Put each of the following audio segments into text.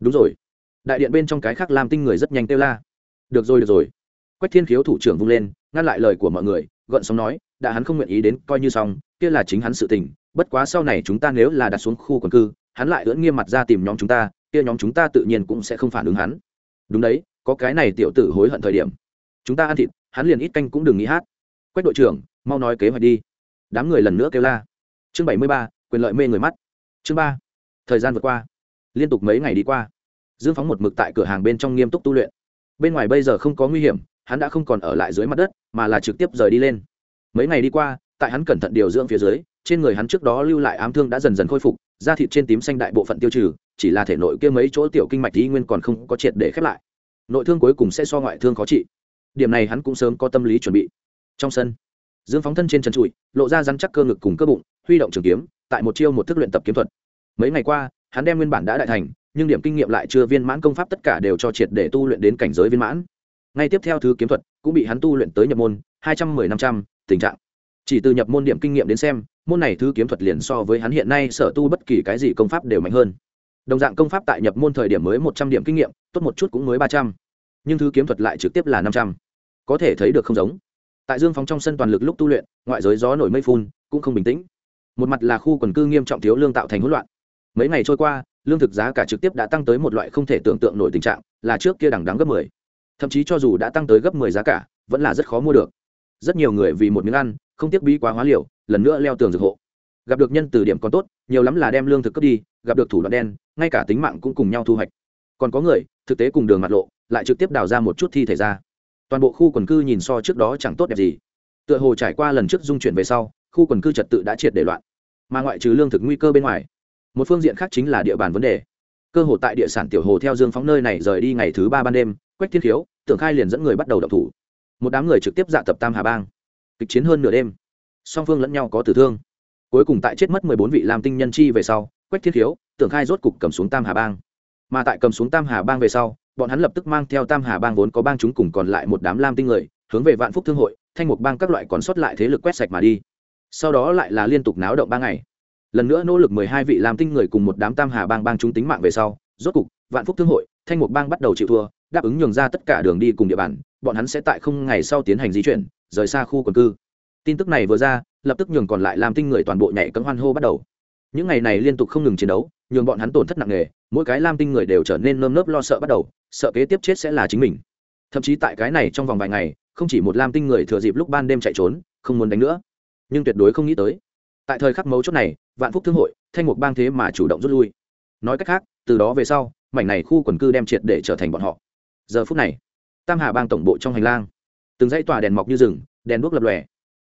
đúng rồi. Đại điện bên trong cái khác làm tinh người rất nhanh kêu la. Được rồi được rồi. Quách thiên khiếu thủ trưởng vung lên, ngăn lại lời của mọi người gợn sóng nói, đã hắn không nguyện ý đến, coi như xong, kia là chính hắn sự tình. Bất quá sau này chúng ta nếu là đặt xuống khu quần cư, hắn lại ưỡn nghiêm mặt ra tìm nhóm chúng ta, kia nhóm chúng ta tự nhiên cũng sẽ không phản ứng hắn. Đúng đấy, có cái này tiểu tử hối hận thời điểm. Chúng ta ăn thịt, hắn liền ít canh cũng đừng nghĩ hát. Quách đội trưởng, mau nói kế hoạch đi. Đám người lần nữa kêu la. Chương bảy mươi ba, quyền lợi mê người mắt. Chương ba, thời gian vượt qua liên tục mấy ngày đi qua. Dương phóng một mực tại cửa hàng bên trong nghiêm túc tu luyện. Bên ngoài bây giờ không có nguy hiểm, hắn đã không còn ở lại dưới mặt đất, mà là trực tiếp rời đi lên. Mấy ngày đi qua, tại hắn cẩn thận điều dưỡng phía dưới, trên người hắn trước đó lưu lại ám thương đã dần dần khôi phục, da thịt trên tím xanh đại bộ phận tiêu trừ, chỉ là thể nội kia mấy chỗ tiểu kinh mạch y nguyên còn không có triệt để khép lại. Nội thương cuối cùng sẽ so ngoại thương khó trị. Điểm này hắn cũng sớm có tâm lý chuẩn bị. Trong sân, dương phóng thân trên trần trụi, lộ ra rắn chắc cơ ngực cùng cơ bụng, huy động trường kiếm, tại một chiêu một thức luyện tập kiếm thuật. Mấy ngày qua hắn đem nguyên bản đã đại thành, nhưng điểm kinh nghiệm lại chưa viên mãn công pháp tất cả đều cho triệt để tu luyện đến cảnh giới viên mãn. Ngay tiếp theo thứ kiếm thuật cũng bị hắn tu luyện tới nhập môn, hai trăm mười năm trăm, tình trạng. Chỉ từ nhập môn điểm kinh nghiệm đến xem, môn này thứ kiếm thuật liền so với hắn hiện nay sở tu bất kỳ cái gì công pháp đều mạnh hơn. Đồng dạng công pháp tại nhập môn thời điểm mới một trăm điểm kinh nghiệm, tốt một chút cũng mới ba trăm. Nhưng thứ kiếm thuật lại trực tiếp là năm trăm. Có thể thấy được không giống. Tại dương phóng trong sân toàn lực lúc tu luyện, ngoại giới gió nổi mây phun, cũng không bình tĩnh. Một mặt là khu quần cư nghiêm trọng thiếu lương tạo thành hỗn loạn mấy ngày trôi qua, lương thực giá cả trực tiếp đã tăng tới một loại không thể tưởng tượng nổi tình trạng, là trước kia đằng đắng gấp mười. Thậm chí cho dù đã tăng tới gấp mười giá cả, vẫn là rất khó mua được. Rất nhiều người vì một miếng ăn, không tiếc bí quá hóa liều, lần nữa leo tường dược hộ. Gặp được nhân từ điểm còn tốt, nhiều lắm là đem lương thực cướp đi, gặp được thủ đoạn đen, ngay cả tính mạng cũng cùng nhau thu hoạch. Còn có người, thực tế cùng đường mặt lộ, lại trực tiếp đào ra một chút thi thể ra. Toàn bộ khu quần cư nhìn so trước đó chẳng tốt đẹp gì. Tựa hồ trải qua lần trước dung chuyển về sau, khu quần cư trật tự đã triệt để loạn. Mà ngoại trừ lương thực nguy cơ bên ngoài một phương diện khác chính là địa bàn vấn đề. Cơ hồ tại địa sản tiểu hồ theo dương phóng nơi này rời đi ngày thứ ba ban đêm, quách thiên khiếu, tưởng khai liền dẫn người bắt đầu đập thủ. Một đám người trực tiếp dạ tập tam hà bang. Kịch chiến hơn nửa đêm, song phương lẫn nhau có tử thương. Cuối cùng tại chết mất mười bốn vị làm tinh nhân chi về sau, quách thiên khiếu, tưởng khai rốt cục cầm xuống tam hà bang. Mà tại cầm xuống tam hà bang về sau, bọn hắn lập tức mang theo tam hà bang vốn có bang chúng cùng còn lại một đám lam tinh người, hướng về vạn phúc thương hội, thanh mục bang các loại còn sót lại thế lực quét sạch mà đi. Sau đó lại là liên tục náo động ba ngày lần nữa nỗ lực mười hai vị lam tinh người cùng một đám tam hà bang bang chúng tính mạng về sau, rốt cục, vạn phúc thương hội, thanh mục bang bắt đầu chịu thua, đáp ứng nhường ra tất cả đường đi cùng địa bàn, bọn hắn sẽ tại không ngày sau tiến hành di chuyển, rời xa khu quần cư. Tin tức này vừa ra, lập tức nhường còn lại lam tinh người toàn bộ nhảy cấm hoan hô bắt đầu. Những ngày này liên tục không ngừng chiến đấu, nhường bọn hắn tổn thất nặng nề, mỗi cái lam tinh người đều trở nên nơm nớp lo sợ bắt đầu, sợ kế tiếp chết sẽ là chính mình. Thậm chí tại cái này trong vòng vài ngày, không chỉ một lam tinh người thừa dịp lúc ban đêm chạy trốn, không muốn đánh nữa. Nhưng tuyệt đối không nghĩ tới tại thời khắc mấu chốt này, vạn phúc thương hội, thanh mục bang thế mà chủ động rút lui. Nói cách khác, từ đó về sau, mảnh này khu quần cư đem triệt để trở thành bọn họ. Giờ phút này, tam hà bang tổng bộ trong hành lang, từng dãy tòa đèn mọc như rừng, đèn đuốc lập lòe.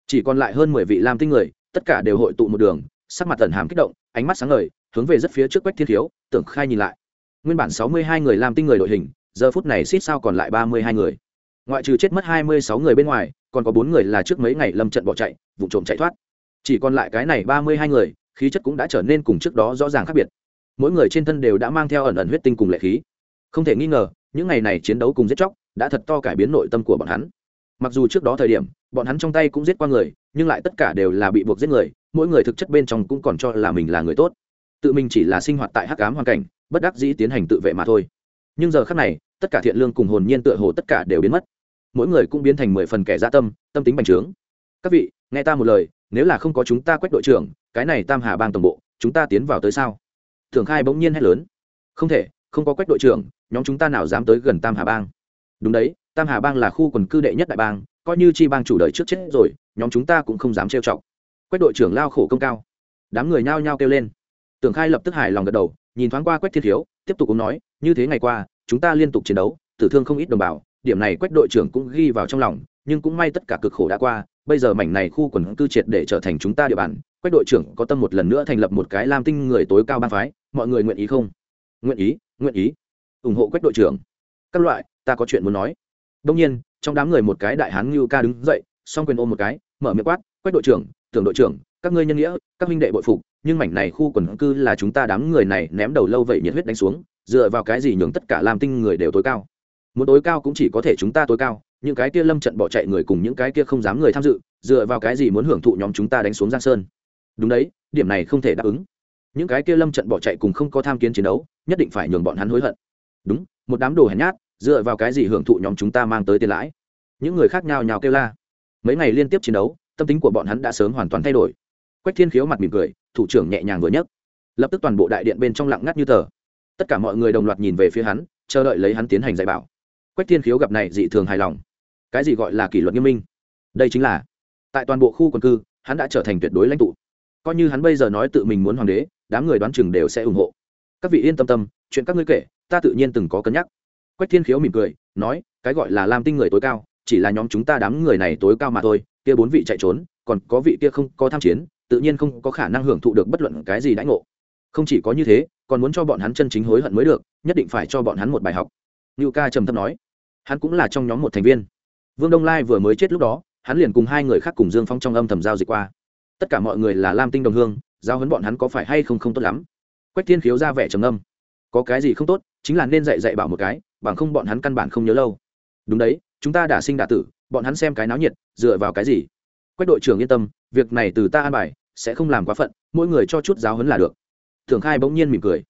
Chỉ còn lại hơn mười vị lam tinh người, tất cả đều hội tụ một đường, sắc mặt tần hàm kích động, ánh mắt sáng ngời, hướng về rất phía trước quách thiên thiếu, tưởng khai nhìn lại. Nguyên bản sáu mươi hai người lam tinh người đội hình, giờ phút này xít sao còn lại ba mươi hai người. Ngoại trừ chết mất hai mươi sáu người bên ngoài, còn có bốn người là trước mấy ngày lâm trận bỏ chạy, vụ trộm chạy thoát chỉ còn lại cái này ba mươi hai người, khí chất cũng đã trở nên cùng trước đó rõ ràng khác biệt. Mỗi người trên thân đều đã mang theo ẩn ẩn huyết tinh cùng lệ khí. Không thể nghi ngờ, những ngày này chiến đấu cùng giết chóc đã thật to cải biến nội tâm của bọn hắn. Mặc dù trước đó thời điểm, bọn hắn trong tay cũng giết qua người, nhưng lại tất cả đều là bị buộc giết người, mỗi người thực chất bên trong cũng còn cho là mình là người tốt. Tự mình chỉ là sinh hoạt tại hắc ám hoàn cảnh, bất đắc dĩ tiến hành tự vệ mà thôi. Nhưng giờ khác này, tất cả thiện lương cùng hồn nhiên tựa hồ tất cả đều biến mất. Mỗi người cũng biến thành mười phần kẻ gia tâm tâm tính bành trướng. Các vị, nghe ta một lời nếu là không có chúng ta quách đội trưởng, cái này tam hà bang tổng bộ, chúng ta tiến vào tới sao? Thường khai bỗng nhiên hét lớn. Không thể, không có quách đội trưởng, nhóm chúng ta nào dám tới gần tam hà bang? Đúng đấy, tam hà bang là khu quần cư đệ nhất đại bang, coi như chi bang chủ đời trước chết rồi, nhóm chúng ta cũng không dám trêu chọc. Quách đội trưởng lao khổ công cao. Đám người nhao nhao kêu lên. Tưởng khai lập tức hài lòng gật đầu, nhìn thoáng qua quách thiên thiếu, tiếp tục cũng nói, như thế ngày qua, chúng ta liên tục chiến đấu, tử thương không ít đồng bào, điểm này quách đội trưởng cũng ghi vào trong lòng, nhưng cũng may tất cả cực khổ đã qua bây giờ mảnh này khu quần cư triệt để trở thành chúng ta địa bàn, quách đội trưởng có tâm một lần nữa thành lập một cái lam tinh người tối cao ban phái, mọi người nguyện ý không? Nguyện ý nguyện ý. Ủng hộ quách đội trưởng. Các loại, ta có chuyện muốn nói. Đông nhiên, trong đám người một cái đại hán ngưu ca đứng dậy, song quyền ôm một cái, mở miệng quát, quách đội trưởng, tưởng đội trưởng, các ngươi nhân nghĩa, các huynh đệ bội phục, nhưng mảnh này khu quần cư là chúng ta đám người này ném đầu lâu vậy nhiệt huyết đánh xuống, dựa vào cái gì nhường tất cả làm tinh người đều tối cao? Muốn tối cao cũng chỉ có thể chúng ta tối cao những cái kia lâm trận bỏ chạy người cùng những cái kia không dám người tham dự, dựa vào cái gì muốn hưởng thụ nhóm chúng ta đánh xuống giang sơn? Đúng đấy, điểm này không thể đáp ứng. Những cái kia lâm trận bỏ chạy cùng không có tham kiến chiến đấu, nhất định phải nhường bọn hắn hối hận. Đúng, một đám đồ hèn nhát, dựa vào cái gì hưởng thụ nhóm chúng ta mang tới tiền lãi? Những người khác nhào nhào kêu la. Mấy ngày liên tiếp chiến đấu, tâm tính của bọn hắn đã sớm hoàn toàn thay đổi. Quách thiên khiếu mặt mỉm cười, thủ trưởng nhẹ nhàng vừa nhấc. Lập tức toàn bộ đại điện bên trong lặng ngắt như tờ. Tất cả mọi người đồng loạt nhìn về phía hắn, chờ đợi lấy hắn tiến hành dạy bảo. Quách thiên khiếu gặp này dị thường hài lòng cái gì gọi là kỷ luật nghiêm minh? Đây chính là, tại toàn bộ khu quần cư, hắn đã trở thành tuyệt đối lãnh tụ. Coi như hắn bây giờ nói tự mình muốn hoàng đế, đám người đoán chừng đều sẽ ủng hộ. Các vị yên tâm tâm, chuyện các ngươi kể, ta tự nhiên từng có cân nhắc. Quách thiên khiếu mỉm cười, nói, cái gọi là làm tinh người tối cao, chỉ là nhóm chúng ta đám người này tối cao mà thôi, kia bốn vị chạy trốn, còn có vị kia không có tham chiến, tự nhiên không có khả năng hưởng thụ được bất luận cái gì đãi ngộ. Không chỉ có như thế, còn muốn cho bọn hắn chân chính hối hận mới được, nhất định phải cho bọn hắn một bài học. Ngưu ca trầm thấp nói. Hắn cũng là trong nhóm một thành viên vương đông lai vừa mới chết lúc đó, hắn liền cùng hai người khác cùng dương phong trong âm thầm giao dịch qua. Tất cả mọi người là lam tinh đồng hương, giao hấn bọn hắn có phải hay không không tốt lắm. Quách thiên khiếu ra vẻ trầm âm có cái gì không tốt, chính là nên dạy dạy bảo một cái, bằng không bọn hắn căn bản không nhớ lâu. Đúng đấy, chúng ta đã sinh đả tử, bọn hắn xem cái náo nhiệt, dựa vào cái gì? Quách đội trưởng yên tâm, việc này từ ta an bài, sẽ không làm quá phận, mỗi người cho chút giáo hấn là được. Thường khai bỗng nhiên mỉm cười.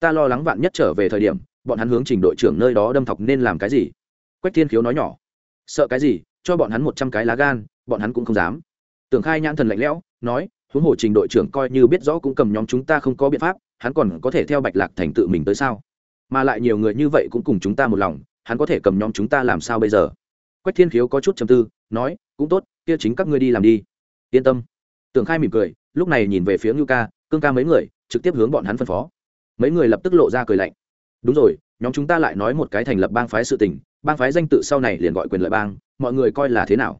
Ta lo lắng vạn nhất trở về thời điểm, bọn hắn hướng trình đội trưởng nơi đó đâm thọc nên làm cái gì? Quách thiên khiếu nói nhỏ sợ cái gì, cho bọn hắn một trăm cái lá gan, bọn hắn cũng không dám. Tưởng khai nhãn thần lạnh lẽo, nói, huống hồ trình đội trưởng coi như biết rõ cũng cầm nhóm chúng ta không có biện pháp, hắn còn có thể theo bạch lạc thành tự mình tới sao? Mà lại nhiều người như vậy cũng cùng chúng ta một lòng, hắn có thể cầm nhóm chúng ta làm sao bây giờ? Quách thiên khiếu có chút chầm tư, nói, cũng tốt, kia chính các ngươi đi làm đi. Yên tâm. Tưởng khai mỉm cười, lúc này nhìn về phía ngưu ca, cương ca mấy người, trực tiếp hướng bọn hắn phân phó. Mấy người lập tức lộ ra cười lạnh. Đúng rồi nhóm chúng ta lại nói một cái thành lập bang phái sự tình, bang phái danh tự sau này liền gọi quyền lợi bang, mọi người coi là thế nào?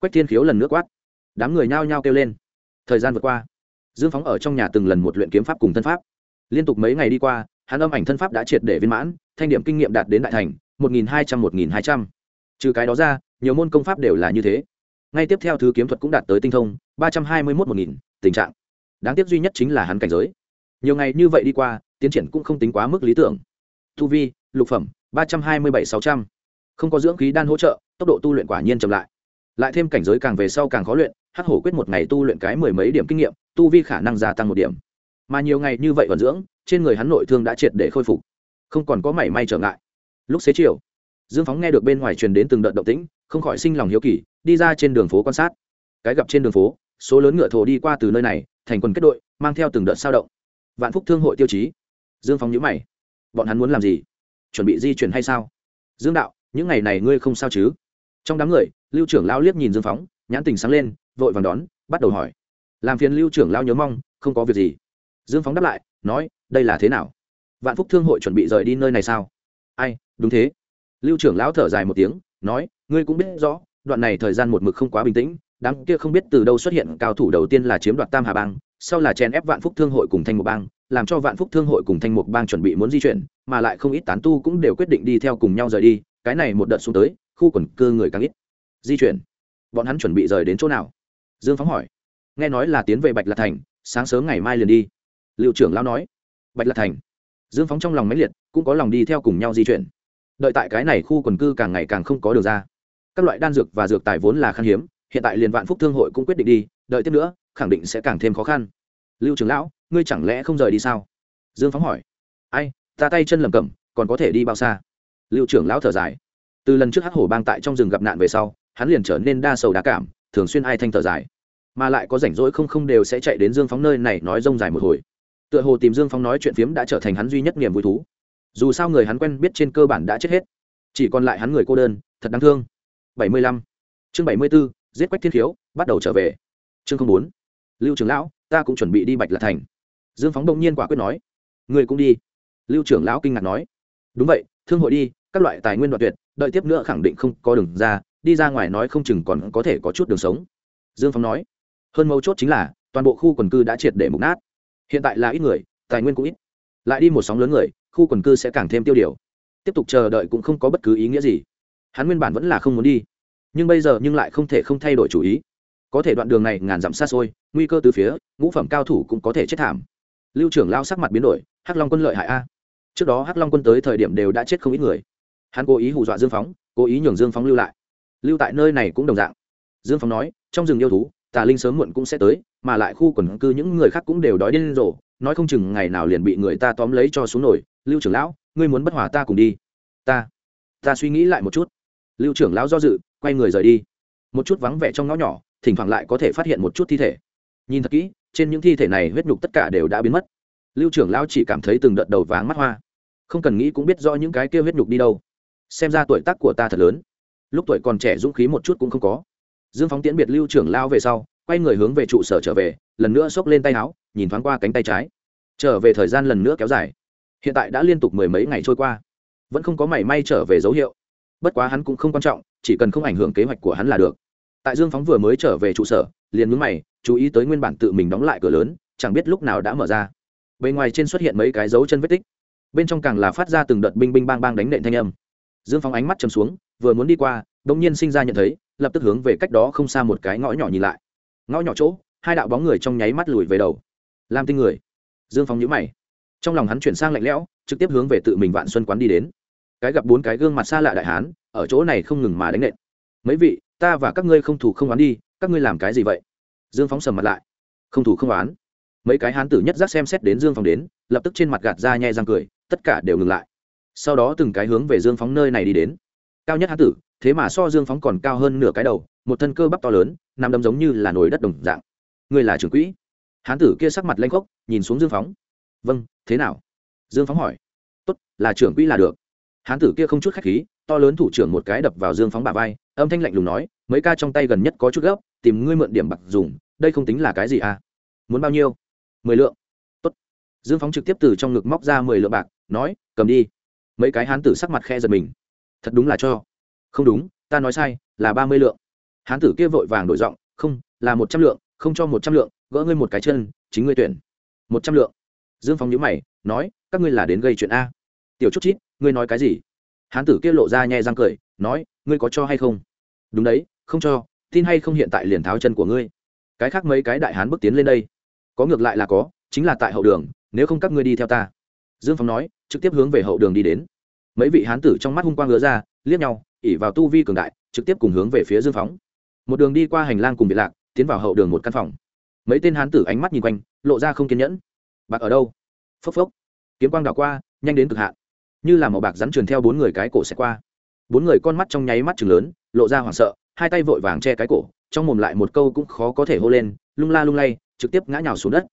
Quách thiên khiếu lần nước quát. Đám người nhao nhao kêu lên. Thời gian vượt qua. Dương phóng ở trong nhà từng lần một luyện kiếm pháp cùng thân pháp. Liên tục mấy ngày đi qua, hắn âm ảnh thân pháp đã triệt để viên mãn, thanh điểm kinh nghiệm đạt đến đại thành, một nghìn hai trăm, một nghìn hai trăm. Trừ cái đó ra, nhiều môn công pháp đều là như thế. Ngay tiếp theo thứ kiếm thuật cũng đạt tới tinh thông, ba trăm hai mươi mốt, một nghìn, tình trạng. Đáng tiếc duy nhất chính là hắn cảnh giới. Nhiều ngày như vậy đi qua, tiến triển cũng không tính quá mức lý tưởng thu vi, lục phẩm, ba trăm hai mươi bảy sáu trăm. Không có dưỡng khí đan hỗ trợ, tốc độ tu luyện quả nhiên chậm lại. Lại thêm cảnh giới càng về sau càng khó luyện, hắc hổ quyết một ngày tu luyện cái mười mấy điểm kinh nghiệm, tu vi khả năng gia tăng một điểm. Mà nhiều ngày như vậy vận dưỡng, trên người hắn nội thương đã triệt để khôi phục. Không còn có mảy may trở ngại. Lúc xế chiều, dương phóng nghe được bên ngoài truyền đến từng đợt động tĩnh, không khỏi sinh lòng hiếu kỳ, đi ra trên đường phố quan sát. Cái gặp trên đường phố, số lớn ngựa thổ đi qua từ nơi này, thành quần kết đội, mang theo từng đợt sao động. Vạn phúc thương hội tiêu chí. Dương phóng nhữ mày bọn hắn muốn làm gì? Chuẩn bị di chuyển hay sao? Dương đạo, những ngày này ngươi không sao chứ? Trong đám người, lưu trưởng lao liếc nhìn dương phóng, nhãn tình sáng lên, vội vàng đón, bắt đầu hỏi. Làm phiền lưu trưởng lao nhớ mong, không có việc gì. Dương phóng đáp lại, nói, đây là thế nào? Vạn phúc thương hội chuẩn bị rời đi nơi này sao? Ai, đúng thế. Lưu trưởng lão thở dài một tiếng, nói, ngươi cũng biết rõ, đoạn này thời gian một mực không quá bình tĩnh, đám kia không biết từ đâu xuất hiện, cao thủ đầu tiên là chiếm đoạt tam hà bang, sau là chèn ép vạn phúc thương hội cùng thanh một bang làm cho vạn phúc thương hội cùng thanh mục bang chuẩn bị muốn di chuyển, mà lại không ít tán tu cũng đều quyết định đi theo cùng nhau rời đi, cái này một đợt xuống tới, khu quần cư người càng ít. Di chuyển. Bọn hắn chuẩn bị rời đến chỗ nào? Dương phóng hỏi. Nghe nói là tiến về bạch lạc thành, sáng sớm ngày mai liền đi. Liệu trưởng lão nói. Bạch lạc thành. Dương phóng trong lòng máy liệt, cũng có lòng đi theo cùng nhau di chuyển. Đợi tại cái này khu quần cư càng ngày càng không có đường ra. Các loại đan dược và dược tài vốn là khan hiếm, hiện tại liền vạn phúc thương hội cũng quyết định đi, đợi tiếp nữa, khẳng định sẽ càng thêm khó khăn. Lưu trưởng lão ngươi chẳng lẽ không rời đi sao? Dương phóng hỏi. Ai, ta tay chân lầm cẩm, còn có thể đi bao xa? Lưu trưởng lão thở dài. Từ lần trước hắc hổ bang tại trong rừng gặp nạn về sau, hắn liền trở nên đa sầu đa cảm, thường xuyên ai thanh thở dài. Mà lại có rảnh rỗi không không đều sẽ chạy đến dương phóng nơi này nói rông dài một hồi. Tựa hồ tìm dương phóng nói chuyện phiếm đã trở thành hắn duy nhất niềm vui thú. Dù sao người hắn quen biết trên cơ bản đã chết hết. Chỉ còn lại hắn người cô đơn, thật đáng thương. Bảy mươi lăm. Chương bảy mươi b ố giết quách thiên khiếu, bắt đầu trở về. Chương 04. lưu trưởng lão, ta cũng chuẩn bị đi bạch lạc thành dương phóng đông nhiên quả quyết nói người cũng đi. Lưu trưởng lão kinh ngạc nói, đúng vậy, thương hội đi, các loại tài nguyên đoạn tuyệt, đợi tiếp nữa khẳng định không có đường ra, đi ra ngoài nói không chừng còn có thể có chút đường sống. Dương phóng nói, hơn mấu chốt chính là, toàn bộ khu quần cư đã triệt để mục nát. Hiện tại là ít người, tài nguyên cũng ít. Lại đi một sóng lớn người, khu quần cư sẽ càng thêm tiêu điều. Tiếp tục chờ đợi cũng không có bất cứ ý nghĩa gì. Hắn nguyên bản vẫn là không muốn đi, nhưng bây giờ nhưng lại không thể không thay đổi chủ ý. Có thể đoạn đường này ngàn dặm xa xôi, nguy cơ từ phía, ngũ phẩm cao thủ cũng có thể chết thảm lưu trưởng lao sắc mặt biến đổi, hắc long quân lợi hại a. Trước đó hắc long quân tới thời điểm đều đã chết không ít người. Hắn cố ý hù dọa dương phóng, cố ý nhường dương phóng lưu lại. Lưu tại nơi này cũng đồng dạng. Dương phóng nói, trong rừng yêu thú, tà linh sớm muộn cũng sẽ tới, mà lại khu quần cư những người khác cũng đều đói điên rồ, nói không chừng ngày nào liền bị người ta tóm lấy cho xuống nổi. Lưu trưởng lão, ngươi muốn bất hòa ta cùng đi. Ta ta suy nghĩ lại một chút. Lưu trưởng lão do dự, quay người rời đi. Một chút vắng vẻ trong ngõ nhỏ, thỉnh thoảng lại có thể phát hiện một chút thi thể nhìn thật kỹ, trên những thi thể này huyết nhục tất cả đều đã biến mất. Lưu trưởng lão chỉ cảm thấy từng đợt đầu váng mắt hoa. Không cần nghĩ cũng biết rõ những cái kia huyết nhục đi đâu. Xem ra tuổi tác của ta thật lớn. Lúc tuổi còn trẻ dũng khí một chút cũng không có. Dương phóng tiễn biệt lưu trưởng lao về sau, quay người hướng về trụ sở trở về, lần nữa xốc lên tay áo, nhìn thoáng qua cánh tay trái. Trở về thời gian lần nữa kéo dài. Hiện tại đã liên tục mười mấy ngày trôi qua. Vẫn không có mảy may trở về dấu hiệu. Bất quá hắn cũng không quan trọng, chỉ cần không ảnh hưởng kế hoạch của hắn là được. Tại dương phóng vừa mới trở về trụ sở liền mướn mày, chú ý tới nguyên bản tự mình đóng lại cửa lớn, chẳng biết lúc nào đã mở ra. Bề ngoài trên xuất hiện mấy cái dấu chân vết tích. Bên trong càng là phát ra từng đợt binh binh bang bang đánh nện thanh âm. Dương phóng ánh mắt chầm xuống, vừa muốn đi qua, đột nhiên sinh ra nhận thấy, lập tức hướng về cách đó không xa một cái ngõ nhỏ nhìn lại. Ngõ nhỏ chỗ, hai đạo bóng người trong nháy mắt lùi về đầu. Làm tinh người. Dương phóng nhữ mày. Trong lòng hắn chuyển sang lạnh lẽo, trực tiếp hướng về tự mình vạn xuân quán đi đến. Cái gặp bốn cái gương mặt xa lạ đại hán, ở chỗ này không ngừng mà đánh nện. Mấy vị, ta và các ngươi không thủ không oán đi các ngươi làm cái gì vậy? Dương phóng sầm mặt lại. Không thủ không oán. Mấy cái hán tử nhất giác xem xét đến dương phóng đến, lập tức trên mặt gạt ra nhẹ răng cười, tất cả đều ngừng lại. Sau đó từng cái hướng về dương phóng nơi này đi đến. Cao nhất hán tử, thế mà so dương phóng còn cao hơn nửa cái đầu, một thân cơ bắp to lớn, nằm đấm giống như là nồi đất đồng dạng. Người là trưởng quỹ. Hán tử kia sắc mặt lanh khốc, nhìn xuống dương phóng. Vâng thế nào? Dương phóng hỏi. Tốt, là trưởng quỹ là được. Hán tử kia không chút khách khí, to lớn thủ trưởng một cái đập vào dương phóng bà vai, âm thanh lạnh lùng nói, mấy ca trong tay gần nhất có chút gấp tìm ngươi mượn điểm bạc dùng, đây không tính là cái gì à? Muốn bao nhiêu? Mười lượng. Tốt. Dương phóng trực tiếp từ trong ngực móc ra mười lượng bạc, nói, cầm đi. Mấy cái hán tử sắc mặt khe giật mình. Thật đúng là cho. Không đúng, ta nói sai, là ba mươi lượng. Hán tử kia vội vàng đổi giọng, không, là một trăm lượng, không cho một trăm lượng, gỡ ngươi một cái chân, chính ngươi tuyển. Một trăm lượng. Dương phong nhữ mày, nói, các ngươi là đến gây chuyện a. Tiểu chút chít, ngươi nói cái gì? Hán tử kia lộ ra nhẹ răng cười, nói, ngươi có cho hay không? Đúng đấy, không cho tin hay không hiện tại liền tháo chân của ngươi. Cái khác mấy cái đại hán bước tiến lên đây. Có ngược lại là có, chính là tại hậu đường, nếu không các ngươi đi theo ta. Dương phong nói, trực tiếp hướng về hậu đường đi đến. Mấy vị hán tử trong mắt hung quang ngứa ra, liếc nhau, ỉ vào tu vi cường đại, trực tiếp cùng hướng về phía dương phóng một đường đi qua hành lang cùng biệt lạc, tiến vào hậu đường một căn phòng. Mấy tên hán tử ánh mắt nhìn quanh, lộ ra không kiên nhẫn. Bạc ở đâu? Phốc phốc. Kiếm quang đảo qua, nhanh đến cực hạn. Như là màu bạc rắn truyền theo bốn người cái cổ xẹt qua. Bốn người con mắt trong nháy mắt chừng lớn, lộ ra hoảng sợ hai tay vội vàng che cái cổ, trong mồm lại một câu cũng khó có thể hô lên, lung la lung lay, trực tiếp ngã nhào xuống đất.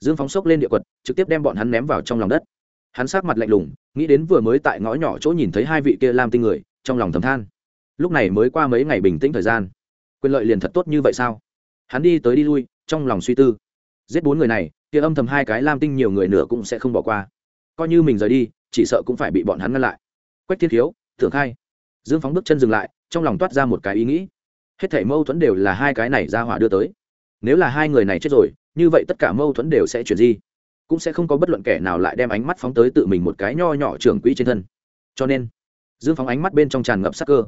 Dương phóng sốc lên địa quật, trực tiếp đem bọn hắn ném vào trong lòng đất. Hắn sát mặt lạnh lùng, nghĩ đến vừa mới tại ngõ nhỏ chỗ nhìn thấy hai vị kia lam tinh người, trong lòng thầm than. Lúc này mới qua mấy ngày bình tĩnh thời gian. Quyền lợi liền thật tốt như vậy sao? Hắn đi tới đi lui, trong lòng suy tư. Giết bốn người này, kia âm thầm hai cái lam tinh nhiều người nửa cũng sẽ không bỏ qua. Coi như mình rời đi, chỉ sợ cũng phải bị bọn hắn ngăn lại. Quách thiên khiếu thượng khai. Dương phóng bước chân dừng lại trong lòng toát ra một cái ý nghĩ. Hết thảy mâu thuẫn đều là hai cái này ra hỏa đưa tới. Nếu là hai người này chết rồi, như vậy tất cả mâu thuẫn đều sẽ chuyển di. Cũng sẽ không có bất luận kẻ nào lại đem ánh mắt phóng tới tự mình một cái nho nhỏ trưởng quỹ trên thân. Cho nên, dương phóng ánh mắt bên trong tràn ngập sắc cơ.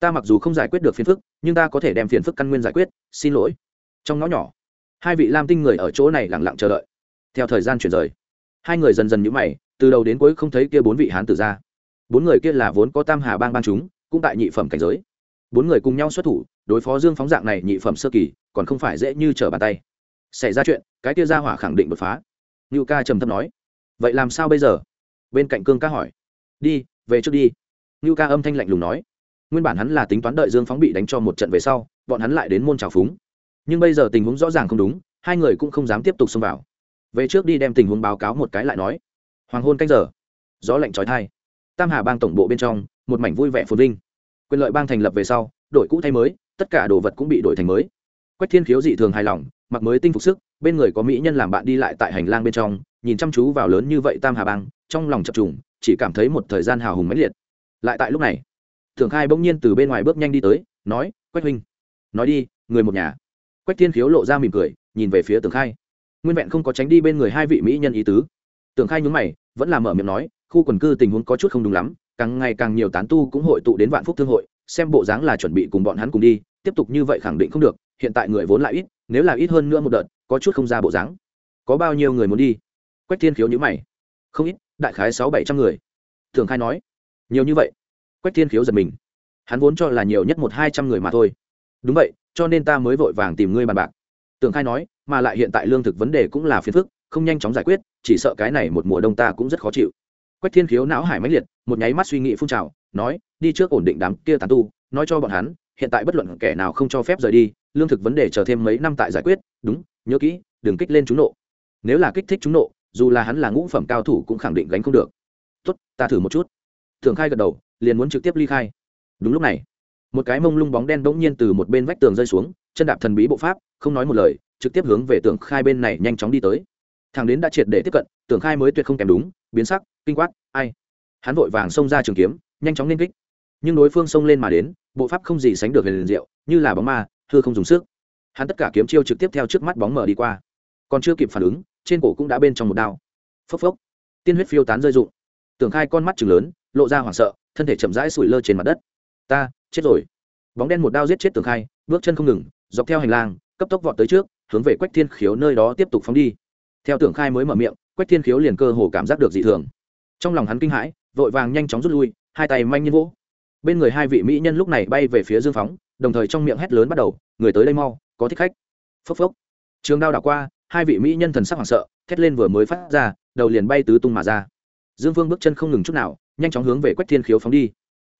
Ta mặc dù không giải quyết được phiền phức, nhưng ta có thể đem phiền phức căn nguyên giải quyết, xin lỗi. Trong ngõ nhỏ, hai vị lam tinh người ở chỗ này lẳng lặng chờ đợi. Theo thời gian chuyển rời, hai người dần dần nhũ mày, từ đầu đến cuối không thấy kia bốn vị hán tử ra. Bốn người kia là vốn có tam hà bang ban chúng cũng tại nhị phẩm cảnh giới. Bốn người cùng nhau xuất thủ, đối phó dương phóng dạng này nhị phẩm sơ kỳ, còn không phải dễ như trở bàn tay. Xảy ra chuyện, cái tia ra hỏa khẳng định bật phá. Ngưu ca trầm thấp nói. Vậy làm sao bây giờ? Bên cạnh cương ca hỏi. Đi, về trước đi. Ngưu ca âm thanh lạnh lùng nói. Nguyên bản hắn là tính toán đợi dương phóng bị đánh cho một trận về sau, bọn hắn lại đến môn trào phúng. Nhưng bây giờ tình huống rõ ràng không đúng, hai người cũng không dám tiếp tục xông vào. Về trước đi đem tình huống báo cáo một cái lại nói. Hoàng hôn canh giờ. Gió lạnh trói thai tam hà bang tổng bộ bên trong một mảnh vui vẻ phồn vinh. Quyền lợi bang thành lập về sau đội cũ thay mới, tất cả đồ vật cũng bị đổi thành mới. Quách thiên khiếu dị thường hài lòng, mặc mới tinh phục sức, bên người có mỹ nhân làm bạn đi lại tại hành lang bên trong, nhìn chăm chú vào lớn như vậy tam hà bang, trong lòng chập trùng, chỉ cảm thấy một thời gian hào hùng mãnh liệt. Lại tại lúc này thường khai bỗng nhiên từ bên ngoài bước nhanh đi tới, nói, quách huynh, nói đi, người một nhà. Quách thiên khiếu lộ ra mỉm cười, nhìn về phía tường khai. Nguyên vẹn không có tránh đi bên người hai vị mỹ nhân ý tứ. Tường khai nhúng mày, vẫn là mở miệng nói, khu quần cư tình huống có chút không đúng lắm càng ngày càng nhiều tán tu cũng hội tụ đến vạn phúc thương hội, xem bộ dáng là chuẩn bị cùng bọn hắn cùng đi, tiếp tục như vậy khẳng định không được, hiện tại người vốn lại ít, nếu là ít hơn nữa một đợt, có chút không ra bộ dáng. Có bao nhiêu người muốn đi? Quách thiên khiếu nhữ mày. Không ít, đại khái sáu bảy trăm người. Thường khai nói. Nhiều như vậy. Quách thiên khiếu giật mình. Hắn vốn cho là nhiều nhất một hai trăm người mà thôi. Đúng vậy, cho nên ta mới vội vàng tìm ngươi bàn bạc. Tưởng khai nói, mà lại hiện tại lương thực vấn đề cũng là phiền phức, không nhanh chóng giải quyết, chỉ sợ cái này một mùa đông ta cũng rất khó chịu quách thiên khiếu não hải mãnh liệt, một nháy mắt suy nghĩ phun trào, nói, đi trước ổn định đám kia tàn tu, nói cho bọn hắn, hiện tại bất luận kẻ nào không cho phép rời đi, lương thực vấn đề chờ thêm mấy năm tại giải quyết, đúng, nhớ kỹ, đừng kích lên chúng nộ. Nếu là kích thích chúng nộ, dù là hắn là ngũ phẩm cao thủ cũng khẳng định gánh không được. Tốt, ta thử một chút. Thường khai gật đầu, liền muốn trực tiếp ly khai. Đúng lúc này, một cái mông lung bóng đen bỗng nhiên từ một bên vách tường rơi xuống, chân đạp thần bí bộ pháp, không nói một lời, trực tiếp hướng về tường khai bên này nhanh chóng đi tới. Thằng đến đã triệt để tiếp cận tường khai mới tuyệt không kèm đúng, biến sắc kinh quát, ai? Hắn vội vàng xông ra trường kiếm, nhanh chóng lên kích. Nhưng đối phương xông lên mà đến, bộ pháp không gì sánh được về liền diệu, như là bóng ma thưa không dùng sức. Hắn tất cả kiếm chiêu trực tiếp theo trước mắt bóng mở đi qua. Còn chưa kịp phản ứng, trên cổ cũng đã bên trong một đao. Phốc phốc. Tiên huyết phiêu tán rơi rụng. Tưởng khai con mắt chừng lớn, lộ ra hoảng sợ, thân thể chậm rãi sủi lơ trên mặt đất. Ta, chết rồi. Bóng đen một đao giết chết tưởng khai, bước chân không ngừng, dọc theo hành lang, cấp tốc vọt tới trước, hướng về quách thiên khiếu nơi đó tiếp tục phóng đi. Theo tưởng khai mới mở miệng, quách thiên khiếu liền cơ hồ cảm giác được dị thường trong lòng hắn kinh hãi, vội vàng nhanh chóng rút lui, hai tay manh nhiên vỗ. Bên người hai vị mỹ nhân lúc này bay về phía dương phóng, đồng thời trong miệng hét lớn bắt đầu, người tới đây mau, có thích khách. Phốc phốc. Trường đao đảo qua, hai vị mỹ nhân thần sắc hoảng sợ, thét lên vừa mới phát ra, đầu liền bay tứ tung mà ra. Dương phương bước chân không ngừng chút nào, nhanh chóng hướng về quách thiên khiếu phóng đi.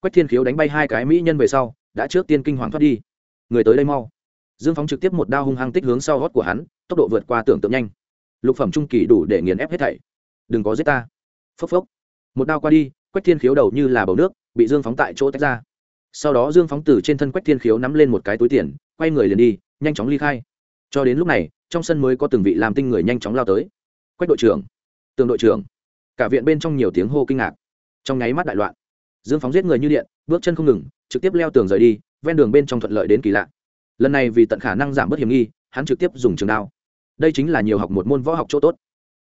Quách thiên khiếu đánh bay hai cái mỹ nhân về sau, đã trước tiên kinh hoàng thoát đi. Người tới đây mau. Dương phóng trực tiếp một đao hung hăng tích hướng sau gót của hắn, tốc độ vượt qua tưởng tượng nhanh. Lục phẩm trung kỳ đủ để nghiền ép hết thảy. Đừng có giết ta phốc phốc. Một đao qua đi, quách thiên khiếu đầu như là bầu nước, bị dương phóng tại chỗ tách ra. Sau đó dương phóng từ trên thân quách thiên khiếu nắm lên một cái túi tiền, quay người liền đi, nhanh chóng ly khai. Cho đến lúc này, trong sân mới có từng vị làm tinh người nhanh chóng lao tới. Quách đội trưởng, tường đội trưởng. Cả viện bên trong nhiều tiếng hô kinh ngạc. Trong nháy mắt đại loạn. Dương phóng giết người như điện, bước chân không ngừng, trực tiếp leo tường rời đi, ven đường bên trong thuận lợi đến kỳ lạ. Lần này vì tận khả năng giảm bớt hiểm nghi, hắn trực tiếp dùng trường đao. Đây chính là nhiều học một môn võ học chỗ tốt.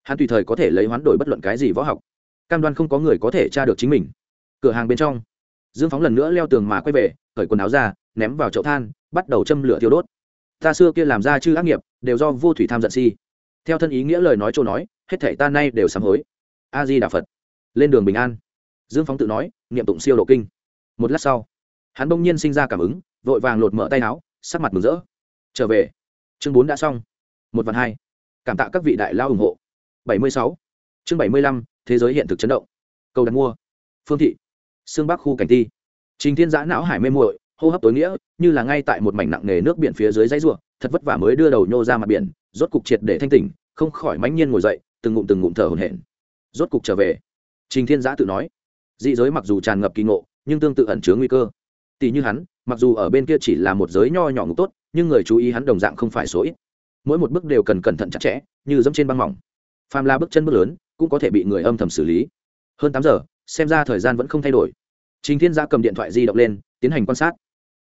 Hắn tùy thời có thể lấy hoán đổi bất luận cái gì võ học cam đoan không có người có thể tra được chính mình. Cửa hàng bên trong, dương phóng lần nữa leo tường mà quay về, cởi quần áo ra, ném vào chậu than, bắt đầu châm lửa thiêu đốt. Ta xưa kia làm ra chư ác nghiệp, đều do vô thủy tham giận si. Theo thân ý nghĩa lời nói chỗ nói, hết thể ta nay đều sám hối. A di đà phật. Lên đường bình an. Dương phóng tự nói, niệm tụng siêu độ kinh. Một lát sau, hắn bỗng nhiên sinh ra cảm ứng, vội vàng lột mở tay áo, sắc mặt mừng rỡ. Trở về. Chương bốn đã xong. Một vạn hai. Cảm tạ các vị đại lao ủng hộ. Bảy mươi sáu. Chương bảy mươi lăm thế giới hiện thực chấn động. Câu đặt mua. Phương thị. Xương bắc khu cảnh ti. Trình thiên giã não hải mê muội, hô hấp tối nghĩa, như là ngay tại một mảnh nặng nề nước biển phía dưới dãy ruộng thật vất vả mới đưa đầu nhô ra mặt biển, rốt cục triệt để thanh tỉnh, không khỏi mãnh nhiên ngồi dậy, từng ngụm từng ngụm thở hổn hển. Rốt cục trở về. Trình thiên giã tự nói. Dị giới mặc dù tràn ngập kỳ ngộ, nhưng tương tự ẩn chứa nguy cơ. Tỷ như hắn, mặc dù ở bên kia chỉ là một giới nho nhỏ ngục tốt, nhưng người chú ý hắn đồng dạng không phải số ít. Mỗi một bước đều cần cẩn thận chặt chẽ, như dẫm trên băng mỏng. Phàm là bước chân bước lớn cũng có thể bị người âm thầm xử lý. Hơn tám giờ, xem ra thời gian vẫn không thay đổi. Trình thiên giã cầm điện thoại di động lên, tiến hành quan sát.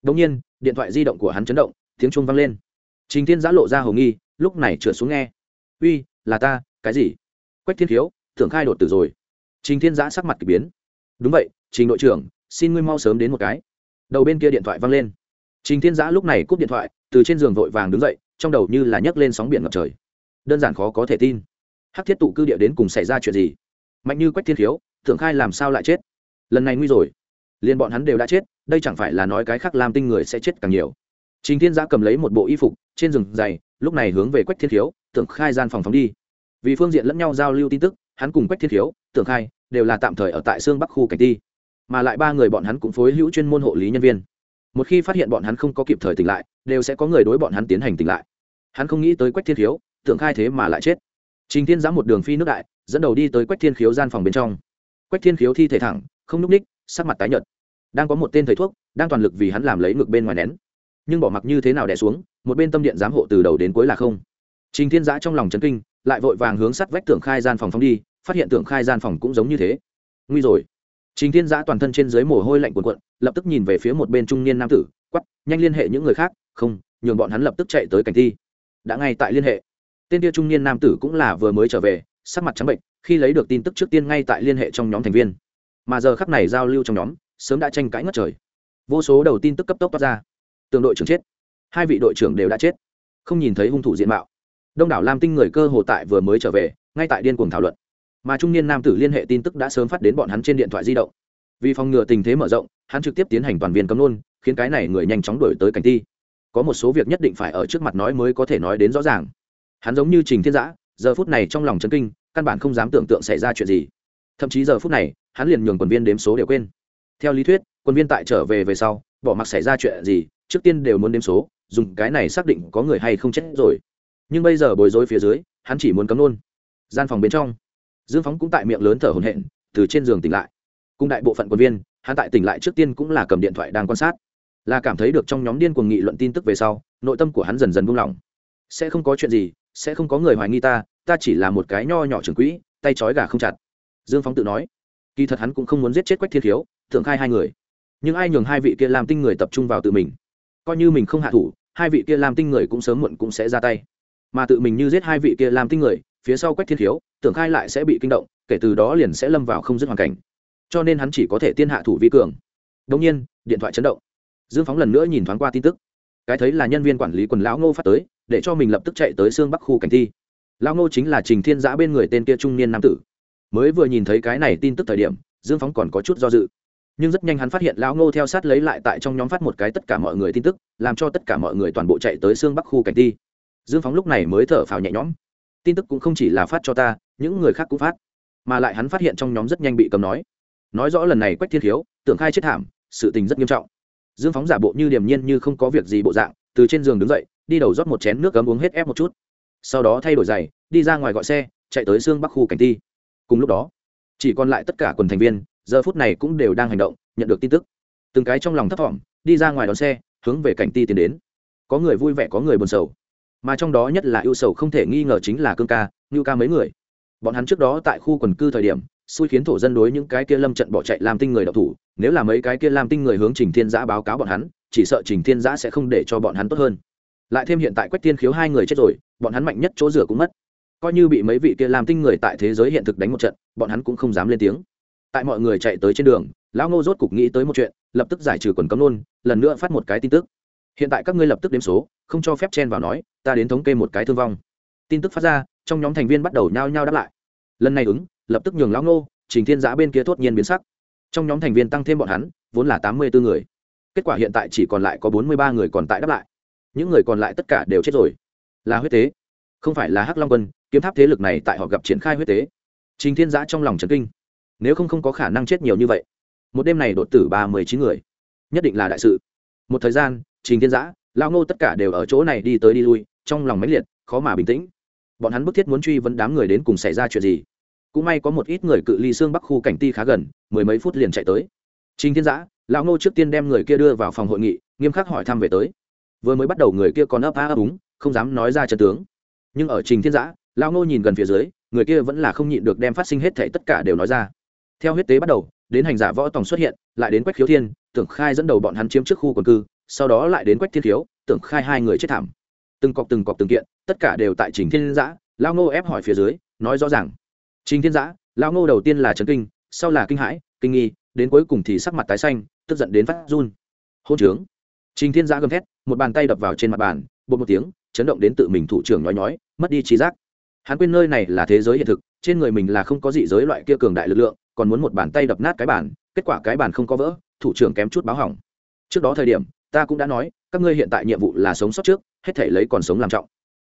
Đ ỗ n g nhiên, điện thoại di động của hắn chấn động, tiếng chuông vang lên. Trình thiên giã lộ ra hầu nghi, lúc này trượt xuống nghe. Uy, là ta, cái gì? Quách thiên khiếu, thưởng khai đột tử rồi. Trình thiên giã sắc mặt k ỳ biến. Đúng vậy, trình đội trưởng, xin ngươi mau sớm đến một cái. Đầu bên kia điện thoại vang lên. Trình thiên giã lúc này cúp điện thoại, từ trên giường vội vàng đứng dậy, trong đầu như là nhấc lên sóng biển ngập trời. Đơn giản khó có thể tin hắc thiết tụ cư địa đến cùng xảy ra chuyện gì? Mạnh như quách thiên khiếu thượng khai làm sao lại chết? Lần này nguy rồi. Liền bọn hắn đều đã chết, đây chẳng phải là nói cái khác làm tinh người sẽ chết càng nhiều. Trình thiên giã cầm lấy một bộ y phục, trên rừng dày lúc này hướng về quách thiên khiếu Thượng khai gian phòng phóng đi. Vì phương diện lẫn nhau giao lưu tin tức, hắn cùng quách thiên khiếu Thượng khai, đều là tạm thời ở tại xương bắc khu cảnh ti. Mà lại ba người bọn hắn cũng phối hữu chuyên môn hộ lý nhân viên. Một khi phát hiện bọn hắn không có kịp thời tỉnh lại, đều sẽ có người đối bọn hắn tiến hành tỉnh lại. Hắn không nghĩ tới quách thiên khiếu Thượng khai thế mà lại chết trình thiên giã một đường phi nước đại, dẫn đầu đi tới quách thiên khiếu gian phòng bên trong. Quách thiên khiếu thi thể thẳng, không n ú c ních, sắc mặt tái nhợt. Đang có một tên thầy thuốc, đang toàn lực vì hắn làm lấy ngực bên ngoài nén. Nhưng bỏ mặc như thế nào đẻ xuống, một bên tâm điện giám hộ từ đầu đến cuối là không. Trình thiên giã trong lòng chấn kinh, lại vội vàng hướng sắt vách tưởng khai gian phòng phóng đi, phát hiện tưởng khai gian phòng cũng giống như thế. Nguy rồi. Trình thiên giã toàn thân trên dưới mồ hôi lạnh cuộn cuộn, lập tức nhìn về phía một bên trung niên nam tử quắp nhanh liên hệ những người khác, không, nhường bọn hắn lập tức chạy tới cảnh thi. Đã ngay tại liên hệ tên kia trung niên nam tử cũng là vừa mới trở về, sắc mặt trắng bệnh, khi lấy được tin tức trước tiên ngay tại liên hệ trong nhóm thành viên. Mà giờ khắc này giao lưu trong nhóm, sớm đã tranh cãi ngất trời. Vô số đầu tin tức cấp tốc toát ra. Tường đội trưởng chết. Hai vị đội trưởng đều đã chết. Không nhìn thấy hung thủ diện mạo. Đông đảo lam tinh người cơ hồ tại vừa mới trở về, ngay tại điên cuồng thảo luận. Mà trung niên nam tử liên hệ tin tức đã sớm phát đến bọn hắn trên điện thoại di động. Vì phòng ngừa tình thế mở rộng, hắn trực tiếp tiến hành toàn viên cấm nôn, khiến cái này người nhanh chóng đổi tới cảnh ti có một số việc nhất định phải ở trước mặt nói mới có thể nói đến rõ ràng hắn giống như trình thiên giã, giờ phút này trong lòng chấn kinh, căn bản không dám tưởng tượng xảy ra chuyện gì. Thậm chí giờ phút này, hắn liền nhường quần viên đếm số đều quên. Theo lý thuyết quân viên tại trở về về sau, bỏ mặc xảy ra chuyện gì, trước tiên đều muốn đếm số, dùng cái này xác định có người hay không chết rồi. Nhưng bây giờ bối rối phía dưới, hắn chỉ muốn cấm luôn. Gian phòng bên trong, dương phóng cũng tại miệng lớn thở hổn hển, từ trên giường tỉnh lại. Cùng đại bộ phận quân viên, hắn tại tỉnh lại trước tiên cũng là cầm điện thoại đang quan sát. Là cảm thấy được trong nhóm điên cuồng nghị luận tin tức về sau, nội tâm của hắn dần dần buông lỏng. Sẽ không có chuyện gì sẽ không có người hoài nghi ta ta chỉ là một cái nho nhỏ trường quỹ, tay trói gà không chặt. Dương phóng tự nói. Kỳ thật hắn cũng không muốn giết chết quách thiên khiếu, thượng khai hai người. Nhưng ai nhường hai vị kia làm tinh người tập trung vào tự mình? Coi như mình không hạ thủ, hai vị kia làm tinh người cũng sớm muộn cũng sẽ ra tay. Mà tự mình như giết hai vị kia làm tinh người, phía sau quách thiên khiếu tưởng khai lại sẽ bị kinh động, kể từ đó liền sẽ lâm vào không dứt hoàn cảnh. Cho nên hắn chỉ có thể tiên hạ thủ vi cường. Đông nhiên, điện thoại chấn động. Dương phóng lần nữa nhìn thoáng qua tin tức. Cái thấy là nhân viên quản lý quần lão ngô phát tới để cho mình lập tức chạy tới xương bắc khu cảnh thi. Lão ngô chính là trình thiên giã bên người tên kia trung niên nam tử. Mới vừa nhìn thấy cái này tin tức thời điểm, dương phóng còn có chút do dự. Nhưng rất nhanh hắn phát hiện lão ngô theo sát lấy lại tại trong nhóm phát một cái tất cả mọi người tin tức, làm cho tất cả mọi người toàn bộ chạy tới xương bắc khu cảnh thi. dương phóng lúc này mới thở phào nhẹ nhõm. Tin tức cũng không chỉ là phát cho ta, những người khác cũng phát. Mà lại hắn phát hiện trong nhóm rất nhanh bị cầm nói. Nói rõ lần này quách thiên thiếu, tưởng khai chết thảm, sự tình rất nghiêm trọng. Dương phóng giả bộ như điềm nhiên như không có việc gì bộ dạng, từ trên giường đứng dậy đi đầu rót một chén nước cấm uống hết ép một chút. Sau đó thay đổi giày, đi ra ngoài gọi xe, chạy tới xương bắc khu cảnh ti cùng lúc đó, chỉ còn lại tất cả quần thành viên, giờ phút này cũng đều đang hành động, nhận được tin tức. Từng cái trong lòng thấp thỏm, đi ra ngoài đón xe, hướng về cảnh ti tiến đến. Có người vui vẻ, có người buồn sầu. Mà trong đó nhất là ưu sầu không thể nghi ngờ chính là cương ca ngưu ca mấy người. Bọn hắn trước đó tại khu quần cư thời điểm, xui khiến thổ dân đối những cái kia lâm trận bỏ chạy làm tinh người đọc thủ, nếu là mấy cái kia làm tinh người hướng trình thiên giã báo cáo bọn hắn, chỉ sợ trình thiên giã sẽ không để cho bọn hắn tốt hơn lại thêm hiện tại quách tiên khiếu hai người chết rồi, bọn hắn mạnh nhất chỗ rửa cũng mất. Coi như bị mấy vị kia làm tinh người tại thế giới hiện thực đánh một trận, bọn hắn cũng không dám lên tiếng. Tại mọi người chạy tới trên đường, lão ngô rốt cục nghĩ tới một chuyện, lập tức giải trừ quần cấm nôn lần nữa phát một cái tin tức. Hiện tại các ngươi lập tức đếm số, không cho phép chen vào nói, ta đến thống kê một cái thương vong. Tin tức phát ra, trong nhóm thành viên bắt đầu nhao nhao đáp lại. Lần này ứng, lập tức nhường lão ngô, trình thiên giã bên kia thốt nhiên biến sắc. Trong nhóm thành viên tăng thêm bọn hắn, vốn là tám mươi bốn người. Kết quả hiện tại chỉ còn lại có bốn mươi ba người còn tại đáp lại những người còn lại tất cả đều chết rồi. Là huyết tế, không phải là hắc long quân, kiếm tháp thế lực này tại họ gặp triển khai huyết tế. Trình thiên giã trong lòng trấn kinh. Nếu không không có khả năng chết nhiều như vậy, một đêm này đột tử ba mươi chín người. Nhất định là đại sự. Một thời gian, trình thiên giã lao ngô tất cả đều ở chỗ này đi tới đi lui, trong lòng mãnh liệt, khó mà bình tĩnh. Bọn hắn bức thiết muốn truy vấn đám người đến cùng xảy ra chuyện gì. Cũng may có một ít người cự ly xương bắc khu cảnh ti khá gần, mười mấy phút liền chạy tới. Trình thiên giã, lão ngô trước tiên đem người kia đưa vào phòng hội nghị, nghiêm khắc hỏi thăm về tới vừa mới bắt đầu người kia còn ấp á ấp úng, không dám nói ra chân tướng. Nhưng ở trình thiên giã lao ngô nhìn gần phía dưới, người kia vẫn là không nhịn được đem phát sinh hết thảy tất cả đều nói ra. Theo huyết tế bắt đầu, đến hành giả võ tòng xuất hiện, lại đến quách khiếu thiên, tưởng khai dẫn đầu bọn hắn chiếm trước khu quần cư, sau đó lại đến quách thiên thiếu tưởng khai hai người chết thảm. Từng cọc từng cọc từng kiện, tất cả đều tại trình thiên giã lao ngô ép hỏi phía dưới, nói rõ ràng. Trình thiên giã lao ngô đầu tiên là trấn kinh, sau là kinh hãi, kinh nghi, đến cuối cùng thì sắc mặt tái xanh, tức giận đến phát run. Hôn trướng trình thiên giã gầm thét, một bàn tay đập vào trên mặt bàn bột một tiếng, chấn động đến tự mình thủ trưởng nhói nhói, mất đi trí giác. Hắn quên nơi này là thế giới hiện thực, trên người mình là không có dị giới loại kia cường đại lực lượng, còn muốn một bàn tay đập nát cái bàn, kết quả cái bàn không có vỡ, thủ trưởng kém chút báo hỏng. Trước đó thời điểm, ta cũng đã nói, các ngươi hiện tại nhiệm vụ là sống sót trước, hết thể lấy còn sống làm trọng.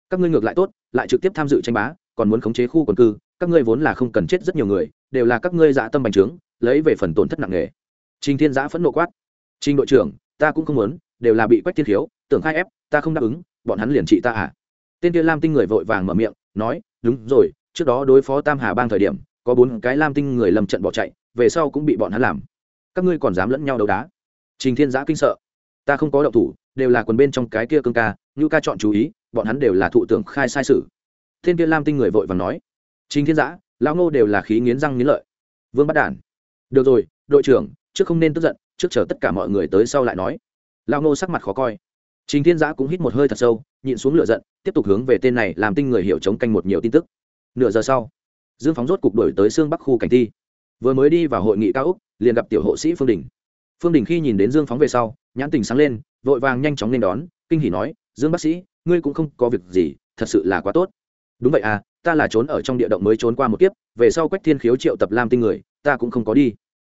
Các ngươi ngược lại tốt, lại trực tiếp tham dự tranh bá, còn muốn khống chế khu quần cư, các ngươi vốn là không cần chết rất nhiều người, đều là các ngươi dạ tâm bành trướng, lấy về phần tổn thất nặng nề. Trình thiên giã phẫn nộ quát. Trình đội trưởng, ta cũng không muốn đều là bị quách thiên thiếu tưởng khai ép, ta không đáp ứng, bọn hắn liền trị ta à? Tên kia lam tinh người vội vàng mở miệng, nói, đúng rồi, trước đó đối phó tam hà bang thời điểm, có bốn cái lam tinh người lầm trận bỏ chạy, về sau cũng bị bọn hắn làm. Các ngươi còn dám lẫn nhau đấu đá? Trình thiên giã kinh sợ. Ta không có động thủ, đều là quần bên trong cái kia cương ca, như ca chọn chú ý, bọn hắn đều là thụ tưởng khai sai sự. Thiên kia lam tinh người vội và nói. Trình thiên giã, lão ngô đều là khí nghiến răng nghiến lợi. Vương bắt đản. Được rồi, đội trưởng, trước không nên tức giận, trước chờ tất cả mọi người tới sau lại nói lão ngô sắc mặt khó coi. Trình thiên giã cũng hít một hơi thật sâu, nhịn xuống lửa giận, tiếp tục hướng về tên này làm tinh người hiểu chống canh một nhiều tin tức. Nửa giờ sau, dương phóng rốt cục đổi tới xương bắc khu cảnh thi. Vừa mới đi vào hội nghị cao úc liền gặp tiểu hộ sĩ phương đình. Phương đình khi nhìn đến dương phóng về sau, nhãn tình sáng lên, vội vàng nhanh chóng nên đón, kinh hỉ nói, dương bác sĩ, ngươi cũng không có việc gì, thật sự là quá tốt. Đúng vậy à ta là trốn ở trong địa động mới trốn qua một kiếp, về sau quách thiên khiếu triệu tập lam tinh người, ta cũng không có đi.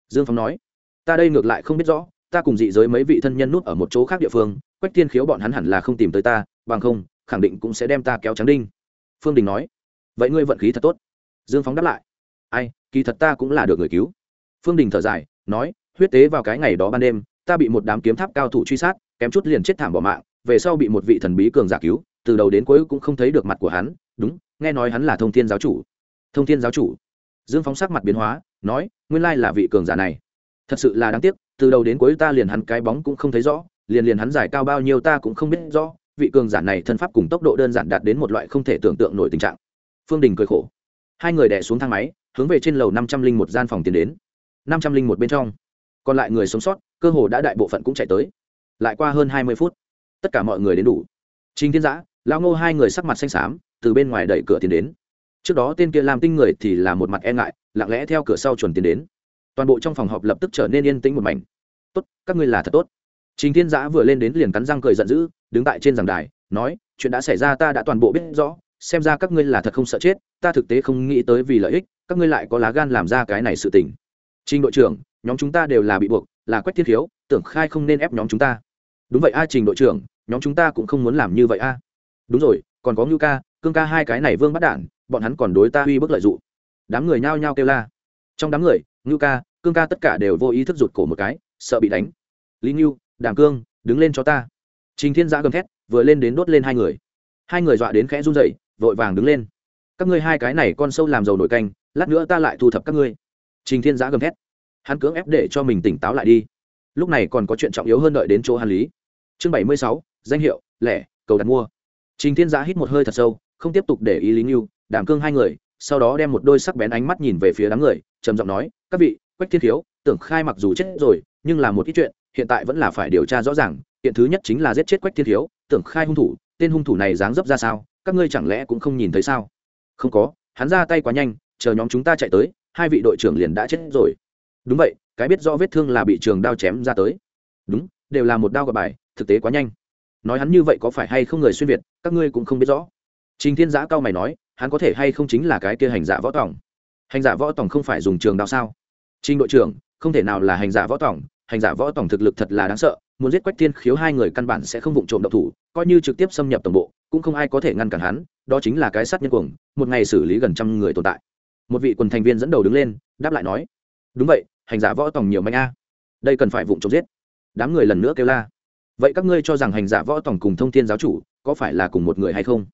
Dương phóng nói. Ta đây ngược lại không biết rõ ta cùng dị giới mấy vị thân nhân nút ở một chỗ khác địa phương, quách thiên khiếu bọn hắn hẳn là không tìm tới ta, bằng không, khẳng định cũng sẽ đem ta kéo trắng đinh. Phương đình nói. Vậy ngươi vận khí thật tốt. Dương phóng đáp lại. Ai, kỳ thật ta cũng là được người cứu. Phương đình thở dài, nói, huyết tế vào cái ngày đó ban đêm, ta bị một đám kiếm tháp cao thủ truy sát, kém chút liền chết thảm bỏ mạng, về sau bị một vị thần bí cường giả cứu, từ đầu đến cuối cũng không thấy được mặt của hắn, đúng, nghe nói hắn là thông thiên giáo chủ. Thông thiên giáo chủ? Dương phóng sắc mặt biến hóa, nói, nguyên lai là vị cường giả này thật sự là đáng tiếc, từ đầu đến cuối ta liền hắn cái bóng cũng không thấy rõ, liền liền hắn giải cao bao nhiêu ta cũng không biết rõ, vị cường giả này thân pháp cùng tốc độ đơn giản đạt đến một loại không thể tưởng tượng nổi tình trạng. Phương đình cười khổ. Hai người đẻ xuống thang máy, hướng về trên lầu năm trăm linh một gian phòng tiến đến. Năm trăm linh một bên trong. Còn lại người sống sót, cơ hồ đã đại bộ phận cũng chạy tới. Lại qua hơn hai mươi phút, tất cả mọi người đến đủ. Trình thiên giã, lão ngô hai người sắc mặt xanh xám, từ bên ngoài đẩy cửa tiến đến. Trước đó tên kia làm tinh người thì là một mặt e ngại, lặng lẽ theo cửa sau chuẩn tiến đến toàn bộ trong phòng họp lập tức trở nên yên tĩnh một mảnh. Tốt, các ngươi là thật tốt. Trình thiên giã vừa lên đến liền cắn răng cười giận dữ, đứng tại trên giảng đài, nói, chuyện đã xảy ra ta đã toàn bộ biết rõ, xem ra các ngươi là thật không sợ chết, ta thực tế không nghĩ tới vì lợi ích, các ngươi lại có lá gan làm ra cái này sự tình. Trình đội trưởng, nhóm chúng ta đều là bị buộc, là quách thiên thiếu tưởng khai không nên ép nhóm chúng ta. Đúng vậy a, trình đội trưởng, nhóm chúng ta cũng không muốn làm như vậy a. Đúng rồi, còn có ngưu ca, cương ca hai cái này vương bắt đản bọn hắn còn đối ta uy bức lợi dụng. Đám người nhao nhao kêu la. Trong đám người ngưu ca, cương ca tất cả đều vô ý thức rụt cổ một cái, sợ bị đánh. Lý ngưu, đàm cương, đứng lên cho ta. Trình thiên giã gầm thét, vừa lên đến đốt lên hai người. Hai người dọa đến khẽ run rẩy, vội vàng đứng lên. Các ngươi hai cái này con sâu làm dầu nổi canh, lát nữa ta lại thu thập các ngươi. Trình thiên giã gầm thét. Hắn cưỡng ép để cho mình tỉnh táo lại đi. Lúc này còn có chuyện trọng yếu hơn đợi đến chỗ hàn lý. Chương bảy mươi sáu, danh hiệu, lẻ, cầu đặt mua. Trình thiên giã hít một hơi thật sâu, không tiếp tục để ý lý ngưu đảm cương hai người sau đó đem một đôi sắc bén ánh mắt nhìn về phía đám người, trầm giọng nói, các vị, quách thiên thiếu, tưởng khai mặc dù chết rồi, nhưng là một ít chuyện, hiện tại vẫn là phải điều tra rõ ràng. Hiện thứ nhất chính là giết chết quách thiên thiếu, tưởng khai hung thủ, tên hung thủ này dáng dấp ra sao, các ngươi chẳng lẽ cũng không nhìn thấy sao? Không có, hắn ra tay quá nhanh, chờ nhóm chúng ta chạy tới, hai vị đội trưởng liền đã chết rồi. Đúng vậy, cái biết rõ vết thương là bị trường đao chém ra tới. Đúng, đều là một đao gặp bài, thực tế quá nhanh. Nói hắn như vậy có phải hay không người xuyên việt, các ngươi cũng không biết rõ. Trình thiên giã cao mày nói hắn có thể hay không chính là cái kia hành giả võ tòng? Hành giả võ tòng không phải dùng trường đao sao? Trình đội trưởng, không thể nào là hành giả võ tòng. Hành giả võ tòng thực lực thật là đáng sợ, muốn giết quách thiên khiếu hai người căn bản sẽ không vụng trộm độc thủ, coi như trực tiếp xâm nhập tổng bộ, cũng không ai có thể ngăn cản hắn, đó chính là cái sát nhân cuồng, một ngày xử lý gần trăm người tồn tại. Một vị quần thành viên dẫn đầu đứng lên, đáp lại nói, đúng vậy, hành giả võ tòng nhiều manh a. Đây cần phải vụng trộm giết. Đám người lần nữa kêu la, vậy các ngươi cho rằng hành giả võ tòng cùng thông thiên giáo chủ có phải là cùng một người hay không?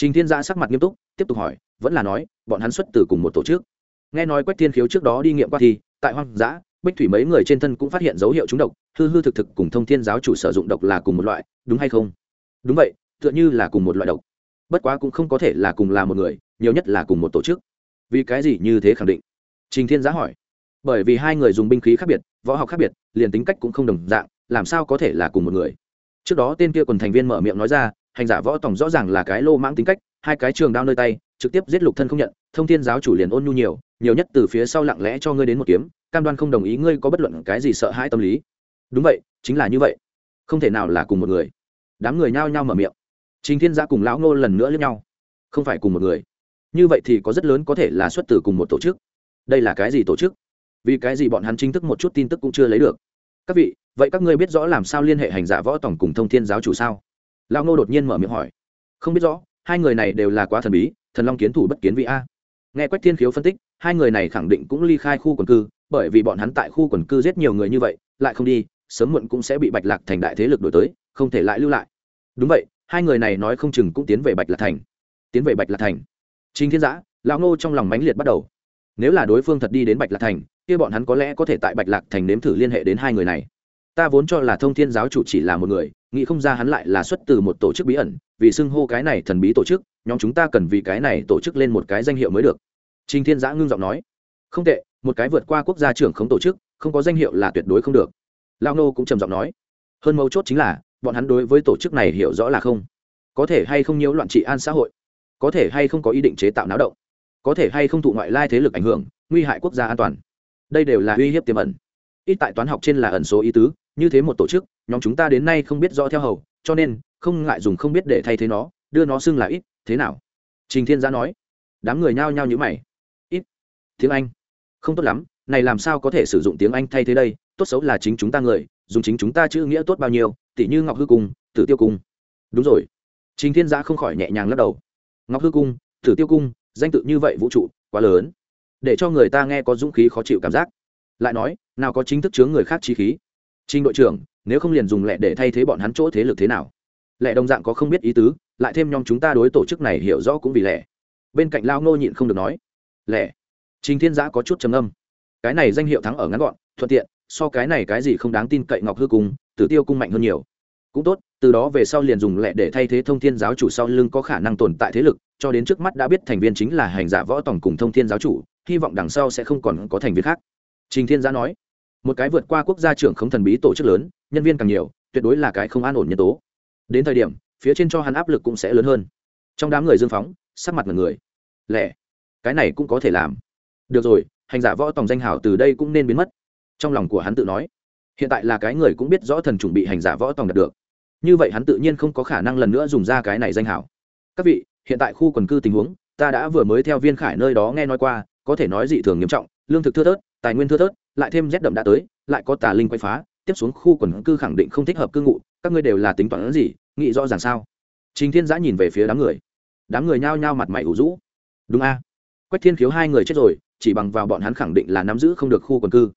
Trình thiên giã sắc mặt nghiêm túc, tiếp tục hỏi, vẫn là nói, bọn hắn xuất từ cùng một tổ chức. Nghe nói quách thiên khiếu trước đó đi nghiệm qua thì, tại hoang dã, bích thủy mấy người trên thân cũng phát hiện dấu hiệu trúng độc, hư hư thực thực cùng thông thiên giáo chủ sử dụng độc là cùng một loại, đúng hay không? Đúng vậy, tựa như là cùng một loại độc. Bất quá cũng không có thể là cùng là một người, nhiều nhất là cùng một tổ chức. Vì cái gì như thế khẳng định? Trình thiên giá hỏi. Bởi vì hai người dùng binh khí khác biệt, võ học khác biệt, liền tính cách cũng không đồng dạng, làm sao có thể là cùng một người? Trước đó tên kia còn thành viên mở miệng nói ra hành giả võ tổng rõ ràng là cái lô mãng tính cách, hai cái trường đao nơi tay, trực tiếp giết lục thân không nhận, thông thiên giáo chủ liền ôn nhu nhiều nhiều nhất từ phía sau lặng lẽ cho ngươi đến một kiếm, cam đoan không đồng ý ngươi có bất luận cái gì sợ hãi tâm lý. Đúng vậy, chính là như vậy. Không thể nào là cùng một người. Đám người nhao nhao mở miệng. Chính thiên gia cùng lão ngô lần nữa lẫn nhau. Không phải cùng một người. Như vậy thì có rất lớn có thể là xuất từ cùng một tổ chức. Đây là cái gì tổ chức? Vì cái gì bọn hắn chính thức một chút tin tức cũng chưa lấy được? Các vị, vậy các ngươi biết rõ làm sao liên hệ hành giả võ tổng cùng thông thiên giáo chủ sao? Lão ngô đột nhiên mở miệng hỏi. Không biết rõ, hai người này đều là quá thần bí, thần long kiến thủ bất kiến vị a. Nghe quách thiên khiếu phân tích, hai người này khẳng định cũng ly khai khu quần cư, bởi vì bọn hắn tại khu quần cư giết nhiều người như vậy, lại không đi, sớm muộn cũng sẽ bị bạch lạc thành đại thế lực đổi tới, không thể lại lưu lại. Đúng vậy, hai người này nói không chừng cũng tiến về bạch lạc thành. Tiến về bạch lạc thành. Chính thiên giã, lão ngô trong lòng mãnh liệt bắt đầu. Nếu là đối phương thật đi đến bạch lạc thành, kia bọn hắn có lẽ có thể tại bạch lạc thành nếm thử liên hệ đến hai người này. Ta vốn cho là thông thiên giáo chủ chỉ là một người nghĩ không ra hắn lại là xuất từ một tổ chức bí ẩn, vì xưng hô cái này thần bí tổ chức, nhóm chúng ta cần vì cái này tổ chức lên một cái danh hiệu mới được. Trình thiên giã ngưng giọng nói. Không tệ, một cái vượt qua quốc gia trưởng không tổ chức, không có danh hiệu là tuyệt đối không được. Lao nô cũng trầm giọng nói. Hơn mấu chốt chính là, bọn hắn đối với tổ chức này hiểu rõ là không. Có thể hay không nhiễu loạn trị an xã hội? Có thể hay không có ý định chế tạo náo động? Có thể hay không thụ ngoại lai thế lực ảnh hưởng, nguy hại quốc gia an toàn? Đây đều là uy hiếp tiềm ẩn. Ít tại toán học trên là ẩn số ý tứ như thế một tổ chức, nhóm chúng ta đến nay không biết rõ theo hầu, cho nên, không ngại dùng không biết để thay thế nó, đưa nó xưng là ít, thế nào? Trình thiên giã nói. Đám người nhao nhao như mày. Ít. Tiếng anh. Không tốt lắm, này làm sao có thể sử dụng tiếng anh thay thế đây? Tốt xấu là chính chúng ta người, dùng chính chúng ta chữ nghĩa tốt bao nhiêu, tỉ như ngọc hư cung, tử tiêu cung. Đúng rồi. Trình thiên giã không khỏi nhẹ nhàng lắc đầu. Ngọc hư cung, tử tiêu cung, danh tự như vậy vũ trụ, quá lớn. Để cho người ta nghe có dũng khí khó chịu cảm giác. Lại nói, nào có chính thức chướng người khác chi khí trình đội trưởng, nếu không liền dùng lẹ để thay thế bọn hắn chỗ thế lực thế nào? Lẹ đồng dạng có không biết ý tứ, lại thêm nhóm chúng ta đối tổ chức này hiểu rõ cũng vì lẹ. Bên cạnh lao ngô nhịn không được nói, lẹ. Trình thiên giã có chút trầm âm cái này danh hiệu thắng ở ngắn gọn, thuận tiện, so cái này cái gì không đáng tin cậy ngọc hư cung, tử tiêu cung mạnh hơn nhiều. Cũng tốt, từ đó về sau liền dùng lẹ để thay thế thông thiên giáo chủ sau lưng có khả năng tồn tại thế lực, cho đến trước mắt đã biết thành viên chính là hành giả võ tổng cùng thông thiên giáo chủ, hy vọng đằng sau sẽ không còn có thành viên khác. Trình thiên giã nói một cái vượt qua quốc gia trưởng không thần bí tổ chức lớn, nhân viên càng nhiều, tuyệt đối là cái không an ổn nhân tố. Đến thời điểm, phía trên cho hắn áp lực cũng sẽ lớn hơn. Trong đám người dương phóng, sắc mặt mọi người. Lẻ cái này cũng có thể làm. Được rồi, hành giả võ tòng danh hảo từ đây cũng nên biến mất. Trong lòng của hắn tự nói, hiện tại là cái người cũng biết rõ thần chuẩn bị hành giả võ tòng đạt được. Như vậy hắn tự nhiên không có khả năng lần nữa dùng ra cái này danh hảo. Các vị, hiện tại khu quần cư tình huống, ta đã vừa mới theo viên khải nơi đó nghe nói qua, có thể nói dị thường nghiêm trọng, lương thực thưa thớt, tài nguyên thưa thớt lại thêm rét đậm đã tới, lại có tà linh quay phá, tiếp xuống khu quần cư khẳng định không thích hợp cư ngụ, các ngươi đều là tính toán gì, nghĩ rõ ràng sao? Trình thiên giã nhìn về phía đám người. Đám người nhao nhao mặt mày ủ rũ. Đúng a. Quách thiên khiếu hai người chết rồi, chỉ bằng vào bọn hắn khẳng định là nắm giữ không được khu quần cư.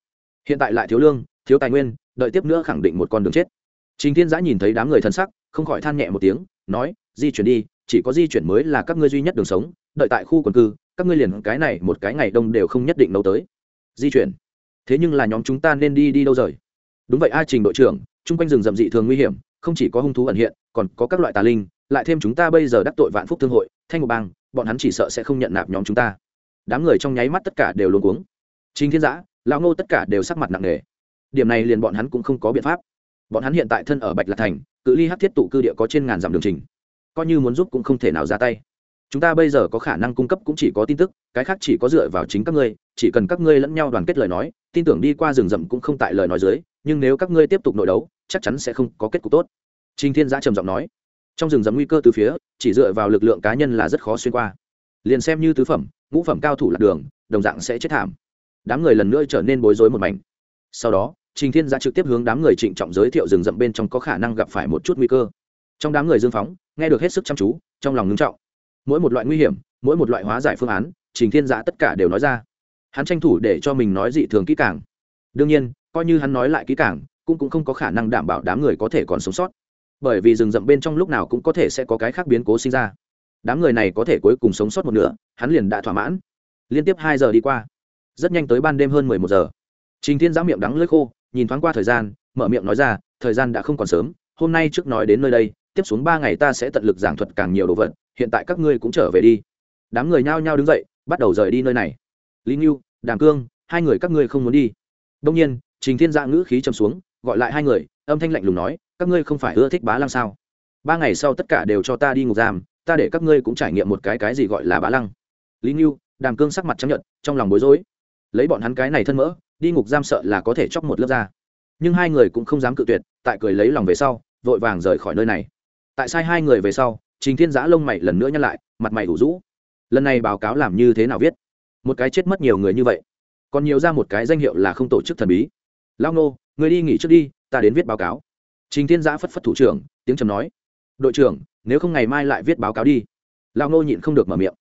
Hiện tại lại thiếu lương, thiếu tài nguyên, đợi tiếp nữa khẳng định một con đường chết. Trình thiên giã nhìn thấy đám người thân sắc, không khỏi than nhẹ một tiếng, nói, di chuyển đi, chỉ có di chuyển mới là các ngươi duy nhất đường sống, đợi tại khu quần cư, các ngươi liền cái này một cái ngày đông đều không nhất định nấu tới. Di chuyển thế nhưng là nhóm chúng ta nên đi đi đâu rời? Đúng vậy a trình đội trưởng, chung quanh rừng rậm dị thường nguy hiểm, không chỉ có hung thú ẩn hiện, còn có các loại tà linh, lại thêm chúng ta bây giờ đắc tội vạn phúc thương hội, thanh ngục bang, bọn hắn chỉ sợ sẽ không nhận nạp nhóm chúng ta. Đám người trong nháy mắt tất cả đều luôn cuống. Chính thiên giã, lão ngô tất cả đều sắc mặt nặng nề. Điểm này liền bọn hắn cũng không có biện pháp. Bọn hắn hiện tại thân ở bạch lạc thành, cự ly hát thiết tụ cư địa có trên ngàn dặm đường trình. Coi như muốn giúp cũng không thể nào ra tay. Chúng ta bây giờ có khả năng cung cấp cũng chỉ có tin tức, cái khác chỉ có dựa vào chính các ngươi chỉ cần các ngươi lẫn nhau đoàn kết lời nói tin tưởng đi qua rừng rậm cũng không tại lời nói dưới nhưng nếu các ngươi tiếp tục nội đấu chắc chắn sẽ không có kết cục tốt Trình Thiên Giã trầm giọng nói, trong rừng rậm nguy cơ từ phía, chỉ dựa vào lực lượng cá nhân là rất khó xuyên qua. Liền xem như tứ phẩm, ngũ phẩm cao thủ lạc đường, đồng dạng sẽ chết thảm. Đám người lần nữa trở nên bối rối một mảnh. Sau đó, Trình Thiên Giã trực tiếp hướng đám người trịnh trọng giới thiệu rừng rậm bên trong có khả năng gặp phải một chút nguy cơ. Trong đám người Dương Phóng, nghe được hết sức chăm chú, trong lòng ngưng trọng. Mỗi một loại nguy hiểm, mỗi một loại hóa giải phương án, Trình Thiên Giã tất cả đều nói ra. Hắn tranh thủ để cho mình nói dị thường kỹ càng. Đương nhiên, coi như hắn nói lại kỹ càng, cũng cũng không có khả năng đảm bảo đám người có thể còn sống sót. Bởi vì rừng rậm bên trong lúc nào cũng có thể sẽ có cái khác biến cố sinh ra. Đám người này có thể cuối cùng sống sót một nửa hắn liền đã thỏa mãn. Liên tiếp hai giờ đi qua. Rất nhanh tới ban đêm hơn mười một giờ. Trình thiên giã miệng đắng lưỡi khô nhìn thoáng qua thời gian mở miệng nói ra thời gian đã không còn sớm hôm nay trước nói đến nơi đây tiếp xuống ba ngày ta sẽ tận lực giảng thuật càng nhiều đồ vật hiện tại các ngươi cũng trở về đi. Đám người nhao nhao đứng dậy bắt đầu rời đi nơi này lý ngưu, đàm cương, hai người các ngươi không muốn đi. Đông nhiên, trình thiên dạ ngữ khí châm xuống, gọi lại hai người, âm thanh lạnh lùng nói, các ngươi không phải ưa thích bá lăng sao? Ba ngày sau tất cả đều cho ta đi ngục giam, ta để các ngươi cũng trải nghiệm một cái cái gì gọi là bá lăng. Lý ngưu, đàm cương sắc mặt chấp nhận trong lòng bối rối. Lấy bọn hắn cái này thân mỡ, đi ngục giam sợ là có thể chóc một lớp ra nhưng hai người cũng không dám cự tuyệt, tại cười lấy lòng về sau, vội vàng rời khỏi nơi này. Tại sai hai người về sau, trình thiên giã lông mày lần nữa nhắc lại, mặt mày ủ rũ. Lần này báo cáo làm như thế nào viết? Một cái chết mất nhiều người như vậy. Còn nhiều ra một cái danh hiệu là không tổ chức thần bí. Lao nô, người đi nghỉ trước đi, ta đến viết báo cáo. Trình thiên giã phất phất thủ trưởng, tiếng trầm nói. Đội trưởng, nếu không ngày mai lại viết báo cáo đi. Lao nô nhịn không được mở miệng.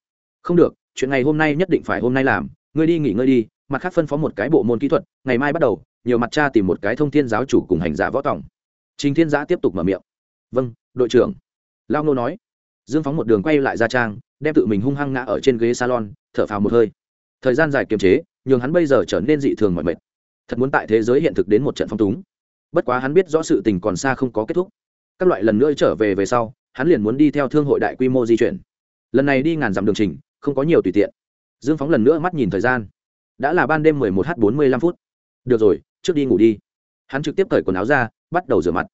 Không được, chuyện ngày hôm nay nhất định phải hôm nay làm. Ngươi đi nghỉ ngơi đi, mặt khác phân phó một cái bộ môn kỹ thuật, ngày mai bắt đầu, nhiều mặt cha tìm một cái thông thiên giáo chủ cùng hành giả võ tòng. Trình thiên giã tiếp tục mở miệng. Vâng đội trưởng. Lao nô nói. Dương phóng một đường quay lại ra trang, đem tự mình hung hăng ngã ở trên ghế salon, thở phào một hơi thời gian dài kiềm chế, nhường hắn bây giờ trở nên dị thường mọi mệt. Thật muốn tại thế giới hiện thực đến một trận phong túng. Bất quá hắn biết rõ sự tình còn xa không có kết thúc. Các loại lần nữa trở về về sau, hắn liền muốn đi theo thương hội đại quy mô di chuyển. Lần này đi ngàn dặm đường trình, không có nhiều tùy tiện. Dương phóng lần nữa mắt nhìn thời gian. Đã là ban đêm mười một h bốn mươi lăm phút. Được rồi, trước đi ngủ đi. Hắn trực tiếp cởi quần áo ra, bắt đầu rửa mặt.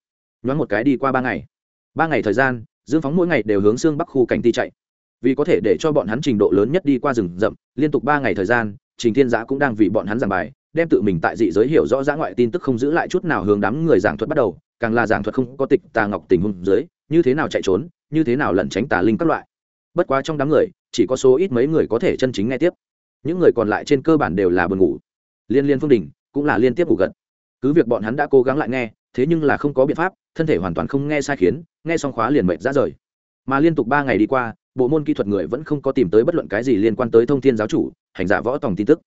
Nhoáng một cái đi qua ba ngày. Ba ngày thời gian, dương phóng mỗi ngày đều hướng xương bắc khu cảnh ti chạy vì có thể để cho bọn hắn trình độ lớn nhất đi qua rừng rậm, liên tục ba ngày thời gian, trình thiên giã cũng đang vì bọn hắn giảng bài, đem tự mình tại dị giới hiểu rõ dã ngoại tin tức không giữ lại chút nào hướng đám người giảng thuật bắt đầu, càng là giảng thuật không có tịch tà ngọc tình huống dưới, như thế nào chạy trốn, như thế nào lẩn tránh tà linh các loại. Bất quá trong đám người, chỉ có số ít mấy người có thể chân chính nghe tiếp. Những người còn lại trên cơ bản đều là buồn ngủ. Liên liên phương đình cũng là liên tiếp ngủ gật. Cứ việc bọn hắn đã cố gắng lại nghe, thế nhưng là không có biện pháp, thân thể hoàn toàn không nghe sai khiến, nghe xong khóa liền mệt ra rời. Mà liên tục ba ngày đi qua bộ môn kỹ thuật người vẫn không có tìm tới bất luận cái gì liên quan tới thông thiên giáo chủ, hành giả võ tòng tin tức.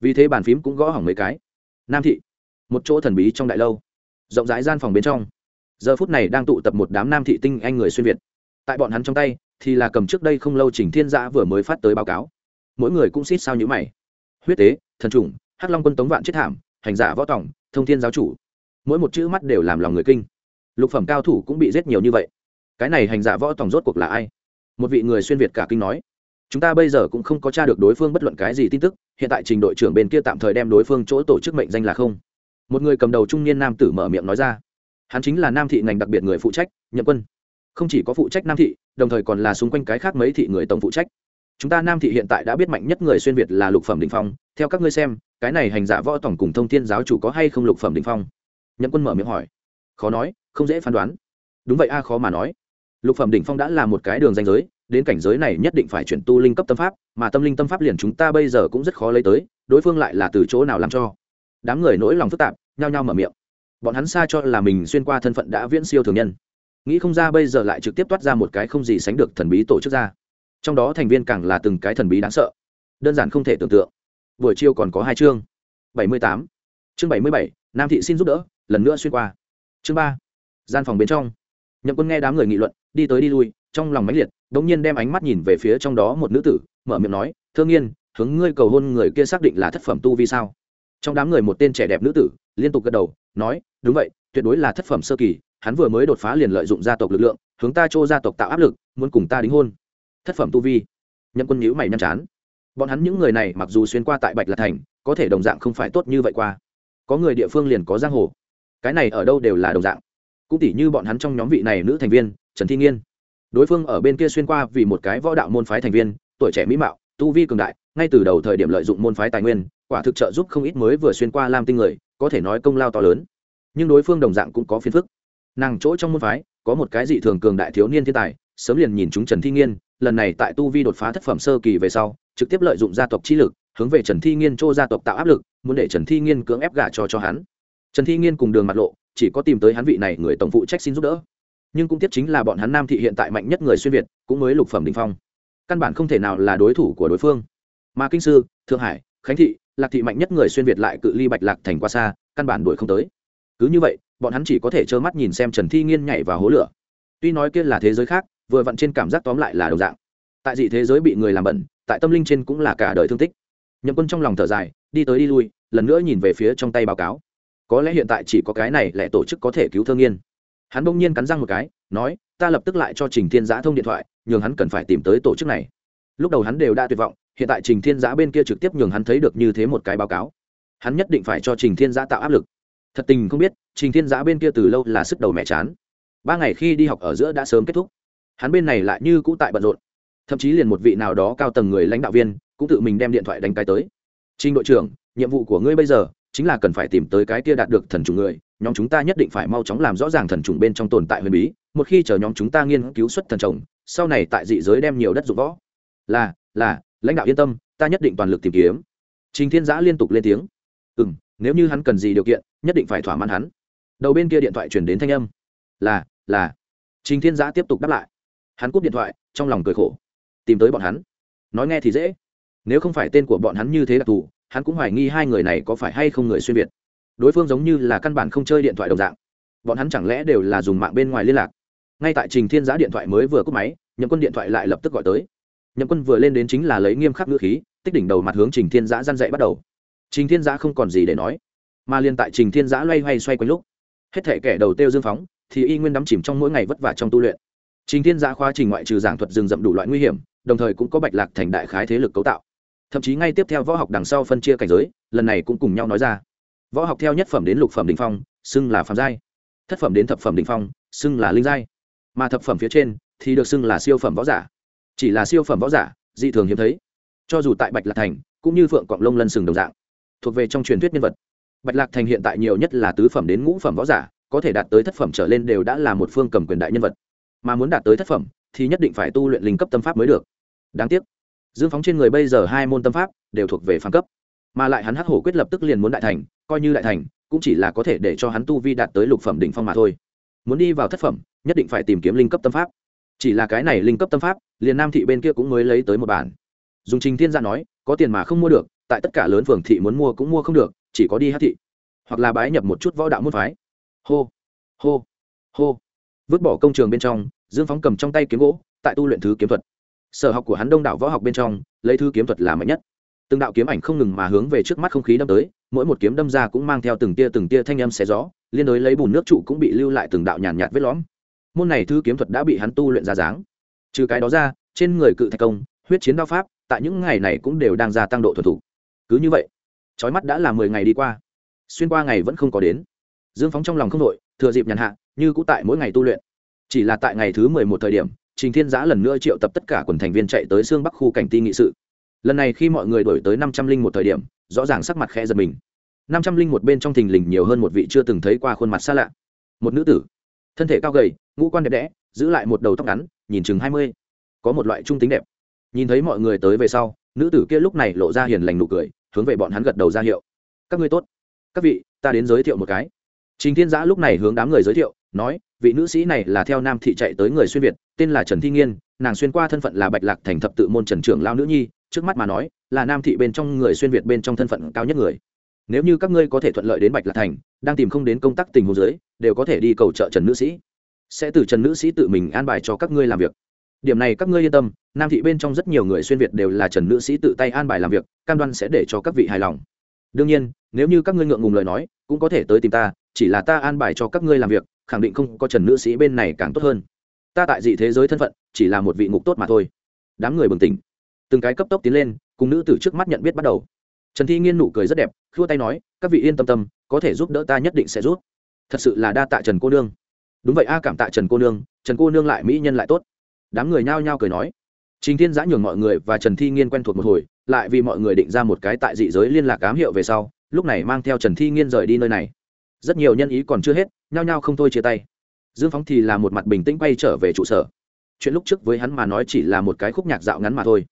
Vì thế bàn phím cũng gõ hỏng mấy cái. Nam thị, một chỗ thần bí trong đại lâu, rộng rãi gian phòng bên trong. Giờ phút này đang tụ tập một đám nam thị tinh anh người xuyên việt. Tại bọn hắn trong tay, thì là cầm trước đây không lâu chỉnh thiên giã vừa mới phát tới báo cáo. Mỗi người cũng xít sao nhữ mày. Huyết tế, thần trùng hắc long quân tống vạn chết thảm, hành giả võ tòng, thông thiên giáo chủ. Mỗi một chữ mắt đều làm lòng người kinh. Lục phẩm cao thủ cũng bị giết nhiều như vậy. Cái này hành giả võ tòng rốt cuộc là ai? Một vị người xuyên việt cả kinh nói, chúng ta bây giờ cũng không có t r a được đối phương bất luận cái gì tin tức, hiện tại trình đội trưởng bên kia tạm thời đem đối phương chỗ tổ chức mệnh danh là không. Một người cầm đầu trung niên nam tử mở miệng nói ra, hắn chính là nam thị ngành đặc biệt người phụ trách, nhậm quân. Không chỉ có phụ trách nam thị, đồng thời còn là xung quanh cái khác mấy thị người tổng phụ trách. Chúng ta nam thị hiện tại đã biết mạnh nhất người xuyên việt là lục phẩm đình phong, theo các ngươi xem, cái này hành giả võ tổng cùng thông thiên giáo chủ có hay không lục phẩm đình phong? Nhậm quân mở miệng hỏi. Khó nói, không dễ phán đoán. Đúng vậy a, khó mà nói lục phẩm đỉnh phong đã là một cái đường danh giới, đến cảnh giới này nhất định phải chuyển tu linh cấp tâm pháp, mà tâm linh tâm pháp liền chúng ta bây giờ cũng rất khó lấy tới, đối phương lại là từ chỗ nào làm cho? Đám người nỗi lòng phức tạp, nhao nhao mở miệng. Bọn hắn xa cho là mình xuyên qua thân phận đã viễn siêu thường nhân. Nghĩ không ra bây giờ lại trực tiếp toát ra một cái không gì sánh được thần bí tổ chức ra. Trong đó thành viên càng là từng cái thần bí đáng sợ. Đơn giản không thể tưởng tượng. Buổi chiều còn có hai chương. Bảy mươi tám. Chương bảy mươi bảy, nam thị xin giúp đỡ, lần nữa xuyên qua. Chương ba. Gian phòng bên trong. Nhậm quân nghe đám người nghị luận đi tới đi lui, trong lòng mãnh liệt đ nhiên đem ánh mắt nhìn về phía trong đó một nữ tử, mở miệng nói, thương nhiên hướng ngươi cầu hôn người kia xác định là thất phẩm tu vi sao? Trong đám người một tên trẻ đẹp nữ tử liên tục gật đầu, nói, đúng vậy, tuyệt đối là thất phẩm sơ kỳ, hắn vừa mới đột phá liền lợi dụng gia tộc lực lượng, hướng ta chỗ gia tộc tạo áp lực, muốn cùng ta đính hôn. Thất phẩm tu vi. Nhậm quân nhữ mày nhăn chán. Bọn hắn những người này mặc dù xuyên qua tại bạch lạc thành, có thể đồng dạng không phải tốt như vậy qua. Có người địa phương liền có giang hồ. Cái này ở đâu đều là đồng dạng. Cũng tỉ như bọn hắn trong nhóm vị này nữ thành viên trần thi nghiên. Đối phương ở bên kia xuyên qua vì một cái võ đạo môn phái thành viên, tuổi trẻ mỹ mạo, tu vi cường đại, ngay từ đầu thời điểm lợi dụng môn phái tài nguyên, quả thực trợ giúp không ít mới vừa xuyên qua lam tinh người, có thể nói công lao to lớn. Nhưng đối phương đồng dạng cũng có phiền phức. Nàng chỗ trong môn phái, có một cái dị thường cường đại thiếu niên thiên tài, sớm liền nhìn chúng trần thi nghiên, lần này tại tu vi đột phá thất phẩm sơ kỳ về sau, trực tiếp lợi dụng gia tộc chi lực, hướng về trần thi nghiên chỗ gia tộc tạo áp lực, muốn để trần thi nghiên cưỡng ép gả cho cho hắn. Trần thi nghiên cùng đường mặt lộ, chỉ có tìm tới hắn vị này người tổng phụ trách xin giúp đỡ nhưng cũng tiếp chính là bọn hắn nam thị hiện tại mạnh nhất người xuyên việt, cũng mới lục phẩm đình phong. Căn bản không thể nào là đối thủ của đối phương. Mà kinh sư, thượng hải, khánh thị, lạc thị mạnh nhất người xuyên việt lại cự ly bạch lạc thành qua xa, căn bản đuổi không tới. Cứ như vậy, bọn hắn chỉ có thể trơ mắt nhìn xem trần thi nghiên nhảy vào hố lửa. Tuy nói kia là thế giới khác, vừa vặn trên cảm giác tóm lại là đồng dạng. Tại dị thế giới bị người làm bẩn, tại tâm linh trên cũng là cả đời thương tích. Nhậm quân trong lòng thở dài, đi tới đi lui, lần nữa nhìn về phía trong tay báo cáo. Có lẽ hiện tại chỉ có cái này lại tổ chức có thể cứu thương nghiên hắn bỗng nhiên cắn răng một cái, nói, ta lập tức lại cho trình thiên giã thông điện thoại, nhường hắn cần phải tìm tới tổ chức này. Lúc đầu hắn đều đã tuyệt vọng, hiện tại trình thiên giã bên kia trực tiếp nhường hắn thấy được như thế một cái báo cáo. Hắn nhất định phải cho trình thiên giã tạo áp lực. Thật tình không biết, trình thiên giã bên kia từ lâu là sức đầu mẹ chán. Ba ngày khi đi học ở giữa đã sớm kết thúc. Hắn bên này lại như cũ tại bận rộn. Thậm chí liền một vị nào đó cao tầng người lãnh đạo viên cũng tự mình đem điện thoại đánh cái tới. Trình đội trưởng, nhiệm vụ của ngươi bây giờ chính là cần phải tìm tới cái kia đạt được thần chủ người nhóm chúng ta nhất định phải mau chóng làm rõ ràng thần trùng bên trong tồn tại huyền bí, một khi chờ nhóm chúng ta nghiên cứu xuất thần trồng sau này tại dị giới đem nhiều đất dụng võ. Là là, lãnh đạo yên tâm, ta nhất định toàn lực tìm kiếm. Trình thiên giã liên tục lên tiếng. Ừ m nếu như hắn cần gì điều kiện, nhất định phải thỏa mãn hắn. Đầu bên kia điện thoại chuyển đến thanh âm. Là là. Trình thiên giã tiếp tục đáp lại. Hắn cúp điện thoại, trong lòng cười khổ. Tìm tới bọn hắn. Nói nghe thì dễ. Nếu không phải tên của bọn hắn như thế đặc thù, hắn cũng hoài nghi hai người này có phải hay không người xuyên việt đối phương giống như là căn bản không chơi điện thoại đồng dạng. Bọn hắn chẳng lẽ đều là dùng mạng bên ngoài liên lạc? Ngay tại trình thiên giã điện thoại mới vừa cúp máy, nhậm quân điện thoại lại lập tức gọi tới. Nhậm quân vừa lên đến chính là lấy nghiêm khắc ngữ khí, tích đỉnh đầu mặt hướng trình thiên giã răn dậy bắt đầu. Trình thiên giã không còn gì để nói, mà liên tại trình thiên giã loay hoay xoay quanh lúc, hết thể kẻ đầu tiêu dương phóng, thì y nguyên đắm chìm trong mỗi ngày vất vả trong tu luyện. Trình thiên giã khoa trình ngoại trừ giảng thuật rừng rậm đủ loại nguy hiểm, đồng thời cũng có bạch lạc thành đại khái thế lực cấu tạo. Thậm chí ngay tiếp theo võ học đằng sau phân chia cảnh giới, lần này cũng cùng nhau nói ra võ học theo nhất phẩm đến lục phẩm đ ỉ n h phong, xưng là phạm giai. Thất phẩm đến thập phẩm đ ỉ n h phong, xưng là linh giai. Mà thập phẩm phía trên thì được xưng là siêu phẩm võ giả. Chỉ là siêu phẩm võ giả, dị thường hiếm thấy. Cho dù tại bạch lạc thành, cũng như phượng quạng lông lân sừng đồng dạng, thuộc về trong truyền thuyết nhân vật. Bạch lạc thành hiện tại nhiều nhất là tứ phẩm đến ngũ phẩm võ giả, có thể đạt tới thất phẩm trở lên đều đã là một phương cầm quyền đại nhân vật. Mà muốn đạt tới thất phẩm thì nhất định phải tu luyện linh cấp tâm pháp mới được. Đáng tiếc, dương phóng trên người bây giờ hai môn tâm pháp đều thuộc về phản cấp. Mà lại hắn hắc hổ quyết lập tức liền muốn đại thành coi như đại thành, cũng chỉ là có thể để cho hắn tu vi đạt tới lục phẩm đỉnh phong mà thôi. Muốn đi vào thất phẩm, nhất định phải tìm kiếm linh cấp tâm pháp. Chỉ là cái này linh cấp tâm pháp, liền nam thị bên kia cũng mới lấy tới một bản. Dùng trình thiên gia nói, có tiền mà không mua được, tại tất cả lớn phường thị muốn mua cũng mua không được, chỉ có đi hát thị. Hoặc là bái nhập một chút võ đạo môn phái. Hô hô hô. Vứt bỏ công trường bên trong, dương phóng cầm trong tay kiếm gỗ, tại tu luyện thứ kiếm thuật. Sở học của hắn đông đảo võ học bên trong, lấy thứ kiếm thuật là mạnh nhất từng đạo kiếm ảnh không ngừng mà hướng về trước mắt không khí đâm tới, mỗi một kiếm đâm ra cũng mang theo từng tia từng tia thanh âm xé gió, liên đối lấy bùn nước trụ cũng bị lưu lại từng đạo nhàn nhạt vết lõm. Môn này thứ kiếm thuật đã bị hắn tu luyện ra dáng. Trừ cái đó ra, trên người cự thạch công, huyết chiến đao pháp, tại những ngày này cũng đều đang gia tăng độ thuần thủ cứ như vậy trói mắt đã là mười ngày đi qua. Xuyên qua ngày vẫn không có đến. Dương phóng trong lòng không đội thừa dịp nhàn hạ, như cũ tại mỗi ngày tu luyện. Chỉ là tại ngày thứ mười một thời điểm, trình thiên giã lần nữa triệu tập tất cả quần thành viên chạy tới xương bắc khu cảnh ti nghị sự lần này khi mọi người đổi tới năm trăm linh một thời điểm, rõ ràng sắc mặt khẽ giật mình. năm trăm linh một bên trong thình lình nhiều hơn một vị chưa từng thấy qua khuôn mặt xa lạ. Một nữ tử, thân thể cao gầy, ngũ quan đẹp đẽ, giữ lại một đầu tóc ngắn, nhìn chừng hai mươi. Có một loại trung tính đẹp. Nhìn thấy mọi người tới về sau, nữ tử kia lúc này lộ ra hiền lành nụ cười, hướng về bọn hắn gật đầu ra hiệu. Các ngươi tốt. Các vị, ta đến giới thiệu một cái. Chính thiên giã lúc này hướng đám người giới thiệu, nói, vị nữ sĩ này là theo nam thị chạy tới người xuyên việt, tên là trần thi nghiên, nàng xuyên qua thân phận là bạch lạc thành thập tự môn trần trưởng lao nữ nhi trước mắt mà nói, là nam thị bên trong người xuyên việt bên trong thân phận cao nhất người. Nếu như các ngươi có thể thuận lợi đến bạch lạc thành, đang tìm không đến công tác tình hồ dưới, đều có thể đi cầu trợ trần nữ sĩ. Sẽ từ trần nữ sĩ tự mình an bài cho các ngươi làm việc. Điểm này các ngươi yên tâm, nam thị bên trong rất nhiều người xuyên việt đều là trần nữ sĩ tự tay an bài làm việc, cam đoan sẽ để cho các vị hài lòng. Đương nhiên, nếu như các ngươi ngượng ngùng lời nói, cũng có thể tới tìm ta, chỉ là ta an bài cho các ngươi làm việc, khẳng định không có trần nữ sĩ bên này càng tốt hơn. Ta tại dị thế giới thân phận, chỉ là một vị ngục tốt mà thôi. Đám người bừng tỉnh từng cái cấp tốc tiến lên, cùng nữ từ trước mắt nhận biết bắt đầu. Trần thi nghiên nụ cười rất đẹp, khua tay nói, các vị yên tâm tâm, có thể giúp đỡ ta nhất định sẽ giúp. Thật sự là đa tạ trần cô nương. Đúng vậy a, cảm tạ trần cô nương, trần cô nương lại mỹ nhân lại tốt. Đám người nhao nhao cười nói. Trình thiên giã nhường mọi người và trần thi nghiên quen thuộc một hồi, lại vì mọi người định ra một cái tại dị giới liên lạc ám hiệu về sau, lúc này mang theo trần thi nghiên rời đi nơi này. Rất nhiều nhân ý còn chưa hết, nhao nhao không thôi chia tay. Dương phóng thì là một mặt bình tĩnh quay trở về trụ sở. Chuyện lúc trước với hắn mà nói chỉ là một cái khúc nhạc dạo ngắn mà thôi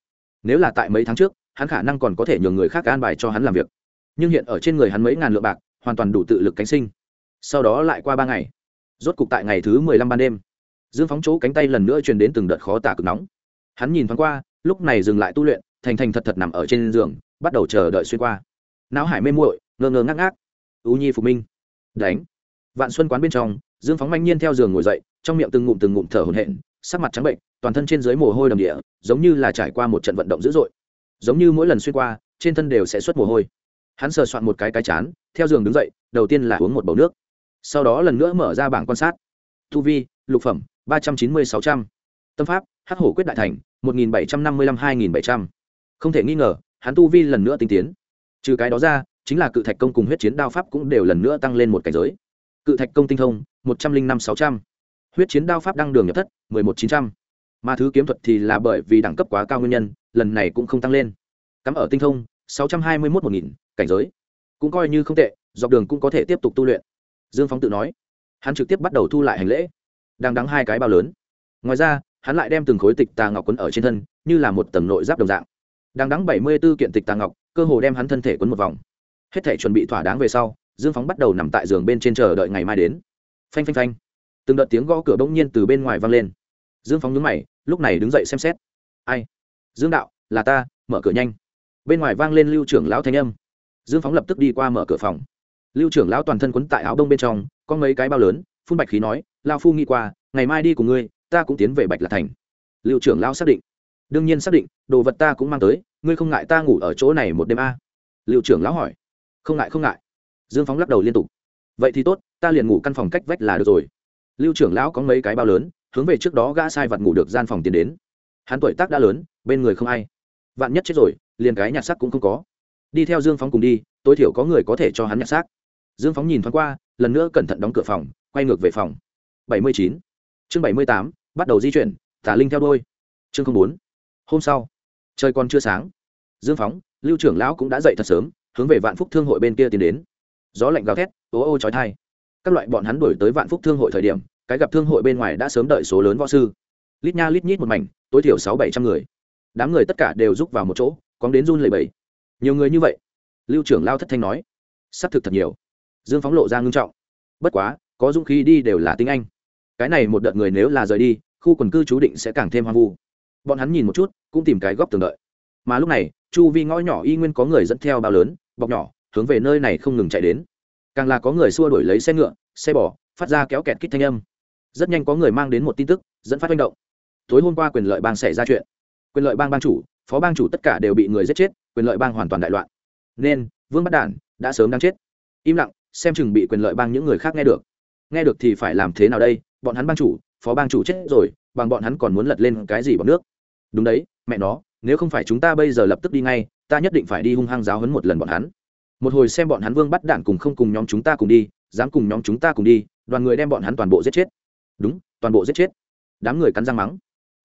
nếu là tại mấy tháng trước, hắn khả năng còn có thể nhường người khác an bài cho hắn làm việc. Nhưng hiện ở trên người hắn mấy ngàn lượng bạc, hoàn toàn đủ tự lực cánh sinh. Sau đó lại qua ba ngày. Rốt cục tại ngày thứ mười lăm ban đêm, dương phóng chỗ cánh tay lần nữa truyền đến từng đợt khó tả cực nóng. Hắn nhìn thoáng qua, lúc này dừng lại tu luyện, thành thành thật thật nằm ở trên giường, bắt đầu chờ đợi xuyên qua. Não hải mê muội, ngơ ngơ ngác ngác. U nhi phục minh. Đánh. Vạn xuân quán bên trong, dương phóng manh nhiên theo giường ngồi dậy, trong miệng từng ngụm từng ngụm thở hổn hển, sắc mặt trắng bệnh toàn thân trên dưới mồ hôi đầm địa, giống như là trải qua một trận vận động dữ dội. Giống như mỗi lần xuyên qua, trên thân đều sẽ xuất mồ hôi. Hắn sờ soạn một cái cái chán, theo giường đứng dậy, đầu tiên là uống một bầu nước. Sau đó lần nữa mở ra bảng quan sát. Thu vi, lục phẩm, ba trăm chín mươi sáu trăm. Tâm pháp, hắc hổ quyết đại thành, một nghìn bảy trăm năm mươi lăm hai nghìn bảy trăm. Không thể nghi ngờ, hắn tu vi lần nữa tinh tiến. Trừ cái đó ra, chính là cự thạch công cùng huyết chiến đao pháp cũng đều lần nữa tăng lên một cảnh giới. Cự thạch công tinh thông, một trăm linh năm sáu trăm. Huyết chiến đao pháp đăng đường nhập thất, mười một chín trăm mà thứ kiếm thuật thì là bởi vì đẳng cấp quá cao nguyên nhân, lần này cũng không tăng lên. Cắm ở tinh thông sáu trăm hai mươi mốt một nghìn, cảnh giới. Cũng coi như không tệ, dọc đường cũng có thể tiếp tục tu luyện. Dương phóng tự nói. Hắn trực tiếp bắt đầu thu lại hành lễ. Đang đắng hai cái bao lớn. Ngoài ra, hắn lại đem từng khối tịch tà ngọc quấn ở trên thân, như là một tầng nội giáp đồng dạng. Đang đắng bảy mươi b ố kiện tịch tà ngọc, cơ hồ đem hắn thân thể quấn một vòng. Hết thể chuẩn bị thỏa đáng về sau, dương phóng bắt đầu nằm tại giường bên trên chờ đợi ngày mai đến. Phanh phanh phanh. Từng đợt tiếng gõ cửa bỗng nhiên từ bên ngoài vang lên. Dương phóng nhúng mày lúc này đứng dậy xem xét. Ai? Dương đạo, là ta, mở cửa nhanh. Bên ngoài vang lên lưu trưởng lão thanh âm. Dương phóng lập tức đi qua mở cửa phòng. Lưu trưởng lão toàn thân quấn tại áo đông bên trong, có mấy cái bao lớn, phun bạch khí nói lao phu nghĩ qua, ngày mai đi cùng ngươi, ta cũng tiến về bạch lạc thành. Lưu trưởng lão xác định. Đương nhiên xác định, đồ vật ta cũng mang tới, ngươi không ngại ta ngủ ở chỗ này một đêm a? À? liệu trưởng lão hỏi. Không ngại không ngại. Dương phóng lắc đầu liên tục. Vậy thì tốt, ta liền ngủ căn phòng cách vách là được rồi. Lưu trưởng lão có mấy cái bao lớn hướng về trước đó gã sai vật ngủ được gian phòng tiến đến. Hắn tuổi tác đã lớn, bên người không ai. Vạn nhất chết rồi, liền cái nhặt xác cũng không có. Đi theo dương phóng cùng đi, tối thiểu có người có thể cho hắn nhặt xác. Dương phóng nhìn thoáng qua, lần nữa cẩn thận đóng cửa phòng, quay ngược về phòng. Bảy mươi chín. Chương bảy mươi tám, bắt đầu di chuyển tả linh theo đôi chương bốn. Hôm sau, trời còn chưa sáng. Dương phóng, lưu trưởng lão cũng đã dậy thật sớm, hướng về vạn phúc thương hội bên kia tiến đến. Gió lạnh gào thét ô ô trói thai các loại bọn hắn đuổi tới vạn phúc thương hội thời điểm cái gặp thương hội bên ngoài đã sớm đợi số lớn võ sư. Lít nha lít nhít một mảnh, tối thiểu sáu bảy trăm người. Đám người tất cả đều rúc vào một chỗ, cóng đến run lầy bầy nhiều người như vậy? Lưu trưởng lao thất thanh nói. S ắ c thực thật nhiều. Dương phóng lộ ra ngưng trọng. Bất quá, có dũng khí đi đều là tiếng anh. Cái này một đợt người nếu là rời đi, khu quần cư chú định sẽ càng thêm hoang vu. Bọn hắn nhìn một chút, cũng tìm cái góc tường đợi. Mà lúc này, chu vi ngõ nhỏ y nguyên có người dẫn theo bao lớn, bọc nhỏ, hướng về nơi này không ngừng chạy đến. Càng là có người xua đuổi lấy xe ngựa, xe bò, phát ra kéo kẹt kích thanh âm rất nhanh có người mang đến một tin tức, dẫn phát manh động. Tối hôm qua quyền lợi bang xảy ra chuyện. Quyền lợi bang bang chủ, phó bang chủ tất cả đều bị người giết chết, quyền lợi bang hoàn toàn đại loạn. Nên, vương bắt đản đã sớm đang chết. Im lặng, xem chừng bị quyền lợi bang những người khác nghe được. Nghe được thì phải làm thế nào đây? Bọn hắn bang chủ, phó bang chủ chết rồi, bằng bọn hắn còn muốn lật lên cái gì bọn nước? Đúng đấy, mẹ nó, nếu không phải chúng ta bây giờ lập tức đi ngay, ta nhất định phải đi hung hăng giáo hấn một lần bọn hắn. Một hồi xem bọn hắn vương bắt đạn cùng không cùng nhóm chúng ta cùng đi, dám cùng nhóm chúng ta cùng đi, đoàn người đem bọn hắn toàn bộ giết chết đúng, toàn bộ giết chết. Đám người cắn răng mắng.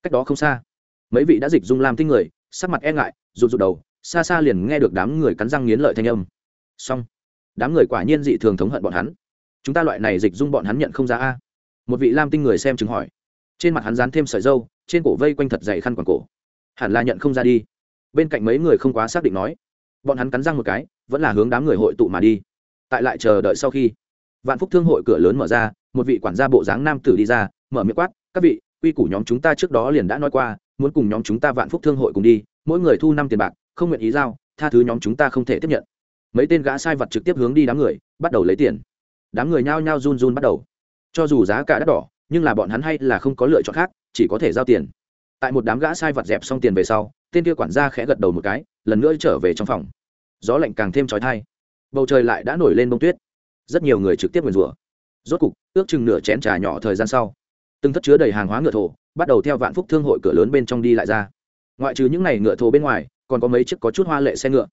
Cách đó không xa, mấy vị đã dịch dung làm tinh người, sắc mặt e ngại, rụt rụt đầu, xa xa liền nghe được đám người cắn răng nghiến lợi thanh âm. Xong, đám người quả nhiên dị thường thống hận bọn hắn. Chúng ta loại này dịch dung bọn hắn nhận không ra a. Một vị lam tinh người xem chứng hỏi. Trên mặt hắn dán thêm sợi dâu, trên cổ vây quanh thật dày khăn quàng cổ. Hẳn là nhận không ra đi. Bên cạnh mấy người không quá xác định nói. Bọn hắn cắn răng một cái, vẫn là hướng đám người hội tụ mà đi. Tại lại chờ đợi sau khi, vạn phúc thương hội cửa lớn mở ra một vị quản gia bộ dáng nam tử đi ra, mở miệng quát, các vị, quy củ nhóm chúng ta trước đó liền đã nói qua, muốn cùng nhóm chúng ta vạn phúc thương hội cùng đi, mỗi người thu năm tiền bạc, không nguyện ý giao, tha thứ nhóm chúng ta không thể tiếp nhận. Mấy tên gã sai vật trực tiếp hướng đi đám người, bắt đầu lấy tiền. Đám người nhao nhao run run bắt đầu. Cho dù giá cả đắt đỏ, nhưng là bọn hắn hay là không có lựa chọn khác, chỉ có thể giao tiền. Tại một đám gã sai vật dẹp xong tiền về sau, tên kia quản gia khẽ gật đầu một cái, lần nữa trở về trong phòng. Gió lạnh càng thêm trói thai bầu trời lại đã nổi lên bông tuyết. Rất nhiều người trực tiếp nguyền rủa rốt cục, ước chừng nửa chén trà nhỏ thời gian sau, từng thất chứa đầy hàng hóa ngựa thổ bắt đầu theo vạn phúc thương hội cửa lớn bên trong đi lại ra. Ngoại trừ những n à y ngựa thổ bên ngoài, còn có mấy chiếc có chút hoa lệ xe ngựa.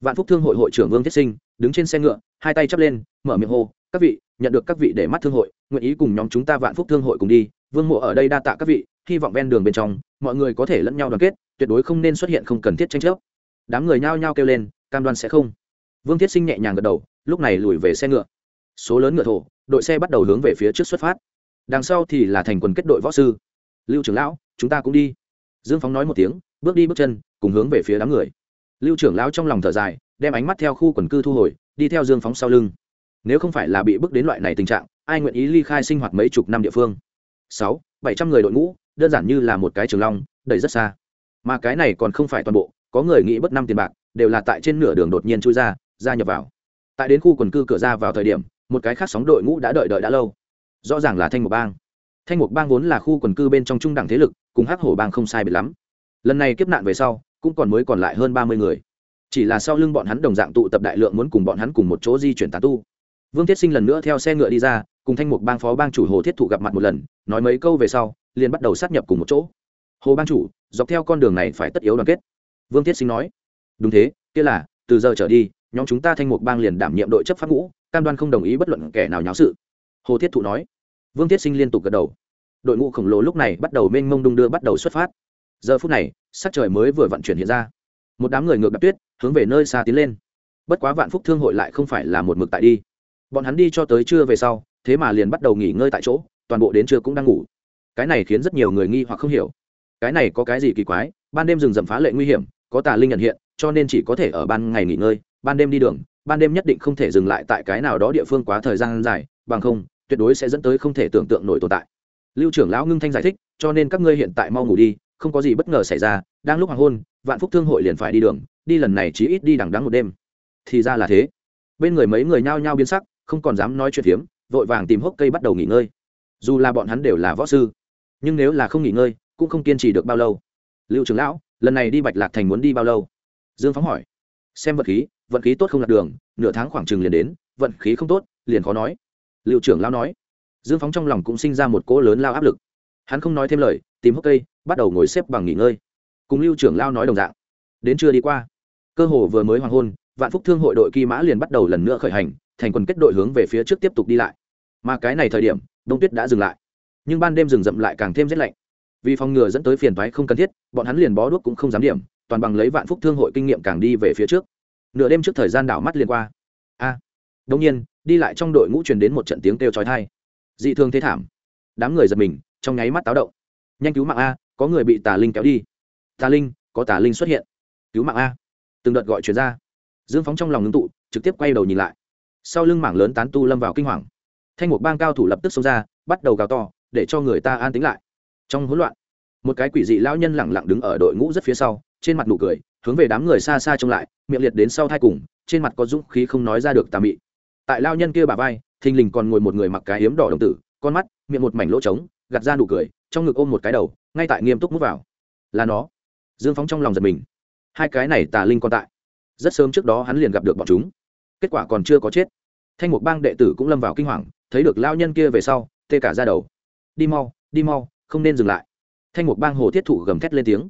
Vạn phúc thương hội hội trưởng vương thiết sinh đứng trên xe ngựa, hai tay chắp lên, mở miệng hô, các vị, nhận được các vị để mắt thương hội, nguyện ý cùng nhóm chúng ta vạn phúc thương hội cùng đi. Vương mộ ở đây đa tạ các vị, hy vọng ven đường bên trong, mọi người có thể lẫn nhau đoàn kết, tuyệt đối không nên xuất hiện không cần thiết tranh chấp. Đám người nhao nhao kêu lên, cam đoan sẽ không. Vương thiết sinh nhẹ nhàng gật đầu, lúc này lùi về xe ngựa. Số lớn ngựa thổ đội xe bắt đầu hướng về phía trước xuất phát. Đằng sau thì là thành quần kết đội võ sư. Lưu trưởng lão, chúng ta cũng đi. Dương phóng nói một tiếng, bước đi bước chân, cùng hướng về phía đám người. Lưu trưởng lão trong lòng thở dài, đem ánh mắt theo khu quần cư thu hồi, đi theo dương phóng sau lưng. Nếu không phải là bị bước đến loại này tình trạng, ai nguyện ý ly khai sinh hoạt mấy chục năm địa phương? Sáu, bảy trăm người đội ngũ, đơn giản như là một cái trường long đầy rất xa. Mà cái này còn không phải toàn bộ, có người nghĩ bất năm tiền bạc, đều là tại trên nửa đường đột nhiên chui ra ra nhập vào. Tại đến khu quần cư cửa ra vào thời điểm một cái khác sóng đội ngũ đã đợi đợi đã lâu. Rõ ràng là thanh mục bang. Thanh mục bang vốn là khu quần cư bên trong trung đẳng thế lực, cùng hắc hổ bang không sai biệt lắm. Lần này kiếp nạn về sau, cũng còn mới còn lại hơn ba mươi người. Chỉ là sau lưng bọn hắn đồng dạng tụ tập đại lượng muốn cùng bọn hắn cùng một chỗ di chuyển tán tu. Vương thiết sinh lần nữa theo xe ngựa đi ra, cùng thanh mục bang phó bang chủ hồ thiết thụ gặp mặt một lần, nói mấy câu về sau, liền bắt đầu sát nhập cùng một chỗ. Hồ bang chủ, dọc theo con đường này phải tất yếu đoàn kết. Vương thiết sinh nói. Đúng thế, kia là, từ giờ trở đi, nhóm chúng ta thanh mục bang liền đảm nhiệm đội chấp pháp ngũ cam đoan không đồng ý bất luận kẻ nào nháo sự. Hồ thiết thụ nói. Vương thiết sinh liên tục gật đầu. Đội ngũ khổng lồ lúc này bắt đầu mênh mông đung đưa bắt đầu xuất phát. Giờ phút này, sắc trời mới vừa vận chuyển hiện ra. Một đám người ngược đạp tuyết, hướng về nơi xa tiến lên. Bất quá vạn phúc thương hội lại không phải là một mực tại đi. Bọn hắn đi cho tới trưa về sau, thế mà liền bắt đầu nghỉ ngơi tại chỗ, toàn bộ đến trưa cũng đang ngủ. Cái này khiến rất nhiều người nghi hoặc không hiểu. Cái này có cái gì kỳ quái? Ban đêm rừng rậm phá lệ nguy hiểm, có tà linh nhận hiện, cho nên chỉ có thể ở ban ngày nghỉ ngơi, ban đêm đi đường ban đêm nhất định không thể dừng lại tại cái nào đó địa phương quá thời gian dài, bằng không, tuyệt đối sẽ dẫn tới không thể tưởng tượng nổi tồn tại. Lưu trưởng lão ngưng thanh giải thích, cho nên các ngươi hiện tại mau ngủ đi, không có gì bất ngờ xảy ra, đang lúc hoàng hôn, vạn phúc thương hội liền phải đi đường, đi lần này chí ít đi đằng đắng một đêm. Thì ra là thế. Bên người mấy người nhao nhao biến sắc, không còn dám nói chuyện phiếm, vội vàng tìm hốc cây bắt đầu nghỉ ngơi. Dù là bọn hắn đều là võ sư, nhưng nếu là không nghỉ ngơi, cũng không kiên trì được bao lâu. Lưu trưởng lão, lần này đi bạch lạc thành muốn đi bao lâu? Dương phóng hỏi. Xem vật khí vận khí tốt không lạc đường, nửa tháng khoảng chừng liền đến, vận khí không tốt, liền khó nói. Liệu trưởng lao nói. Dương phóng trong lòng cũng sinh ra một cỗ lớn lao áp lực. Hắn không nói thêm lời, tìm hốc cây, bắt đầu ngồi xếp bằng nghỉ ngơi. Cùng lưu trưởng lao nói đồng dạng. Đến trưa đi qua, cơ hồ vừa mới hoàng hôn, vạn phúc thương hội đội kỳ mã liền bắt đầu lần nữa khởi hành, thành quần kết đội hướng về phía trước tiếp tục đi lại. Mà cái này thời điểm, đông tuyết đã dừng lại. Nhưng ban đêm rừng rậm lại càng thêm rét lạnh. Vì phòng ngừa dẫn tới phiền thoái không cần thiết, bọn hắn liền bó đuốc cũng không dám điểm, toàn bằng lấy vạn phúc thương hội kinh nghiệm càng đi về phía trước nửa đêm trước thời gian đảo mắt liền qua. A à, đông nhiên đi lại trong đội ngũ truyền đến một trận tiếng kêu chói tai. Dị thương thế thảm. Đám người giật mình trong nháy mắt táo động. Nhanh cứu mạng a có người bị tà linh kéo đi. Tà linh có tà linh xuất hiện. Cứu mạng a. Từng đợt gọi chuyển ra. Dương phóng trong lòng ngưng tụ trực tiếp quay đầu nhìn lại. Sau lưng mảng lớn tán tu lâm vào kinh hoàng. Thanh một bang cao thủ lập tức xông ra bắt đầu gào to để cho người ta an tính lại. Trong hỗn loạn một cái quỷ dị lão nhân lẳng lặng đứng ở đội ngũ rất phía sau trên mặt nụ cười hướng về đám người xa xa trông lại, miệng liệt đến sau thai cùng, trên mặt có dũng khí không nói ra được tà mị. Tại lao nhân kia bà vai, thình lình còn ngồi một người mặc cái hiếm đỏ đồng tử, con mắt, miệng một mảnh lỗ trống, gạt ra nụ cười, trong ngực ôm một cái đầu, ngay tại nghiêm túc mút vào. Là nó. Dương phóng trong lòng giật mình. Hai cái này tà linh còn tại. Rất sớm trước đó hắn liền gặp được bọn chúng. Kết quả còn chưa có chết. Thanh mục bang đệ tử cũng lâm vào kinh hoàng, thấy được lao nhân kia về sau, tê cả ra đầu. Đi mau đi mau, không nên dừng lại. Thanh mục bang hồ thiết thủ gầm thét lên tiếng.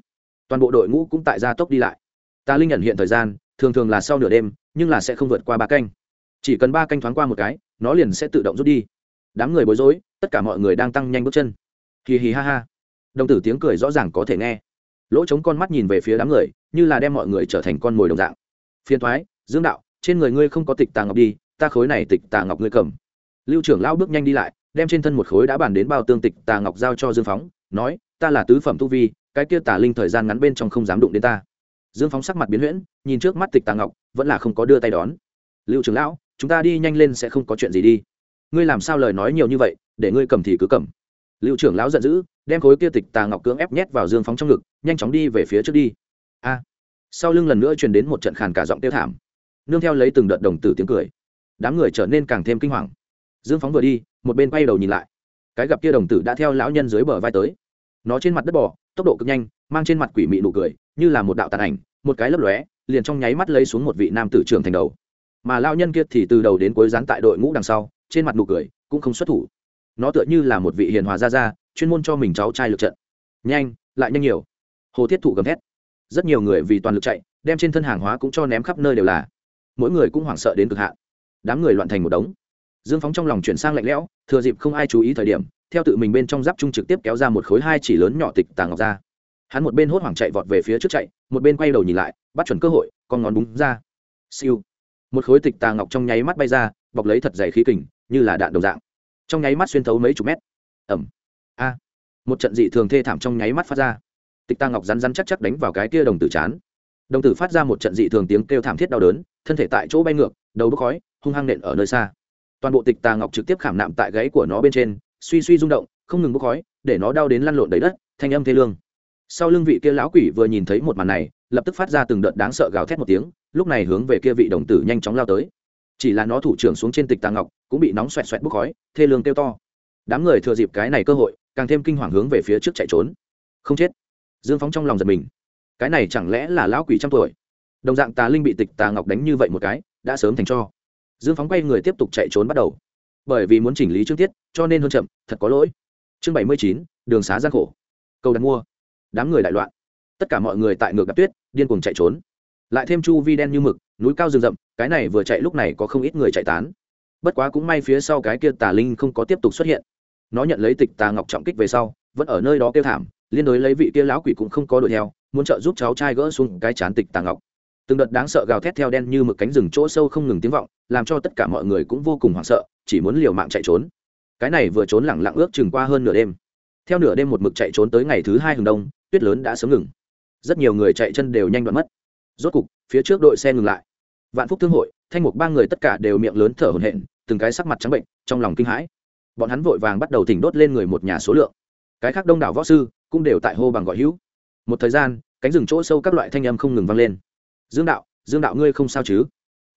Toàn bộ đội ngũ cũng tại gia tốc đi lại tà linh nhận hiện thời gian, thường thường là sau nửa đêm, nhưng là sẽ không vượt qua ba canh. Chỉ cần ba canh thoáng qua một cái, nó liền sẽ tự động rút đi. Đám người bối rối, tất cả mọi người đang tăng nhanh bước chân. Hì hì ha ha. Đồng tử tiếng cười rõ ràng có thể nghe. Lỗ trống con mắt nhìn về phía đám người, như là đem mọi người trở thành con mồi đồng dạng. Phiền thoái dương đạo, trên người ngươi không có tịch tà ngọc đi, ta khối này tịch tà ngọc ngươi cầm. Lưu trưởng lao bước nhanh đi lại, đem trên thân một khối đã bàn đến bao tương tịch tà ngọc giao cho dương phóng, nói, ta là tứ phẩm tu vi, cái kia tà linh thời gian ngắn bên trong không dám đụng đến ta dương phóng sắc mặt biến huyễn, nhìn trước mắt tịch tà ngọc, vẫn là không có đưa tay đón. Lưu trưởng lão, chúng ta đi nhanh lên sẽ không có chuyện gì đi. Ngươi làm sao lời nói nhiều như vậy, để ngươi cầm thì cứ cầm. Lưu trưởng lão giận dữ, đem khối kia tịch tà ngọc cưỡng ép nhét vào dương phóng trong ngực, nhanh chóng đi về phía trước đi. A. Sau lưng lần nữa truyền đến một trận khàn cả giọng tiêu thảm. Nương theo lấy từng đợt đồng tử tiếng cười. Đám người trở nên càng thêm kinh hoàng. Dương phóng vừa đi, một bên quay đầu nhìn lại. Cái gặp kia đồng tử đã theo lão nhân dưới bờ vai tới. Nó trên mặt đất bò, tốc độ cực nhanh, mang trên mặt quỷ mị nụ cười như là một đạo tàn ảnh, một cái lấp lóe, liền trong nháy mắt lấy xuống một vị nam tử trưởng thành đầu. Mà lao nhân kia thì từ đầu đến cuối dán tại đội ngũ đằng sau, trên mặt nụ cười cũng không xuất thủ. Nó tựa như là một vị hiền hòa gia gia, chuyên môn cho mình cháu trai lực trận. Nhanh, lại nhanh nhiều. Hồ thiết thụ gầm thét. Rất nhiều người vì toàn lực chạy, đem trên thân hàng hóa cũng cho ném khắp nơi đều là. Mỗi người cũng hoảng sợ đến cực hạn. Đám người loạn thành một đống. Dương phóng trong lòng chuyển sang lạnh lẽo, thừa dịp không ai chú ý thời điểm, theo tự mình bên trong giáp trung trực tiếp kéo ra một khối hai chỉ lớn nhỏ tịch tàng ngọc ra hắn một bên hốt hoảng chạy vọt về phía trước chạy, một bên quay đầu nhìn lại, bắt chuẩn cơ hội, con ngón búng ra. Siêu. Một khối tịch tà ngọc trong nháy mắt bay ra, bọc lấy thật dày khí kình, như là đạn đầu dạng. Trong nháy mắt xuyên thấu mấy chục mét. Ẩm a. Một trận dị thường thê thảm trong nháy mắt phát ra. Tịch tà ngọc rắn rắn chắc chắc đánh vào cái kia đồng tử chán. Đồng tử phát ra một trận dị thường tiếng kêu thảm thiết đau đớn, thân thể tại chỗ bay ngược, đầu bốc khói, hung hăng nện ở nơi xa. Toàn bộ tịch tà ngọc trực tiếp khảm nạm tại gáy của nó bên trên, suy suy rung động, không ngừng bốc khói, để nó đau đến lăn lộn đầy đất, thanh âm thê lương sau lưng vị kia lão quỷ vừa nhìn thấy một màn này, lập tức phát ra từng đợt đáng sợ gào thét một tiếng, lúc này hướng về kia vị đồng tử nhanh chóng lao tới. Chỉ là nó thủ trưởng xuống trên tịch tà ngọc, cũng bị nóng xoẹt xoẹt bốc khói, thê lương kêu to. Đám người thừa dịp cái này cơ hội, càng thêm kinh hoàng hướng về phía trước chạy trốn. Không chết. Dương phóng trong lòng giật mình. Cái này chẳng lẽ là lão quỷ trăm tuổi? Đồng dạng tà linh bị tịch tà ngọc đánh như vậy một cái, đã sớm thành cho. Dương phóng quay người tiếp tục chạy trốn bắt đầu. Bởi vì muốn chỉnh lý chương tiết, cho nên hơn chậm, thật có lỗi. Chương bảy mươi chín, đường xá gian khổ. Câu đặt mua đám người đại loạn. Tất cả mọi người tại ngược gặp tuyết, điên cuồng chạy trốn. Lại thêm chu vi đen như mực, núi cao rừng rậm, cái này vừa chạy lúc này có không ít người chạy tán. Bất quá cũng may phía sau cái kia tà linh không có tiếp tục xuất hiện. Nó nhận lấy tịch tà ngọc trọng kích về sau, vẫn ở nơi đó kêu thảm, liên đối lấy vị kia lão quỷ cũng không có đuổi theo, muốn trợ giúp cháu trai gỡ xuống cái chán tịch tà ngọc. Từng đợt đáng sợ gào thét theo đen như mực cánh rừng chỗ sâu không ngừng tiếng vọng, làm cho tất cả mọi người cũng vô cùng hoảng sợ, chỉ muốn liều mạng chạy trốn. Cái này vừa trốn lẳng lặng ước chừng qua hơn nửa đêm. Theo nửa đêm một mực chạy trốn tới ngày thứ hai hừng đông tuyết lớn đã sớm ngừng. Rất nhiều người chạy chân đều nhanh đoạn mất. Rốt cục, phía trước đội xe ngừng lại. Vạn phúc thương hội, thanh mục ba người tất cả đều miệng lớn thở hổn hển, từng cái sắc mặt trắng bệnh, trong lòng kinh hãi. Bọn hắn vội vàng bắt đầu thỉnh đốt lên người một nhà số lượng. Cái khác đông đảo võ sư cũng đều tại hô bằng gọi hữu. Một thời gian, cánh rừng chỗ sâu các loại thanh âm không ngừng vang lên. Dương đạo dương đạo ngươi không sao chứ?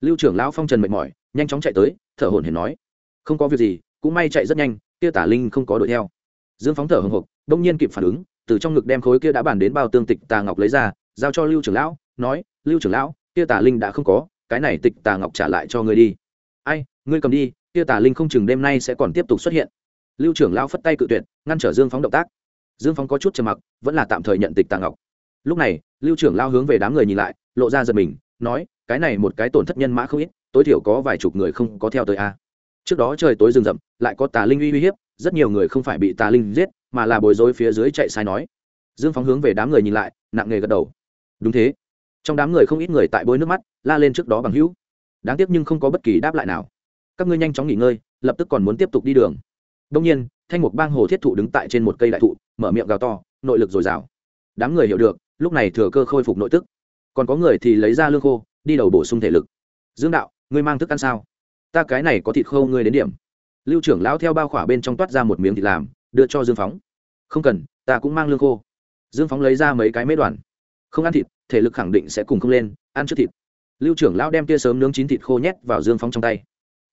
Lưu trưởng lão phong trần mệt mỏi, nhanh chóng chạy tới, thở hổn hển nói. Không có việc gì, cũng may chạy rất nhanh, kia tả linh không có đuổi theo. Dương phóng thở hồng hộc đông nhiên kịp phản ứng từ trong ngực đem khối kia đã bàn đến bao tương tịch tà ngọc lấy ra, giao cho lưu trưởng lão, nói, lưu trưởng lão, kia tà linh đã không có, cái này tịch tà ngọc trả lại cho ngươi đi. Ai, ngươi cầm đi, kia tà linh không chừng đêm nay sẽ còn tiếp tục xuất hiện. Lưu trưởng lão phất tay cự tuyệt, ngăn trở dương phóng động tác. Dương phóng có chút trầm mặc, vẫn là tạm thời nhận tịch tà ngọc. Lúc này, lưu trưởng lao hướng về đám người nhìn lại, lộ ra giật mình, nói, cái này một cái tổn thất nhân mã không ít, tối thiểu có vài chục người không có theo tới a. Trước đó trời tối rừng rậm, lại có tà linh uy uy hiếp rất nhiều người không phải bị tà linh giết, mà là bồi dối phía dưới chạy sai nói. Dương phóng hướng về đám người nhìn lại, nặng nề gật đầu. Đúng thế. Trong đám người không ít người tại bôi nước mắt, la lên trước đó bằng hữu. Đáng tiếc nhưng không có bất kỳ đáp lại nào. Các ngươi nhanh chóng nghỉ ngơi, lập tức còn muốn tiếp tục đi đường. Đông nhiên, thanh mục bang hồ thiết thụ đứng tại trên một cây đại thụ, mở miệng gào to, nội lực dồi dào. Đám người hiểu được, lúc này thừa cơ khôi phục nội tức. Còn có người thì lấy ra lương khô, đi đầu bổ sung thể lực. Dương đạo, ngươi mang thức ăn sao? Ta cái này có thịt khô ngươi đến điểm lưu trưởng lão theo bao khỏa bên trong toát ra một miếng thịt làm, đưa cho dương phóng. Không cần, ta cũng mang lương khô. Dương phóng lấy ra mấy cái mế đoàn. Không ăn thịt, thể lực khẳng định sẽ cùng không lên, ăn trước thịt. Lưu trưởng lão đem tia sớm nướng chín thịt khô nhét vào dương phóng trong tay.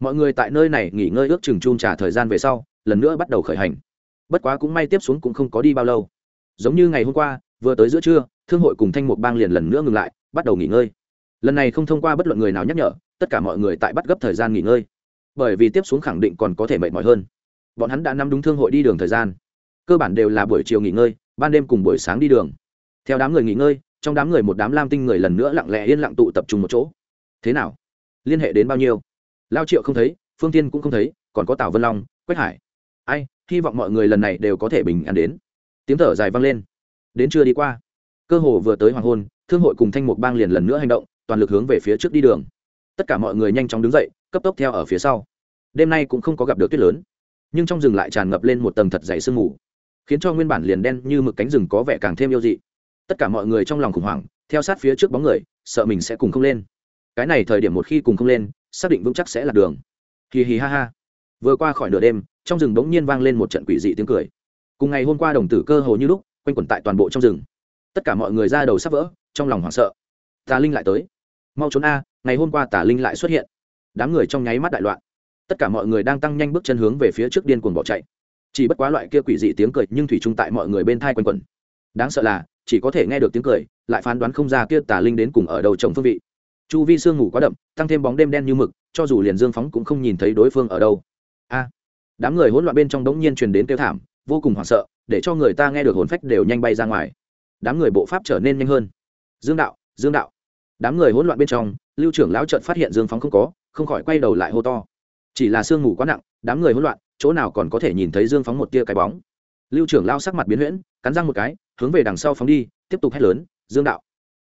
Mọi người tại nơi này nghỉ ngơi ước chừng chun trả thời gian về sau, lần nữa bắt đầu khởi hành. Bất quá cũng may tiếp xuống cũng không có đi bao lâu. Giống như ngày hôm qua, vừa tới giữa trưa, thương hội cùng thanh mục bang liền lần nữa ngừng lại, bắt đầu nghỉ ngơi. Lần này không thông qua bất luận người nào nhắc nhở, tất cả mọi người tại bắt gấp thời gian nghỉ ngơi bởi vì tiếp xuống khẳng định còn có thể mệt mỏi hơn. Bọn hắn đã nắm đúng thương hội đi đường thời gian. Cơ bản đều là buổi chiều nghỉ ngơi, ban đêm cùng buổi sáng đi đường. Theo đám người nghỉ ngơi, trong đám người một đám lam tinh người lần nữa lặng lẽ yên lặng tụ tập trung một chỗ. Thế nào? Liên hệ đến bao nhiêu? Lao triệu không thấy, phương tiên cũng không thấy, còn có tào vân long, quách hải. Ai, hy vọng mọi người lần này đều có thể bình an đến. Tiếng thở dài vang lên. Đến chưa đi qua. Cơ hồ vừa tới hoàng hôn, thương hội cùng thanh mục bang liền lần nữa hành động, toàn lực hướng về phía trước đi đường. Tất cả mọi người nhanh chóng đứng dậy cấp tốc theo ở phía sau. Đêm nay cũng không có gặp được tuyết lớn, nhưng trong rừng lại tràn ngập lên một tầng thật dày sương mù, khiến cho nguyên bản liền đen như mực cánh rừng có vẻ càng thêm yêu dị. Tất cả mọi người trong lòng khủng hoảng, theo sát phía trước bóng người, sợ mình sẽ cùng không lên. Cái này thời điểm một khi cùng không lên, xác định vững chắc sẽ là đường. Hì hì ha ha. Vừa qua khỏi nửa đêm, trong rừng bỗng nhiên vang lên một trận quỷ dị tiếng cười. Cùng ngày hôm qua đồng tử cơ hồ như lúc, quanh quẩn tại toàn bộ trong rừng. Tất cả mọi người ra đầu sắp vỡ, trong lòng hoảng sợ. Tà linh lại tới. Mau trốn a, ngày hôm qua tà linh lại xuất hiện đám người trong nháy mắt đại loạn. Tất cả mọi người đang tăng nhanh bước chân hướng về phía trước điên cuồng bỏ chạy. Chỉ bất quá loại kia quỷ dị tiếng cười nhưng thủy chung tại mọi người bên thai quanh quẩn. Đáng sợ là, chỉ có thể nghe được tiếng cười, lại phán đoán không ra kia tà linh đến cùng ở đầu trọng phương vị. Chu vi sương ngủ quá đậm, tăng thêm bóng đêm đen như mực, cho dù liền dương phóng cũng không nhìn thấy đối phương ở đâu. A! Đám người hỗn loạn bên trong đống nhiên truyền đến tiêu thảm, vô cùng hoảng sợ, để cho người ta nghe được hồn phách đều nhanh bay ra ngoài. Đám người bộ pháp trở nên nhanh hơn. Dương đạo dương đạo. Đám người hỗn loạn bên trong, lưu trưởng lão trợt phát hiện dương phóng không có không khỏi quay đầu lại hô to. Chỉ là sương mù quá nặng, đám người hỗn loạn, chỗ nào còn có thể nhìn thấy dương phóng một tia cái bóng. Lưu trưởng lao sắc mặt biến huyễn, cắn răng một cái, hướng về đằng sau phóng đi, tiếp tục hét lớn, dương đạo!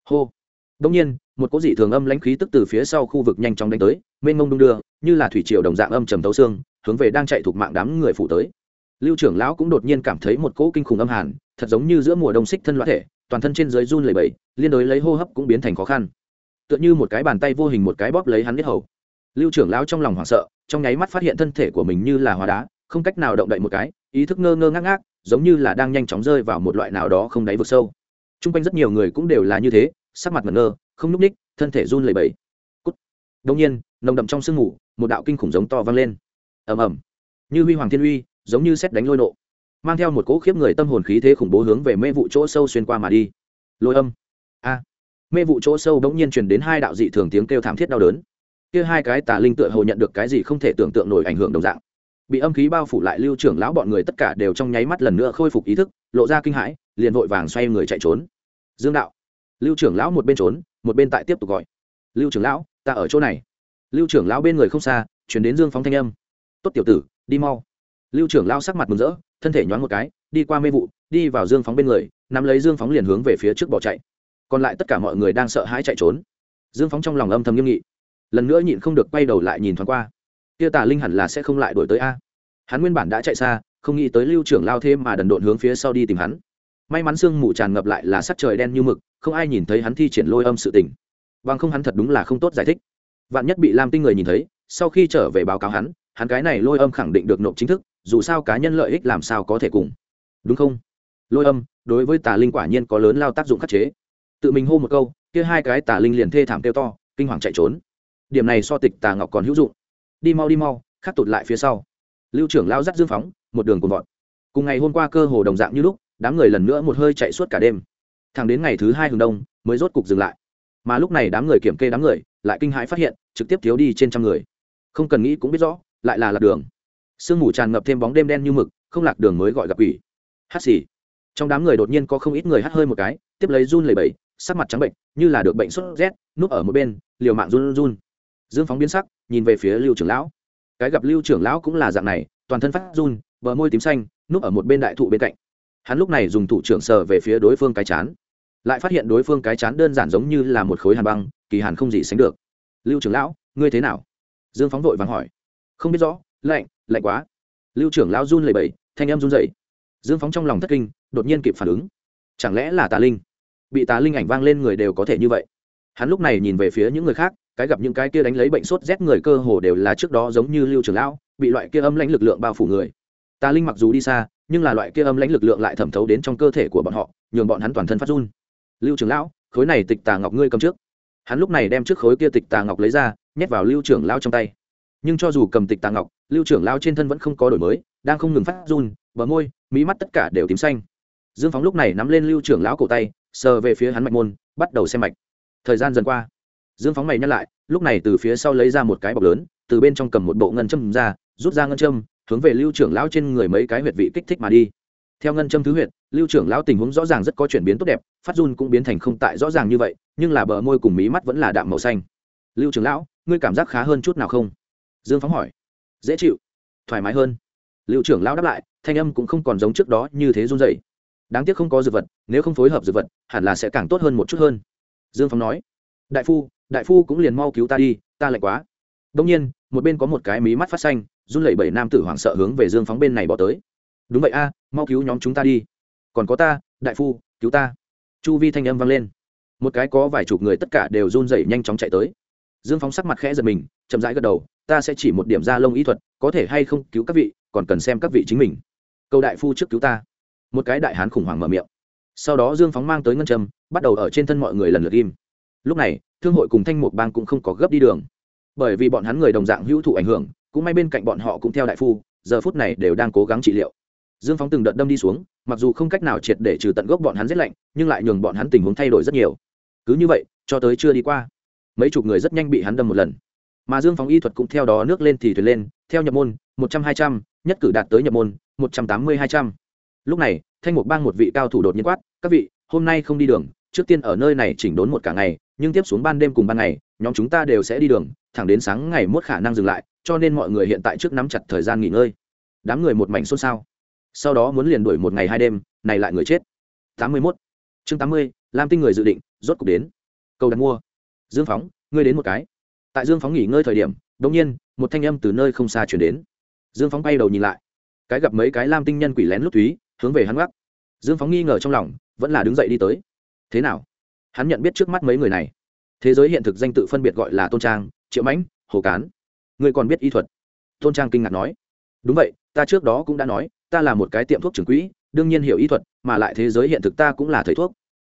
Hô. Đông nhiên, một cỗ dị thường âm lãnh khí tức từ phía sau khu vực nhanh chóng đánh tới, mênh mông đung đưa, như là thủy triều đồng dạng âm trầm tấu xương, hướng về đang chạy thuộc mạng đám người phụ tới. Lưu trưởng lão cũng đột nhiên cảm thấy một cỗ kinh khủng âm hàn, thật giống như giữa mùa đông xích thân loạn thể, toàn thân trên dưới run lẩy bẩy, liên đối lấy hô hấp cũng biến thành khó khăn. Tựa như một cái bàn tay vô hình một cái bóp lấy hắn biết hầu lưu trưởng lão trong lòng hoảng sợ, trong nháy mắt phát hiện thân thể của mình như là hóa đá, không cách nào động đậy một cái, ý thức ngơ ngơ ngác ngác, giống như là đang nhanh chóng rơi vào một loại nào đó không đáy vực sâu. T r u n g quanh rất nhiều người cũng đều là như thế, sắc mặt ngẩn ngơ, không nhúc ních, thân thể run lẩy bẩy. Cút. Đông nhiên, nồng đậm trong sương mù, một đạo kinh khủng giống to vang lên. Ầm ầm. Như huy hoàng thiên uy, giống như xét đánh lôi nộ, mang theo một cỗ khiếp người tâm hồn khí thế khủng bố hướng về mê vụ chỗ sâu xuyên qua mà đi. Lôi âm. A. Mê vụ chỗ sâu bỗng nhiên truyền đến hai đạo dị thường tiếng kêu thảm thiết đau đớn kia hai cái tà linh tựa hồ nhận được cái gì không thể tưởng tượng nổi ảnh hưởng đồng dạng. Bị âm khí bao phủ lại lưu trưởng lão bọn người tất cả đều trong nháy mắt lần nữa khôi phục ý thức, lộ ra kinh hãi, liền vội vàng xoay người chạy trốn. Dương đạo. Lưu trưởng lão một bên trốn, một bên tại tiếp tục gọi. Lưu trưởng lão, ta ở chỗ này. Lưu trưởng lão bên người không xa chuyển đến dương phóng thanh âm. Tốt tiểu tử, đi mau. Lưu trưởng lão sắc mặt mừng rỡ, thân thể nhoáng một cái, đi qua mê vụ, đi vào dương phóng bên người, nắm lấy dương phóng liền hướng về phía trước bỏ chạy. Còn lại tất cả mọi người đang sợ hãi chạy trốn. Dương phóng trong lòng âm thầm nghiêm nghị lần nữa nhịn không được quay đầu lại nhìn thoáng qua. Kia tà linh hẳn là sẽ không lại đổi tới a. Hắn nguyên bản đã chạy xa, không nghĩ tới lưu trưởng lao thêm mà đần độn hướng phía sau đi tìm hắn. May mắn sương mù tràn ngập lại là sắc trời đen như mực, không ai nhìn thấy hắn thi triển lôi âm sự tình. Bằng không hắn thật đúng là không tốt giải thích. Vạn nhất bị lam tinh người nhìn thấy, sau khi trở về báo cáo hắn hắn cái này lôi âm khẳng định được nộp chính thức, dù sao cá nhân lợi ích làm sao có thể cùng. Đúng không? Lôi âm, đối với tà linh quả nhiên có lớn lao tác dụng khắc chế. Tự mình hô một câu, kia hai cái tà linh liền thê thảm kêu to, kinh hoàng chạy trốn điểm này so tịch tà ngọc còn hữu dụng. Đi mau đi mau, khắc tụt lại phía sau. Lưu trưởng lao dắt dương phóng, một đường cùng vọt. Cùng ngày hôm qua cơ hồ đồng dạng như lúc, đám người lần nữa một hơi chạy suốt cả đêm. Thẳng đến ngày thứ hai hừng đông, mới rốt cục dừng lại. Mà lúc này đám người kiểm kê đám người, lại kinh hãi phát hiện, trực tiếp thiếu đi trên trăm người. Không cần nghĩ cũng biết rõ, lại là lạc đường. Sương mù tràn ngập thêm bóng đêm đen như mực, không lạc đường mới gọi gặp quỷ. Hát xì. Trong đám người đột nhiên có không ít người hát hơi một cái, tiếp lấy run lầy bẫy sắc mặt trắng bệnh, như là được bệnh sốt rét, núp ở một bên, liều mạng run run dương phóng biến sắc, nhìn về phía lưu trưởng lão. Cái gặp lưu trưởng lão cũng là dạng này, toàn thân phát run, bờ môi tím xanh, núp ở một bên đại thụ bên cạnh. Hắn lúc này dùng thủ trưởng sờ về phía đối phương cái chán. Lại phát hiện đối phương cái chán đơn giản giống như là một khối hàn băng, kỳ hàn không gì sánh được. Lưu trưởng lão, ngươi thế nào? Dương phóng vội vàng hỏi. Không biết rõ, lạnh lạnh quá. Lưu trưởng lão run lầy bẩy, thanh em run dậy dương phóng trong lòng thất kinh, đột nhiên kịp phản ứng. Chẳng lẽ là tà linh? Bị tà linh ảnh vang lên người đều có thể như vậy. Hắn lúc này nhìn về phía những người khác cái gặp những cái kia đánh lấy bệnh sốt rét người cơ hồ đều là trước đó giống như lưu trưởng lão, bị loại kia âm lãnh lực lượng bao phủ người. Tà linh mặc dù đi xa, nhưng là loại kia âm lãnh lực lượng lại thẩm thấu đến trong cơ thể của bọn họ, nhường bọn hắn toàn thân phát run. Lưu trưởng lão, khối này tịch tà ngọc ngươi cầm trước. Hắn lúc này đem trước khối kia tịch tà ngọc lấy ra, nhét vào lưu trưởng lão trong tay. Nhưng cho dù cầm tịch tà ngọc, lưu trưởng lão trên thân vẫn không có đổi mới, đang không ngừng phát run, bờ môi, mí mắt tất cả đều tím xanh. Dương phóng lúc này nắm lên lưu trưởng lão cổ tay, sờ về phía hắn mạch môn, bắt đầu xem mạch. Thời gian dần qua dương phóng mày nhắc lại, lúc này từ phía sau lấy ra một cái bọc lớn, từ bên trong cầm một bộ ngân châm ra, rút ra ngân châm, hướng về lưu trưởng lão trên người mấy cái huyệt vị kích thích mà đi. Theo ngân châm thứ huyệt, lưu trưởng lão tình huống rõ ràng rất có chuyển biến tốt đẹp, phát run cũng biến thành không tại rõ ràng như vậy, nhưng là bờ môi cùng mí mắt vẫn là đạm màu xanh. Lưu trưởng lão, ngươi cảm giác khá hơn chút nào không? Dương phóng hỏi. Dễ chịu, thoải mái hơn. Lưu trưởng lão đáp lại, thanh âm cũng không còn giống trước đó như thế run dậy đáng tiếc không có dược vật, nếu không phối hợp dược vật, hẳn là sẽ càng tốt hơn một chút hơn. Dương phóng nói đại phu đại phu cũng liền mau cứu ta đi, ta lạnh quá. Đông nhiên, một bên có một cái mí mắt phát xanh, run lẩy bẩy nam tử hoảng sợ hướng về dương phóng bên này bỏ tới. Đúng vậy a, mau cứu nhóm chúng ta đi. Còn có ta, đại phu, cứu ta. Chu vi thanh âm vang lên. Một cái có vài chục người tất cả đều run rẩy nhanh chóng chạy tới. Dương phóng sắc mặt khẽ giật mình, chậm rãi gật đầu, ta sẽ chỉ một điểm ra lông y thuật, có thể hay không cứu các vị, còn cần xem các vị chính mình. Câu đại phu trước cứu ta. Một cái đại hán khủng hoảng mở miệng. Sau đó dương phóng mang tới ngân châm, bắt đầu ở trên thân mọi người lần lượt im lúc này, thương hội cùng thanh mục bang cũng không có gấp đi đường. Bởi vì bọn hắn người đồng dạng hữu thụ ảnh hưởng, cũng may bên cạnh bọn họ cũng theo đại phu, giờ phút này đều đang cố gắng trị liệu. Dương phóng từng đợt đâm đi xuống, mặc dù không cách nào triệt để trừ tận gốc bọn hắn rét lạnh, nhưng lại nhường bọn hắn tình huống thay đổi rất nhiều. Cứ như vậy, cho tới chưa đi qua, mấy chục người rất nhanh bị hắn đâm một lần. Mà dương phóng y thuật cũng theo đó nước lên thì thuyền lên, theo nhập môn, một trăm hai trăm, nhất cử đạt tới nhập môn, một trăm tám mươi hai trăm. Lúc này, thanh mục bang một vị cao thủ đột nhiên quát, các vị, hôm nay không đi đường, trước tiên ở nơi này chỉnh đốn một cả ngày nhưng tiếp xuống ban đêm cùng ban ngày, nhóm chúng ta đều sẽ đi đường, thẳng đến sáng ngày mốt khả năng dừng lại, cho nên mọi người hiện tại trước nắm chặt thời gian nghỉ ngơi. Đám người một mảnh xôn xao. Sau đó muốn liền đuổi một ngày hai đêm, này lại người chết. Tám mươi mốt. Chương tám mươi, lam tinh người dự định, rốt cục đến. Cầu đặt mua. Dương phóng, ngươi đến một cái. Tại dương phóng nghỉ ngơi thời điểm đ ỗ n g nhiên, một thanh âm từ nơi không xa chuyển đến. Dương phóng bay đầu nhìn lại. Cái gặp mấy cái lam tinh nhân quỷ lén lút thúy, hướng về hắn gác. Dương phóng nghi ngờ trong lòng, vẫn là đứng dậy đi tới. Thế nào? Hắn nhận biết trước mắt mấy người này. Thế giới hiện thực danh tự phân biệt gọi là tôn trang, triệu mãnh, hồ cán. Ngươi còn biết y thuật? Tôn trang kinh ngạc nói. Đúng vậy, ta trước đó cũng đã nói, ta là một cái tiệm thuốc trưởng quỹ, đương nhiên hiểu y thuật, mà lại thế giới hiện thực ta cũng là thầy thuốc.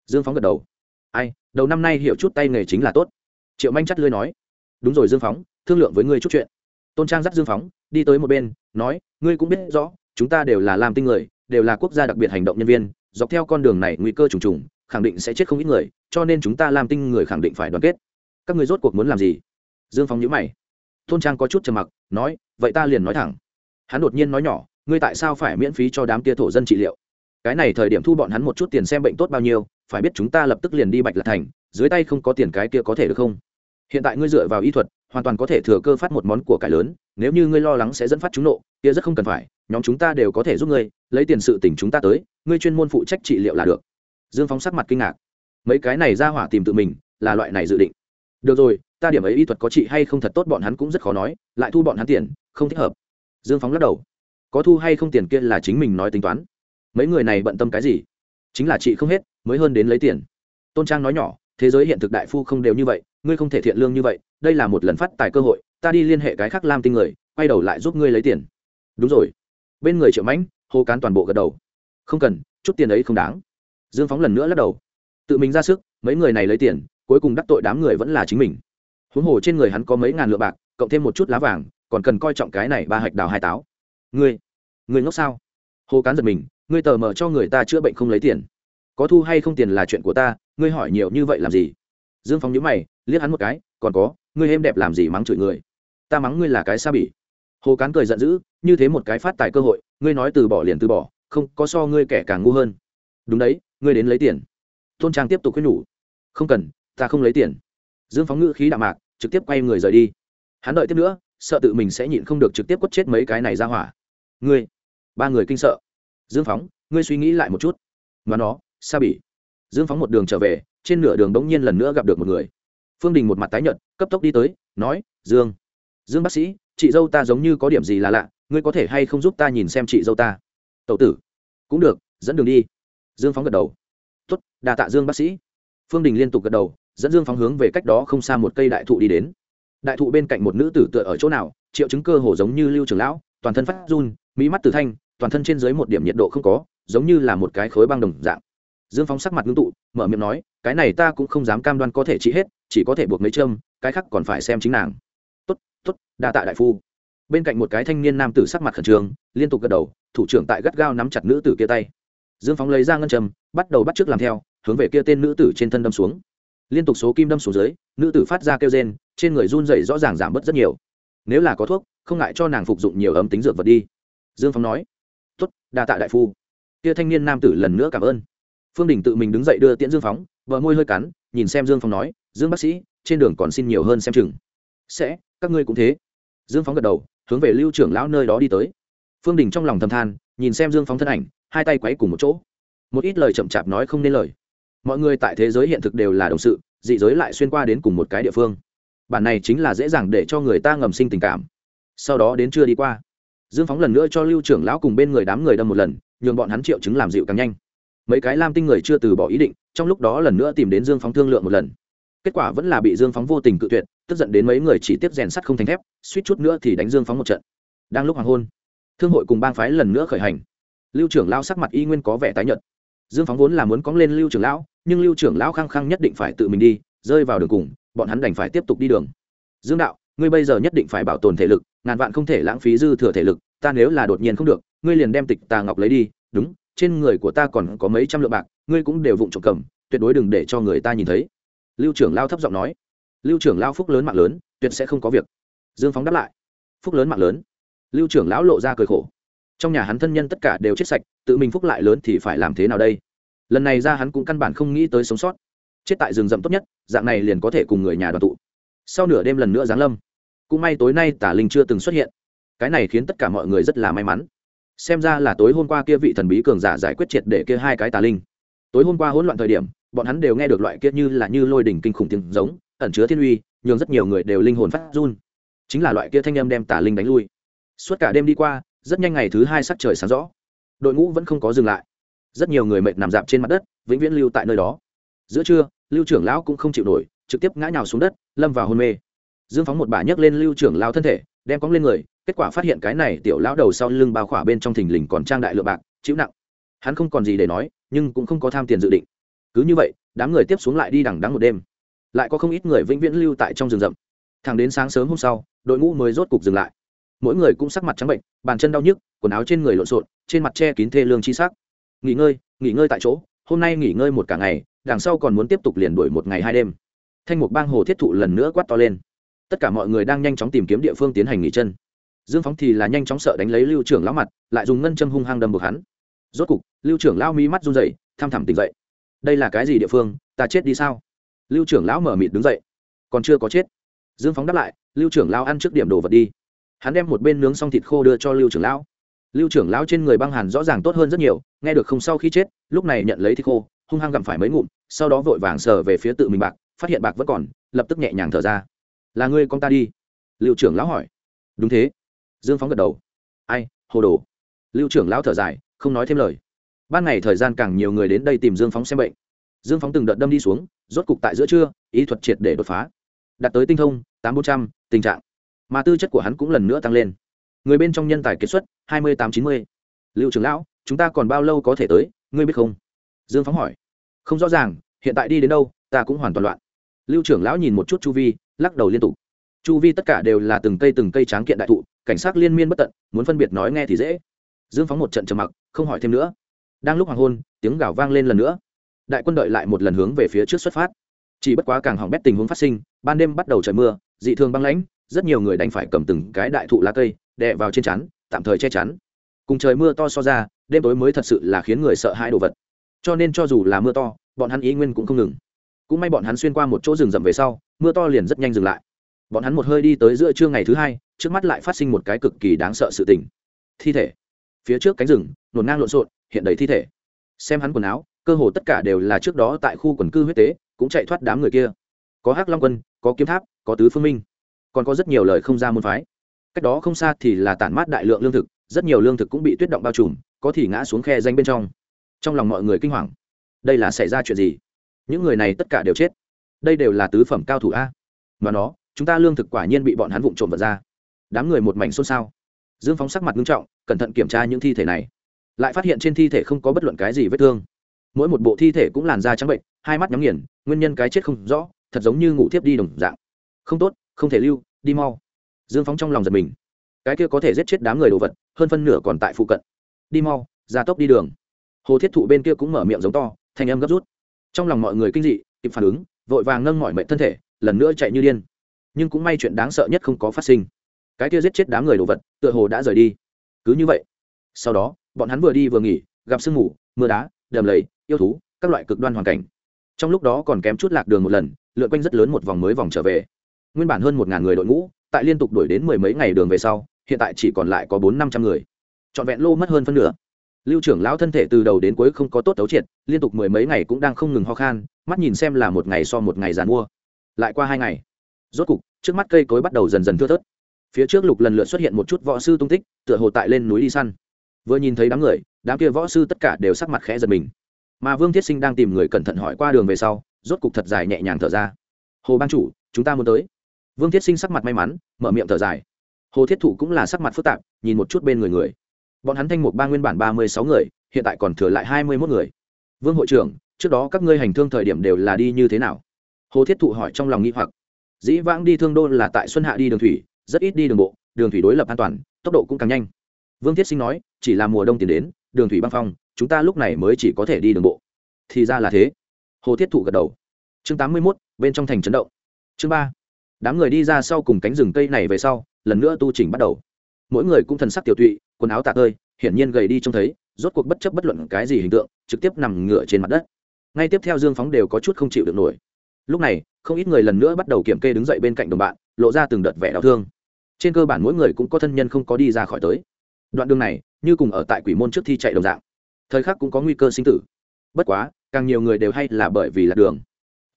Dương phóng gật đầu. Ai, đầu năm nay hiểu chút tay nghề chính là tốt. Triệu manh chắt lưới nói. Đúng rồi dương phóng, thương lượng với ngươi chút chuyện. Tôn trang dắt dương phóng, đi tới một bên, nói, ngươi cũng biết rõ, chúng ta đều là làm tinh người, đều là quốc gia đặc biệt hành động nhân viên, dọc theo con đường này nguy cơ trùng trùng, khẳng định sẽ chết không ít người cho nên chúng ta làm tinh người khẳng định phải đoàn kết. Các người rốt cuộc muốn làm gì? Dương Phong nhữ mày. Tôn trang có chút trầm mặc, nói, vậy ta liền nói thẳng. Hắn đột nhiên nói nhỏ, ngươi tại sao phải miễn phí cho đám tia thổ dân trị liệu? Cái này thời điểm thu bọn hắn một chút tiền xem bệnh tốt bao nhiêu, phải biết chúng ta lập tức liền đi bạch lạc thành, dưới tay không có tiền cái kia có thể được không? Hiện tại ngươi dựa vào y thuật, hoàn toàn có thể thừa cơ phát một món của cải lớn, nếu như ngươi lo lắng sẽ dẫn phát chúng nộ, kia rất không cần phải, nhóm chúng ta đều có thể giúp ngươi, lấy tiền sự tỉnh chúng ta tới, ngươi chuyên môn phụ trách trị liệu là được. Dương phóng sắc mặt kinh ngạc mấy cái này ra hỏa tìm tự mình, là loại này dự định. Được rồi, ta điểm ấy y thuật có trị hay không thật tốt bọn hắn cũng rất khó nói, lại thu bọn hắn tiền, không thích hợp. Dương phóng lắc đầu. Có thu hay không tiền kia là chính mình nói tính toán. Mấy người này bận tâm cái gì? Chính là chị không hết, mới hơn đến lấy tiền. Tôn trang nói nhỏ, thế giới hiện thực đại phu không đều như vậy, ngươi không thể thiện lương như vậy, đây là một lần phát tài cơ hội, ta đi liên hệ cái khác lam tinh người, quay đầu lại giúp ngươi lấy tiền. Đúng rồi. Bên người triệu mãnh, hô cán toàn bộ gật đầu. Không cần, chút tiền ấy không đáng. Dương phóng lần nữa lắc đầu tự mình ra sức, mấy người này lấy tiền, cuối cùng đắc tội đám người vẫn là chính mình. Huống hồ trên người hắn có mấy ngàn lượng bạc, cộng thêm một chút lá vàng, còn cần coi trọng cái này ba hạch đào hai táo. Ngươi ngươi ngốc sao? Hồ cán giật mình, ngươi tờ mờ cho người ta chữa bệnh không lấy tiền. Có thu hay không tiền là chuyện của ta, ngươi hỏi nhiều như vậy làm gì? Dương phóng nhớ mày, liếc hắn một cái, còn có, ngươi êm đẹp làm gì mắng chửi người? Ta mắng ngươi là cái xa bỉ. Hồ cán cười giận dữ, như thế một cái phát tài cơ hội, ngươi nói từ bỏ liền từ bỏ, không, có so ngươi kẻ càng ngu hơn. Đúng đấy, ngươi đến lấy tiền tôn trang tiếp tục khuyên nhủ. Không cần, ta không lấy tiền. Dương phóng ngữ khí đạm mạc, trực tiếp quay người rời đi. Hắn đợi tiếp nữa, sợ tự mình sẽ nhịn không được trực tiếp quất chết mấy cái này ra hỏa. Ngươi, ba người kinh sợ. Dương phóng, ngươi suy nghĩ lại một chút. Mà nó, sa bỉ. Dương phóng một đường trở về, trên nửa đường bỗng nhiên lần nữa gặp được một người. Phương đình một mặt tái nhợt, cấp tốc đi tới, nói, dương dương bác sĩ, chị dâu ta giống như có điểm gì là lạ, ngươi có thể hay không giúp ta nhìn xem chị dâu ta? Tậu tử. Cũng được, dẫn đường đi. Dương phóng gật đầu tốt đà tạ dương bác sĩ. Phương đình liên tục gật đầu, dẫn dương phóng hướng về cách đó không xa một cây đại thụ đi đến. Đại thụ bên cạnh một nữ tử tựa ở chỗ nào, triệu chứng cơ hồ giống như lưu trường lão, toàn thân phát run, mỹ mắt tử thanh, toàn thân trên dưới một điểm nhiệt độ không có, giống như là một cái khối băng đồng dạng. Dương phóng sắc mặt ngưng tụ, mở miệng nói, cái này ta cũng không dám cam đoan có thể trị hết, chỉ có thể buộc mấy châm, cái khác còn phải xem chính nàng. Tốt tốt, đa tạ đại phu. Bên cạnh một cái thanh niên nam tử sắc mặt khẩn trương, liên tục gật đầu, thủ trưởng tại gắt gao nắm chặt nữ tử kia tay dương phóng lấy ra ngân châm, bắt đầu bắt t làm theo, hướng về kia tên nữ tử trên thân đâm xuống. Liên tục số kim đâm xuống dưới, nữ tử phát ra kêu rên, trên người run dày rõ ràng giảm bớt rất nhiều. Nếu là có thuốc, không ngại cho nàng phục dụng nhiều ấm tính dược vật đi. Dương phóng nói tuất đa tạ đại phu. Kia thanh niên nam tử lần nữa cảm ơn. Phương đình tự mình đứng dậy đưa tiễn dương phóng vợ môi hơi cắn, nhìn xem dương phóng nói, dương bác sĩ, trên đường còn xin nhiều hơn xem chừng. Sẽ, các ngươi cũng thế. Dương phóng gật đầu, hướng về lưu trưởng lão nơi đó đi tới. Phương đình trong lòng thầm than, nhìn xem dương phóng thân ảnh hai tay quấy cùng một chỗ. Một ít lời chậm chạp nói không nên lời. Mọi người tại thế giới hiện thực đều là đồng sự, dị giới lại xuyên qua đến cùng một cái địa phương. Bản này chính là dễ dàng để cho người ta ngầm sinh tình cảm. Sau đó đến chưa đi qua, dương phóng lần nữa cho lưu trưởng lão cùng bên người đám người đâm một lần, nhường bọn hắn triệu chứng làm dịu càng nhanh. Mấy cái lam tinh người chưa từ bỏ ý định, trong lúc đó lần nữa tìm đến dương phóng thương lượng một lần. Kết quả vẫn là bị dương phóng vô tình cự tuyệt, tức giận đến mấy người chỉ tiếp rèn sắt không thành thép, suýt chút nữa thì đánh dương phóng một trận. Đang lúc hoàng hôn, thương hội cùng bang phái lần nữa khởi hành lưu trưởng lão sắc mặt y nguyên có vẻ tái nhợt. Dương phóng vốn là muốn cóng lên lưu trưởng lão, nhưng lưu trưởng lão khăng khăng nhất định phải tự mình đi, rơi vào đường cùng, bọn hắn đành phải tiếp tục đi đường. Dương đạo, ngươi bây giờ nhất định phải bảo tồn thể lực, ngàn vạn không thể lãng phí dư thừa thể lực, ta nếu là đột nhiên không được, ngươi liền đem tịch tà ngọc lấy đi, đúng, trên người của ta còn có mấy trăm lượng bạc, ngươi cũng đều vụng trộm cầm, tuyệt đối đừng để cho người ta nhìn thấy. Lưu trưởng lao thấp giọng nói. Lưu trưởng lao phúc lớn mạng lớn, tuyệt sẽ không có việc. Dương phóng đáp lại. Phúc lớn mạng lớn. Lưu trưởng lão lộ ra cười khổ trong nhà hắn thân nhân tất cả đều chết sạch, tự mình phúc lại lớn thì phải làm thế nào đây? Lần này ra hắn cũng căn bản không nghĩ tới sống sót. Chết tại rừng rậm tốt nhất, dạng này liền có thể cùng người nhà đoàn tụ. Sau nửa đêm lần nữa giáng lâm. Cũng may tối nay tả linh chưa từng xuất hiện. Cái này khiến tất cả mọi người rất là may mắn. Xem ra là tối hôm qua kia vị thần bí cường giả giải quyết triệt để kia hai cái tà linh. Tối hôm qua hỗn loạn thời điểm, bọn hắn đều nghe được loại kia như là như lôi đỉnh kinh khủng tiếng giống, ẩn chứa thiên uy, nhường rất nhiều người đều linh hồn phát run. Chính là loại kia thanh âm đem tà linh đánh lui. Suốt cả đêm đi qua rất nhanh ngày thứ hai sắc trời sáng rõ. Đội ngũ vẫn không có dừng lại. Rất nhiều người mệt nằm dạp trên mặt đất, vĩnh viễn lưu tại nơi đó. Giữa trưa, lưu trưởng lão cũng không chịu nổi, trực tiếp ngã nhào xuống đất, lâm vào hôn mê. Dương phóng một bà nhấc lên lưu trưởng lao thân thể, đem cóng lên người, kết quả phát hiện cái này tiểu lão đầu sau lưng bao khỏa bên trong thình lình còn trang đại lượng bạc, chịu nặng. Hắn không còn gì để nói, nhưng cũng không có tham tiền dự định. Cứ như vậy, đám người tiếp xuống lại đi đằng đắng một đêm. Lại có không ít người vĩnh viễn lưu tại trong rừng rậm. Thẳng đến sáng sớm hôm sau, đội ngũ mới rốt cục dừng lại mỗi người cũng sắc mặt trắng bệnh, bàn chân đau nhức, quần áo trên người lộn xộn, trên mặt che kín thê lương chi sắc. Nghỉ ngơi nghỉ ngơi tại chỗ, hôm nay nghỉ ngơi một cả ngày, đằng sau còn muốn tiếp tục liền đuổi một ngày hai đêm. Thanh mục bang hồ thiết thụ lần nữa quát to lên. Tất cả mọi người đang nhanh chóng tìm kiếm địa phương tiến hành nghỉ chân. Dương phóng thì là nhanh chóng sợ đánh lấy lưu trưởng lão mặt, lại dùng ngân châm hung hăng đâm buộc hắn. Rốt cục, lưu trưởng lão mi mắt run dậy tham thẳm tỉnh dậy. Đây là cái gì địa phương? Ta chết đi sao? Lưu trưởng lão mở mịt đứng dậy. Còn chưa có chết. Dương phóng đáp lại, lưu trưởng lão ăn trước điểm đồ vật đi hắn đem một bên nướng xong thịt khô đưa cho lưu trưởng lão. Lưu trưởng lão trên người băng hàn rõ ràng tốt hơn rất nhiều, nghe được không sau khi chết, lúc này nhận lấy thịt khô, hung hăng gặm phải mấy ngụm, sau đó vội vàng sờ về phía tự mình bạc, phát hiện bạc vẫn còn, lập tức nhẹ nhàng thở ra. Là ngươi con ta đi? Lưu trưởng lão hỏi. Đúng thế. Dương phóng gật đầu. Ai, hồ đồ. Lưu trưởng lão thở dài, không nói thêm lời. Ban ngày thời gian càng nhiều người đến đây tìm dương phóng xem bệnh. Dương phóng từng đợt đâm đi xuống, rốt cục tại giữa trưa, ý thuật triệt để đột phá. Đạt tới tinh thông, tám bốn trăm, tình trạng mà tư chất của hắn cũng lần nữa tăng lên. Người bên trong nhân tài kết xuất, hai mươi tám chín mươi. Lưu trưởng lão, chúng ta còn bao lâu có thể tới, ngươi biết không? Dương phóng hỏi. Không rõ ràng, hiện tại đi đến đâu, ta cũng hoàn toàn loạn. Lưu trưởng lão nhìn một chút chu vi, lắc đầu liên tục. Chu vi tất cả đều là từng cây từng cây tráng kiện đại thụ, cảnh sát liên miên bất tận, muốn phân biệt nói nghe thì dễ. Dương phóng một trận trầm mặc, không hỏi thêm nữa. Đang lúc hoàng hôn, tiếng gào vang lên lần nữa. Đại quân đợi lại một lần hướng về phía trước xuất phát. Chỉ bất quá càng hỏng bét tình huống phát sinh, ban đêm bắt đầu trời mưa, dị thường băng lãnh rất nhiều người đành phải cầm từng cái đại thụ lá cây, đè vào trên chắn, tạm thời che chắn. Cùng trời mưa to so ra, đêm tối mới thật sự là khiến người sợ hãi đồ vật. Cho nên cho dù là mưa to, bọn hắn ý nguyên cũng không ngừng. Cũng may bọn hắn xuyên qua một chỗ rừng rậm về sau, mưa to liền rất nhanh dừng lại. Bọn hắn một hơi đi tới giữa trưa ngày thứ hai, trước mắt lại phát sinh một cái cực kỳ đáng sợ sự tình. Thi thể. Phía trước cánh rừng, nổn ngang lộn xộn, hiện đầy thi thể. Xem hắn quần áo, cơ hồ tất cả đều là trước đó tại khu quần cư huyết tế, cũng chạy thoát đám người kia. Có hắc long quân, có kiếm tháp, có tứ phương minh còn có rất nhiều lời không ra môn phái. Cách đó không xa thì là tản mát đại lượng lương thực, rất nhiều lương thực cũng bị tuyết động bao trùm, có thì ngã xuống khe danh bên trong. Trong lòng mọi người kinh hoàng. Đây là xảy ra chuyện gì? Những người này tất cả đều chết. Đây đều là tứ phẩm cao thủ a. Mà nó, chúng ta lương thực quả nhiên bị bọn hắn vụng trộm vật ra. Đám người một mảnh xôn xao. Dương phóng sắc mặt nghiêm trọng, cẩn thận kiểm tra những thi thể này. Lại phát hiện trên thi thể không có bất luận cái gì vết thương. Mỗi một bộ thi thể cũng làn da trắng bệnh, hai mắt nhắm nghiền, nguyên nhân cái chết không rõ, thật giống như ngủ thiếp đi đồng dạng. Không tốt không thể lưu, đi mau. Dương phóng trong lòng giật mình. Cái kia có thể giết chết đám người đồ vật, hơn phân nửa còn tại phụ cận. Đi mau ra tốc đi đường. Hồ thiết thụ bên kia cũng mở miệng giống to thành âm gấp rút. Trong lòng mọi người kinh dị, kịp phản ứng, vội vàng nâng mọi mệnh thân thể, lần nữa chạy như điên. Nhưng cũng may chuyện đáng sợ nhất không có phát sinh. Cái kia giết chết đám người đồ vật, tựa hồ đã rời đi. Cứ như vậy. Sau đó, bọn hắn vừa đi vừa nghỉ, gặp sương mù, mưa đá, đầm lầy, yêu thú, các loại cực đoan hoàn cảnh. Trong lúc đó còn kém chút lạc đường một lần, lượn quanh rất lớn một vòng mới vòng trở về nguyên bản hơn một ngàn người đội ngũ, tại liên tục đuổi đến mười mấy ngày đường về sau, hiện tại chỉ còn lại có bốn năm trăm người. Trọn vẹn lô mất hơn phân nửa. Lưu trưởng lão thân thể từ đầu đến cuối không có tốt tấu triệt, liên tục mười mấy ngày cũng đang không ngừng ho khan, mắt nhìn xem là một ngày so một ngày giàn mua. Lại qua hai ngày, rốt cục, trước mắt cây cối bắt đầu dần dần thưa thớt. Phía trước lục lần lượt xuất hiện một chút võ sư tung tích, tựa hồ tại lên núi đi săn. Vừa nhìn thấy đám người, đám kia võ sư tất cả đều sắc mặt khẽ giật mình. Mà vương thiết sinh đang tìm người cẩn thận hỏi qua đường về sau, rốt cục thật dài nhẹ nhàng thở ra. Hồ ban chủ, chúng ta muốn tới vương thiết sinh sắc mặt may mắn, mở miệng thở dài. Hồ thiết thụ cũng là sắc mặt phức tạp, nhìn một chút bên người người. Bọn hắn thanh mục ba nguyên bản ba mươi sáu người, hiện tại còn thừa lại hai mươi mốt người. Vương hội trưởng, trước đó các ngươi hành thương thời điểm đều là đi như thế nào? Hồ thiết thụ hỏi trong lòng nghĩ hoặc. Dĩ vãng đi thương đô là tại xuân hạ đi đường thủy, rất ít đi đường bộ, đường thủy đối lập an toàn, tốc độ cũng càng nhanh. Vương thiết sinh nói, chỉ là mùa đông tiến đến, đường thủy băng phong, chúng ta lúc này mới chỉ có thể đi đường bộ. Thì ra là thế. Hồ thiết thụ gật đầu. Chương tám mươi mốt, bên trong thành chấn động. Chương ba đám người đi ra sau cùng cánh rừng cây này về sau, lần nữa tu trình bắt đầu. Mỗi người cũng thần sắc tiểu tụy, quần áo tạc ơi hiển nhiên gầy đi trông thấy, rốt cuộc bất chấp bất luận cái gì hình tượng, trực tiếp nằm ngửa trên mặt đất. Ngay tiếp theo dương phóng đều có chút không chịu được nổi. Lúc này, không ít người lần nữa bắt đầu kiểm kê đứng dậy bên cạnh đồng bạn, lộ ra từng đợt vẻ đau thương. Trên cơ bản mỗi người cũng có thân nhân không có đi ra khỏi tới. Đoạn đường này, như cùng ở tại quỷ môn trước thi chạy đồng dạng. Thời khắc cũng có nguy cơ sinh tử. Bất quá, càng nhiều người đều hay là bởi vì lạc đường.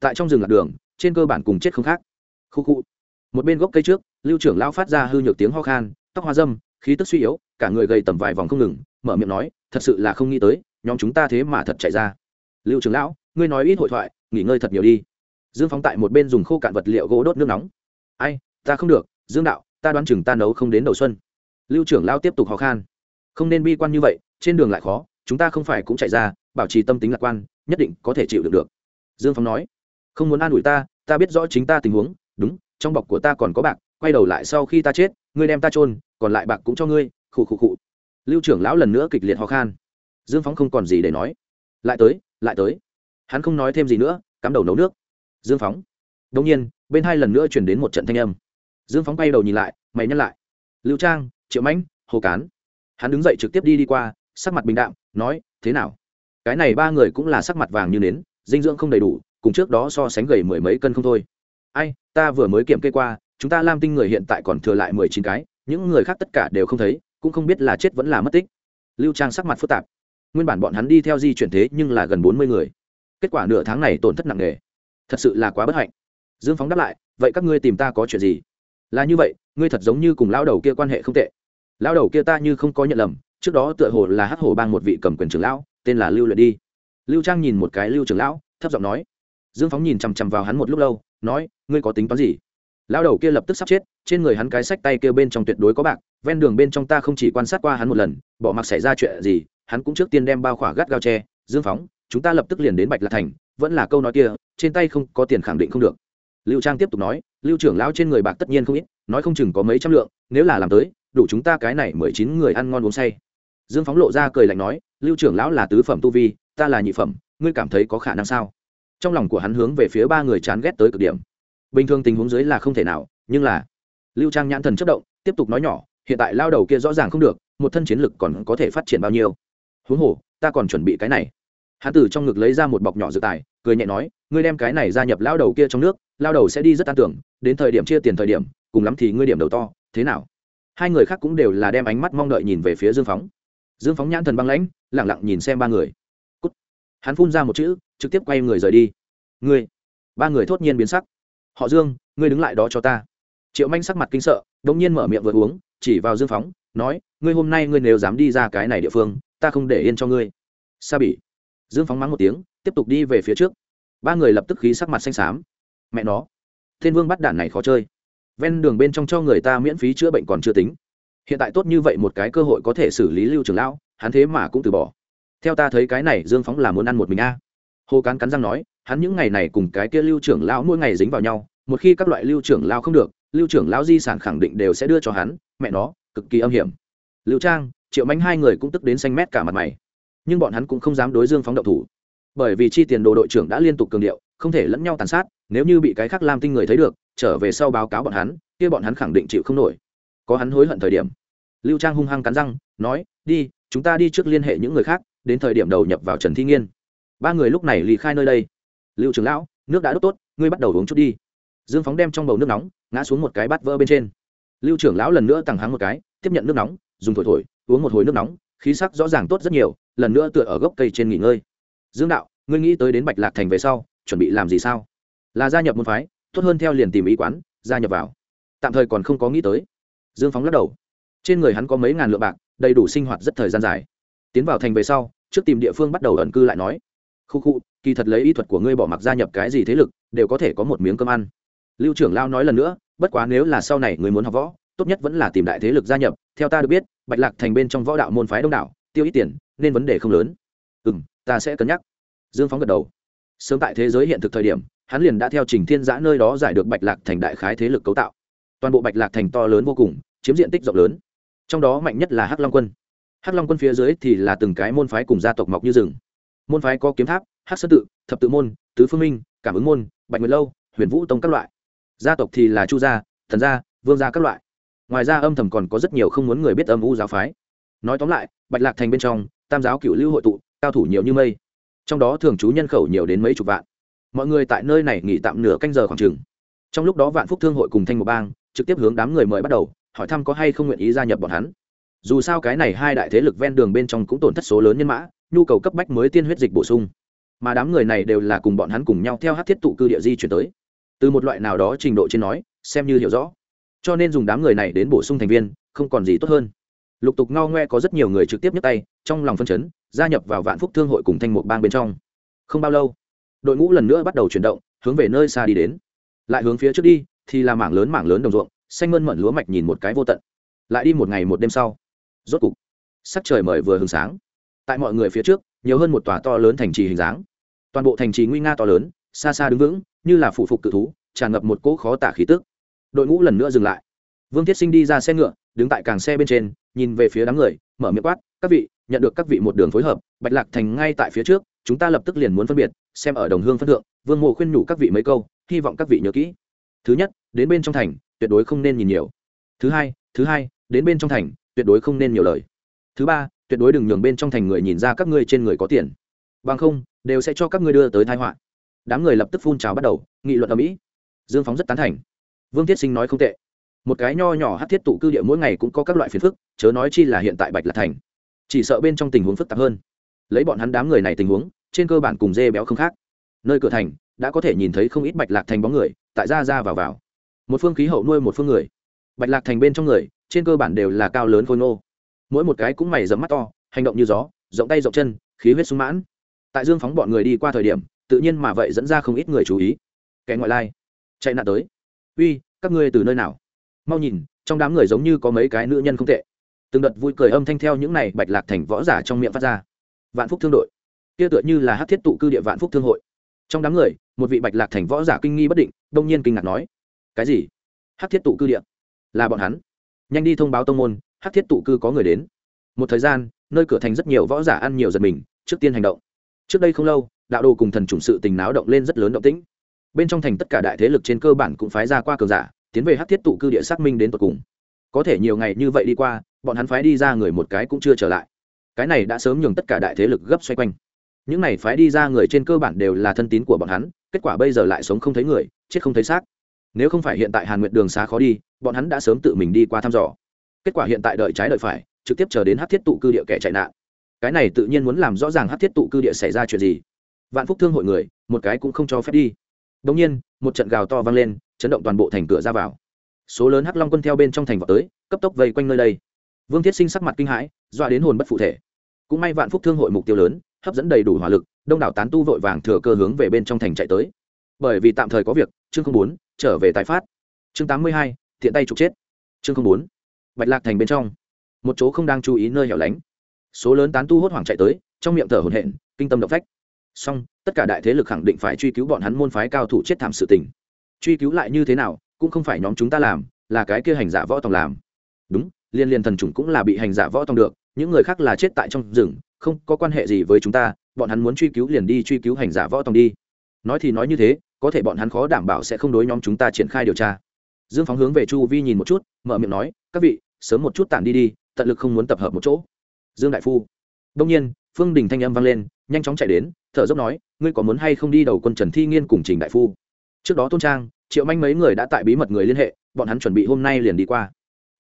Tại trong rừng lạc đường, trên cơ bản cùng chết không khác khu khu. Một bên gốc cây trước, lưu trưởng lao phát ra hư nhược tiếng ho khan, tóc hoa dâm, khí tức suy yếu, cả người gầy tầm vài vòng không ngừng, mở miệng nói, thật sự là không nghĩ tới, nhóm chúng ta thế mà thật chạy ra. Lưu trưởng lão, ngươi nói ít hội thoại, nghỉ ngơi thật nhiều đi. Dương phóng tại một bên dùng khô cạn vật liệu gỗ đốt nước nóng. Ai, ta không được, dương đạo, ta đoán chừng ta nấu không đến đầu xuân. Lưu trưởng lao tiếp tục khó khăn không nên bi quan như vậy, trên đường lại khó, chúng ta không phải cũng chạy ra, bảo trì tâm tính lạc quan, nhất định có thể chịu được được. Dương phóng nói, không muốn an ủi ta ta biết rõ chính ta tình huống đúng, trong bọc của ta còn có bạc, quay đầu lại sau khi ta chết, ngươi đem ta trôn còn lại bạc cũng cho ngươi, khụ khụ khụ. Lưu trưởng lão lần nữa kịch liệt ho khan. Dương phóng không còn gì để nói. Lại tới lại tới. Hắn không nói thêm gì nữa, cắm đầu nấu nước. Dương phóng. Đông nhiên, bên hai lần nữa chuyển đến một trận thanh âm. Dương phóng bay đầu nhìn lại, mày nhắc lại. Lưu trang, triệu mãnh, hồ cán. Hắn đứng dậy trực tiếp đi đi qua, sắc mặt bình đạm, nói, thế nào? Cái này ba người cũng là sắc mặt vàng như nến, dinh dưỡng không đầy đủ, cùng trước đó so sánh gầy mười mấy cân không thôi ai, ta vừa mới kiểm kê qua, chúng ta lam tinh người hiện tại còn thừa lại mười chín cái, những người khác tất cả đều không thấy, cũng không biết là chết vẫn là mất tích. Lưu trang sắc mặt phức tạp. Nguyên bản bọn hắn đi theo di chuyển thế nhưng là gần bốn mươi người. Kết quả nửa tháng này tổn thất nặng nề. Thật sự là quá bất hạnh. Dương phóng đáp lại, vậy các ngươi tìm ta có chuyện gì? Là như vậy, ngươi thật giống như cùng lao đầu kia quan hệ không tệ. Lao đầu kia ta như không có nhận lầm, trước đó tựa hồ là hắc hồ bang một vị cầm quyền trưởng lão, tên là lưu luyện đi. Lưu trang nhìn một cái lưu trưởng lão, thấp giọng nói. Dương phóng nhìn chằm chằm vào hắn một lúc lâu nói, ngươi có tính toán gì? Lao đầu kia lập tức sắp chết, trên người hắn cái sách tay kêu bên trong tuyệt đối có bạc, ven đường bên trong ta không chỉ quan sát qua hắn một lần, bỏ mặc xảy ra chuyện gì, hắn cũng trước tiên đem bao khỏa gắt gao tre dương phóng, chúng ta lập tức liền đến bạch lạc thành, vẫn là câu nói kia, trên tay không có tiền khẳng định không được. Lưu trang tiếp tục nói, lưu trưởng lão trên người bạc tất nhiên không ít, nói không chừng có mấy trăm lượng, nếu là làm tới, đủ chúng ta cái này mười chín người ăn ngon uống say. Dương phóng lộ ra cười lạnh nói, lưu trưởng lão là tứ phẩm tu vi, ta là nhị phẩm, ngươi cảm thấy có khả năng sao? Trong lòng của hắn hướng về phía ba người chán ghét tới cực điểm. Bình thường tình huống dưới là không thể nào, nhưng là, lưu trang nhãn thần chất động, tiếp tục nói nhỏ, hiện tại lao đầu kia rõ ràng không được, một thân chiến lực còn có thể phát triển bao nhiêu. Huống hồ, ta còn chuẩn bị cái này. Hắn từ trong ngực lấy ra một bọc nhỏ dự tài, cười nhẹ nói, ngươi đem cái này gia nhập lao đầu kia trong nước, lao đầu sẽ đi rất an tưởng, đến thời điểm chia tiền thời điểm, cùng lắm thì ngươi điểm đầu to, thế nào? Hai người khác cũng đều là đem ánh mắt mong đợi nhìn về phía dương phóng. Dương phóng nhãn thần băng lãnh lẳng lặng nhìn xem ba người. Cút. hắn phun ra một chữ trực tiếp quay người rời đi. Ngươi, ba người thốt nhiên biến sắc. Họ dương, ngươi đứng lại đó cho ta. Triệu manh sắc mặt kinh sợ đ ỗ n g nhiên mở miệng vừa uống, chỉ vào dương phóng, nói, ngươi hôm nay ngươi nếu dám đi ra cái này địa phương, ta không để yên cho ngươi. Sa bỉ. Dương phóng mắng một tiếng, tiếp tục đi về phía trước. Ba người lập tức khí sắc mặt xanh xám. Mẹ nó, thiên vương bắt đản này khó chơi. Ven đường bên trong cho người ta miễn phí chữa bệnh còn chưa tính. Hiện tại tốt như vậy một cái cơ hội có thể xử lý lưu trường lão, hắn thế mà cũng từ bỏ. Theo ta thấy cái này, dương phóng là muốn ăn một mình a hồ cán cắn răng nói, hắn những ngày này cùng cái kia lưu trưởng lão mỗi ngày dính vào nhau, một khi các loại lưu trưởng lao không được, lưu trưởng lão di sản khẳng định đều sẽ đưa cho hắn, mẹ nó, cực kỳ âm hiểm. Lưu trang, triệu mánh hai người cũng tức đến xanh mét cả mặt mày. Nhưng bọn hắn cũng không dám đối dương phóng động thủ. Bởi vì chi tiền đồ đội trưởng đã liên tục cường điệu, không thể lẫn nhau tàn sát, nếu như bị cái khác lam tinh người thấy được, trở về sau báo cáo bọn hắn, kia bọn hắn khẳng định chịu không nổi. Có hắn hối hận thời điểm. Lưu trang hung hăng cắn răng, nói, đi, chúng ta đi trước liên hệ những người khác, đến thời điểm đầu nhập vào trần thi nghiên ba người lúc này lì khai nơi đây. Lưu trưởng lão, nước đã đốt tốt, ngươi bắt đầu uống chút đi. Dương phóng đem trong bầu nước nóng, ngã xuống một cái bát vỡ bên trên. Lưu trưởng lão lần nữa tằng hắng một cái, tiếp nhận nước nóng, dùng thổi thổi, uống một hồi nước nóng, khí sắc rõ ràng tốt rất nhiều, lần nữa tựa ở gốc cây trên nghỉ ngơi. Dương đạo, ngươi nghĩ tới đến bạch lạc thành về sau, chuẩn bị làm gì sao? Là gia nhập môn phái, tốt hơn theo liền tìm ý quán, gia nhập vào. Tạm thời còn không có nghĩ tới. Dương phóng lắc đầu. Trên người hắn có mấy ngàn lượng bạc, đầy đủ sinh hoạt rất thời gian dài. Tiến vào thành về sau, trước tìm địa phương bắt đầu ẩn cư lại nói khu khu, kỳ thật lấy ý thuật của ngươi bỏ mặc gia nhập cái gì thế lực, đều có thể có một miếng cơm ăn. Lưu trưởng lao nói lần nữa, bất quá nếu là sau này ngươi muốn học võ, tốt nhất vẫn là tìm đại thế lực gia nhập. Theo ta được biết, bạch lạc thành bên trong võ đạo môn phái đông đảo, tiêu ít tiền, nên vấn đề không lớn. Ừ m ta sẽ cân nhắc. Dương phóng gật đầu. Sớm tại thế giới hiện thực thời điểm, hắn liền đã theo trình thiên giã nơi đó giải được bạch lạc thành đại khái thế lực cấu tạo. Toàn bộ bạch lạc thành to lớn vô cùng, chiếm diện tích rộng lớn. Trong đó mạnh nhất là hắc long quân. Hắc long quân phía dưới thì là từng cái môn phái cùng gia tộc mọc như rừng môn phái có kiếm tháp, hắc sơn tự, thập tự môn, tứ phương minh, cảm ứng môn, bạch nguyệt lâu, huyền vũ tông các loại. Gia tộc thì là chu gia, thần gia, vương gia các loại. Ngoài ra âm thầm còn có rất nhiều không muốn người biết âm u giáo phái. Nói tóm lại, bạch lạc thành bên trong, tam giáo cựu lưu hội tụ, cao thủ nhiều như mây. Trong đó thường trú nhân khẩu nhiều đến mấy chục vạn. Mọi người tại nơi này nghỉ tạm nửa canh giờ khoảng chừng. Trong lúc đó vạn phúc thương hội cùng thanh một bang trực tiếp hướng đám người mời bắt đầu, hỏi thăm có hay không nguyện ý gia nhập bọn hắn. Dù sao cái này hai đại thế lực ven đường bên trong cũng tổn thất số lớn nhân mã nhu cầu cấp bách mới tiên huyết dịch bổ sung. Mà đám người này đều là cùng bọn hắn cùng nhau theo hát thiết tụ cư địa di chuyển tới. Từ một loại nào đó trình độ trên nói, xem như hiểu rõ. Cho nên dùng đám người này đến bổ sung thành viên, không còn gì tốt hơn. Lục tục ngao ngoe có rất nhiều người trực tiếp nhấc tay, trong lòng phân chấn, gia nhập vào vạn phúc thương hội cùng thanh một bang bên trong. Không bao lâu, đội ngũ lần nữa bắt đầu chuyển động, hướng về nơi xa đi đến. Lại hướng phía trước đi, thì là mảng lớn mảng lớn đồng ruộng, xanh mơn mận lúa mạch nhìn một cái vô tận. Lại đi một ngày một đêm sau, rốt cục, sắc trời mời vừa hừng sáng tại mọi người phía trước, nhiều hơn một tòa to lớn thành trì hình dáng. Toàn bộ thành trì nguy nga to lớn, xa xa đứng vững, như là phụ phục cự thú, tràn ngập một cỗ khó tả khí tức. Đội ngũ lần nữa dừng lại. Vương thiết sinh đi ra xe ngựa, đứng tại càng xe bên trên, nhìn về phía đám người, mở miệng quát, các vị, nhận được các vị một đường phối hợp, bạch lạc thành ngay tại phía trước, chúng ta lập tức liền muốn phân biệt, xem ở đồng hương phân thượng, vương mộ khuyên nhủ các vị mấy câu, hy vọng các vị nhớ kỹ. Thứ nhất, đến bên trong thành, tuyệt đối không nên nhìn nhiều. Thứ hai thứ hai, đến bên trong thành, tuyệt đối không nên nhiều lời thứ ba, tuyệt đối đừng nhường bên trong thành người nhìn ra các ngươi trên người có tiền. Bằng không, đều sẽ cho các ngươi đưa tới thái họa. Đám người lập tức phun trào bắt đầu, nghị luận ở mỹ dương phóng rất tán thành. Vương thiết sinh nói không tệ. Một cái nho nhỏ hát thiết tụ cư địa mỗi ngày cũng có các loại phiền phức, chớ nói chi là hiện tại bạch lạc thành. Chỉ sợ bên trong tình huống phức tạp hơn. Lấy bọn hắn đám người này tình huống, trên cơ bản cùng dê béo không khác. Nơi cửa thành, đã có thể nhìn thấy không ít bạch lạc thành bóng người, tại ra ra vào vào. Một phương khí hậu nuôi một phương người. Bạch lạc thành bên trong người, trên cơ bản đều là cao lớn khôi ngô mỗi một cái cũng mày dẫm mắt to, hành động như gió, rộng tay rộng chân, khí huyết sung mãn. Tại dương phóng bọn người đi qua thời điểm, tự nhiên mà vậy dẫn ra không ít người chú ý. Kẻ ngoại lai, chạy nạn tới. Uy, các ngươi từ nơi nào? Mau nhìn, trong đám người giống như có mấy cái nữ nhân không tệ. Từng đợt vui cười âm thanh theo những này bạch lạc thành võ giả trong miệng phát ra. Vạn phúc thương đội. Kia tựa như là hát thiết tụ cư địa vạn phúc thương hội. Trong đám người, một vị bạch lạc thành võ giả kinh nghi bất định, đông nhiên kinh ngạc nói, cái gì? Hát thiết tụ cư địa? Là bọn hắn? Nhanh đi thông báo tông môn Hắc thiết tụ cư có người đến. Một thời gian, nơi cửa thành rất nhiều võ giả ăn nhiều giật mình, trước tiên hành động. Trước đây không lâu, đạo đồ cùng thần chủng sự tình náo động lên rất lớn động tĩnh. Bên trong thành tất cả đại thế lực trên cơ bản cũng phái ra qua cường giả, tiến về Hắc thiết tụ cư địa xác minh đến tột cùng. Có thể nhiều ngày như vậy đi qua, bọn hắn phái đi ra người một cái cũng chưa trở lại. Cái này đã sớm nhường tất cả đại thế lực gấp xoay quanh. Những này phái đi ra người trên cơ bản đều là thân tín của bọn hắn, kết quả bây giờ lại sống không thấy người, chết không thấy xác. Nếu không phải hiện tại hàn nguyệt đường xá khó đi, bọn hắn đã sớm tự mình đi qua thăm dò kết quả hiện tại đợi trái đợi phải, trực tiếp chờ đến hát thiết tụ cư địa kẻ chạy nạn. Cái này tự nhiên muốn làm rõ ràng hát thiết tụ cư địa xảy ra chuyện gì. Vạn phúc thương hội người, một cái cũng không cho phép đi. Đông nhiên, một trận gào to vang lên, chấn động toàn bộ thành cửa ra vào. Số lớn hắc long quân theo bên trong thành vào tới, cấp tốc vây quanh nơi đây. Vương thiết sinh sắc mặt kinh hãi, dọa đến hồn bất phụ thể. Cũng may vạn phúc thương hội mục tiêu lớn, hấp dẫn đầy đủ hỏa lực, đông đảo tán tu vội vàng thừa cơ hướng về bên trong thành chạy tới. Bởi vì tạm thời có việc, chương không bốn, trở về tái phát. Chương tám mươi hai thiện tay trục chết. Chương không bốn bạch lạc thành bên trong. Một chỗ không đang chú ý nơi hẻo lánh. Số lớn tán tu hốt hoảng chạy tới, trong miệng thở hổn hển, kinh tâm động phách. Song tất cả đại thế lực khẳng định phải truy cứu bọn hắn môn phái cao thủ chết thảm sự tình. Truy cứu lại như thế nào, cũng không phải nhóm chúng ta làm, là cái kia hành giả võ tòng làm. Đúng, liên liên thần chủng cũng là bị hành giả võ tòng được, những người khác là chết tại trong rừng, không có quan hệ gì với chúng ta, bọn hắn muốn truy cứu liền đi truy cứu hành giả võ tòng đi. Nói thì nói như thế, có thể bọn hắn khó đảm bảo sẽ không đối nhóm chúng ta triển khai điều tra. Dương phóng hướng về chu vi nhìn một chút, mở miệng nói, các vị sớm một chút tản đi đi, tận lực không muốn tập hợp một chỗ. Dương đại phu. Đông nhiên, phương đình thanh âm vang lên, nhanh chóng chạy đến, thở dốc nói, ngươi có muốn hay không đi đầu quân trần thi nghiên cùng trình đại phu? Trước đó tôn trang, triệu manh mấy người đã tại bí mật người liên hệ, bọn hắn chuẩn bị hôm nay liền đi qua.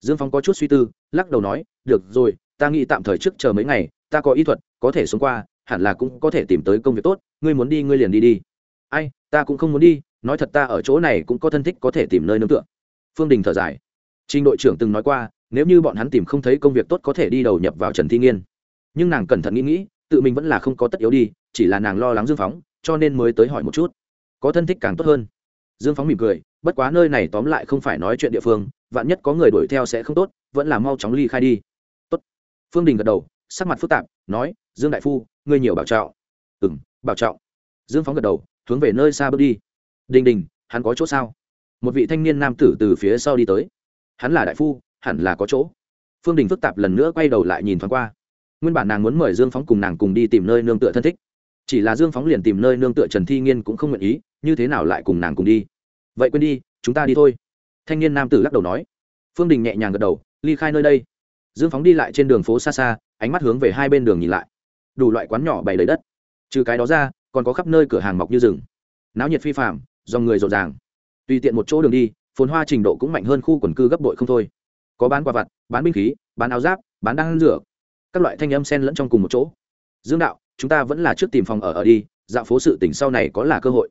Dương phong có chút suy tư, lắc đầu nói, được rồi, ta nghĩ tạm thời trước chờ mấy ngày, ta có y thuật, có thể xuống qua, hẳn là cũng có thể tìm tới công việc tốt, ngươi muốn đi ngươi liền đi đi. Ai, ta cũng không muốn đi, nói thật ta ở chỗ này cũng có thân thích có thể tìm nơi nương tựa. Phương đình thở dài. Trình đội trưởng từng nói qua nếu như bọn hắn tìm không thấy công việc tốt có thể đi đầu nhập vào trần thi nghiên. Nhưng nàng cẩn thận nghĩ nghĩ, tự mình vẫn là không có tất yếu đi, chỉ là nàng lo lắng dương phóng, cho nên mới tới hỏi một chút. Có thân thích càng tốt hơn. Dương phóng mỉm cười, bất quá nơi này tóm lại không phải nói chuyện địa phương, vạn nhất có người đuổi theo sẽ không tốt, vẫn là mau chóng ly khai đi. Tốt. Phương đình gật đầu, sắc mặt phức tạp, nói, dương đại phu, ngươi nhiều bảo trọng. Ừ m bảo trọng. Dương phóng gật đầu, hướng về nơi xa bước đi. Đình đình, hắn có chỗ sao? Một vị thanh niên nam tử từ phía sau đi tới. Hắn là đại phu hẳn là có chỗ. Phương đình phức tạp lần nữa quay đầu lại nhìn thoáng qua. Nguyên bản nàng muốn mời dương phóng cùng nàng cùng đi tìm nơi nương tựa thân thích. Chỉ là dương phóng liền tìm nơi nương tựa trần thi nghiên cũng không nguyện ý, như thế nào lại cùng nàng cùng đi? Vậy quên đi, chúng ta đi thôi. Thanh niên nam tử lắc đầu nói. Phương đình nhẹ nhàng gật đầu, ly khai nơi đây. Dương phóng đi lại trên đường phố xa xa, ánh mắt hướng về hai bên đường nhìn lại. Đủ loại quán nhỏ bày lấy đất. Trừ cái đó ra, còn có khắp nơi cửa hàng mọc như rừng. Náo nhiệt phi phạm dòng người rộn ràng. Tùy tiện một chỗ đường đi, phồn hoa trình độ cũng mạnh hơn khu quần cư gấp bội không thôi có bán quà vặt, bán binh khí, bán áo giáp, bán đan rửa các loại thanh âm sen lẫn trong cùng một chỗ. Dương đạo, chúng ta vẫn là trước tìm phòng ở ở đi, dạo phố sự tỉnh sau này có là cơ hội.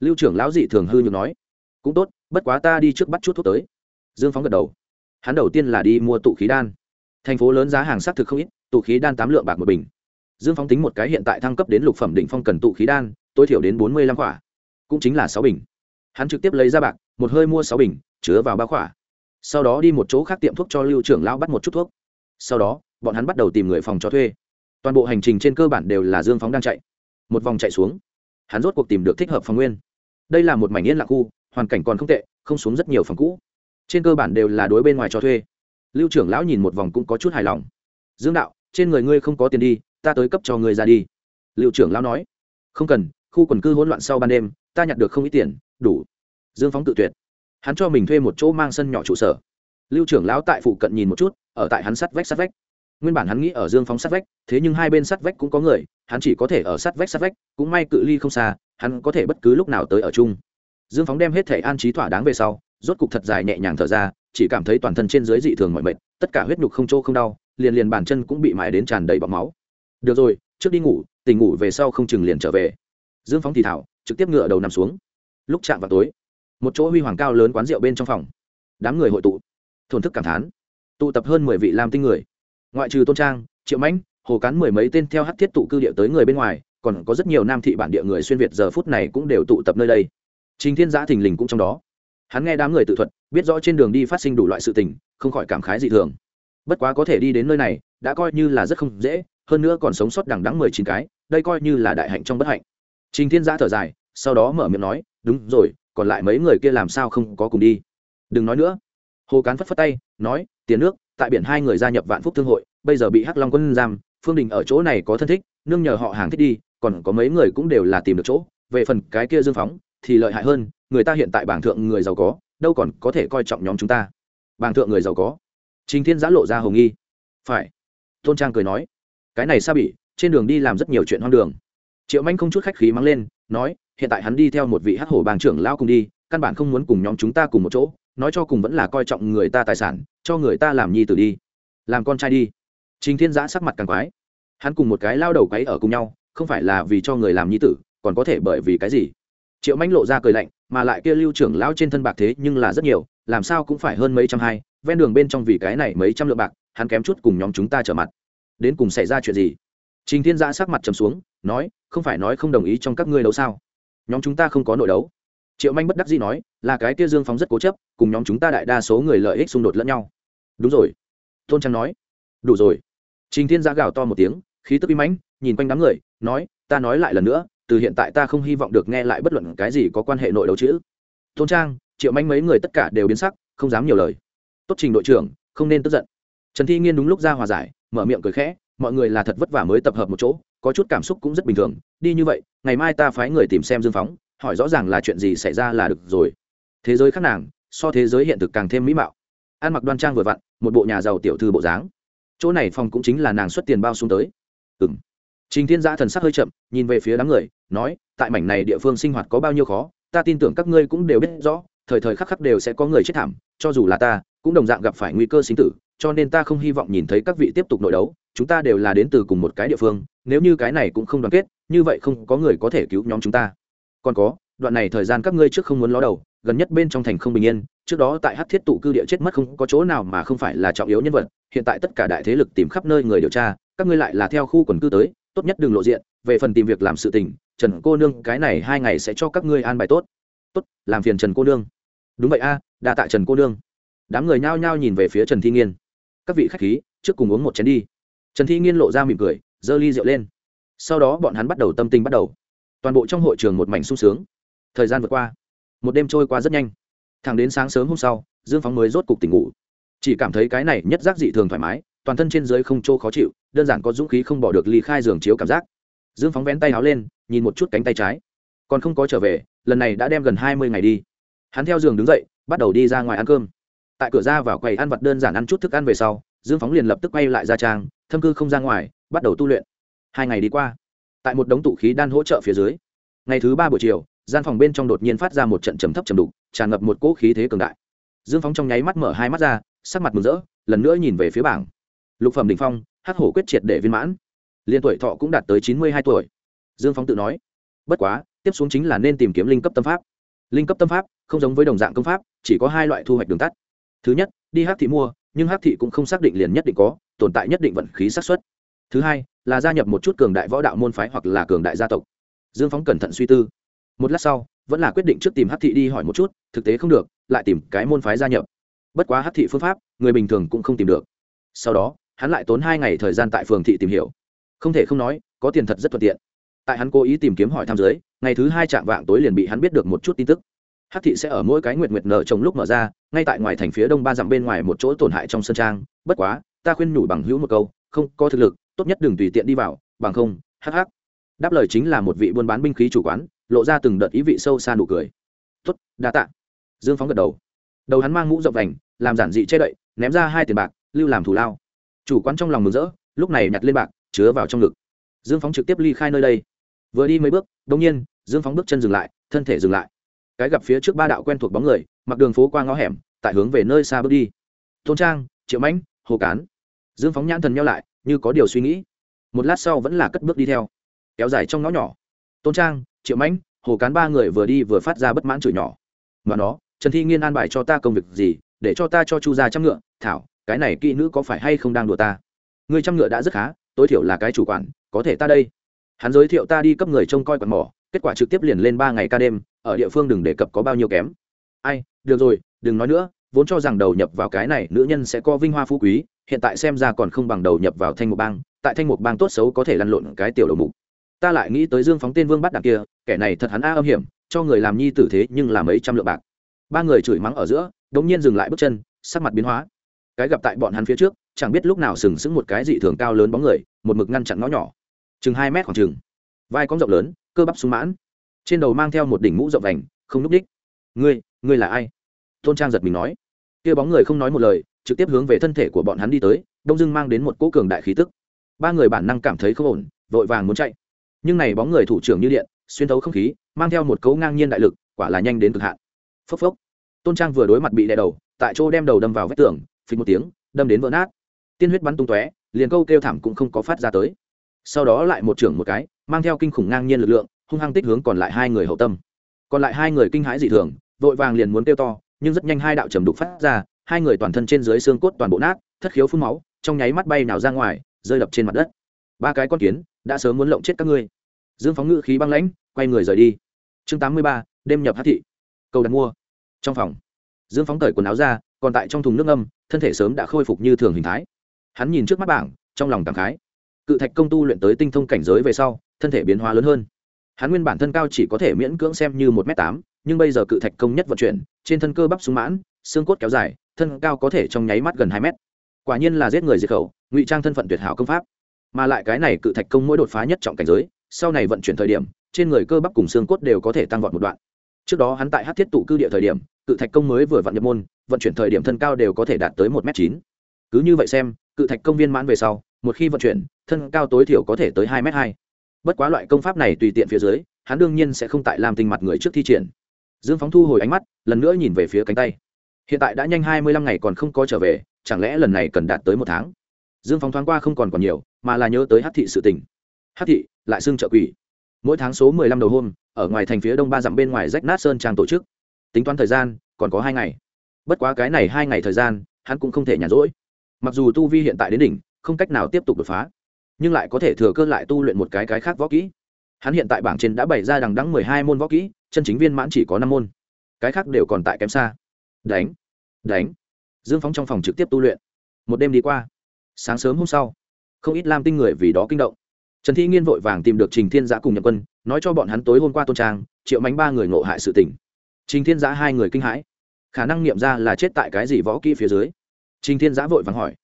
Lưu trưởng lão dị thường hư nhược nói. Cũng tốt, bất quá ta đi trước bắt chút thuốc tới. Dương phóng gật đầu. Hắn đầu tiên là đi mua tụ khí đan. Thành phố lớn giá hàng xác thực không ít, tụ khí đan tám lượng bạc một bình. Dương phóng tính một cái hiện tại thăng cấp đến lục phẩm đỉnh phong cần tụ khí đan, tối thiểu đến bốn mươi lăm quả. Cũng chính là sáu bình. Hắn trực tiếp lấy ra bạc, một hơi mua sáu bình, chứa vào ba quả sau đó đi một chỗ khác tiệm thuốc cho lưu trưởng lão bắt một chút thuốc. Sau đó, bọn hắn bắt đầu tìm người phòng cho thuê. Toàn bộ hành trình trên cơ bản đều là dương phóng đang chạy. Một vòng chạy xuống, hắn rốt cuộc tìm được thích hợp phòng nguyên. Đây là một mảnh yên lạc khu, hoàn cảnh còn không tệ, không xuống rất nhiều phòng cũ. Trên cơ bản đều là đối bên ngoài cho thuê. Lưu trưởng lão nhìn một vòng cũng có chút hài lòng. Dương đạo, trên người ngươi không có tiền đi, ta tới cấp cho ngươi ra đi. Liệu trưởng lão nói. Không cần, khu quần cư hỗn loạn sau ban đêm, ta nhặt được không ít tiền, đủ. Dương phóng tự tuyệt hắn cho mình thuê một chỗ mang sân nhỏ trụ sở. Lưu trưởng lão tại phụ cận nhìn một chút, ở tại hắn sắt vách sắt vách. Nguyên bản hắn nghĩ ở dương phóng sắt vách, thế nhưng hai bên sắt vách cũng có người, hắn chỉ có thể ở sắt vách sắt vách, cũng may cự ly không xa, hắn có thể bất cứ lúc nào tới ở chung. Dương phóng đem hết thể an trí thỏa đáng về sau, rốt cục thật dài nhẹ nhàng thở ra, chỉ cảm thấy toàn thân trên dưới dị thường mọi mệt, tất cả huyết nhục không chỗ không đau, liền liền bàn chân cũng bị mài đến tràn đầy bọc máu. Được rồi, trước đi ngủ, tỉnh ngủ về sau không chừng liền trở về. Dương phóng thì thảo, trực tiếp ngựa đầu nằm xuống. Lúc chạm vào tối một chỗ huy hoàng cao lớn quán rượu bên trong phòng. Đám người hội tụ, thổn thức cảm thán, tụ tập hơn mười vị làm tinh người. Ngoại trừ tôn trang, triệu mãnh, hồ cán mười mấy tên theo hát thiết tụ cư địa tới người bên ngoài, còn có rất nhiều nam thị bản địa người xuyên việt giờ phút này cũng đều tụ tập nơi đây. Trình thiên giã thình lình cũng trong đó. Hắn nghe đám người tự thuật, biết rõ trên đường đi phát sinh đủ loại sự tình, không khỏi cảm khái dị thường. Bất quá có thể đi đến nơi này, đã coi như là rất không dễ, hơn nữa còn sống sót đằng đắng mười chín cái, đây coi như là đại hạnh trong bất hạnh. Trình thiên giã thở dài, sau đó mở miệng nói, đúng rồi còn lại mấy người kia làm sao không có cùng đi? Đừng nói nữa. Hồ cán phất phất tay, nói, tiền nước, tại biển hai người gia nhập vạn phúc thương hội, bây giờ bị hắc long quân giam, phương đình ở chỗ này có thân thích, nương nhờ họ hàng thích đi, còn có mấy người cũng đều là tìm được chỗ. Về phần cái kia dương phóng, thì lợi hại hơn, người ta hiện tại bảng thượng người giàu có, đâu còn có thể coi trọng nhóm chúng ta. Bảng thượng người giàu có? Trình thiên giã lộ ra hồng nghi. Phải. Tôn trang cười nói, cái này sao bị trên đường đi làm rất nhiều chuyện hoang đường. Triệu manh không chút khách khí mắng lên, nói hiện tại hắn đi theo một vị hát hổ bàng trưởng lao cùng đi, căn bản không muốn cùng nhóm chúng ta cùng một chỗ, nói cho cùng vẫn là coi trọng người ta tài sản, cho người ta làm nhi tử đi, làm con trai đi. Trình thiên giã sắc mặt càng quái. Hắn cùng một cái lao đầu quấy ở cùng nhau, không phải là vì cho người làm nhi tử, còn có thể bởi vì cái gì? Triệu mãnh lộ ra cười lạnh, mà lại kia lưu trưởng lão trên thân bạc thế nhưng là rất nhiều, làm sao cũng phải hơn mấy trăm hai, ven đường bên trong vì cái này mấy trăm lượng bạc, hắn kém chút cùng nhóm chúng ta trở mặt. Đến cùng xảy ra chuyện gì? Trình thiên giã sắc mặt trầm xuống, nói, không phải nói không đồng ý trong các ngươi đấu sao? Nhóm chúng ta không có nội đấu. Triệu manh bất đắc dĩ nói, là cái kia dương phóng rất cố chấp, cùng nhóm chúng ta đại đa số người lợi ích xung đột lẫn nhau. Đúng rồi. Tôn trang nói, đủ rồi. Trình thiên giã gào to một tiếng, khí tức im mãnh, nhìn quanh đám người, nói, ta nói lại lần nữa, từ hiện tại ta không hy vọng được nghe lại bất luận cái gì có quan hệ nội đấu chữ. Tôn trang, triệu manh mấy người tất cả đều biến sắc, không dám nhiều lời. Tốt trình đội trưởng, không nên tức giận. Trần thi nghiên đúng lúc ra hòa giải, mở miệng cười khẽ mọi người là thật vất vả mới tập hợp một chỗ, có chút cảm xúc cũng rất bình thường. Đi như vậy, ngày mai ta phái người tìm xem dương phóng, hỏi rõ ràng là chuyện gì xảy ra là được rồi. Thế giới khác nàng, so thế giới hiện thực càng thêm mỹ mạo. Ăn mặc đoan trang vừa vặn, một bộ nhà giàu tiểu thư bộ dáng. Chỗ này phòng cũng chính là nàng xuất tiền bao xuống tới. Ừng trình thiên giã thần sắc hơi chậm, nhìn về phía đám người, nói, tại mảnh này địa phương sinh hoạt có bao nhiêu khó, ta tin tưởng các ngươi cũng đều biết rõ, thời thời khắc khắc đều sẽ có người chết thảm, cho dù là ta, cũng đồng dạng gặp phải nguy cơ sinh tử cho nên ta không hy vọng nhìn thấy các vị tiếp tục nội đấu chúng ta đều là đến từ cùng một cái địa phương nếu như cái này cũng không đoàn kết như vậy không có người có thể cứu nhóm chúng ta. Còn có đoạn này thời gian các ngươi trước không muốn ló đầu gần nhất bên trong thành không bình yên trước đó tại hát thiết tụ cư địa chết mất không có chỗ nào mà không phải là trọng yếu nhân vật hiện tại tất cả đại thế lực tìm khắp nơi người điều tra các ngươi lại là theo khu quần cư tới tốt nhất đừng lộ diện về phần tìm việc làm sự tình trần cô nương cái này hai ngày sẽ cho các ngươi an bài tốt. Tốt làm phiền trần cô nương. Đúng vậy a à, đa tạ trần cô nương. Đám người nhao nhao nhìn về phía trần thi nghiên các vị khách khí, trước cùng uống một chén đi. Trần thi nghiên lộ ra mỉm cười, giơ ly rượu lên. Sau đó bọn hắn bắt đầu tâm tình bắt đầu. Toàn bộ trong hội trường một mảnh sung sướng. Thời gian vượt qua. Một đêm trôi qua rất nhanh. Thẳng đến sáng sớm hôm sau, dương phóng mới rốt cục tỉnh ngủ. Chỉ cảm thấy cái này nhất giác dị thường thoải mái, toàn thân trên dưới không trô khó chịu, đơn giản có dũng khí không bỏ được ly khai giường chiếu cảm giác. Dương phóng vén tay áo lên, nhìn một chút cánh tay trái. Còn không có trở về, lần này đã đem gần hai mươi ngày đi. Hắn theo giường đứng dậy, bắt đầu đi ra ngoài ăn cơm tại cửa ra vào quầy ăn vặt đơn giản ăn chút thức ăn về sau, dương phóng liền lập tức quay lại ra trang, thâm cư không ra ngoài, bắt đầu tu luyện. Hai ngày đi qua, tại một đống tụ khí đan hỗ trợ phía dưới, ngày thứ ba buổi chiều, gian phòng bên trong đột nhiên phát ra một trận trầm thấp trầm đục, tràn ngập một cỗ khí thế cường đại. Dương phóng trong nháy mắt mở hai mắt ra, sắc mặt mừng rỡ, lần nữa nhìn về phía bảng. Lục phẩm đình phong, hắc hổ quyết triệt để viên mãn. Liên tuổi thọ cũng đạt tới chín mươi hai tuổi. Dương phóng tự nói, bất quá, tiếp xuống chính là nên tìm kiếm linh cấp tâm pháp. Linh cấp tâm pháp không giống với đồng dạng công pháp, chỉ có hai loại thu hoạch đường tắt thứ nhất, đi hát thị mua, nhưng hát thị cũng không xác định liền nhất định có, tồn tại nhất định vận khí xác suất. Thứ hai, là gia nhập một chút cường đại võ đạo môn phái hoặc là cường đại gia tộc. Dương phóng cẩn thận suy tư. Một lát sau, vẫn là quyết định trước tìm hát thị đi hỏi một chút, thực tế không được, lại tìm cái môn phái gia nhập. Bất quá hát thị phương pháp, người bình thường cũng không tìm được. Sau đó, hắn lại tốn hai ngày thời gian tại phường thị tìm hiểu. Không thể không nói, có tiền thật rất thuận tiện. Tại hắn cố ý tìm kiếm hỏi tham giới ngày thứ hai chạm vạng tối liền bị hắn biết được một chút tin tức hát thị sẽ ở mỗi cái nguyệt nguyệt nở trồng lúc mở ra, ngay tại ngoài thành phía đông ba dặm bên ngoài một chỗ tổn hại trong sân trang. Bất quá, ta khuyên nhủ bằng hữu một câu, không, có thực lực, tốt nhất đừng tùy tiện đi vào, bằng không, hắc hắc. Đáp lời chính là một vị buôn bán binh khí chủ quán, lộ ra từng đợt ý vị sâu xa nụ cười. Tốt, đa tạ. Dương phóng gật đầu. Đầu hắn mang mũ rộng vành, làm giản dị che đậy, ném ra hai tiền bạc, lưu làm thủ lao. Chủ quán trong lòng mừng rỡ, lúc này nhặt lên bạc, chứa vào trong ngực. Dương phóng trực tiếp ly khai nơi đây. Vừa đi mấy bước đông nhiên, dương phóng bước chân dừng lại, thân thể dừng lại cái gặp phía trước ba đạo quen thuộc bóng người, mặc đường phố qua ngõ hẻm, tại hướng về nơi xa bước đi. Tôn trang, triệu mãnh, hồ cán. Dương phóng nhãn thần nhau lại, như có điều suy nghĩ. Một lát sau vẫn là cất bước đi theo. Kéo dài trong ngõ nhỏ. Tôn trang, triệu mãnh, hồ cán ba người vừa đi vừa phát ra bất mãn chửi nhỏ. Mà nó, trần thi nghiên an bài cho ta công việc gì, để cho ta cho chu gia chăm ngựa. Thảo, cái này kỹ nữ có phải hay không đang đùa ta? Người chăm ngựa đã rất khá, tối thiểu là cái chủ quản, có thể ta đây. Hắn giới thiệu ta đi cấp người trông coi quạt mỏ kết quả trực tiếp liền lên ba ngày ca đêm, ở địa phương đừng đề cập có bao nhiêu kém. Ai, được rồi, đừng nói nữa, vốn cho rằng đầu nhập vào cái này nữ nhân sẽ có vinh hoa phú quý, hiện tại xem ra còn không bằng đầu nhập vào thanh một bang, tại thanh một bang tốt xấu có thể lăn lộn cái tiểu đầu mục. Ta lại nghĩ tới dương phóng tên vương bắt đằng kia, kẻ này thật hắn a âm hiểm, cho người làm nhi tử thế nhưng là mấy trăm lượng bạc. Ba người chửi mắng ở giữa, đống nhiên dừng lại bước chân, sắc mặt biến hóa. Cái gặp tại bọn hắn phía trước, chẳng biết lúc nào sừng sững một cái dị thường cao lớn bóng người, một mực ngăn chặn ngõ nhỏ. Chừng hai mét khoảng chừng vai cong rộng lớn, cơ bắp sung mãn. Trên đầu mang theo một đỉnh mũ rộng vành, không núp đích ngươi ngươi là ai? Tôn trang giật mình nói. Kia bóng người không nói một lời, trực tiếp hướng về thân thể của bọn hắn đi tới, đông dưng mang đến một cỗ cường đại khí tức. Ba người bản năng cảm thấy không ổn, vội vàng muốn chạy. Nhưng này bóng người thủ trưởng như điện, xuyên thấu không khí, mang theo một cấu ngang nhiên đại lực, quả là nhanh đến cực hạn. Phốc phốc. Tôn trang vừa đối mặt bị đè đầu, tại chỗ đem đầu đâm vào vách tường, phịch một tiếng, đâm đến vỡ nát. Tiên huyết bắn tung tóe, liền câu kêu thảm cũng không có phát ra tới. Sau đó lại một trưởng một cái mang theo kinh khủng ngang nhiên lực lượng, hung hăng tích hướng còn lại hai người hậu tâm. Còn lại hai người kinh hãi dị thường, vội vàng liền muốn kêu to, nhưng rất nhanh hai đạo trầm đục phát ra, hai người toàn thân trên dưới xương cốt toàn bộ nát, thất khiếu phun máu, trong nháy mắt bay nào ra ngoài, rơi đập trên mặt đất. Ba cái con kiến đã sớm muốn lộng chết các ngươi. Dương phóng ngự khí băng lãnh, quay người rời đi. Chương tám mươi ba, đêm nhập hát thị. Cầu đặt mua. Trong phòng, dương phóng cởi quần áo ra, còn tại trong thùng nước âm thân thể sớm đã khôi phục như thường hình thái. Hắn nhìn trước mắt bảng, trong lòng cảm khái. Cự thạch công tu luyện tới tinh thông cảnh giới về sau thân thể biến hóa lớn hơn. Hắn nguyên bản thân cao chỉ có thể miễn cưỡng xem như một m tám, nhưng bây giờ cự thạch công nhất vận chuyển, trên thân cơ bắp súng mãn, xương cốt kéo dài, thân cao có thể trong nháy mắt gần hai mét. Quả nhiên là giết người diệt khẩu, ngụy trang thân phận tuyệt hảo công pháp. Mà lại cái này cự thạch công mỗi đột phá nhất trọng cảnh giới, sau này vận chuyển thời điểm, trên người cơ bắp cùng xương cốt đều có thể tăng vọt một đoạn. Trước đó hắn tại hát thiết tụ cư địa thời điểm, cự thạch công mới vừa vận nhập môn, vận chuyển thời điểm thân cao đều có thể đạt tới một m chín. Cứ như vậy xem, cự thạch công viên mãn về sau, một khi vận chuyển, thân cao tối thiểu có thể tới hai m hai bất quá loại công pháp này tùy tiện phía dưới, hắn đương nhiên sẽ không tại làm tình mặt người trước thi triển. Dương phóng thu hồi ánh mắt, lần nữa nhìn về phía cánh tay. Hiện tại đã nhanh hai mươi lăm ngày còn không có trở về, chẳng lẽ lần này cần đạt tới một tháng? Dương phóng thoáng qua không còn còn nhiều, mà là nhớ tới hát thị sự tình. Hát thị, lại xưng trợ quỷ. Mỗi tháng số mười lăm đầu hôm, ở ngoài thành phía đông ba dặm bên ngoài rách nát sơn trang tổ chức. Tính toán thời gian, còn có hai ngày. Bất quá cái này hai ngày thời gian, hắn cũng không thể nhàn rỗi. Mặc dù tu vi hiện tại đến đỉnh, không cách nào tiếp tục đột phá nhưng lại có thể thừa cơ lại tu luyện một cái cái khác võ kỹ. Hắn hiện tại bảng trên đã bày ra đằng đắng mười hai môn võ kỹ, chân chính viên mãn chỉ có năm môn. Cái khác đều còn tại kém xa. Đánh đánh. Dương phóng trong phòng trực tiếp tu luyện. Một đêm đi qua. Sáng sớm hôm sau, không ít lam tinh người vì đó kinh động. Trần thi nghiên vội vàng tìm được trình thiên giã cùng nhập quân, nói cho bọn hắn tối hôm qua tôn trang, triệu mánh ba người ngộ hại sự tỉnh trình thiên giã hai người kinh hãi. Khả năng nghiệm ra là chết tại cái gì võ kỹ phía dưới. Trình thiên giã vội vàng hỏi.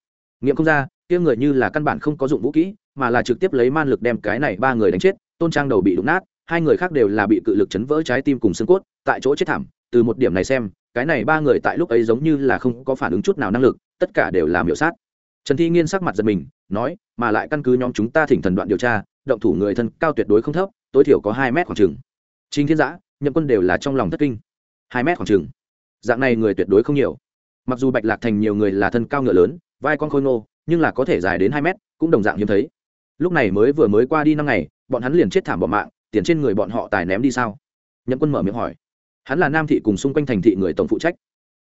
Nghiệm không ra, kia người như là căn bản không có dụng vũ kỹ mà là trực tiếp lấy man lực đem cái này ba người đánh chết, tôn trang đầu bị đụng nát, hai người khác đều là bị cự lực chấn vỡ trái tim cùng xương cốt, tại chỗ chết thảm. Từ một điểm này xem, cái này ba người tại lúc ấy giống như là không có phản ứng chút nào năng lực, tất cả đều là miểu sát. Trần thi nghiên sắc mặt giật mình, nói, mà lại căn cứ nhóm chúng ta thỉnh thần đoạn điều tra, động thủ người thân cao tuyệt đối không thấp, tối thiểu có hai mét khoảng trừng chính thiên giã, nhậm quân đều là trong lòng thất kinh. Hai mét khoảng trừng dạng này người tuyệt đối không nhiều. Mặc dù bạch lạc thành nhiều người là thân cao ngựa lớn, vai con khôi nô nhưng là có thể dài đến hai mét, cũng đồng dạng hiếm thấy lúc này mới vừa mới qua đi năm ngày, bọn hắn liền chết thảm bỏ mạng, tiền trên người bọn họ tài ném đi sao? Nhậm quân mở miệng hỏi. Hắn là nam thị cùng xung quanh thành thị người tổng phụ trách.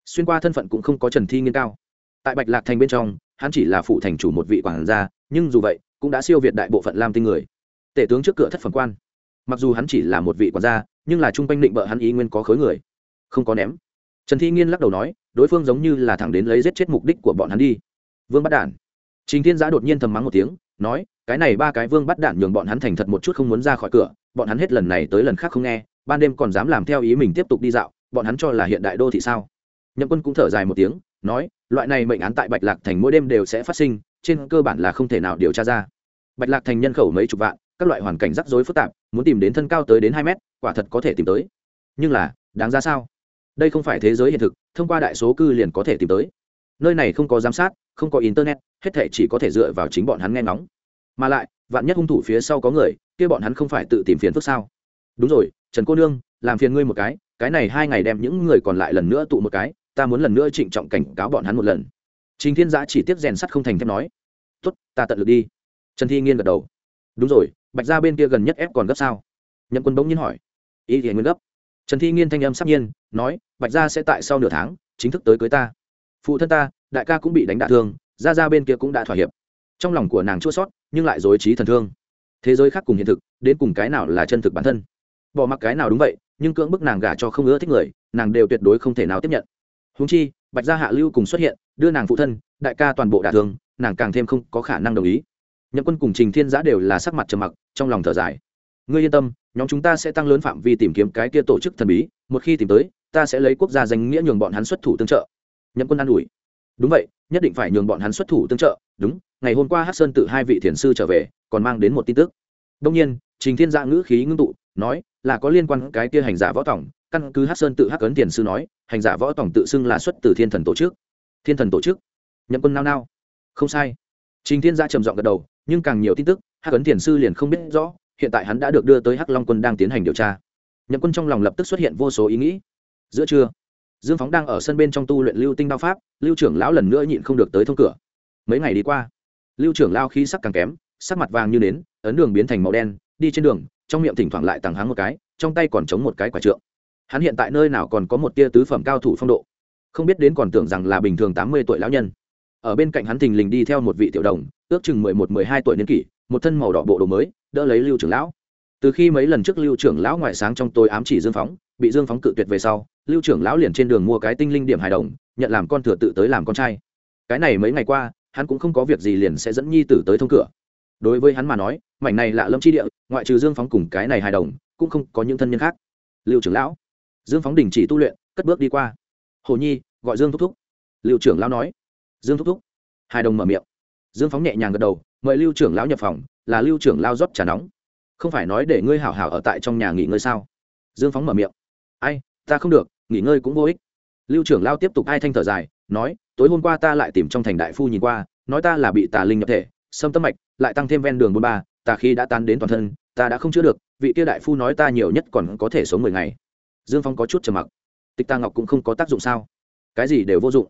Xuyên qua thân phận cũng không có trần thi nghiên cao. Tại bạch lạc thành bên trong, hắn chỉ là phụ thành chủ một vị quản gia, nhưng dù vậy, cũng đã siêu việt đại bộ phận lam tinh người. Tể tướng trước cửa thất phần quan. Mặc dù hắn chỉ là một vị quản gia, nhưng là trung quanh định bợ hắn ý nguyên có khối người. Không có ném. Trần thi nghiên lắc đầu nói, đối phương giống như là thẳng đến lấy giết chết mục đích của bọn hắn đi. Vương bắt đản. Trình thiên giã đột nhiên thầm mắng một tiếng nói, cái này ba cái vương bắt đạn nhường bọn hắn thành thật một chút không muốn ra khỏi cửa, bọn hắn hết lần này tới lần khác không nghe, ban đêm còn dám làm theo ý mình tiếp tục đi dạo, bọn hắn cho là hiện đại đô thị sao? Nhậm quân cũng thở dài một tiếng, nói, loại này mệnh án tại bạch lạc thành mỗi đêm đều sẽ phát sinh, trên cơ bản là không thể nào điều tra ra. Bạch lạc thành nhân khẩu mấy chục vạn, các loại hoàn cảnh rắc rối phức tạp, muốn tìm đến thân cao tới đến hai mét, quả thật có thể tìm tới. Nhưng là, đáng ra sao? Đây không phải thế giới hiện thực, thông qua đại số cư liền có thể tìm tới. Nơi này không có giám sát, không có internet, hết thể chỉ có thể dựa vào chính bọn hắn nghe ngóng mà lại, vạn nhất hung thủ phía sau có người, kia bọn hắn không phải tự tìm phiền phức sao? Đúng rồi, trần cô nương, làm phiền ngươi một cái cái này hai ngày đem những người còn lại lần nữa tụ một cái, ta muốn lần nữa trịnh trọng cảnh cáo bọn hắn một lần. Trình thiên giã chỉ tiếp rèn sắt không thành thép nói. Tốt, ta tận lực đi. Trần thi nghiên gật đầu. Đúng rồi, bạch ra bên kia gần nhất ép còn gấp sao? Nhậm quân bỗng nhiên hỏi. Ý thì nguyên gấp. Trần thi nghiên thanh âm sắp nhiên, nói, bạch ra sẽ tại sau nửa tháng, chính thức tới cưới ta. Phụ thân ta, đại ca cũng bị đánh đả thương ra ra bên kia cũng đã thỏa hiệp trong lòng của nàng chua sót, nhưng lại dối trí thần thương. Thế giới khác cùng hiện thực, đến cùng cái nào là chân thực bản thân? Bỏ mặc cái nào đúng vậy, nhưng cưỡng bức nàng gả cho không ưa thích người, nàng đều tuyệt đối không thể nào tiếp nhận. Húng chi, bạch gia hạ lưu cùng xuất hiện, đưa nàng phụ thân, đại ca toàn bộ đả thương, nàng càng thêm không có khả năng đồng ý. Nhậm quân cùng trình thiên giã đều là sắc mặt trầm mặc, trong lòng thở dài. Ngươi yên tâm, nhóm chúng ta sẽ tăng lớn phạm vi tìm kiếm cái kia tổ chức thần bí, một khi tìm tới, ta sẽ lấy quốc gia danh nghĩa nhường bọn hắn xuất thủ tương trợ. Nhậm quân an ủi. Đúng vậy, nhất định phải nhường bọn hắn xuất thủ tương trợ, đúng ngày hôm qua hát sơn tự hai vị thiền sư trở về, còn mang đến một tin tức. Đông nhiên, trình thiên dạ ngữ khí ngưng tụ, nói, là có liên quan cái kia hành giả võ tổng. Căn cứ hát sơn tự hắc ấn thiền sư nói, hành giả võ tổng tự xưng là xuất từ thiên thần tổ chức. Thiên thần tổ chức? Nhậm quân nao nao. Không sai. Trình thiên dạ trầm giọng gật đầu, nhưng càng nhiều tin tức hắc ấn thiền sư liền không biết rõ, hiện tại hắn đã được đưa tới hắc long quân đang tiến hành điều tra. Nhậm quân trong lòng lập tức xuất hiện vô số ý nghĩ. Giữa trưa, dương phóng đang ở sân bên trong tu luyện lưu tinh đao pháp, lưu trưởng lão lần nữa nhịn không được tới thông cửa. Mấy ngày đi qua lưu trưởng lao khí sắc càng kém, sắc mặt vàng như nến, ấn đường biến thành màu đen, đi trên đường, trong miệng thỉnh thoảng lại tàng háng một cái, trong tay còn chống một cái quả trượng. Hắn hiện tại nơi nào còn có một tia tứ phẩm cao thủ phong độ? Không biết đến còn tưởng rằng là bình thường tám mươi tuổi lão nhân. Ở bên cạnh hắn thình lình đi theo một vị tiểu đồng, ước chừng mười một, mười hai tuổi niên kỷ, một thân màu đỏ bộ đồ mới, đỡ lấy lưu trưởng lão. Từ khi mấy lần trước lưu trưởng lão ngoại sáng trong tôi ám chỉ dương phóng, bị dương phóng cự tuyệt về sau, lưu trưởng lão liền trên đường mua cái tinh linh điểm hài đồng, nhận làm con thừa tự tới làm con trai. Cái này mấy ngày qua hắn cũng không có việc gì liền sẽ dẫn nhi tử tới thông cửa. Đối với hắn mà nói, mảnh này lạ lâm chi địa, ngoại trừ dương phóng cùng cái này hài đồng, cũng không có những thân nhân khác. Liệu trưởng lão, dương phóng đình chỉ tu luyện, cất bước đi qua. Hồ nhi, gọi dương thúc thúc. Liệu trưởng lão nói. Dương thúc thúc. Hài đồng mở miệng. Dương phóng nhẹ nhàng gật đầu, mời lưu trưởng lão nhập phòng, là lưu trưởng lao rót trà nóng. Không phải nói để ngươi hảo hảo ở tại trong nhà nghỉ ngơi sao? Dương phóng mở miệng. Ai, ta không được, nghỉ ngơi cũng vô ích. Lưu trưởng lao tiếp tục ai thanh thở dài nói, tối hôm qua ta lại tìm trong thành đại phu nhìn qua, nói ta là bị tà linh nhập thể, xâm tâm mạch, lại tăng thêm ven đường bốn ba, tà khi đã tan đến toàn thân, ta đã không chữa được, vị kia đại phu nói ta nhiều nhất còn có thể sống mười ngày. Dương phong có chút trầm mặc. Tịch ta ngọc cũng không có tác dụng sao? Cái gì đều vô dụng.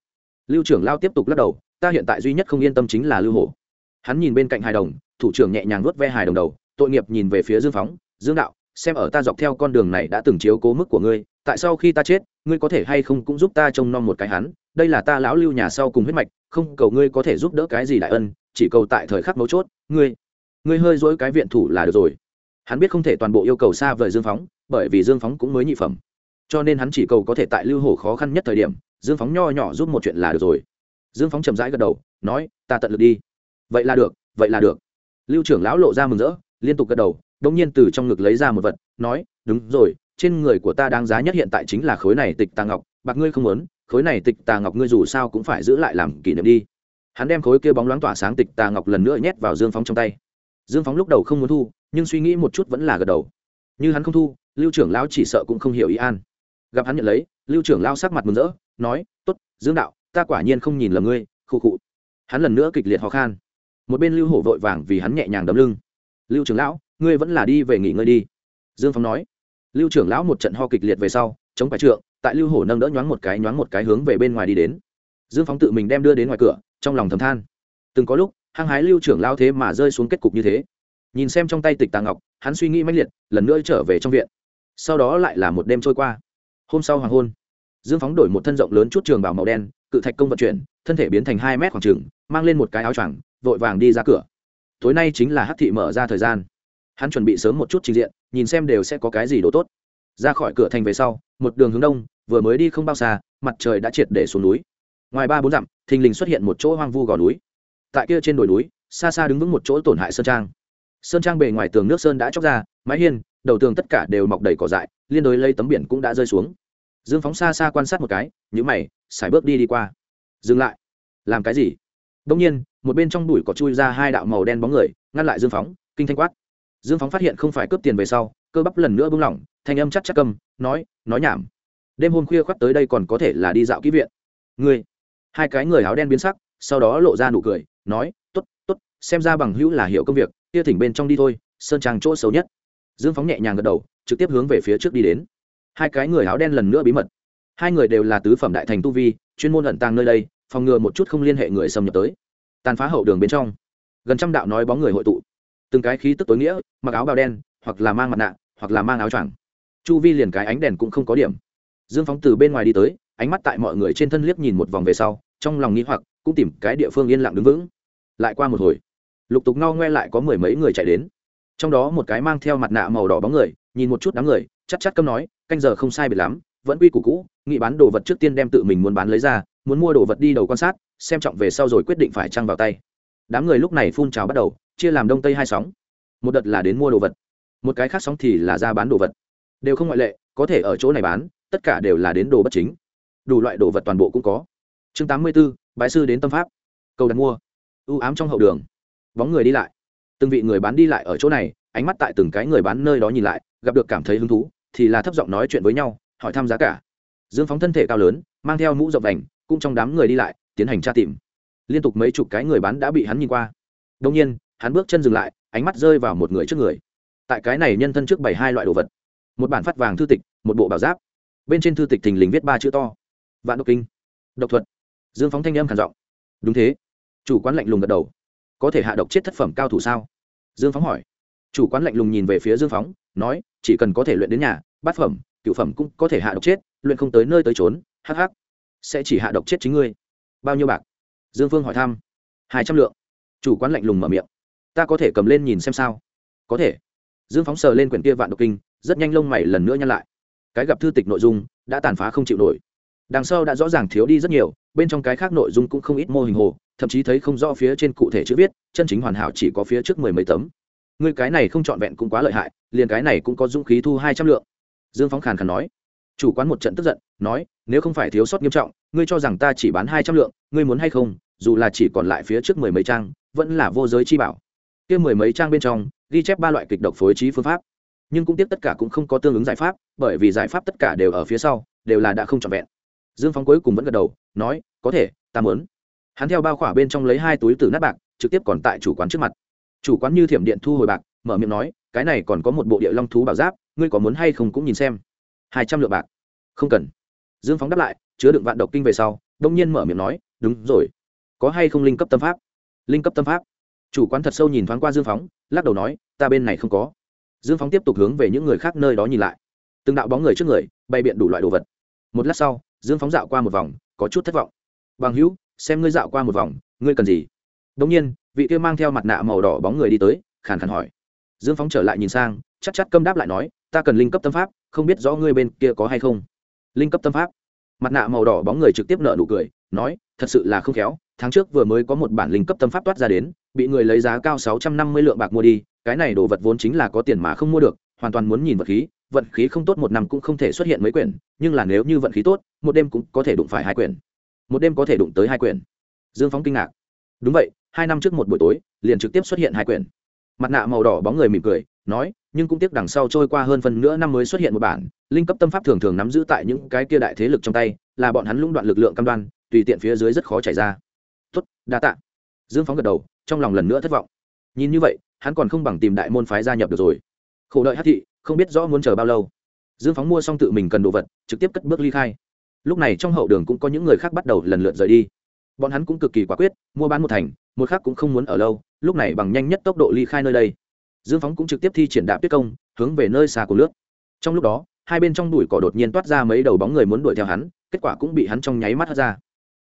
Lưu trưởng lao tiếp tục lắc đầu, ta hiện tại duy nhất không yên tâm chính là lưu hổ. Hắn nhìn bên cạnh hài đồng, thủ trưởng nhẹ nhàng nuốt ve hài đồng đầu, tội nghiệp nhìn về phía dương phóng dương đạo, xem ở ta dọc theo con đường này đã từng chiếu cố mức của ngươi, tại sau khi ta chết, ngươi có thể hay không cũng giúp ta trông nom một cái hắn? Đây là ta lão lưu nhà sau cùng huyết mạch, không cầu ngươi có thể giúp đỡ cái gì đại ân, chỉ cầu tại thời khắc mấu chốt, ngươi ngươi hơi dỗi cái viện thủ là được rồi. Hắn biết không thể toàn bộ yêu cầu xa vời dương phóng, bởi vì dương phóng cũng mới nhị phẩm. Cho nên hắn chỉ cầu có thể tại lưu hổ khó khăn nhất thời điểm, dương phóng nho nhỏ giúp một chuyện là được rồi. Dương phóng chậm rãi gật đầu, nói, ta tận lực đi. Vậy là được, vậy là được. Lưu trưởng lão lộ ra mừng rỡ, liên tục gật đầu đông nhiên từ trong ngực lấy ra một vật, nói, đúng rồi, trên người của ta đáng giá nhất hiện tại chính là khối này tịch tàng ngọc, bạc ngươi không muốn khối này tịch tà ngọc ngươi dù sao cũng phải giữ lại làm kỷ niệm đi. Hắn đem khối kia bóng loáng tỏa sáng tịch tà ngọc lần nữa nhét vào dương phóng trong tay. Dương phóng lúc đầu không muốn thu, nhưng suy nghĩ một chút vẫn là gật đầu. Như hắn không thu, lưu trưởng lão chỉ sợ cũng không hiểu ý an. Gặp hắn nhận lấy, lưu trưởng lão sắc mặt mừng rỡ, nói t ố t dương đạo, ta quả nhiên không nhìn lầm ngươi khụ khụ hắn lần nữa kịch liệt ho khan. Một bên lưu hổ vội vàng vì hắn nhẹ nhàng đấm lưng. Lưu trưởng lão, ngươi vẫn là đi về nghỉ ngơi đi. Dương phóng nói. Lưu trưởng lão một trận ho kịch liệt về sau, chống phải trượng tại lưu hổ nâng đỡ nhoáng một cái nhoáng một cái hướng về bên ngoài đi đến. Dương phóng tự mình đem đưa đến ngoài cửa, trong lòng thầm than. Từng có lúc, hăng hái lưu trưởng lao thế mà rơi xuống kết cục như thế. Nhìn xem trong tay tịch tà ngọc, hắn suy nghĩ mãnh liệt, lần nữa trở về trong viện. Sau đó lại là một đêm trôi qua. Hôm sau hoàng hôn, dương phóng đổi một thân rộng lớn chút trường bảo màu đen, cự thạch công vận chuyển, thân thể biến thành hai mét khoảng trừng mang lên một cái áo choàng, vội vàng đi ra cửa. Tối nay chính là hắc thị mở ra thời gian. Hắn chuẩn bị sớm một chút trình diện, nhìn xem đều sẽ có cái gì đồ tốt. Ra khỏi cửa thành về sau, một đường hướng đông vừa mới đi không bao xa, mặt trời đã triệt để xuống núi. Ngoài ba bốn dặm, thình lình xuất hiện một chỗ hoang vu gò núi. Tại kia trên đồi núi, xa xa đứng vững một chỗ tổn hại sơn trang. Sơn trang bề ngoài tường nước sơn đã chóc ra, mái hiên, đầu tường tất cả đều mọc đầy cỏ dại, liên đối lấy tấm biển cũng đã rơi xuống. Dương phóng xa xa quan sát một cái nhữ mày xài bước đi đi qua. Dừng lại. Làm cái gì? Đông nhiên, một bên trong đùi có chui ra hai đạo màu đen bóng người, ngăn lại dương phóng, kinh thanh quát. Dương phóng phát hiện không phải cướp tiền về sau, cơ bắp lần nữa bung lỏng, thanh âm chắc chắc cầm nói nói nhảm đêm hôm khuya khoắt tới đây còn có thể là đi dạo kỹ viện. Ngươi, hai cái người áo đen biến sắc, sau đó lộ ra nụ cười, nói t ố t t ố t xem ra bằng hữu là hiểu công việc, kia thỉnh bên trong đi thôi, sơn trang chỗ xấu nhất. Dương phóng nhẹ nhàng gật đầu, trực tiếp hướng về phía trước đi đến. Hai cái người áo đen lần nữa bí mật. Hai người đều là tứ phẩm đại thành tu vi, chuyên môn ẩn tàng nơi đây, phòng ngừa một chút không liên hệ người xâm nhập tới. Tàn phá hậu đường bên trong, gần trăm đạo nói bóng người hội tụ. Từng cái khí tức tối nghĩa, mặc áo bào đen, hoặc là mang mặt nạ, hoặc là mang áo choàng. Chu vi liền cái ánh đèn cũng không có điểm dương phóng từ bên ngoài đi tới, ánh mắt tại mọi người trên thân liếc nhìn một vòng về sau, trong lòng nghĩ hoặc, cũng tìm cái địa phương yên lặng đứng vững. Lại qua một hồi, lục tục ngao ngoe lại có mười mấy người chạy đến. Trong đó một cái mang theo mặt nạ màu đỏ bóng người, nhìn một chút đám người chắc chắc câm nói, canh giờ không sai biệt lắm, vẫn quy củ cũ, nghị bán đồ vật trước tiên đem tự mình muốn bán lấy ra, muốn mua đồ vật đi đầu quan sát, xem trọng về sau rồi quyết định phải trăng vào tay. Đám người lúc này phun trào bắt đầu, chia làm đông tây hai sóng. Một đợt là đến mua đồ vật, một cái khác sóng thì là ra bán đồ vật. Đều không ngoại lệ, có thể ở chỗ này bán tất cả đều là đến đồ bất chính. Đủ loại đồ vật toàn bộ cũng có. Chương tám mươi b ố bái sư đến tâm pháp. Cầu đặt mua. Ưu ám trong hậu đường. Bóng người đi lại. Từng vị người bán đi lại ở chỗ này, ánh mắt tại từng cái người bán nơi đó nhìn lại, gặp được cảm thấy hứng thú, thì là thấp giọng nói chuyện với nhau, hỏi thăm giá cả. Dương phóng thân thể cao lớn, mang theo mũ rộng đành cũng trong đám người đi lại, tiến hành tra tìm. Liên tục mấy chục cái người bán đã bị hắn nhìn qua. Đông nhiên, hắn bước chân dừng lại, ánh mắt rơi vào một người trước người. Tại cái này nhân thân trước bảy hai loại đồ vật. Một bản phát vàng thư tịch, một bộ bảo giáp bên trên thư tịch thình lình viết ba chữ to. Vạn độc kinh. Độc thuật. Dương phóng thanh âm khản giọng. Đúng thế. Chủ quán lạnh lùng gật đầu. Có thể hạ độc chết thất phẩm cao thủ sao? Dương phóng hỏi. Chủ quán lạnh lùng nhìn về phía dương phóng, nói, chỉ cần có thể luyện đến nhà, bát phẩm, cựu phẩm cũng có thể hạ độc chết, luyện không tới nơi tới trốn hh sẽ chỉ hạ độc chết chính ngươi. Bao nhiêu bạc? Dương phương hỏi thăm. Hai trăm lượng. Chủ quán lạnh lùng mở miệng. Ta có thể cầm lên nhìn xem sao? Có thể. Dương phóng sờ lên quyển kia vạn độc kinh, rất nhanh lông mày lần nữa nhăn lại cái gặp thư tịch nội dung đã tàn phá không chịu nổi. Đằng sau đã rõ ràng thiếu đi rất nhiều, bên trong cái khác nội dung cũng không ít mô hình hồ, thậm chí thấy không rõ phía trên cụ thể chữ viết, chân chính hoàn hảo chỉ có phía trước mười mấy tấm. Ngươi cái này không trọn vẹn cũng quá lợi hại, liền cái này cũng có dũng khí thu hai trăm lượng. Dương phóng khàn khàn nói. Chủ quán một trận tức giận, nói, nếu không phải thiếu sót nghiêm trọng, ngươi cho rằng ta chỉ bán hai trăm lượng, ngươi muốn hay không, dù là chỉ còn lại phía trước mười mấy trang, vẫn là vô giới chi bảo. Kia mười mấy trang bên trong, ghi chép ba loại kịch độc phối trí phương pháp nhưng cũng tiếp tất cả cũng không có tương ứng giải pháp, bởi vì giải pháp tất cả đều ở phía sau, đều là đã không trọn vẹn. Dương phóng cuối cùng vẫn gật đầu, nói, có thể, ta mớn hắn theo bao khỏa bên trong lấy hai túi từ nát bạc, trực tiếp còn tại chủ quán trước mặt. Chủ quán như thiểm điện thu hồi bạc, mở miệng nói, cái này còn có một bộ địa long thú bảo giáp, ngươi có muốn hay không cũng nhìn xem. Hai trăm lượng bạc. Không cần. Dương phóng đáp lại, chứa đựng vạn độc kinh về sau, đông nhiên mở miệng nói, đúng rồi. Có hay không linh cấp tâm pháp? Linh cấp tâm pháp? Chủ quán thật sâu nhìn thoáng qua dương phóng lắc đầu nói, ta bên này không có dương phóng tiếp tục hướng về những người khác nơi đó nhìn lại. Từng đạo bóng người trước người bay biện đủ loại đồ vật. Một lát sau, dương phóng dạo qua một vòng, có chút thất vọng. Bằng hữu, xem ngươi dạo qua một vòng, ngươi cần gì? Đông nhiên, vị kia mang theo mặt nạ màu đỏ bóng người đi tới, khàn khàn hỏi. Dương phóng trở lại nhìn sang, chắc chắc câm đáp lại nói, ta cần linh cấp tâm pháp, không biết rõ ngươi bên kia có hay không. Linh cấp tâm pháp? Mặt nạ màu đỏ bóng người trực tiếp nợ nụ cười nói, thật sự là không khéo, tháng trước vừa mới có một bản linh cấp tâm pháp toát ra đến, bị người lấy giá cao sáu trăm năm mươi lượng bạc mua đi, cái này đồ vật vốn chính là có tiền mà không mua được, hoàn toàn muốn nhìn vật khí, vận khí không tốt một năm cũng không thể xuất hiện mấy quyển, nhưng là nếu như vận khí tốt, một đêm cũng có thể đụng phải hai quyển. Một đêm có thể đụng tới hai quyển. Dương phóng kinh ngạc. Đúng vậy, hai năm trước một buổi tối, liền trực tiếp xuất hiện hai quyển. Mặt nạ màu đỏ bóng người mỉm cười, nói, nhưng cũng tiếc đằng sau trôi qua hơn phần nữa năm mới xuất hiện một bản, linh cấp tâm pháp thường thường nắm giữ tại những cái kia đại thế lực trong tay, là bọn hắn lũng đoạn lực lượng cam đoan tùy tiện phía dưới rất khó chảy ra. Tuất đa tạ. Dương phóng gật đầu, trong lòng lần nữa thất vọng. Nhìn như vậy, hắn còn không bằng tìm đại môn phái gia nhập được rồi. Khổ đợi hát thị, không biết rõ muốn chờ bao lâu. Dương phóng mua xong tự mình cần đồ vật, trực tiếp cất bước ly khai. Lúc này trong hậu đường cũng có những người khác bắt đầu lần lượt rời đi. Bọn hắn cũng cực kỳ quả quyết, mua bán một thành, một khác cũng không muốn ở lâu, lúc này bằng nhanh nhất tốc độ ly khai nơi đây. Dương phóng cũng trực tiếp thi triển đạp tiết công, hướng về nơi xa của nước. Trong lúc đó, hai bên trong đùi cỏ đột nhiên toát ra mấy đầu bóng người muốn đuổi theo hắn, kết quả cũng bị hắn trong nháy mắt hất ra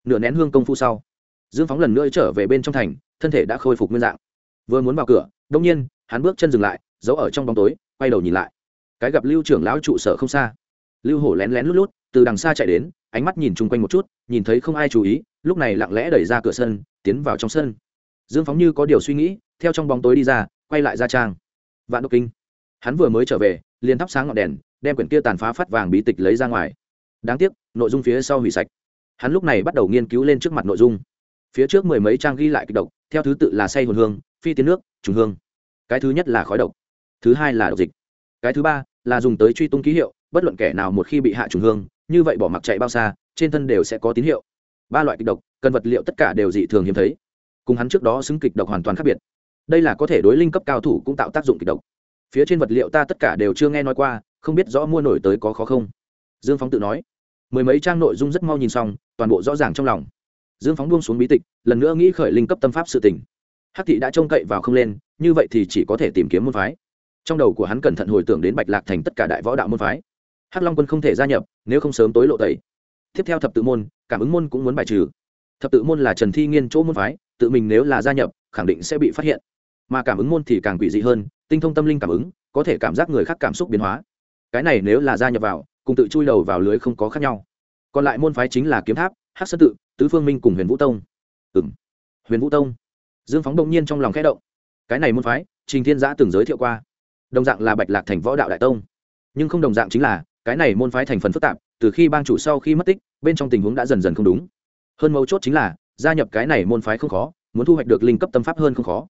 nửa nén hương công phu sau, dương phóng lần nữa trở về bên trong thành, thân thể đã khôi phục nguyên dạng. Vừa muốn vào cửa đông nhiên, hắn bước chân dừng lại, giấu ở trong bóng tối, quay đầu nhìn lại. Cái gặp lưu trưởng lão trụ sở không xa. Lưu hổ lén lén lút lút, từ đằng xa chạy đến, ánh mắt nhìn chung quanh một chút, nhìn thấy không ai chú ý, lúc này lặng lẽ đẩy ra cửa sân, tiến vào trong sân. Dương phóng như có điều suy nghĩ, theo trong bóng tối đi ra, quay lại ra trang. Vạn độc kinh. Hắn vừa mới trở về, liền thắp sáng ngọn đèn, đem quyển kia tàn phá phát vàng bí tịch lấy ra ngoài. Đáng tiếc, nội dung phía sau hủy sạch hắn lúc này bắt đầu nghiên cứu lên trước mặt nội dung. Phía trước mười mấy trang ghi lại kịch độc, theo thứ tự là say hồn hương, phi tiến nước, trùng hương. Cái thứ nhất là khói độc, thứ hai là độc dịch. Cái thứ ba là dùng tới truy tung ký hiệu, bất luận kẻ nào một khi bị hạ trùng hương, như vậy bỏ mặc chạy bao xa, trên thân đều sẽ có tín hiệu. Ba loại kịch độc, cần vật liệu tất cả đều dị thường hiếm thấy. Cùng hắn trước đó xứng kịch độc hoàn toàn khác biệt. Đây là có thể đối linh cấp cao thủ cũng tạo tác dụng kịch độc. Phía trên vật liệu ta tất cả đều chưa nghe nói qua, không biết rõ mua nổi tới có khó không. Dương phóng tự nói mười mấy trang nội dung rất mau nhìn xong, toàn bộ rõ ràng trong lòng. Dương phóng buông xuống bí tịch, lần nữa nghĩ khởi linh cấp tâm pháp sự tỉnh hắc thị đã trông cậy vào không lên, như vậy thì chỉ có thể tìm kiếm môn phái. Trong đầu của hắn cẩn thận hồi tưởng đến bạch lạc thành tất cả đại võ đạo môn phái. Hắc long quân không thể gia nhập, nếu không sớm tối lộ tẩy. Tiếp theo thập tự môn, cảm ứng môn cũng muốn bài trừ. Thập tự môn là trần thi nghiên chỗ môn phái, tự mình nếu là gia nhập, khẳng định sẽ bị phát hiện. Mà cảm ứng môn thì càng quỷ dị hơn, tinh thông tâm linh cảm ứng, có thể cảm giác người khác cảm xúc biến hóa. Cái này nếu là gia nhập vào cùng tự chui đầu vào lưới không có khác nhau. Còn lại môn phái chính là kiếm tháp hát sơn tự, tứ phương minh cùng huyền vũ tông. Ừ m huyền vũ tông. Dương phóng đông nhiên trong lòng khẽ động. Cái này môn phái, trình thiên giã từng giới thiệu qua. Đồng dạng là bạch lạc thành võ đạo đại tông. Nhưng không đồng dạng chính là, cái này môn phái thành phần phức tạp, từ khi bang chủ sau khi mất tích, bên trong tình huống đã dần dần không đúng. Hơn mấu chốt chính là, gia nhập cái này môn phái không khó, muốn thu hoạch được linh cấp tâm pháp hơn không khó.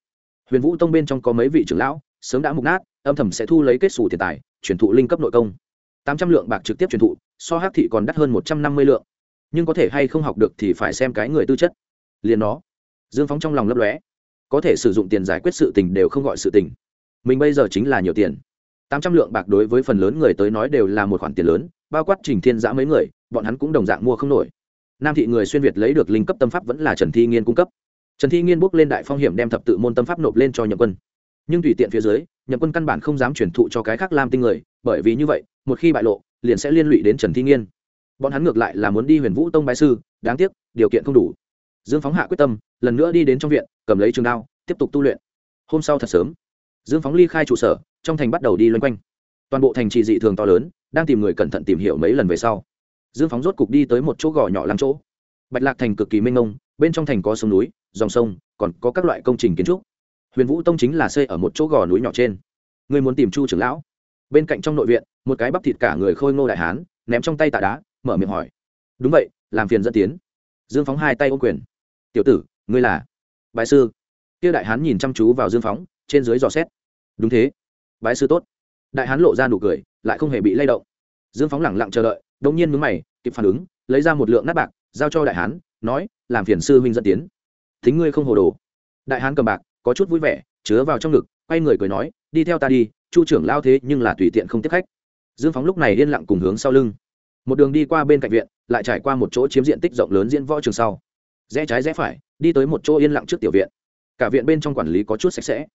Huyền vũ tông bên trong có mấy vị trưởng lão, sớm đã mục nát, âm thầm sẽ thu lấy kết xù tiền tài, chuyển thụ linh cấp nội công tám trăm lượng bạc trực tiếp truyền thụ, so hát thị còn đắt hơn một trăm năm mươi lượng. Nhưng có thể hay không học được thì phải xem cái người tư chất. Liền nó, dương phóng trong lòng lấp lóe. Có thể sử dụng tiền giải quyết sự tình đều không gọi sự tình. Mình bây giờ chính là nhiều tiền. Tám trăm lượng bạc đối với phần lớn người tới nói đều là một khoản tiền lớn, bao quát trình thiên giã mấy người, bọn hắn cũng đồng dạng mua không nổi. Nam thị người xuyên việt lấy được linh cấp tâm pháp vẫn là trần thi nghiên cung cấp. Trần thi nghiên bước lên đại phong hiểm đem thập tự môn tâm pháp nộp lên cho nhậm quân. Nhưng tùy tiện phía dưới, nhậm quân căn bản không dám chuyển thụ cho cái khác lam tinh người, bởi vì như vậy một khi bại lộ, liền sẽ liên lụy đến trần thi nghiên. Bọn hắn ngược lại là muốn đi huyền vũ tông bái sư, đáng tiếc, điều kiện không đủ. Dương phóng hạ quyết tâm, lần nữa đi đến trong viện, cầm lấy trường đao, tiếp tục tu luyện. Hôm sau thật sớm, dương phóng ly khai trụ sở, trong thành bắt đầu đi loanh quanh. Toàn bộ thành trì dị thường to lớn, đang tìm người cẩn thận tìm hiểu mấy lần về sau. Dương phóng rốt cục đi tới một chỗ gò nhỏ lăng chỗ. Bạch lạc thành cực kỳ mênh mông, bên trong thành có sông núi, dòng sông, còn có các loại công trình kiến trúc. Huyền vũ tông chính là xây ở một chỗ gò núi nhỏ trên. Người muốn tìm chu trưởng lão bên cạnh trong nội viện, một cái bắp thịt cả người khôi ngô đại hán, ném trong tay tạ đá, mở miệng hỏi. Đúng vậy, làm phiền dẫn tiến. Dương phóng hai tay ô quyền. Tiểu tử, ngươi là? Bái sư. Kia đại hán nhìn chăm chú vào dương phóng, trên dưới dò xét. Đúng thế. Bái sư tốt. Đại hán lộ ra nụ cười, lại không hề bị lay động. Dương phóng lẳng lặng chờ đợi đông nhiên mướn mày, kịp phản ứng, lấy ra một lượng nát bạc, giao cho đại hán, nói, làm phiền sư huynh dẫn tiến. Thính ngươi không hồ đồ. Đại hán cầm bạc, có chút vui vẻ, chứa vào trong ngực, quay người cười nói đi theo ta đi, chu trưởng lao thế nhưng là tùy tiện không tiếp khách. Dương phóng lúc này yên lặng cùng hướng sau lưng. Một đường đi qua bên cạnh viện, lại trải qua một chỗ chiếm diện tích rộng lớn diễn võ trường sau. Rẽ trái rẽ phải, đi tới một chỗ yên lặng trước tiểu viện. Cả viện bên trong quản lý có chút sạch sẽ.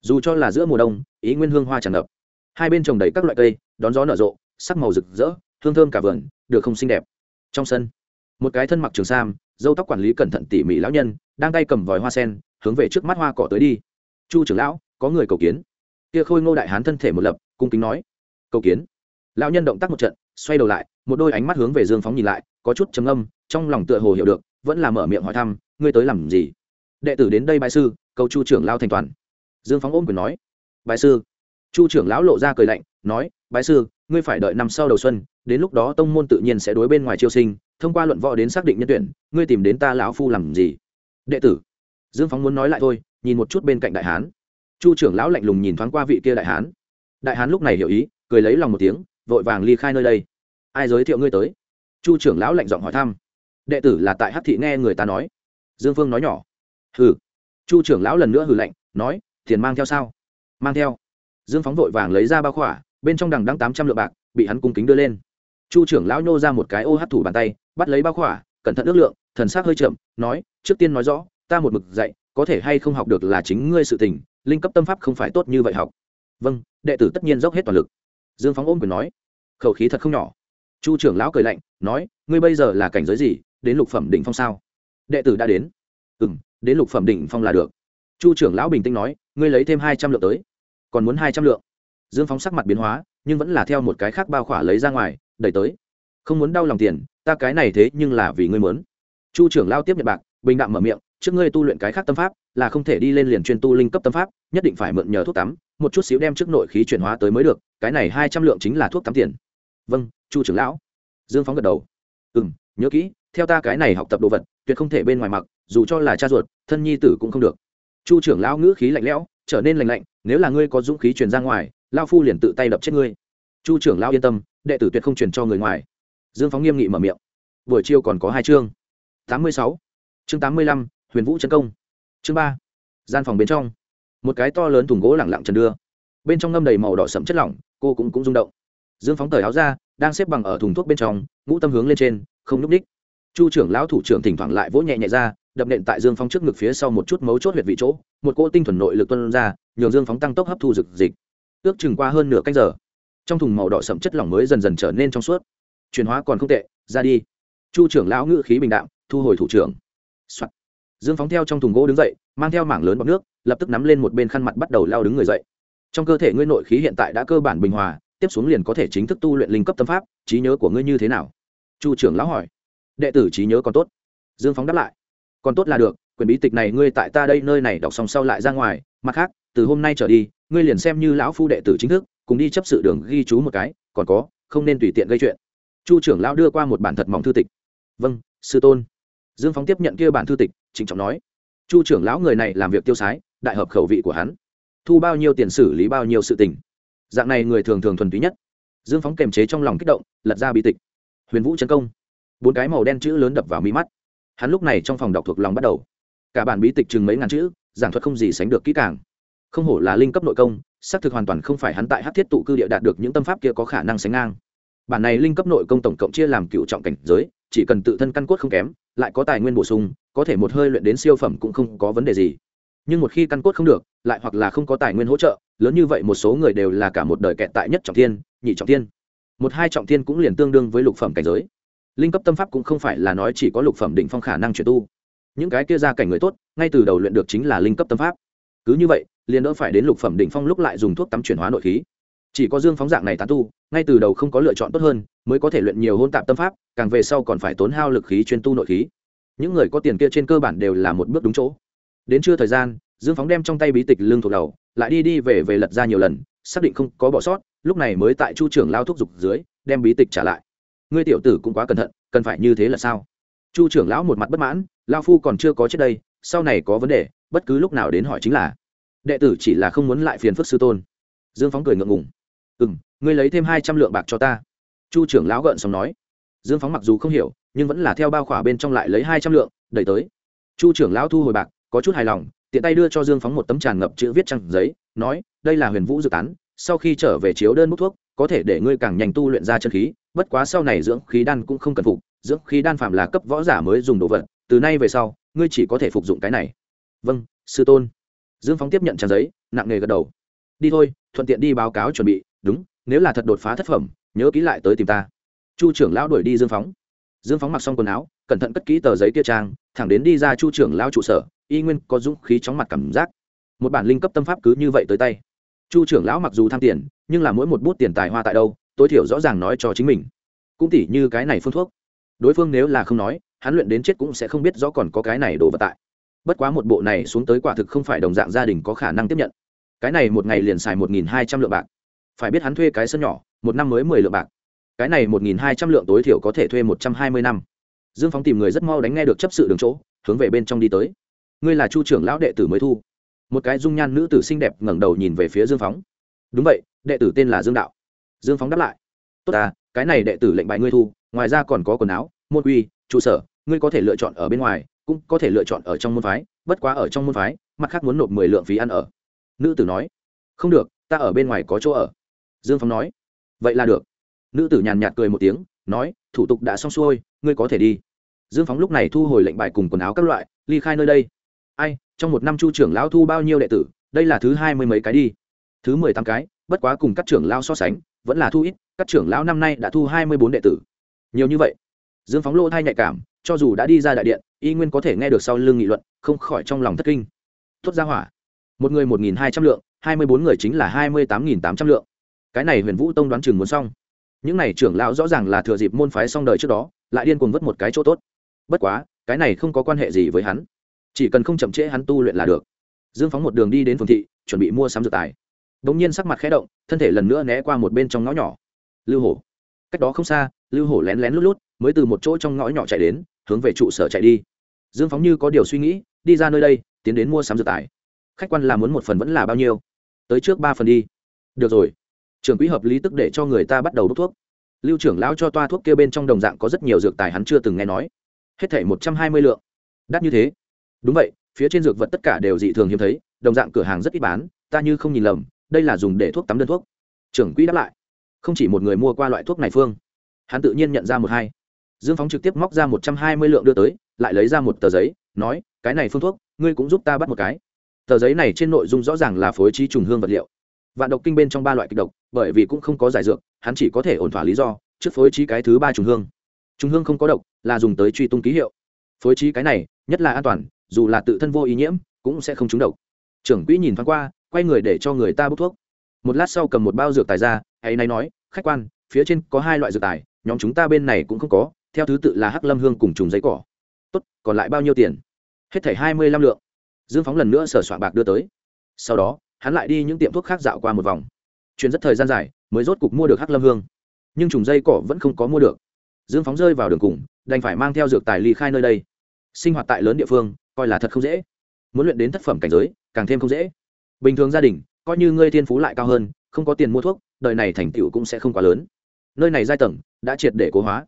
Dù cho là giữa mùa đông, ý nguyên hương hoa tràn ngập. Hai bên trồng đầy các loại cây, đón gió nở rộ, sắc màu rực rỡ, hương thơm cả vườn, được không xinh đẹp. Trong sân, một cái thân mặc trường sam dâu tóc quản lý cẩn thận tỉ mỉ lão nhân, đang tay cầm vòi hoa sen, hướng về trước mắt hoa cỏ tới đi. Chu trưởng lão, có người cầu kiến kia khôi ngô đại hán thân thể một lập, cung kính nói, cầu kiến. Lão nhân động tác một trận, xoay đầu lại, một đôi ánh mắt hướng về dương phóng nhìn lại, có chút trầm âm trong lòng tựa hồ hiểu được, vẫn là mở miệng hỏi thăm, ngươi tới làm gì? Đệ tử đến đây bài sư, cầu chu trưởng lao thành toàn. Dương phóng ôm quyền nói bài sư. Chu trưởng lão lộ ra cười lạnh, nói, bái sư, ngươi phải đợi năm sau đầu xuân, đến lúc đó tông môn tự nhiên sẽ đối bên ngoài chiêu sinh, thông qua luận võ đến xác định nhân tuyển, ngươi tìm đến ta lão phu làm gì? Đệ tử. Dương phóng muốn nói lại thôi, nhìn một chút bên cạnh đại hán chu trưởng lão lạnh lùng nhìn thoáng qua vị kia đại hán. Đại hán lúc này hiểu ý, cười lấy lòng một tiếng, vội vàng ly khai nơi đây. Ai giới thiệu ngươi tới? Chu trưởng lão lạnh giọng hỏi thăm. Đệ tử là tại hát thị nghe người ta nói. Dương phương nói nhỏ. Hừ. Chu trưởng lão lần nữa hừ lạnh, nói, tiền mang theo sao? Mang theo. Dương phóng vội vàng lấy ra bao khỏa, bên trong đằng đăng tám trăm lượng bạc, bị hắn cung kính đưa lên. Chu trưởng lão nhô ra một cái ô hát thủ bàn tay, bắt lấy bao khỏa, cẩn thận ước lượng, thần s ắ c hơi chậm, nói, trước tiên nói rõ, ta một mực dạy, có thể hay không học được là chính ngươi sự tình linh cấp tâm pháp không phải tốt như vậy học. Vâng đệ tử tất nhiên dốc hết toàn lực. Dương phóng ôm quyền nói. Khẩu khí thật không nhỏ. Chu trưởng lão cười lạnh, nói, ngươi bây giờ là cảnh giới gì, đến lục phẩm đỉnh phong sao? Đệ tử đã đến. Ừ m đến lục phẩm đỉnh phong là được. Chu trưởng lão bình tĩnh nói, ngươi lấy thêm hai trăm lượng tới. Còn muốn hai trăm lượng. Dương phóng sắc mặt biến hóa, nhưng vẫn là theo một cái khác bao khỏa lấy ra ngoài, đẩy tới. Không muốn đau lòng tiền, ta cái này thế nhưng là vì ngươi muốn. Chu trưởng lao tiếp nhận bạc, bình đạm mở miệng trước ngươi tu luyện cái khác tâm pháp, là không thể đi lên liền chuyên tu linh cấp tâm pháp, nhất định phải mượn nhờ thuốc tắm, một chút xíu đem trước nội khí chuyển hóa tới mới được, cái này hai trăm lượng chính là thuốc tắm tiền. Vâng chu trưởng lão. Dương phóng gật đầu. Ừ m nhớ kỹ, theo ta cái này học tập đồ vật, tuyệt không thể bên ngoài mặc, dù cho là cha ruột, thân nhi tử cũng không được. Chu trưởng lão ngữ khí lạnh lẽo, trở nên lành lạnh, nếu là ngươi có dũng khí truyền ra ngoài lao phu liền tự tay đập chết ngươi. Chu trưởng lão yên tâm, đệ tử tuyệt không truyền cho người ngoài. Dương phóng nghiêm nghị mở miệng. Buổi chiều còn có hai chương. Tám mươi sáu. Chương tám mươi lăm huyền vũ chân công. Chương ba, gian phòng bên trong. Một cái to lớn thùng gỗ lẳng lặng trần đưa. Bên trong ngâm đầy màu đỏ sẫm chất lỏng, cô cũng cũng rung động. Dương phóng tời áo ra, đang xếp bằng ở thùng thuốc bên trong, ngũ tâm hướng lên trên, không n ú c ních chu trưởng lão thủ trưởng thỉnh thoảng lại vỗ nhẹ nhẹ ra, đập nện tại dương phóng trước ngực phía sau một chút mấu chốt huyệt vị chỗ, một cỗ tinh thuần nội lực tuân ra, nhường dương phóng tăng tốc hấp thu rực dịch. Ước chừng qua hơn nửa canh giờ, trong thùng màu đỏ sậm chất lỏng mới dần dần trở nên trong suốt. Chuyển hóa còn không tệ, ra đi. Chu trưởng lão ngự khí bình đạo thu hồi thủ trưởng、Soạn dương phóng theo trong thùng gỗ đứng dậy, mang theo mảng lớn bọc nước, lập tức nắm lên một bên khăn mặt bắt đầu lao đứng người dậy. Trong cơ thể ngươi nội khí hiện tại đã cơ bản bình hòa, tiếp xuống liền có thể chính thức tu luyện linh cấp tâm pháp, trí nhớ của ngươi như thế nào? Chu trưởng lão hỏi. Đệ tử trí nhớ còn tốt. Dương phóng đáp lại. Còn tốt là được, quyền bí tịch này ngươi tại ta đây nơi này đọc xong sau lại ra ngoài, mặt khác, từ hôm nay trở đi, ngươi liền xem như lão phu đệ tử chính thức, cùng đi chấp sự đường ghi chú một cái, còn có, không nên tùy tiện gây chuyện. Chu trưởng lão đưa qua một bản thật mỏng thư tịch. Vâng sư tôn. Dương phóng tiếp nhận kia bản thư tịch trịnh trọng nói, chu trưởng lão người này làm việc tiêu sái, đại hợp khẩu vị của hắn, thu bao nhiêu tiền xử lý bao nhiêu sự tình. Dạng này người thường thường thuần túy nhất. Dương phóng kềm chế trong lòng kích động, lật ra bi tịch. Huyền vũ chấn công. Bốn cái màu đen chữ lớn đập vào mi mắt. Hắn lúc này trong phòng đọc thuộc lòng bắt đầu. Cả bản bí tịch chừng mấy ngàn chữ, giảng thuật không gì sánh được kỹ càng. Không hổ là linh cấp nội công, xác thực hoàn toàn không phải hắn tại hát thiết tụ cư địa đạt được những tâm pháp kia có khả năng sánh ngang. Bản này linh cấp nội công tổng cộng chia làm cựu trọng cảnh giới, chỉ cần tự thân căn cốt không kém, lại có tài nguyên bổ sung có thể một hơi luyện đến siêu phẩm cũng không có vấn đề gì. Nhưng một khi căn cốt không được, lại hoặc là không có tài nguyên hỗ trợ, lớn như vậy một số người đều là cả một đời kẹt tại nhất trọng thiên, nhị trọng thiên. Một hai trọng thiên cũng liền tương đương với lục phẩm cảnh giới. Linh cấp tâm pháp cũng không phải là nói chỉ có lục phẩm định phong khả năng chuyển tu. Những cái kia ra cảnh người tốt, ngay từ đầu luyện được chính là linh cấp tâm pháp. Cứ như vậy, liền đỡ phải đến lục phẩm đỉnh phong lúc lại dùng thuốc tắm chuyển hóa nội khí. Chỉ có dương phóng dạng này tán tu, ngay từ đầu không có lựa chọn tốt hơn, mới có thể luyện nhiều hôn tạp tâm pháp, càng về sau còn phải tốn hao lực khí chuyên tu nội khí những người có tiền kia trên cơ bản đều là một bước đúng chỗ. Đến trưa thời gian, dương phóng đem trong tay bí tịch lương thuộc đầu, lại đi đi về về lật ra nhiều lần, xác định không có bỏ sót, lúc này mới tại chu trưởng lao thúc giục dưới, đem bí tịch trả lại. Ngươi tiểu tử cũng quá cẩn thận, cần phải như thế là sao? Chu trưởng lão một mặt bất mãn lao phu còn chưa có chết đây, sau này có vấn đề, bất cứ lúc nào đến hỏi chính là. Đệ tử chỉ là không muốn lại phiền phức sư tôn. Dương phóng cười ngượng ngùng. Ừ m ngươi lấy thêm hai trăm lượng bạc cho ta. Chu trưởng lão gợn xong nói. Dương phóng mặc dù không hiểu nhưng vẫn là theo bao khỏa bên trong lại lấy hai trăm lượng, đẩy tới. Chu trưởng lão thu hồi bạc, có chút hài lòng, tiện tay đưa cho dương phóng một tấm tràn ngập chữ viết trăng giấy, nói, đây là huyền vũ dự tán, sau khi trở về chiếu đơn bút thuốc, có thể để ngươi càng nhanh tu luyện ra chân khí, bất quá sau này dưỡng khí đan cũng không cần phục, dưỡng khí đan phạm là cấp võ giả mới dùng đồ vật, từ nay về sau, ngươi chỉ có thể phục dụng cái này. Vâng sư tôn. Dương phóng tiếp nhận trang giấy, nặng nề gật đầu. Đi thôi, thuận tiện đi báo cáo chuẩn bị, đúng, nếu là thật đột phá thất phẩm, nhớ ký lại tới tìm ta. Chu trưởng lão đuổi đi dương phóng dương phóng mặc xong quần áo, cẩn thận cất kỹ tờ giấy kia trang, thẳng đến đi ra chu trưởng lão trụ sở, y nguyên có dũng khí chóng mặt cảm giác. Một bản linh cấp tâm pháp cứ như vậy tới tay. Chu trưởng lão mặc dù tham tiền, nhưng là mỗi một bút tiền tài hoa tại đâu, tối thiểu rõ ràng nói cho chính mình. Cũng tỉ như cái này phương thuốc. Đối phương nếu là không nói, hắn luyện đến chết cũng sẽ không biết rõ còn có cái này đồ vật tại. Bất quá một bộ này xuống tới quả thực không phải đồng dạng gia đình có khả năng tiếp nhận. Cái này một ngày liền xài một nghìn hai trăm lượng bạc. Phải biết hắn thuê cái sân nhỏ, một năm mới mười lượng bạc cái này một nghìn hai trăm lượng tối thiểu có thể thuê một trăm hai mươi năm. Dương phóng tìm người rất mau đánh nghe được chấp sự đường chỗ, hướng về bên trong đi tới. Ngươi là chu trưởng lão đệ tử mới thu. Một cái dung nhan nữ tử xinh đẹp ngẩng đầu nhìn về phía dương phóng. Đúng vậy, đệ tử tên là dương đạo. Dương phóng đáp lại. Tốt à cái này đệ tử lệnh bài ngươi thu, ngoài ra còn có quần áo, môn quy, trụ sở, ngươi có thể lựa chọn ở bên ngoài, cũng có thể lựa chọn ở trong môn phái, bất quá ở trong môn phái, mặt khác muốn nộp mười lượng phí ăn ở. Nữ tử nói. Không được, ta ở bên ngoài có chỗ ở. Dương phóng nói. Vậy là được nữ tử nhàn nhạt cười một tiếng, nói, thủ tục đã xong xuôi, ngươi có thể đi. Dương phóng lúc này thu hồi lệnh bài cùng quần áo các loại, ly khai nơi đây. Ai, trong một năm chu trưởng lão thu bao nhiêu đệ tử, đây là thứ hai mươi mấy cái đi. Thứ mười tám cái, bất quá cùng các trưởng lão so sánh, vẫn là thu ít, các trưởng lão năm nay đã thu hai mươi bốn đệ tử. Nhiều như vậy? Dương phóng lỗ thai nhạy cảm, cho dù đã đi ra đại điện, y nguyên có thể nghe được sau lưng nghị luận, không khỏi trong lòng thất kinh. Tuốt ra hỏa, một người một nghìn hai trăm lượng, hai mươi bốn người chính là hai mươi tám nghìn tám trăm lượng. Cái này huyền vũ tông đoán chừng muốn xong những này trưởng lão rõ ràng là thừa dịp môn phái xong đời trước đó, lại điên cuồng vất một cái chỗ tốt. Bất quá, cái này không có quan hệ gì với hắn. Chỉ cần không chậm trễ hắn tu luyện là được. Dương phóng một đường đi đến phường thị, chuẩn bị mua sắm dược tài. Đ ỗ n g nhiên sắc mặt khẽ động, thân thể lần nữa né qua một bên trong ngõ nhỏ. Lưu hổ. Cách đó không xa, lưu hổ lén lén lút lút, mới từ một chỗ trong ngõ nhỏ chạy đến, hướng về trụ sở chạy đi. Dương phóng như có điều suy nghĩ, đi ra nơi đây, tiến đến mua sắm dược tài. Khách quan là muốn một phần vẫn là bao nhiêu? Tới trước ba phần đi. Được rồi trưởng quỹ hợp lý tức để cho người ta bắt đầu đốt thuốc. Lưu trưởng lão cho toa thuốc kia bên trong đồng dạng có rất nhiều dược tài hắn chưa từng nghe nói. Hết thể một trăm hai mươi lượng. Đắt như thế. Đúng vậy, phía trên dược vật tất cả đều dị thường hiếm thấy, đồng dạng cửa hàng rất ít bán, ta như không nhìn lầm, đây là dùng để thuốc tắm đơn thuốc. Trưởng quỹ đáp lại. Không chỉ một người mua qua loại thuốc này phương. Hắn tự nhiên nhận ra một hai. Dương phóng trực tiếp móc ra một trăm hai mươi lượng đưa tới, lại lấy ra một tờ giấy, nói, cái này phương thuốc, ngươi cũng giúp ta bắt một cái. Tờ giấy này trên nội dung rõ ràng là phối trí trùng hương vật liệu vạn độc kinh bên trong ba loại kịch độc, bởi vì cũng không có giải dược, hắn chỉ có thể ổn thỏa lý do, trước phối trí cái thứ ba trùng hương. Trùng hương không có độc, là dùng tới truy tung ký hiệu. Phối trí cái này, nhất là an toàn, dù là tự thân vô ý nhiễm, cũng sẽ không trúng độc. Trưởng quỹ nhìn thoáng qua, quay người để cho người ta bốc thuốc. Một lát sau cầm một bao dược tài ra, ấy nay nói, khách quan, phía trên có hai loại dược tài, nhóm chúng ta bên này cũng không có, theo thứ tự là hắc lâm hương cùng trùng giấy cỏ. Tốt, còn lại bao nhiêu tiền? Hết thảy hai mươi lăm lượng. Dương phóng lần nữa sở soạn bạc đưa tới. Sau đó hắn lại đi những tiệm thuốc khác dạo qua một vòng. Chuyến rất thời gian dài, mới rốt cục mua được hắc lâm hương. Nhưng trùng dây cỏ vẫn không có mua được. Dương phóng rơi vào đường cùng, đành phải mang theo dược tài ly khai nơi đây. Sinh hoạt tại lớn địa phương, coi là thật không dễ. Muốn luyện đến thất phẩm cảnh giới, càng thêm không dễ. Bình thường gia đình, coi như ngươi thiên phú lại cao hơn, không có tiền mua thuốc, đời này thành tựu cũng sẽ không quá lớn. Nơi này giai tầng, đã triệt để cố hóa.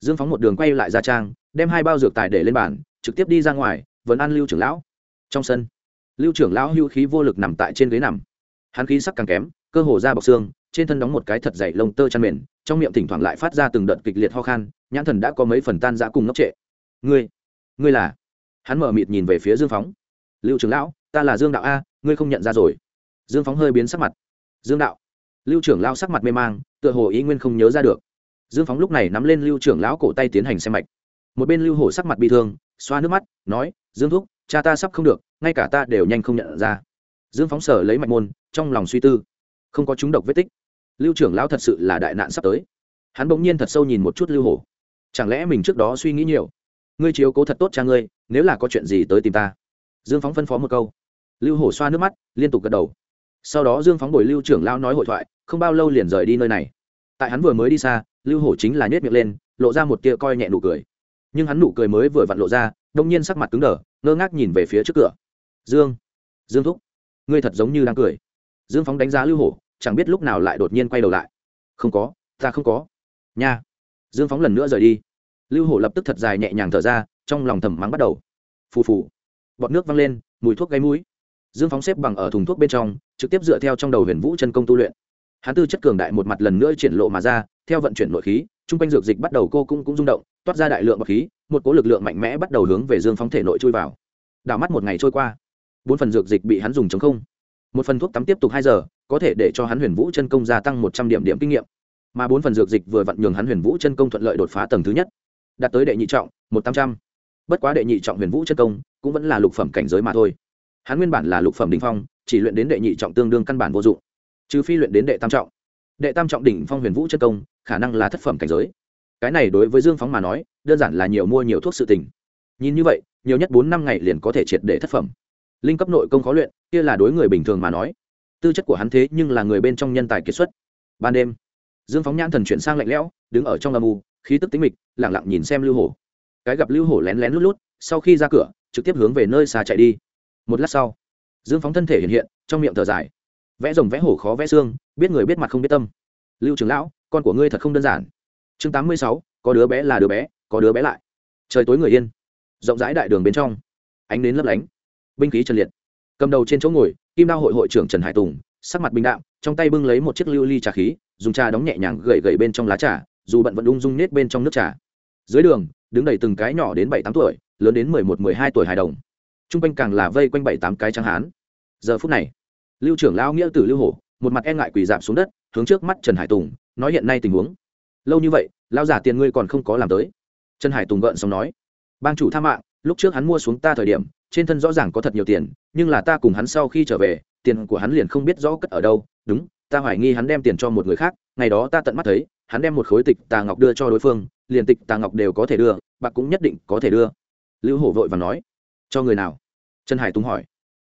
Dương phóng một đường quay lại gia trang, đem hai bao dược tài để lên bàn, trực tiếp đi ra ngoài vẫn ăn lưu trưởng lão. Trong sân lưu trưởng lão hưu khí vô lực nằm tại trên ghế nằm. Hắn khí sắc càng kém, cơ hồ ra bọc xương, trên thân đóng một cái thật dày lông tơ chăn mền trong miệng thỉnh thoảng lại phát ra từng đợt kịch liệt ho khan, nhãn thần đã có mấy phần tan dã cùng ngốc trệ. Ngươi ngươi là? Hắn mở mịt nhìn về phía dương phóng. Lưu trưởng lão, ta là dương đạo a, ngươi không nhận ra rồi. Dương phóng hơi biến sắc mặt. Dương đạo? Lưu trưởng lão sắc mặt mê mang, tựa hồ ý nguyên không nhớ ra được. Dương phóng lúc này nắm lên lưu trưởng lão cổ tay tiến hành xem mạch. Một bên lưu hổ sắc mặt bị thương, xoa nước mắt, nói, dương thúc, cha ta sắp không được ngay cả ta đều nhanh không nhận ra. Dương phóng sở lấy mạch môn, trong lòng suy tư. Không có chúng độc vết tích. Lưu trưởng lão thật sự là đại nạn sắp tới. Hắn bỗng nhiên thật sâu nhìn một chút lưu hổ. Chẳng lẽ mình trước đó suy nghĩ nhiều? Ngươi chiếu cố thật tốt cha ngươi, nếu là có chuyện gì tới tìm ta. Dương phóng phân phó một câu. Lưu hổ xoa nước mắt, liên tục gật đầu. Sau đó dương phóng bồi lưu trưởng lão nói hội thoại, không bao lâu liền rời đi nơi này. Tại hắn vừa mới đi xa, lưu hổ chính là nhét miệng lên, lộ ra một tia coi nhẹ nụ cười. Nhưng hắn nụ cười mới vừa vặn lộ ra, đông nhiên sắc mặt cứng đờ, ngơ ngác nhìn về phía trước cửa dương. Dương thúc, ngươi thật giống như đang cười. Dương phóng đánh giá lưu hổ, chẳng biết lúc nào lại đột nhiên quay đầu lại. Không có, ta không có. Nha. Dương phóng lần nữa rời đi. Lưu hổ lập tức thật dài nhẹ nhàng thở ra, trong lòng thầm mắng bắt đầu. Phù phù. Bọt nước văng lên, mùi thuốc gáy mũi. Dương phóng xếp bằng ở thùng thuốc bên trong, trực tiếp dựa theo trong đầu huyền vũ chân công tu luyện. Hắn tư chất cường đại một mặt lần nữa triển lộ mà ra, theo vận chuyển nội khí, chung quanh dược dịch bắt đầu cô cũng cũng rung động, toát ra đại lượng bọc khí, một cố lực lượng mạnh mẽ bắt đầu hướng về dương phóng thể nội chui vào. Đảo mắt một ngày trôi qua bốn phần dược dịch bị hắn dùng chống không. Một phần thuốc tắm tiếp tục hai giờ, có thể để cho hắn huyền vũ chân công gia tăng một trăm điểm điểm kinh nghiệm. Mà bốn phần dược dịch vừa vặn nhường hắn huyền vũ chân công thuận lợi đột phá tầng thứ nhất. Đạt tới đệ nhị trọng, một tám trăm. Bất quá đệ nhị trọng huyền vũ chân công cũng vẫn là lục phẩm cảnh giới mà thôi. Hắn nguyên bản là lục phẩm đình phong, chỉ luyện đến đệ nhị trọng tương đương căn bản vô dụng. Trừ phi luyện đến đệ tam trọng. Đệ tam trọng đỉnh phong huyền vũ chân công, khả năng là thất phẩm cảnh giới. Cái này đối với dương phóng mà nói, đơn giản là nhiều mua nhiều thuốc sự tình. Nhìn như vậy, nhiều nhất bốn năm ngày liền có thể triệt để thất phẩm linh cấp nội công khó luyện, kia là đối người bình thường mà nói. Tư chất của hắn thế nhưng là người bên trong nhân tài kiệt xuất. Ban đêm, dương phóng nhãn thần chuyển sang lạnh lẽo, đứng ở trong âm u, khí tức tính mịch lẳng lặng nhìn xem lưu hổ. Cái gặp lưu hổ lén lén lút lút, sau khi ra cửa, trực tiếp hướng về nơi xa chạy đi. Một lát sau, dương phóng thân thể hiện hiện, trong miệng thở dài. Vẽ rồng vẽ hổ khó vẽ xương, biết người biết mặt không biết tâm. Lưu trưởng lão, con của ngươi thật không đơn giản. Chương tám mươi sáu, có đứa bé là đứa bé, có đứa bé lại. Trời tối người yên, rộng rãi đại đường bên trong. Ánh đến lấp lánh binh khí trần liệt. Cầm đầu trên chỗ ngồi, kim đao hội hội trưởng trần hải tùng, sắc mặt bình đạm, trong tay bưng lấy một chiếc lưu ly trà khí, dùng trà đóng nhẹ nhàng gậy gậy bên trong lá trà, dù bận vẫn ung dung nết bên trong nước trà. Dưới đường, đứng đầy từng cái nhỏ đến bảy tám tuổi, lớn đến mười một, mười hai tuổi hài đồng. T r u n g quanh càng là vây quanh bảy tám cái trắng hán. Giờ phút này, lưu trưởng lao nghĩa tử lưu hổ, một mặt e ngại quỳ dạp xuống đất, hướng trước mắt trần hải tùng, nói hiện nay tình huống. Lâu như vậy lao giả tiền ngươi còn không có làm tới. Trần hải tùng gợn xong nói, bang chủ tha mạng, lúc trước hắn mua xuống ta thời điểm trên thân rõ ràng có thật nhiều tiền, nhưng là ta cùng hắn sau khi trở về, tiền của hắn liền không biết rõ cất ở đâu. Đúng, ta hoài nghi hắn đem tiền cho một người khác, ngày đó ta tận mắt thấy, hắn đem một khối tịch tà ngọc đưa cho đối phương, liền tịch tà ngọc đều có thể đưa, bạc cũng nhất định có thể đưa. Lưu hổ vội và nói, cho người nào? Trần hải tùng hỏi.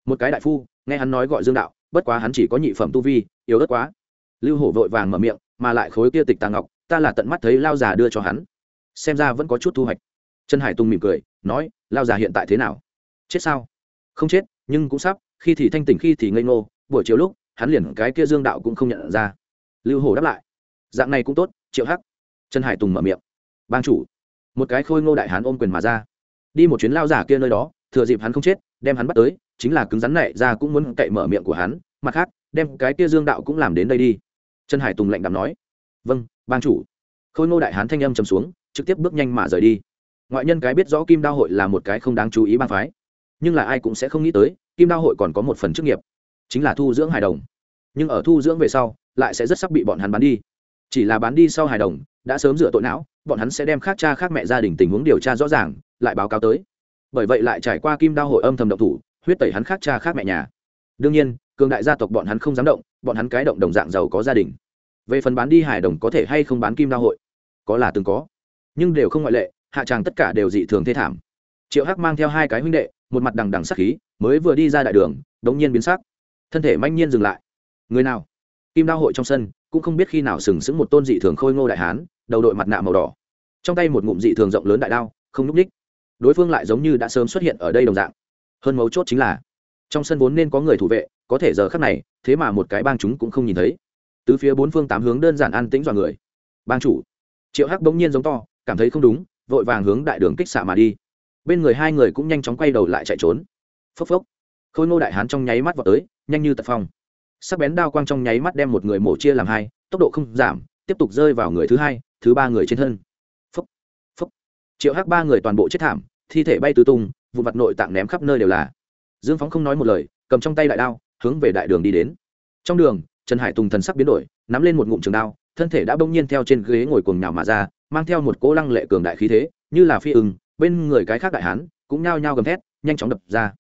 Một cái đại phu, nghe hắn nói gọi dương đạo, bất quá hắn chỉ có nhị phẩm tu vi, yếu ớt quá. Lưu hổ vội vàng mở miệng, mà lại khối kia tịch tà ngọc, ta là tận mắt thấy lao già đưa cho hắn. Xem ra vẫn có chút thu hoạch. Trần hải tùng mỉm cười, nói, lao già hiện tại thế nào? Chết sao? Không chết, nhưng cũng sắp, khi thì thanh tỉnh, khi thì ngây ngô, buổi chiều lúc, hắn liền cái kia dương đạo cũng không nhận ra. Lưu hổ đáp lại, dạng này cũng tốt, triệu hắc. Trần hải tùng mở miệng, bang chủ. Một cái khôi ngô đại hán ôm quyền mà ra. Đi một chuyến lao giả kia nơi đó, thừa dịp hắn không chết, đem hắn bắt tới, chính là cứng rắn nệ ra cũng muốn cậy mở miệng của hắn, mặt khác, đem cái kia dương đạo cũng làm đến đây đi. Trần hải tùng lạnh đạm nói vâng bang chủ. Khôi ngô đại hán thanh âm trầm xuống, trực tiếp bước nhanh mà rời đi. Ngoại nhân cái biết rõ kim đao hội là một cái không đáng chú ý bang phái nhưng là ai cũng sẽ không nghĩ tới, kim đao hội còn có một phần chức nghiệp, chính là thu dưỡng hài đồng. Nhưng ở thu dưỡng về sau, lại sẽ rất sắp bị bọn hắn bán đi. Chỉ là bán đi sau hài đồng, đã sớm dựa tội não, bọn hắn sẽ đem khác cha khác mẹ gia đình tình huống điều tra rõ ràng, lại báo cáo tới. Bởi vậy lại trải qua kim đao hội âm thầm động thủ, huyết tẩy hắn khác cha khác mẹ nhà. Đương nhiên, cường đại gia tộc bọn hắn không dám động, bọn hắn cái động đồng dạng giàu có gia đình. Về phần bán đi hài đồng có thể hay không bán kim đao hội, có là từng có. Nhưng đều không ngoại lệ, hạ tràng tất cả đều dị thường thê thảm. Triệu hắc mang theo hai cái huynh đệ một mặt đằng đằng sắc khí, mới vừa đi ra đại đường, đống nhiên biến sắc. Thân thể manh nhiên dừng lại. Người nào? Kim đao hội trong sân, cũng không biết khi nào sừng sững một tôn dị thường khôi ngô đại hán, đầu đội mặt nạ màu đỏ. Trong tay một ngụm dị thường rộng lớn đại đao, không núp ních đối phương lại giống như đã sớm xuất hiện ở đây đồng dạng. Hơn mấu chốt chính là, trong sân vốn nên có người thủ vệ, có thể giờ khắc này, thế mà một cái bang chúng cũng không nhìn thấy. Tứ phía bốn phương tám hướng đơn giản an tĩnh dọa người. Bang chủ. Triệu hắc bỗng nhiên giống to, cảm thấy không đúng, vội vàng hướng đại đường kích xạ mà đi bên người hai người cũng nhanh chóng quay đầu lại chạy trốn. Phốc phốc. Khôi ngô đại hán trong nháy mắt vào tới, nhanh như tật phong. Sắc bén đao quang trong nháy mắt đem một người mổ chia làm hai, tốc độ không giảm, tiếp tục rơi vào người thứ hai, thứ ba người trên thân. Phúc phúc triệu hắc ba người toàn bộ chết thảm, thi thể bay tứ tung vụ mặt nội tạng ném khắp nơi đều là. Dương phóng không nói một lời, cầm trong tay đại đao, hướng về đại đường đi đến. Trong đường, trần hải tùng thần sắc biến đổi, nắm lên một ngụm trường đao, thân thể đã bỗng nhiên theo trên ghế ngồi cuồng nào mà ra, mang theo một cỗ lăng lệ cường đại khí thế, như là phi ưng bên người cái khác đại hán cũng nhao nhao gầm thét, nhanh chóng đập ra.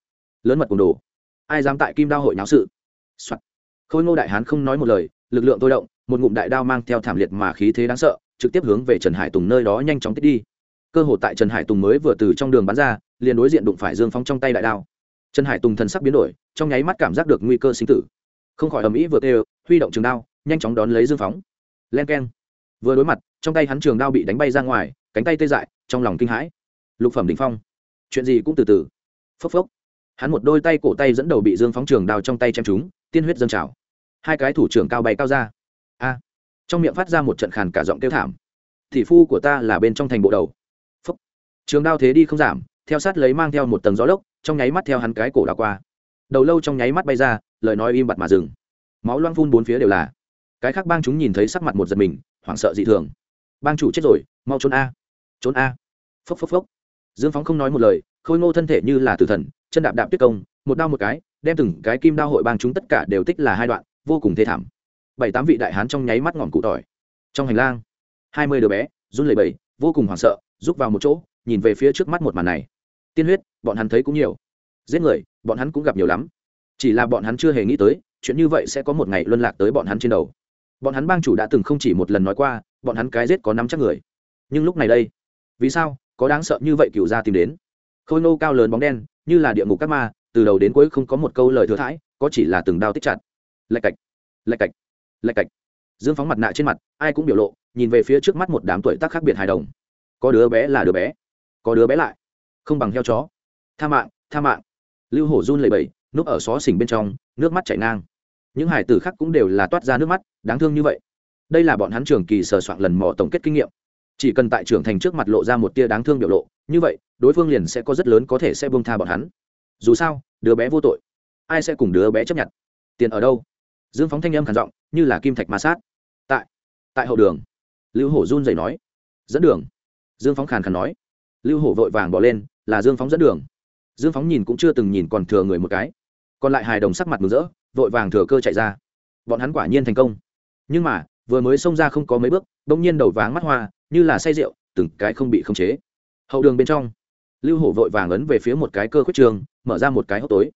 Lớn mật cùng đồ. Ai dám tại kim đao hội nháo sự、Soạn. khôi ngô đại hán không nói một lời, lực lượng tôi động, một ngụm đại đao mang theo thảm liệt mà khí thế đáng sợ, trực tiếp hướng về trần hải tùng nơi đó nhanh chóng tích đi. Cơ hội tại trần hải tùng mới vừa từ trong đường bắn ra, liền đối diện đụng phải dương phóng trong tay đại đao. Trần hải tùng thần sắc biến đổi, trong nháy mắt cảm giác được nguy cơ sinh tử. Không khỏi ầm ĩ vừa kêu, huy động trường đao, nhanh chóng đón lấy dương phóng len k e n vừa đối mặt, trong tay hắn trường đao bị đánh bay ra ngoài, cánh tay tê dại, trong lòng kinh hãi lục phẩm đ ỉ n h phong. Chuyện gì cũng từ từ. Phốc phốc. Hắn một đôi tay cổ tay dẫn đầu bị dương phóng trường đào trong tay chém chúng tiên huyết dâng trào. Hai cái thủ trưởng cao bay cao ra. A. Trong miệng phát ra một trận khàn cả giọng kêu thảm. Thị phu của ta là bên trong thành bộ đầu. Phốc. Trường đao thế đi không giảm, theo sát lấy mang theo một tầng gió lốc, trong nháy mắt theo hắn cái cổ đào qua. Đầu lâu trong nháy mắt bay ra, lời nói im bặt mà dừng. Máu loang phun bốn phía đều là. Cái khác bang chúng nhìn thấy sắc mặt một giật mình, hoảng sợ dị thường. Bang chủ chết rồi, mau trốn a. Trốn a. Phốc phốc phốc dương phóng không nói một lời, khôi ngô thân thể như là tử thần, chân đạp đạp tuyết công, một đao một cái, đem từng cái kim đao hội bang chúng tất cả đều tích là hai đoạn, vô cùng thê thảm. Bảy tám vị đại hán trong nháy mắt ngọn cụ tỏi. Trong hành lang, hai mươi đứa bé, run lẩy bẩy, vô cùng hoảng sợ, rút vào một chỗ, nhìn về phía trước mắt một màn này. Tiên huyết, bọn hắn thấy cũng nhiều. Giết người, bọn hắn cũng gặp nhiều lắm. Chỉ là bọn hắn chưa hề nghĩ tới, chuyện như vậy sẽ có một ngày luân lạc tới bọn hắn trên đầu. Bọn hắn bang chủ đã từng không chỉ một lần nói qua, bọn hắn cái giết có năm chắc người. Nhưng lúc này đây, vì sao? Có đáng sợ như vậy cựu gia tìm đến. Khôi nô cao lớn bóng đen, như là địa ngục các ma, từ đầu đến cuối không có một câu lời thừa thãi, có chỉ là từng đao tích chặt. Lạch cạch lạch cạch lạch cạch. Dương phóng mặt nạ trên mặt, ai cũng biểu lộ, nhìn về phía trước mắt một đám tuổi tác khác biệt hài đồng. Có đứa bé là đứa bé, có đứa bé lại. Không bằng heo chó. Tha mạng tha mạng. Lưu hổ run lầy bầy núp ở xó xỉnh bên trong, nước mắt chảy ngang. Những hải tử khác cũng đều là toát ra nước mắt, đáng thương như vậy. Đây là bọn hắn trường kỳ sờ soạn lần mò tổng kết kinh nghiệm chỉ cần tại trưởng thành trước mặt lộ ra một tia đáng thương biểu lộ, như vậy, đối phương liền sẽ có rất lớn có thể sẽ buông tha bọn hắn. Dù sao, đứa bé vô tội. Ai sẽ cùng đứa bé chấp nhận? Tiền ở đâu? Dương phóng thanh âm khản giọng, như là kim thạch ma sát. Tại tại hậu đường. Lưu hổ run rẩy nói. Dẫn đường. Dương phóng khàn khàn nói. Lưu hổ vội vàng bỏ lên, là dương phóng dẫn đường. Dương phóng nhìn cũng chưa từng nhìn còn thừa người một cái. Còn lại hài đồng sắc mặt mừng rỡ, vội vàng thừa cơ chạy ra. Bọn hắn quả nhiên thành công. Nhưng mà vừa mới xông ra không có mấy bước bỗng nhiên đầu váng mắt hoa, như là say rượu, từng cái không bị khống chế. Hậu đường bên trong, lưu hổ vội vàng ấn về phía một cái cơ khuyết trường, mở ra một cái hốc tối.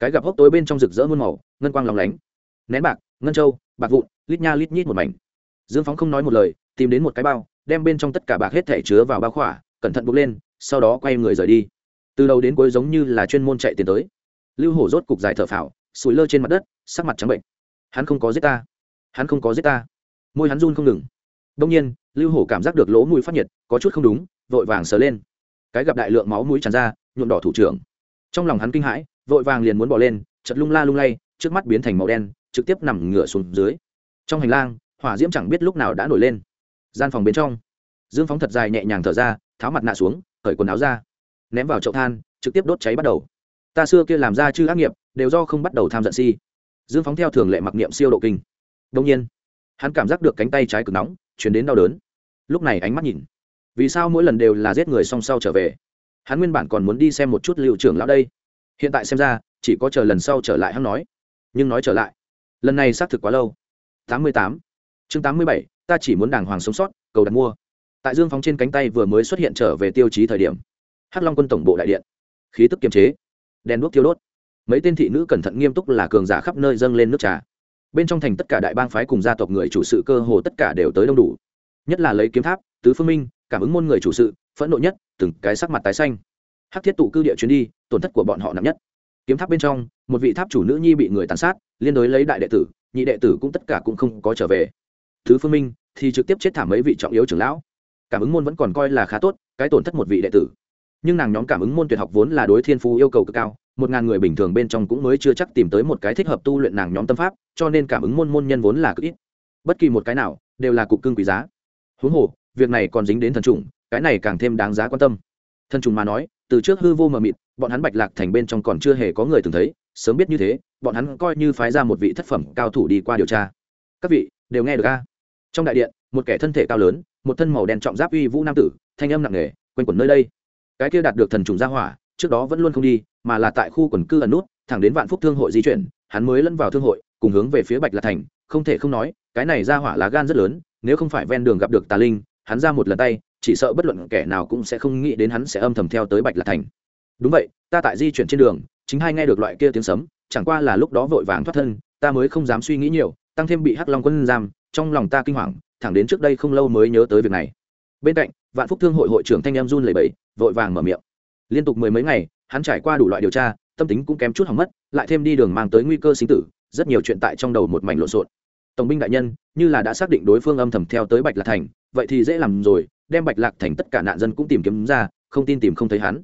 Cái gặp hốc tối bên trong rực rỡ muôn màu, ngân quang lòng lánh. Nén bạc, ngân châu, bạc vụn, lít nha lít nhít một mảnh. Dương phóng không nói một lời, tìm đến một cái bao, đem bên trong tất cả bạc hết thẻ chứa vào bao khỏa, cẩn thận bốc lên, sau đó quay người rời đi. Từ đầu đến cuối giống như là chuyên môn chạy tiền tới. Lưu hổ rốt cục dài thở phào, sủi lơ trên mặt đất, sắc mặt trắng bệnh. Hắn không có giết ta. Hắn không có giết ta môi hắn run không ngừng. Đông nhiên, lưu hổ cảm giác được lỗ mũi phát nhiệt, có chút không đúng, vội vàng sờ lên. Cái gặp đại lượng máu mũi tràn ra, nhuộm đỏ thủ trưởng. Trong lòng hắn kinh hãi, vội vàng liền muốn bỏ lên chật lung la lung lay, trước mắt biến thành màu đen, trực tiếp nằm ngửa xuống dưới. Trong hành lang, hỏa diễm chẳng biết lúc nào đã nổi lên. Gian phòng bên trong, dương phóng thật dài nhẹ nhàng thở ra, tháo mặt nạ xuống, cởi quần áo ra, ném vào chậu than, trực tiếp đốt cháy bắt đầu. Ta xưa kia làm ra chư ác nghiệp, đều do không bắt đầu tham giận si. Dương phóng theo thường lệ mặc niệm siêu độ kinh. Đông nhiên hắn cảm giác được cánh tay trái cực nóng, chuyển đến đau đớn. Lúc này ánh mắt nhìn. Vì sao mỗi lần đều là giết người song sau trở về? Hắn nguyên bản còn muốn đi xem một chút liệu trưởng lão đây. Hiện tại xem ra, chỉ có chờ lần sau trở lại hắn nói. Nhưng nói trở lại, lần này xác thực quá lâu. Tám mươi tám. Chương tám mươi bảy, ta chỉ muốn đàng hoàng sống sót, cầu đặt mua. Tại dương phóng trên cánh tay vừa mới xuất hiện trở về tiêu chí thời điểm, hắc long quân tổng bộ đại điện, khí tức kiềm chế, đèn đuốc thiêu đốt. Mấy tên thị nữ cẩn thận nghiêm túc là cường giả khắp nơi dâng lên nước trà bên trong thành tất cả đại bang phái cùng gia tộc người chủ sự cơ hồ tất cả đều tới đông đủ. Nhất là lấy kiếm tháp, tứ phương minh, cảm ứng môn người chủ sự, phẫn nộ nhất, từng cái sắc mặt tái xanh. Hắc thiết tụ cư địa chuyến đi, tổn thất của bọn họ nặng nhất. Kiếm tháp bên trong, một vị tháp chủ nữ nhi bị người tàn sát, liên đối lấy đại đệ tử, nhị đệ tử cũng tất cả cũng không có trở về. Thứ phương minh thì trực tiếp chết thảm mấy vị trọng yếu trưởng lão. Cảm ứng môn vẫn còn coi là khá tốt, cái tổn thất một vị đệ tử. Nhưng nàng nhóm cảm ứng môn tuyệt học vốn là đối thiên phú yêu cầu cực cao một ngàn người bình thường bên trong cũng mới chưa chắc tìm tới một cái thích hợp tu luyện nàng nhóm tâm pháp, cho nên cảm ứng môn môn nhân vốn là cực ít. Bất kỳ một cái nào, đều là cục cưng quý giá. Huống hồ, việc này còn dính đến thần trùng, cái này càng thêm đáng giá quan tâm. Thần trùng mà nói, từ trước hư vô mờ mịt, bọn hắn bạch lạc thành bên trong còn chưa hề có người từng thấy, sớm biết như thế, bọn hắn coi như phái ra một vị thất phẩm cao thủ đi qua điều tra. Các vị, đều nghe được ca trong đại điện, một kẻ thân thể cao lớn, một thân màu đen trọng giáp uy vũ nam tử, thanh âm nặng nề, quanh quẩn nơi đây. Cái kia đạt được thần trùng gia hỏa trước đó vẫn luôn không đi, mà là tại khu quần cư ẩn nút, thẳng đến vạn phúc thương hội di chuyển, hắn mới lẫn vào thương hội, cùng hướng về phía bạch lạc thành, không thể không nói, cái này ra hỏa lá gan rất lớn, nếu không phải ven đường gặp được tà linh, hắn ra một lần tay, chỉ sợ bất luận kẻ nào cũng sẽ không nghĩ đến hắn sẽ âm thầm theo tới bạch lạc thành. Đúng vậy, ta tại di chuyển trên đường, chính hai nghe được loại kia tiếng sấm, chẳng qua là lúc đó vội vàng thoát thân, ta mới không dám suy nghĩ nhiều, tăng thêm bị hắc long quân giam, trong lòng ta kinh hoàng, thẳng đến trước đây không lâu mới nhớ tới việc này. Bên cạnh, vạn phúc thương hội hội trưởng thanh em run lầy bẫy vội vàng mở miệng liên tục mười mấy ngày, hắn trải qua đủ loại điều tra, tâm tính cũng kém chút hỏng mất, lại thêm đi đường mang tới nguy cơ sinh tử, rất nhiều chuyện tại trong đầu một mảnh lộn xộn. Tổng binh đại nhân, như là đã xác định đối phương âm thầm theo tới bạch lạc thành, vậy thì dễ làm rồi, đem bạch lạc thành tất cả nạn dân cũng tìm kiếm ra, không tin tìm không thấy hắn.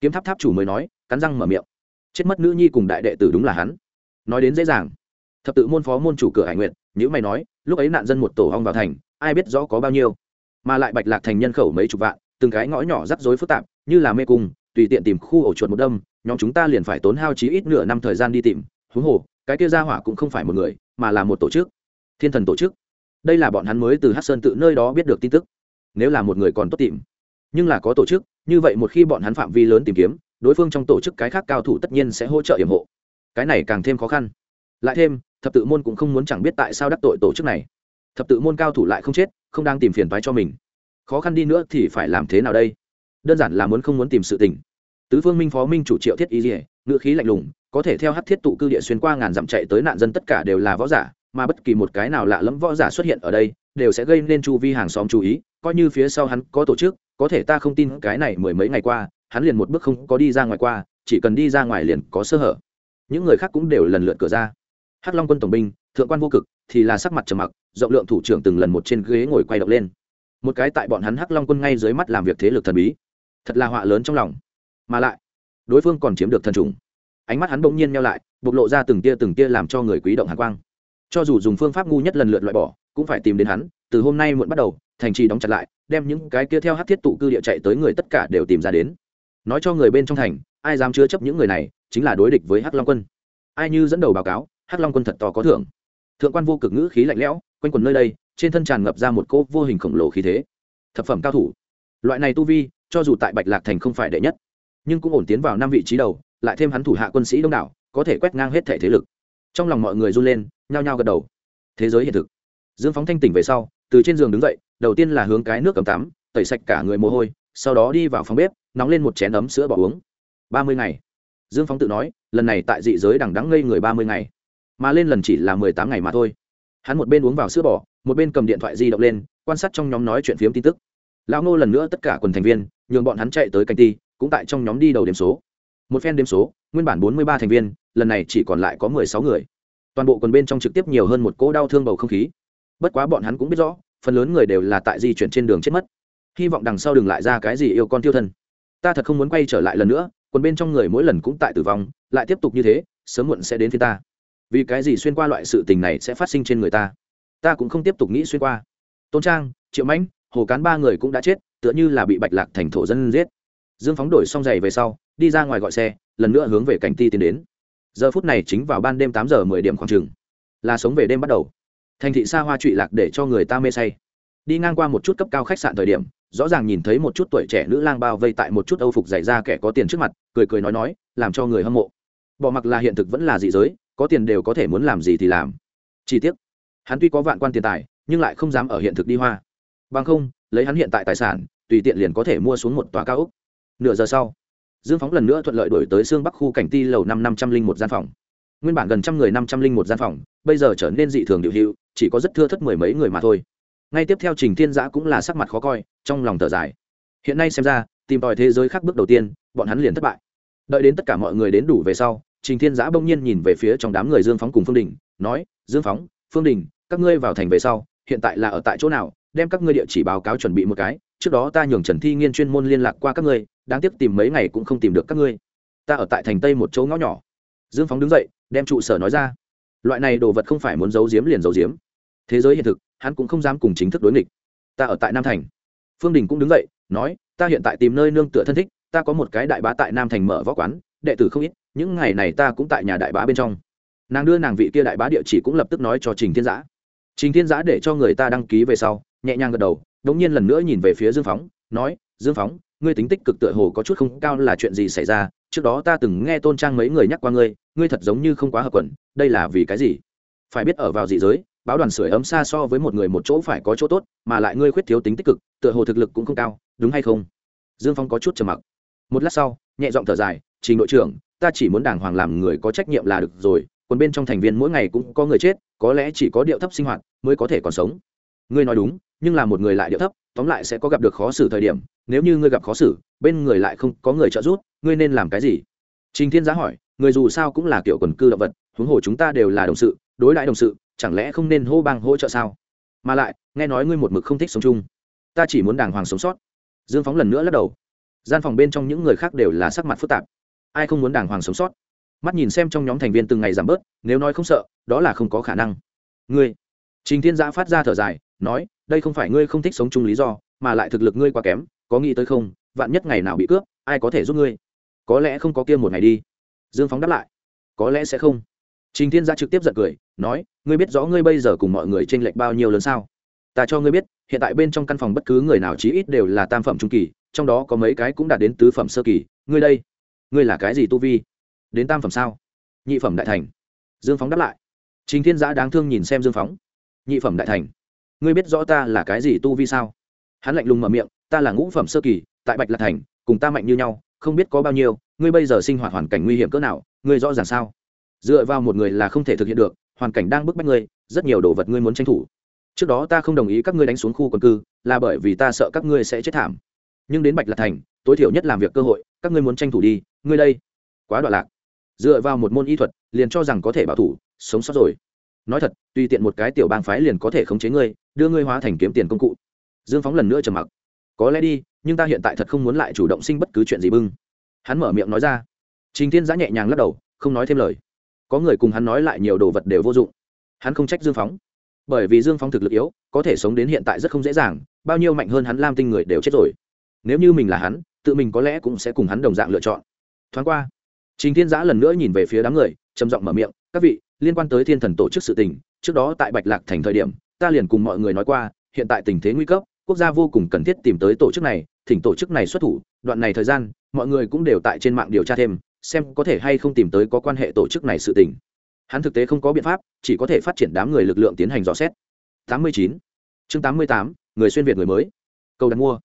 Kiếm tháp tháp chủ mới nói, cắn răng mở miệng. Chết mất nữ nhi cùng đại đệ tử đúng là hắn. Nói đến dễ dàng. Thập tự môn phó môn chủ cửa hải nguyện nếu mày nói, lúc ấy nạn dân một tổ hong vào thành, ai biết rõ có bao nhiêu. Mà lại bạch lạc thành nhân khẩu mấy chục vạn, từng cái ngõ nhỏ rắc rối phức tạp, như là mê cung tùy tiện tìm khu ổ chuột một đâm, nhóm chúng ta liền phải tốn hao chí ít nửa năm thời gian đi tìm. Huống hồ, cái kia ra hỏa cũng không phải một người, mà là một tổ chức. Thiên thần tổ chức. Đây là bọn hắn mới từ hát sơn tự nơi đó biết được tin tức. Nếu là một người còn tốt tìm. Nhưng là có tổ chức, như vậy một khi bọn hắn phạm vi lớn tìm kiếm, đối phương trong tổ chức cái khác cao thủ tất nhiên sẽ hỗ trợ hiểm hộ. Cái này càng thêm khó khăn. Lại thêm, thập tự môn cũng không muốn chẳng biết tại sao đắc tội tổ chức này. Thập tự môn cao thủ lại không chết, không đang tìm phiền toái cho mình. Khó khăn đi nữa thì phải làm thế nào đây? Đơn giản là muốn không muốn tìm sự tình tứ phương minh phó minh chủ triệu thiết y dỉa ngữ khí lạnh lùng, có thể theo hát thiết tụ cư địa xuyên qua ngàn dặm chạy tới nạn dân tất cả đều là võ giả, mà bất kỳ một cái nào lạ lẫm võ giả xuất hiện ở đây, đều sẽ gây nên chu vi hàng xóm chú ý, coi như phía sau hắn có tổ chức, có thể ta không tin cái này mười mấy ngày qua, hắn liền một bước không có đi ra ngoài qua, chỉ cần đi ra ngoài liền có sơ hở. Những người khác cũng đều lần lượt cửa ra. Hắc long quân tổng binh, thượng quan vô cực, thì là sắc mặt trầm mặc, rộng lượng thủ trưởng từng lần một trên ghế ngồi quay động lên. Một cái tại bọn hắn hắc long quân ngay dưới mắt làm việc thế lực thần bí. Thật là họa lớn trong lòng mà lại đối phương còn chiếm được thần trùng. Ánh mắt hắn bỗng nhiên nhau lại, bộc lộ ra từng tia từng tia làm cho người quý động hàn quang. Cho dù dùng phương pháp ngu nhất lần lượt loại bỏ, cũng phải tìm đến hắn, từ hôm nay muộn bắt đầu, thành trì đóng chặt lại, đem những cái kia theo hát thiết tụ cư địa chạy tới người tất cả đều tìm ra đến. Nói cho người bên trong thành, ai dám chứa chấp những người này, chính là đối địch với hắc long quân. Ai như dẫn đầu báo cáo, hắc long quân thật to có thưởng. Thượng quan vô cực ngữ khí lạnh lẽo, quanh quần nơi đây, trên thân tràn ngập ra một cỗ vô hình khổng lồ khí thế. Thập phẩm cao thủ. Loại này tu vi, cho dù tại bạch lạc thành không phải đệ nhất nhưng cũng ổn tiến vào năm vị trí đầu, lại thêm hắn thủ hạ quân sĩ đông đảo, có thể quét ngang hết thể thế lực. Trong lòng mọi người run lên, nhao nhao gật đầu. Thế giới hiện thực. Dương phóng thanh tỉnh về sau, từ trên giường đứng dậy, đầu tiên là hướng cái nước cầm tắm, tẩy sạch cả người mồ hôi, sau đó đi vào phòng bếp, nóng lên một chén ấm sữa bỏ uống. Ba mươi ngày. Dương phóng tự nói, lần này tại dị giới đằng đắng ngây người ba mươi ngày. Mà lên lần chỉ là mười tám ngày mà thôi. Hắn một bên uống vào sữa bỏ một bên cầm điện thoại di động lên, quan sát trong nhóm nói chuyện phiếm tin tức. Lão ngô lần nữa tất cả quần thành viên, nhường bọn hắn chạy tới canh ti cũng tại trong nhóm đi đầu điểm số. Một phen đếm số, nguyên bản bốn mươi ba thành viên, lần này chỉ còn lại có mười sáu người. Toàn bộ quần bên trong trực tiếp nhiều hơn một cỗ đau thương bầu không khí. Bất quá bọn hắn cũng biết rõ, phần lớn người đều là tại di chuyển trên đường chết mất. Hy vọng đằng sau đừng lại ra cái gì yêu con tiêu thân. Ta thật không muốn quay trở lại lần nữa, quần bên trong người mỗi lần cũng tại tử vong, lại tiếp tục như thế, sớm muộn sẽ đến phía ta. Vì cái gì xuyên qua loại sự tình này sẽ phát sinh trên người ta? Ta cũng không tiếp tục nghĩ xuyên qua. Tôn trang, triệu mãnh, hồ cán ba người cũng đã chết, tựa như là bị bạch lạc thành thổ dân giết dương phóng đổi xong giày về sau, đi ra ngoài gọi xe, lần nữa hướng về cảnh ti tiến đến. Giờ phút này chính vào ban đêm tám giờ mười điểm khoảng chừng là sống về đêm bắt đầu. Thành thị xa hoa trụy lạc để cho người ta mê say. Đi ngang qua một chút cấp cao khách sạn thời điểm, rõ ràng nhìn thấy một chút tuổi trẻ nữ lang bao vây tại một chút âu phục dạy ra kẻ có tiền trước mặt, cười cười nói nói, làm cho người hâm mộ. Bỏ mặc là hiện thực vẫn là dị giới, có tiền đều có thể muốn làm gì thì làm. Chi tiết hắn tuy có vạn quan tiền tài, nhưng lại không dám ở hiện thực đi hoa. Bằng không, lấy hắn hiện tại tài sản, tùy tiện liền có thể mua xuống một tòa cao ốc nửa giờ sau, dương phóng lần nữa thuận lợi đổi tới xương bắc khu cảnh ti lầu năm năm trăm linh một gian phòng. Nguyên bản gần trăm người năm trăm linh một gian phòng, bây giờ trở nên dị thường điệu hiệu, chỉ có rất thưa thất mười mấy người mà thôi. Ngay tiếp theo trình thiên giã cũng là sắc mặt khó coi, trong lòng thở dài. Hiện nay xem ra, tìm tòi thế giới khác bước đầu tiên, bọn hắn liền thất bại. Đợi đến tất cả mọi người đến đủ về sau, trình thiên giã bỗng nhiên nhìn về phía trong đám người dương phóng cùng phương đình, nói, dương phóng, phương đình, các ngươi vào thành về sau, hiện tại là ở tại chỗ nào? Đem các ngươi địa chỉ báo cáo chuẩn bị một cái trước đó ta nhường trần thi nghiên chuyên môn liên lạc qua các ngươi, đáng tiếc tìm mấy ngày cũng không tìm được các ngươi. Ta ở tại thành tây một chỗ ngõ nhỏ. Dương phóng đứng dậy, đem trụ sở nói ra. Loại này đồ vật không phải muốn giấu giếm liền giấu giếm. Thế giới hiện thực, hắn cũng không dám cùng chính thức đối nghịch. Ta ở tại nam thành. Phương đình cũng đứng dậy, nói, ta hiện tại tìm nơi nương tựa thân thích, ta có một cái đại bá tại nam thành mở võ quán, đệ tử không ít, những ngày này ta cũng tại nhà đại bá bên trong. Nàng đưa nàng vị kia đại bá địa chỉ cũng lập tức nói cho trình thiên giã. Trình thiên giã để cho người ta đăng ký về sau, nhẹ nhàng gật đầu đống nhiên lần nữa nhìn về phía dương phóng, nói, dương phóng, ngươi tính tích cực tựa hồ có chút không cao là chuyện gì xảy ra? Trước đó ta từng nghe tôn trang mấy người nhắc qua ngươi ngươi thật giống như không quá hợp quẩn, đây là vì cái gì? Phải biết ở vào dị giới, báo đoàn sưởi ấm xa so với một người một chỗ phải có chỗ tốt, mà lại ngươi khuyết thiếu tính tích cực, tựa hồ thực lực cũng không cao, đúng hay không? Dương phong có chút trầm mặc. Một lát sau, nhẹ giọng thở dài, trình đội trưởng, ta chỉ muốn đàng hoàng làm người có trách nhiệm là được rồi, còn bên trong thành viên mỗi ngày cũng có người chết, có lẽ chỉ có điệu thấp sinh hoạt mới có thể còn sống. Ngươi nói đúng nhưng là một người lại điệu thấp, tóm lại sẽ có gặp được khó xử thời điểm, nếu như ngươi gặp khó xử, bên người lại không có người trợ giúp, ngươi nên làm cái gì? Trình thiên giá hỏi, người dù sao cũng là kiểu quần cư động vật, huống hồ chúng ta đều là đồng sự, đối đãi đồng sự, chẳng lẽ không nên hô bang hỗ trợ sao? Mà lại, nghe nói ngươi một mực không thích sống chung. Ta chỉ muốn đàng hoàng sống sót. Dương phóng lần nữa lắc đầu. Gian phòng bên trong những người khác đều là sắc mặt phức tạp. Ai không muốn đàng hoàng sống sót? Mắt nhìn xem trong nhóm thành viên từng ngày giảm bớt, nếu nói không sợ, đó là không có khả năng. Ngươi trình thiên giã phát ra thở dài, nói, đây không phải ngươi không thích sống chung lý do, mà lại thực lực ngươi quá kém, có nghĩ tới không, vạn nhất ngày nào bị cướp, ai có thể giúp ngươi? Có lẽ không có kia một ngày đi. Dương phóng đáp lại, có lẽ sẽ không. Trình thiên giã trực tiếp giật cười, nói, ngươi biết rõ ngươi bây giờ cùng mọi người t r ê n lệch bao nhiêu lớn sao? Ta cho ngươi biết, hiện tại bên trong căn phòng bất cứ người nào chí ít đều là tam phẩm trung kỳ, trong đó có mấy cái cũng đạt đến tứ phẩm sơ kỳ. Ngươi đây, ngươi là cái gì tu vi? Đến tam phẩm sao? Nhị phẩm đại thành. Dương phóng đáp lại. Trình thiên giã đáng thương nhìn xem dương phóng nhị phẩm đại thành. Ngươi biết rõ ta là cái gì tu vi sao? Hắn lạnh lùng mở miệng, ta là ngũ phẩm sơ kỳ, tại bạch lạc thành, cùng ta mạnh như nhau, không biết có bao nhiêu, ngươi bây giờ sinh hoạt hoàn cảnh nguy hiểm cỡ nào, ngươi rõ ràng sao? Dựa vào một người là không thể thực hiện được, hoàn cảnh đang bức bách ngươi, rất nhiều đồ vật ngươi muốn tranh thủ. Trước đó ta không đồng ý các ngươi đánh xuống khu quần cư, là bởi vì ta sợ các ngươi sẽ chết thảm. Nhưng đến bạch lạc thành, tối thiểu nhất làm việc cơ hội, các ngươi muốn tranh thủ đi, ngươi đây. Quá đoạn lạc. Dựa vào một môn y thuật, liền cho rằng có thể bảo thủ, sống sót rồi nói thật, tùy tiện một cái tiểu bang phái liền có thể khống chế ngươi, đưa ngươi hóa thành kiếm tiền công cụ. Dương phóng lần nữa trầm mặc. Có lẽ đi, nhưng ta hiện tại thật không muốn lại chủ động sinh bất cứ chuyện gì bưng. Hắn mở miệng nói ra. Trình thiên giã nhẹ nhàng lắc đầu, không nói thêm lời. Có người cùng hắn nói lại nhiều đồ vật đều vô dụng. Hắn không trách dương phóng. Bởi vì dương phóng thực lực yếu, có thể sống đến hiện tại rất không dễ dàng, bao nhiêu mạnh hơn hắn lam tinh người đều chết rồi. Nếu như mình là hắn, tự mình có lẽ cũng sẽ cùng hắn đồng dạng lựa chọn. Thoáng qua, trình thiên giã lần nữa nhìn về phía đám người, trầm giọng mở miệng, các vị liên quan tới thiên thần tổ chức sự tình trước đó tại bạch lạc thành thời điểm ta liền cùng mọi người nói qua hiện tại tình thế nguy cấp quốc gia vô cùng cần thiết tìm tới tổ chức này thỉnh tổ chức này xuất thủ đoạn này thời gian mọi người cũng đều tại trên mạng điều tra thêm xem có thể hay không tìm tới có quan hệ tổ chức này sự tình. Hắn thực tế không có biện pháp chỉ có thể phát triển đám người lực lượng tiến hành dò xét. 89. chương 88, người xuyên việt người mới. Câu đặt mua.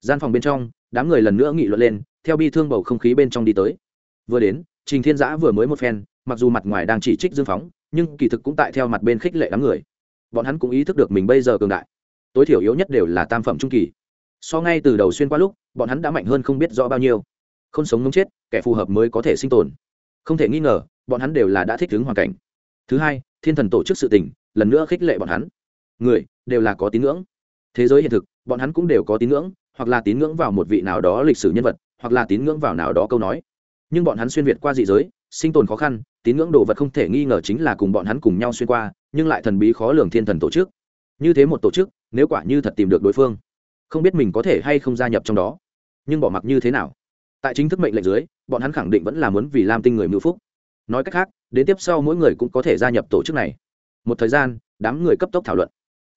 Gian phòng bên trong đám người lần nữa nghị luận lên theo bi thương bầu không khí bên trong đi tới. Vừa đến trình thiên giã vừa mới một phen, mặc dù mặt ngoài đang chỉ trích dương phóng, nhưng kỳ thực cũng tại theo mặt bên khích lệ đám người. Bọn hắn cũng ý thức được mình bây giờ cường đại. Tối thiểu yếu nhất đều là tam phẩm trung kỳ. So ngay từ đầu xuyên qua lúc, bọn hắn đã mạnh hơn không biết rõ bao nhiêu. Không sống ngống chết, kẻ phù hợp mới có thể sinh tồn. Không thể nghi ngờ, bọn hắn đều là đã thích ứng hoàn cảnh. Thứ hai, thiên thần tổ chức sự tình, lần nữa khích lệ bọn hắn. Người, đều là có tín ngưỡng. Thế giới hiện thực, bọn hắn cũng đều có tín ngưỡng, hoặc là tín ngưỡng vào một vị nào đó lịch sử nhân vật, hoặc là tín ngưỡng vào nào đó câu nói nhưng bọn hắn xuyên việt qua dị giới, sinh tồn khó khăn, tín ngưỡng đồ vật không thể nghi ngờ chính là cùng bọn hắn cùng nhau xuyên qua, nhưng lại thần bí khó lường thiên thần tổ chức. Như thế một tổ chức, nếu quả như thật tìm được đối phương, không biết mình có thể hay không gia nhập trong đó. Nhưng bỏ mặc như thế nào? Tại chính thức mệnh lệnh dưới, bọn hắn khẳng định vẫn là muốn vì lam tinh người mưu phúc. Nói cách khác, đến tiếp sau mỗi người cũng có thể gia nhập tổ chức này. Một thời gian, đám người cấp tốc thảo luận.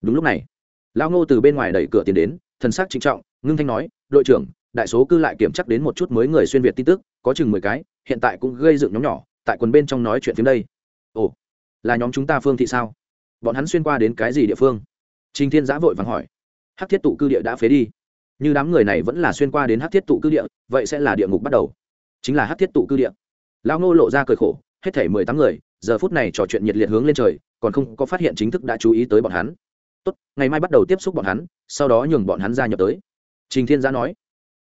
Đúng lúc này lao ngô từ bên ngoài đẩy cửa tiến đến, thần sắc trinh trọng, ngưng thanh nói, đội trưởng, đại số cư lại kiểm chắc đến một chút mới người xuyên việt tin tức có chừng mười cái, hiện tại cũng gây dựng nhóm nhỏ, tại quần bên trong nói chuyện phim đây. Ồ, là nhóm chúng ta phương thị sao? Bọn hắn xuyên qua đến cái gì địa phương? Trình thiên giã vội vàng hỏi. Hắc thiết tụ cư địa đã phế đi. Như đám người này vẫn là xuyên qua đến hắc thiết tụ cư địa, vậy sẽ là địa ngục bắt đầu. Chính là hắc thiết tụ cư địa. Lao ngô lộ ra cười khổ, hết thể mười tám người, giờ phút này trò chuyện nhiệt liệt hướng lên trời, còn không có phát hiện chính thức đã chú ý tới bọn hắn. Tốt, ngày mai bắt đầu tiếp xúc bọn hắn, sau đó nhường bọn hắn gia nhập tới. Trình thiên giã nói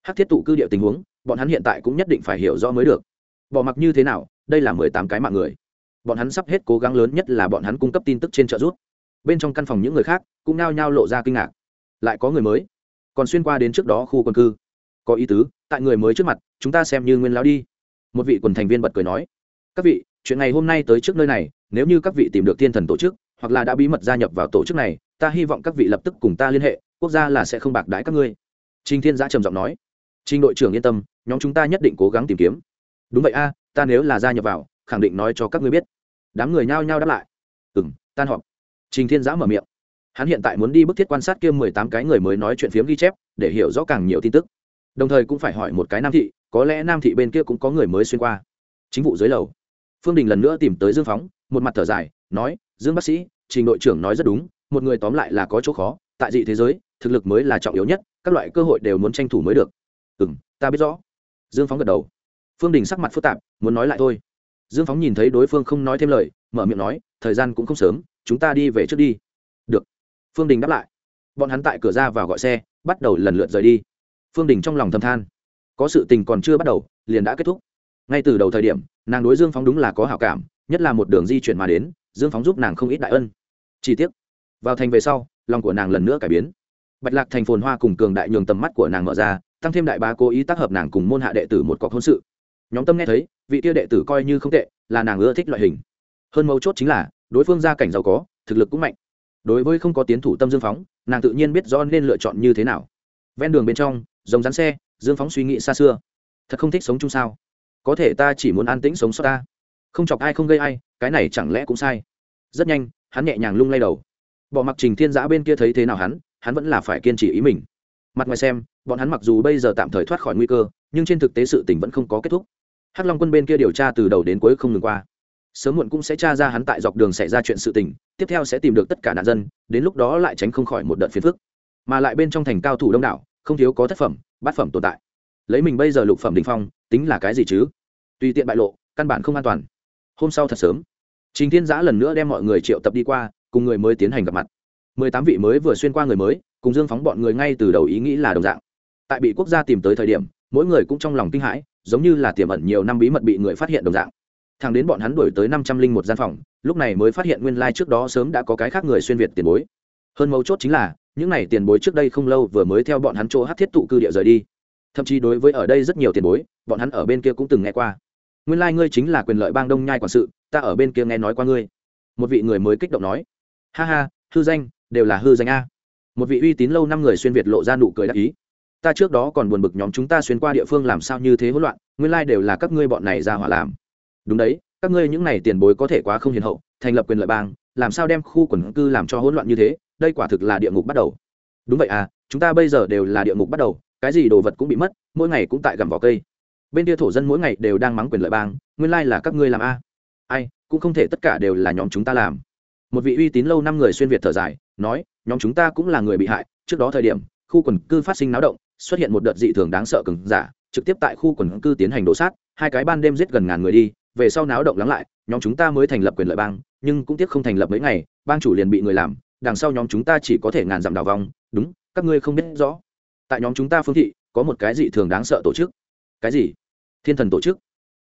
hắc thiết tụ cư địa tình huống, bọn hắn hiện tại cũng nhất định phải hiểu rõ mới được. Bỏ mặc như thế nào, đây là mười tám cái mạng người. Bọn hắn sắp hết cố gắng lớn nhất là bọn hắn cung cấp tin tức trên trợ giúp. Bên trong căn phòng những người khác cũng nao nhao lộ ra kinh ngạc. Lại có người mới. Còn xuyên qua đến trước đó khu quân cư. Có ý tứ, tại người mới trước mặt, chúng ta xem như nguyên lao đi. Một vị quần thành viên bật cười nói. Các vị, chuyện ngày hôm nay tới trước nơi này, nếu như các vị tìm được thiên thần tổ chức, hoặc là đã bí mật gia nhập vào tổ chức này, ta hy vọng các vị lập tức cùng ta liên hệ, quốc gia là sẽ không bạc đái các ngươi. Trinh thiên giã trầm giọng nói. Trình đội trưởng yên tâm, nhóm chúng ta nhất định cố gắng tìm kiếm. Đúng vậy a, ta nếu là gia nhập vào, khẳng định nói cho các ngươi biết. Đám người nhao nhao đáp lại. Ừ m tan họp. Trình thiên giã mở miệng. Hắn hiện tại muốn đi bức thiết quan sát kia mười tám cái người mới nói chuyện phiếm ghi chép, để hiểu rõ càng nhiều tin tức. Đồng thời cũng phải hỏi một cái nam thị, có lẽ nam thị bên kia cũng có người mới xuyên qua. Chính vụ dưới lầu. Phương đình lần nữa tìm tới dương phóng, một mặt thở dài, nói, dương bác sĩ, trình đội trưởng nói rất đúng, một người tóm lại là có chỗ khó, tại dị thế giới, thực lực mới là trọng yếu nhất, các loại cơ hội đều muốn tranh thủ mới được ừ m ta biết rõ. Dương phóng gật đầu. Phương đình sắc mặt phức tạp, muốn nói lại thôi. Dương phóng nhìn thấy đối phương không nói thêm lời, mở miệng nói, thời gian cũng không sớm, chúng ta đi về trước đi. Được. Phương đình đáp lại. Bọn hắn tại cửa ra vào gọi xe, bắt đầu lần lượt rời đi. Phương đình trong lòng thâm than. Có sự tình còn chưa bắt đầu, liền đã kết thúc. Ngay từ đầu thời điểm, nàng đối dương phóng đúng là có hảo cảm, nhất là một đường di chuyển mà đến, dương phóng giúp nàng không ít đại ân. Chi tiết vào thành về sau, lòng của nàng lần nữa cải biến. Bạch lạc thành phồn hoa cùng cường đại nhường tầm mắt của nàng mở ra tăng thêm đại bá cố ý tác hợp nàng cùng môn hạ đệ tử một cọc hôn sự. Nhóm tâm nghe thấy, vị kia đệ tử coi như không tệ, là nàng ưa thích loại hình. Hơn mấu chốt chính là, đối phương gia cảnh giàu có, thực lực cũng mạnh. Đối với không có tiến thủ tâm dương phóng, nàng tự nhiên biết rõ nên lựa chọn như thế nào. Ven đường bên trong giống rắn xe, dương phóng suy nghĩ xa xưa. Thật không thích sống chung sao? Có thể ta chỉ muốn an tĩnh sống sót ta. Không chọc ai không gây ai, cái này chẳng lẽ cũng sai? Rất nhanh, hắn nhẹ nhàng lung lay đầu. Bỏ mặc trình thiên giã bên kia thấy thế nào hắn hắn vẫn là phải kiên trì ý mình. Mặt ngoài xem bọn hắn mặc dù bây giờ tạm thời thoát khỏi nguy cơ, nhưng trên thực tế sự tình vẫn không có kết thúc. Hắc long quân bên kia điều tra từ đầu đến cuối không ngừng qua. Sớm muộn cũng sẽ tra ra hắn tại dọc đường xảy ra chuyện sự tình, tiếp theo sẽ tìm được tất cả nạn dân, đến lúc đó lại tránh không khỏi một đợt phiền phức. Mà lại bên trong thành cao thủ đông đảo, không thiếu có thất phẩm, bát phẩm tồn tại. Lấy mình bây giờ lục phẩm đình phong, tính là cái gì chứ? Tùy tiện bại lộ, căn bản không an toàn. Hôm sau thật sớm, trình thiên giã lần nữa đem mọi người triệu tập đi qua, cùng người mới tiến hành gặp mặt. Mười tám vị mới vừa xuyên qua người mới, cùng dương phóng bọn người ngay từ đầu ý nghĩ là đồng dạng tại bị quốc gia tìm tới thời điểm, mỗi người cũng trong lòng kinh hãi, giống như là tiềm ẩn nhiều năm bí mật bị người phát hiện đồng dạng. Thằng đến bọn hắn đổi tới năm trăm linh một gian phòng, lúc này mới phát hiện nguyên lai、like、trước đó sớm đã có cái khác người xuyên việt tiền bối. Hơn mấu chốt chính là, những n à y tiền bối trước đây không lâu vừa mới theo bọn hắn chỗ hát thiết tụ cư địa rời đi. Thậm chí đối với ở đây rất nhiều tiền bối, bọn hắn ở bên kia cũng từng nghe qua. Nguyên lai、like、ngươi chính là quyền lợi bang đông nhai quản sự, ta ở bên kia nghe nói qua ngươi. Một vị người mới kích động nói. Ha ha, hư danh, đều là hư danh a. Một vị uy tín lâu năm người xuyên việt lộ ra nụ cười đắc ý ta trước đó còn buồn bực nhóm chúng ta xuyên qua địa phương làm sao như thế hỗn loạn, nguyên lai đều là các ngươi bọn này ra hỏa làm. Đúng đấy, các ngươi những này tiền bối có thể quá không hiền hậu, thành lập quyền lợi bang, làm sao đem khu quần cư làm cho hỗn loạn như thế, đây quả thực là địa ngục bắt đầu. Đúng vậy à chúng ta bây giờ đều là địa ngục bắt đầu, cái gì đồ vật cũng bị mất, mỗi ngày cũng tại gặm vỏ cây. Bên kia thổ dân mỗi ngày đều đang mắng quyền lợi bang, nguyên lai là các ngươi làm a. Ai, cũng không thể tất cả đều là nhóm chúng ta làm. Một vị uy tín lâu năm người xuyên việt thở dài, nói, nhóm chúng ta cũng là người bị hại, trước đó thời điểm, khu quần cư phát sinh náo động xuất hiện một đợt dị thường đáng sợ cứng, giả, trực tiếp tại khu quần cư tiến hành đổ sát, hai cái ban đêm giết gần ngàn người đi, về sau náo động lắng lại, nhóm chúng ta mới thành lập quyền lợi bang, nhưng cũng tiếc không thành lập mấy ngày, bang chủ liền bị người làm, đằng sau nhóm chúng ta chỉ có thể ngàn dặm đào vong, đúng, các ngươi không biết rõ. Tại nhóm chúng ta phương thị, có một cái dị thường đáng sợ tổ chức. Cái gì? Thiên thần tổ chức.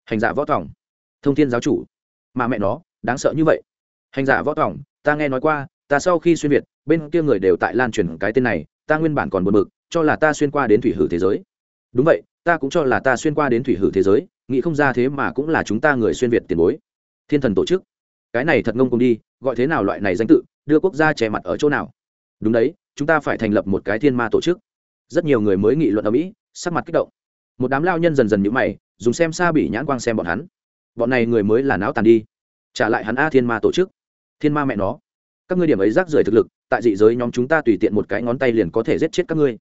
Hành giả võ tòng. Thông thiên giáo chủ. Mà mẹ nó, đáng sợ như vậy. Hành giả võ tòng, ta nghe nói qua, ta sau khi xuyên việt, bên kia người đều tại lan truyền cái tên này ta nguyên bản còn buồn bực, cho là ta xuyên qua đến thủy hử thế giới. Đúng vậy, ta cũng cho là ta xuyên qua đến thủy hử thế giới, nghĩ không ra thế mà cũng là chúng ta người xuyên việt tiền bối. Thiên thần tổ chức. Cái này thật ngông cùng đi, gọi thế nào loại này danh tự, đưa quốc gia che mặt ở chỗ nào? Đúng đấy, chúng ta phải thành lập một cái thiên ma tổ chức. Rất nhiều người mới nghị luận ở mỹ, sắc mặt kích động. Một đám lao nhân dần dần nhíu mày, dùng xem xa bị nhãn quang xem bọn hắn. Bọn này người mới là não tàn đi. Trả lại hắn a thiên ma tổ chức. Thiên ma mẹ nó. Các ngươi điểm ấy rác rưởi thực lực tại dị giới nhóm chúng ta tùy tiện một cái ngón tay liền có thể giết chết các ngươi.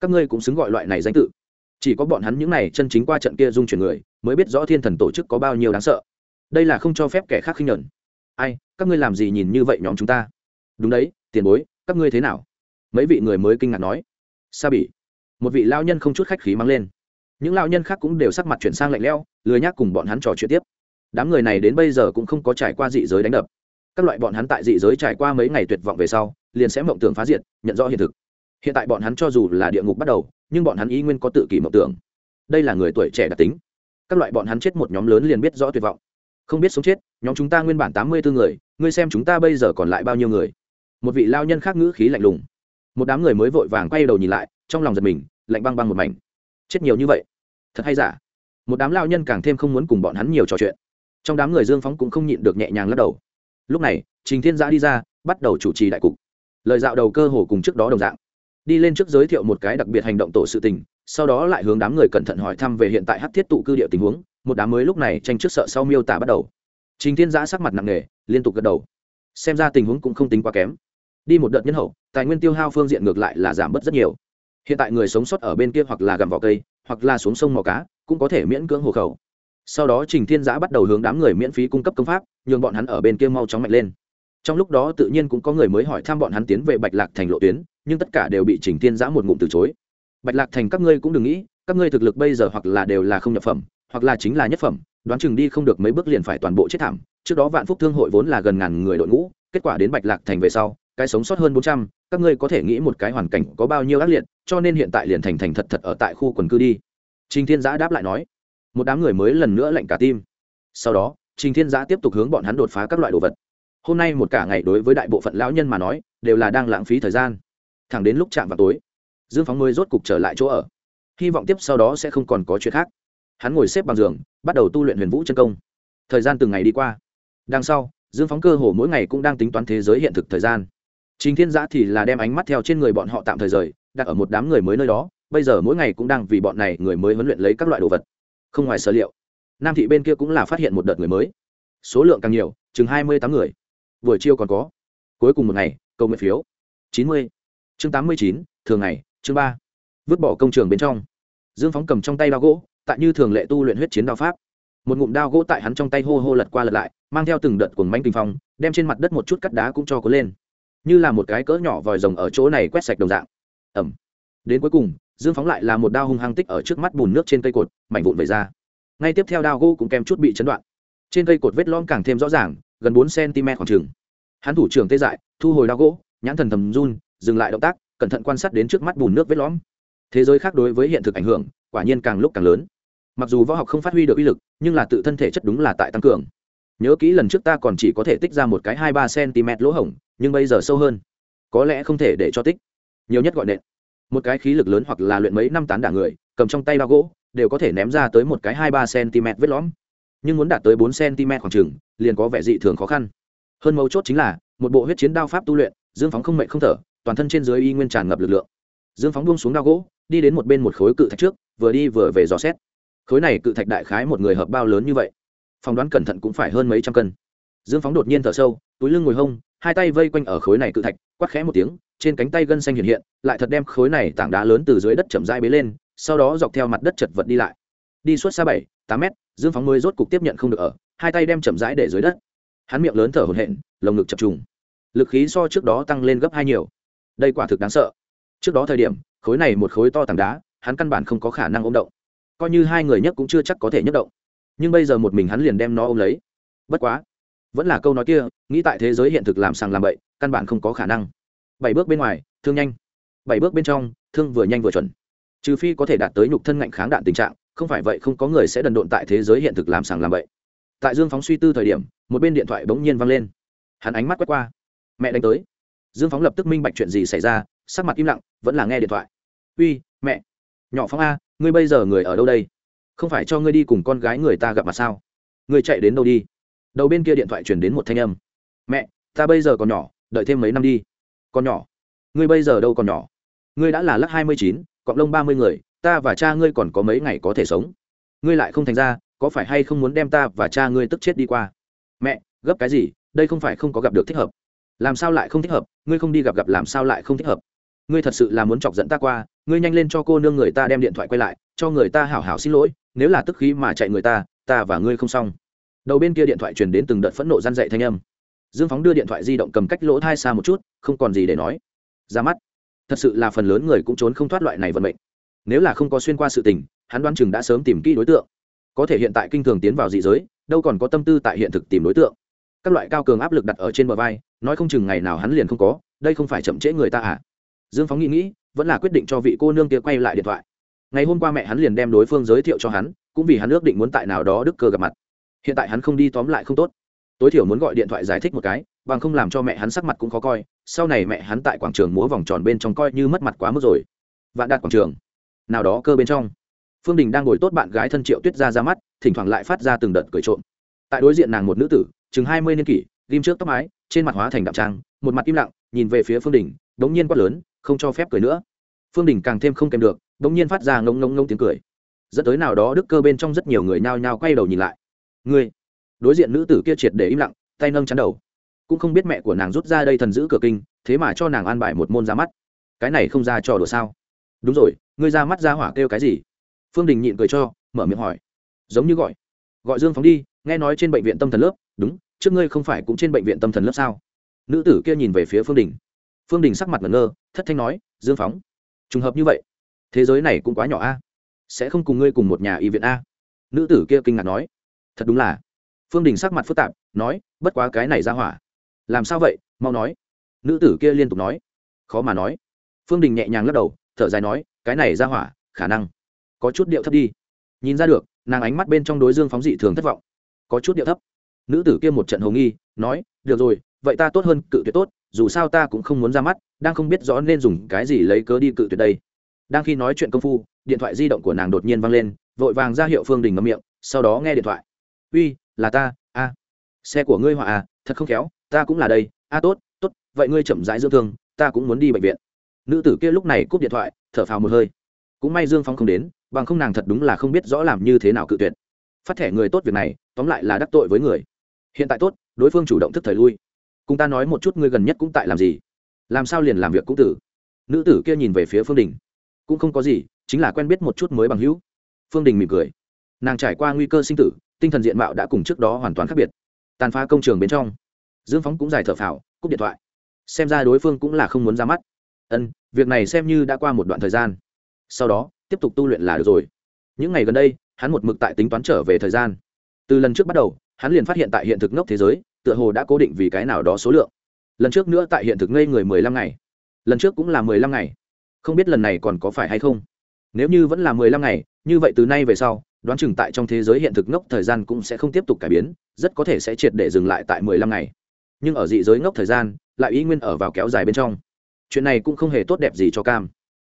Các ngươi cũng xứng gọi loại này danh tự. Chỉ có bọn hắn những này chân chính qua trận kia dung chuyển người, mới biết rõ thiên thần tổ chức có bao nhiêu đáng sợ. Đây là không cho phép kẻ khác khinh nhẫn. Ai, các ngươi làm gì nhìn như vậy nhóm chúng ta? Đúng đấy, tiền bối, các ngươi thế nào? Mấy vị người mới kinh ngạc nói. Sa bỉ. Một vị lao nhân không chút khách khí mang lên. Những lao nhân khác cũng đều sắc mặt chuyển sang lạnh lẽo, lười nhác cùng bọn hắn trò chuyện tiếp. Đám người này đến bây giờ cũng không có trải qua dị giới đánh đập các loại bọn hắn tại dị giới trải qua mấy ngày tuyệt vọng về sau, liền sẽ mộng tưởng phá diệt, nhận rõ hiện thực. Hiện tại bọn hắn cho dù là địa ngục bắt đầu, nhưng bọn hắn ý nguyên có tự kỷ mộng tưởng. Đây là người tuổi trẻ đặc tính. Các loại bọn hắn chết một nhóm lớn liền biết rõ tuyệt vọng. Không biết sống chết, nhóm chúng ta nguyên bản tám mươi bốn người, ngươi xem chúng ta bây giờ còn lại bao nhiêu người? Một vị lao nhân khác ngữ khí lạnh lùng. Một đám người mới vội vàng quay đầu nhìn lại, trong lòng giật mình, lạnh băng băng một mảnh. Chết nhiều như vậy? Thật hay giả? Một đám lao nhân càng thêm không muốn cùng bọn hắn nhiều trò chuyện. Trong đám người dương phóng cũng không nhịn được nhẹ nhàng lắc đầu lúc này, trình thiên giã đi ra, bắt đầu chủ trì đại cục. Lời dạo đầu cơ hồ cùng trước đó đồng dạng. Đi lên trước giới thiệu một cái đặc biệt hành động tổ sự tình, sau đó lại hướng đám người cẩn thận hỏi thăm về hiện tại hát thiết tụ cư địa tình huống, một đám mới lúc này tranh trước sợ sau miêu tả bắt đầu. Trình thiên giã sắc mặt nặng nề, liên tục gật đầu. Xem ra tình huống cũng không tính quá kém. Đi một đợt nhân hậu, tài nguyên tiêu hao phương diện ngược lại là giảm bớt rất nhiều. Hiện tại người sống sót ở bên kia hoặc là gặm vỏ cây, hoặc là xuống sông mò cá, cũng có thể miễn cưỡng hộ khẩu sau đó trình thiên giã bắt đầu hướng đám người miễn phí cung cấp công pháp, nhường bọn hắn ở bên kia mau chóng mạnh lên. Trong lúc đó tự nhiên cũng có người mới hỏi thăm bọn hắn tiến về bạch lạc thành lộ tuyến, nhưng tất cả đều bị trình thiên giã một ngụm từ chối. Bạch lạc thành các ngươi cũng đừng nghĩ, các ngươi thực lực bây giờ hoặc là đều là không nhập phẩm, hoặc là chính là nhất phẩm, đoán chừng đi không được mấy bước liền phải toàn bộ chết thảm. Trước đó vạn phúc thương hội vốn là gần ngàn người đội ngũ, kết quả đến bạch lạc thành về sau, cái sống sót hơn bốn trăm, các ngươi có thể nghĩ một cái hoàn cảnh có bao nhiêu ác liệt, cho nên hiện tại liền thành thành thật thật ở tại khu quần cư đi. Trình thiên giã đáp lại nói một đám người mới lần nữa lạnh cả tim. Sau đó, trình thiên giã tiếp tục hướng bọn hắn đột phá các loại đồ vật. Hôm nay một cả ngày đối với đại bộ phận lão nhân mà nói, đều là đang lãng phí thời gian. Thẳng đến lúc chạm vào tối, dương phóng mới rốt cục trở lại chỗ ở. Hy vọng tiếp sau đó sẽ không còn có chuyện khác. Hắn ngồi xếp bằng giường, bắt đầu tu luyện huyền vũ chân công. Thời gian từng ngày đi qua. Đằng sau, dương phóng cơ hồ mỗi ngày cũng đang tính toán thế giới hiện thực thời gian. Trình thiên giã thì là đem ánh mắt theo trên người bọn họ tạm thời rời, đặt ở một đám người mới nơi đó, bây giờ mỗi ngày cũng đang vì bọn này người mới huấn luyện lấy các loại đồ vật không ngoài sở liệu. Nam thị bên kia cũng là phát hiện một đợt người mới. Số lượng càng nhiều, chừng hai mươi tám người. Buổi chiều còn có. Cuối cùng một ngày, câu nguyện phiếu. Chín mươi. Chương tám mươi chín, thường ngày, chương ba. Vứt bỏ công trường bên trong. Dương phóng cầm trong tay đao gỗ, tại như thường lệ tu luyện huyết chiến đao pháp. Một ngụm đao gỗ tại hắn trong tay hô hô lật qua lật lại, mang theo từng đợt cuồng manh kinh phong, đem trên mặt đất một chút cắt đá cũng cho có lên. Như là một cái cỡ nhỏ vòi rồng ở chỗ này quét sạch đồng dạng. Ẩm đến cuối cùng dương phóng lại là một đao hung hăng tích ở trước mắt bùn nước trên cây cột, mảnh vụn về ra. Ngay tiếp theo đao gỗ cũng kèm chút bị chấn đoạn. Trên cây cột vết lom càng thêm rõ ràng, gần bốn cm khoảng trừng hắn thủ trưởng tê dại, thu hồi đao gỗ, nhãn thần thầm run, dừng lại động tác, cẩn thận quan sát đến trước mắt bùn nước vết lõm. Thế giới khác đối với hiện thực ảnh hưởng, quả nhiên càng lúc càng lớn. Mặc dù võ học không phát huy được uy lực, nhưng là tự thân thể chất đúng là tại tăng cường. Nhớ kỹ lần trước ta còn chỉ có thể tích ra một cái hai ba cm lỗ hổng, nhưng bây giờ sâu hơn. Có lẽ không thể để cho tích. Nhiều nhất gọi nện một cái khí lực lớn hoặc là luyện mấy năm tán đả người, cầm trong tay bao gỗ, đều có thể ném ra tới một cái hai ba cm vết lõm. Nhưng muốn đạt tới bốn cm khoảng trừng liền có vẻ dị thường khó khăn. Hơn mấu chốt chính là, một bộ huyết chiến đao pháp tu luyện, dương phóng không mệnh không thở, toàn thân trên dưới y nguyên tràn ngập lực lượng. Dương phóng buông xuống đao gỗ, đi đến một bên một khối cự thạch trước, vừa đi vừa về dò xét. Khối này cự thạch đại khái một người hợp bao lớn như vậy. Phỏng đoán cẩn thận cũng phải hơn mấy trăm cân. Dương phóng đột nhiên thở sâu, túi lưng ngồi hông hai tay vây quanh ở khối này cự thạch quắt khẽ một tiếng, trên cánh tay gân xanh hiện hiện, lại thật đem khối này tảng đá lớn từ dưới đất chậm dai bế lên, sau đó dọc theo mặt đất chật vật đi lại. Đi suốt xa bảy, tám mét, dương phóng mới rốt cục tiếp nhận không được ở, hai tay đem chậm rãi để dưới đất. Hắn miệng lớn thở hổn hển, lồng ngực chập trùng. Lực khí so trước đó tăng lên gấp hai nhiều. Đây quả thực đáng sợ. Trước đó thời điểm, khối này một khối to tảng đá, hắn căn bản không có khả năng ôm động. Coi như hai người nhất cũng chưa chắc có thể nhất động. Nhưng bây giờ một mình hắn liền đem nó ôm lấy. Bất quá vẫn là câu nói kia, nghĩ tại thế giới hiện thực làm sàng làm bậy, căn bản không có khả năng. Bảy bước bên ngoài, thương nhanh. Bảy bước bên trong, thương vừa nhanh vừa chuẩn. Trừ phi có thể đạt tới nhục thân ngạnh kháng đạn tình trạng, không phải vậy không có người sẽ đần độn tại thế giới hiện thực làm sàng làm bậy. Tại dương phóng suy tư thời điểm, một bên điện thoại bỗng nhiên văng lên. Hắn ánh mắt quét qua. Mẹ đánh tới. Dương phóng lập tức minh bạch chuyện gì xảy ra, sắc mặt im lặng, vẫn là nghe điện thoại. Uy, mẹ. Nhỏ phóng a, ngươi bây giờ người ở đâu đây? Không phải cho ngươi đi cùng con gái người ta gặp mặt sao? Ngươi chạy đến đâu đi? Đầu bên kia điện thoại chuyển đến một thanh âm. Mẹ, ta bây giờ còn nhỏ, đợi thêm mấy năm đi. Còn nhỏ? Ngươi bây giờ đâu còn nhỏ? Ngươi đã là lắc hai mươi chín cộng lông ba mươi người, ta và cha ngươi còn có mấy ngày có thể sống? Ngươi lại không thành ra, có phải hay không muốn đem ta và cha ngươi tức chết đi qua? Mẹ, gấp cái gì? Đây không phải không có gặp được thích hợp. Làm sao lại không thích hợp? Ngươi không đi gặp gặp làm sao lại không thích hợp? Ngươi thật sự là muốn chọc dẫn ta qua, ngươi nhanh lên cho cô nương người ta đem điện thoại quay lại, cho người ta hảo hảo xin lỗi, nếu là tức khí mà chạy người ta ta và ngươi không xong đầu bên kia điện thoại truyền đến từng đợt phẫn nộ gian dậy thanh âm. Dương phóng đưa điện thoại di động cầm cách lỗ thai xa một chút, không còn gì để nói. Ra mắt. Thật sự là phần lớn người cũng trốn không thoát loại này vận mệnh. Nếu là không có xuyên qua sự tình, hắn đoán chừng đã sớm tìm kỹ đối tượng. Có thể hiện tại kinh thường tiến vào dị giới, đâu còn có tâm tư tại hiện thực tìm đối tượng. Các loại cao cường áp lực đặt ở trên bờ vai, nói không chừng ngày nào hắn liền không có, đây không phải chậm trễ người ta à? Dương phóng nghĩ nghĩ, vẫn là quyết định cho vị cô nương kia quay lại điện thoại. Ngày hôm qua mẹ hắn liền đem đối phương giới thiệu cho hắn, cũng vì hắn ước định muốn tại nào đó đức cơ gặp mặt hiện tại hắn không đi tóm lại không tốt. Tối thiểu muốn gọi điện thoại giải thích một cái, bằng không làm cho mẹ hắn sắc mặt cũng khó coi, sau này mẹ hắn tại quảng trường múa vòng tròn bên trong coi như mất mặt quá mức rồi. Vạn đạt quảng trường, nào đó cơ bên trong. Phương đình đang ngồi tốt bạn gái thân triệu tuyết ra ra mắt, thỉnh thoảng lại phát ra từng đợt cười trộm. Tại đối diện nàng một nữ tử, chừng hai mươi niên kỷ, ghim trước tóc mái, trên mặt hóa thành đạm trang một mặt im lặng, nhìn về phía phương đình đống nhiên quát lớn, không cho phép cười nữa. Phương đình càng thêm không kèm được đống nhiên phát ra ngông ngông ngông tiếng cười. Dẫn tới nào đó đức cơ bên trong rất nhiều người nhao nhao quay đầu nhìn lại ngươi. Đối diện nữ tử kia triệt để im lặng, tay nâng chắn đầu. Cũng không biết mẹ của nàng rút ra đây thần giữ cửa kinh, thế mà cho nàng an bài một môn ra mắt. Cái này không ra trò đùa sao? Đúng rồi, ngươi ra mắt ra hỏa kêu cái gì? Phương đình nhịn cười cho, mở miệng hỏi. Giống như gọi. Gọi dương phóng đi, nghe nói trên bệnh viện tâm thần lớp. Đúng, trước ngươi không phải cũng trên bệnh viện tâm thần lớp sao? Nữ tử kia nhìn về phía phương đình. Phương đình sắc mặt ngẩn ngơ, thất thanh nói, dương phóng. Trùng hợp như vậy. Thế giới này cũng quá nhỏ a. Sẽ không cùng ngươi cùng một nhà y viện a. Nữ tử kia kinh ngạc nói thật đúng là. Phương đình sắc mặt phức tạp, nói, bất quá cái này ra hỏa. Làm sao vậy? Mau nói. Nữ tử kia liên tục nói. Khó mà nói. Phương đình nhẹ nhàng lắc đầu, thở dài nói, cái này ra hỏa, khả năng có chút điệu thấp đi. Nhìn ra được, nàng ánh mắt bên trong đối dương phóng dị thường thất vọng. Có chút điệu thấp. Nữ tử kia một trận hồ nghi, nói, được rồi, vậy ta tốt hơn cự tuyệt tốt, dù sao ta cũng không muốn ra mắt, đang không biết rõ nên dùng cái gì lấy cớ đi cự tuyệt đây. Đang khi nói chuyện công phu, điện thoại di động của nàng đột nhiên văng lên, vội vàng ra hiệu phương đình ngậm miệng, sau đó nghe điện thoại uy, là ta, a. Xe của ngươi họa à thật không khéo, ta cũng là đây, a, tốt tốt, vậy ngươi chậm rãi dưỡng thương, ta cũng muốn đi bệnh viện. Nữ tử kia lúc này cúp điện thoại, thở phào một hơi. Cũng may dương phong không đến, bằng không nàng thật đúng là không biết rõ làm như thế nào cự tuyệt. Phát thẻ người tốt việc này, tóm lại là đắc tội với người. Hiện tại tốt, đối phương chủ động thức thời lui. Cùng ta nói một chút ngươi gần nhất cũng tại làm gì. Làm sao liền làm việc cũng tử. Nữ tử kia nhìn về phía phương đình. Cũng không có gì, chính là quen biết một chút mới bằng hữu. Phương đình mỉm cười. Nàng trải qua nguy cơ sinh tử tinh thần diện mạo đã cùng trước đó hoàn toàn khác biệt. Tàn phá công trường bên trong, dương phóng cũng dài thở phào, cúp điện thoại. Xem ra đối phương cũng là không muốn ra mắt. Ân, việc này xem như đã qua một đoạn thời gian. Sau đó, tiếp tục tu luyện là được rồi. Những ngày gần đây, hắn một mực tại tính toán trở về thời gian. Từ lần trước bắt đầu, hắn liền phát hiện tại hiện thực ngốc thế giới, tựa hồ đã cố định vì cái nào đó số lượng. Lần trước nữa tại hiện thực ngây người mười lăm ngày. Lần trước cũng là mười lăm ngày. Không biết lần này còn có phải hay không. Nếu như vẫn là mười lăm ngày, như vậy từ nay về sau đoán chừng tại trong thế giới hiện thực ngốc thời gian cũng sẽ không tiếp tục cải biến, rất có thể sẽ triệt để dừng lại tại mười lăm ngày. Nhưng ở dị giới ngốc thời gian, lại ý nguyên ở vào kéo dài bên trong. Chuyện này cũng không hề tốt đẹp gì cho cam.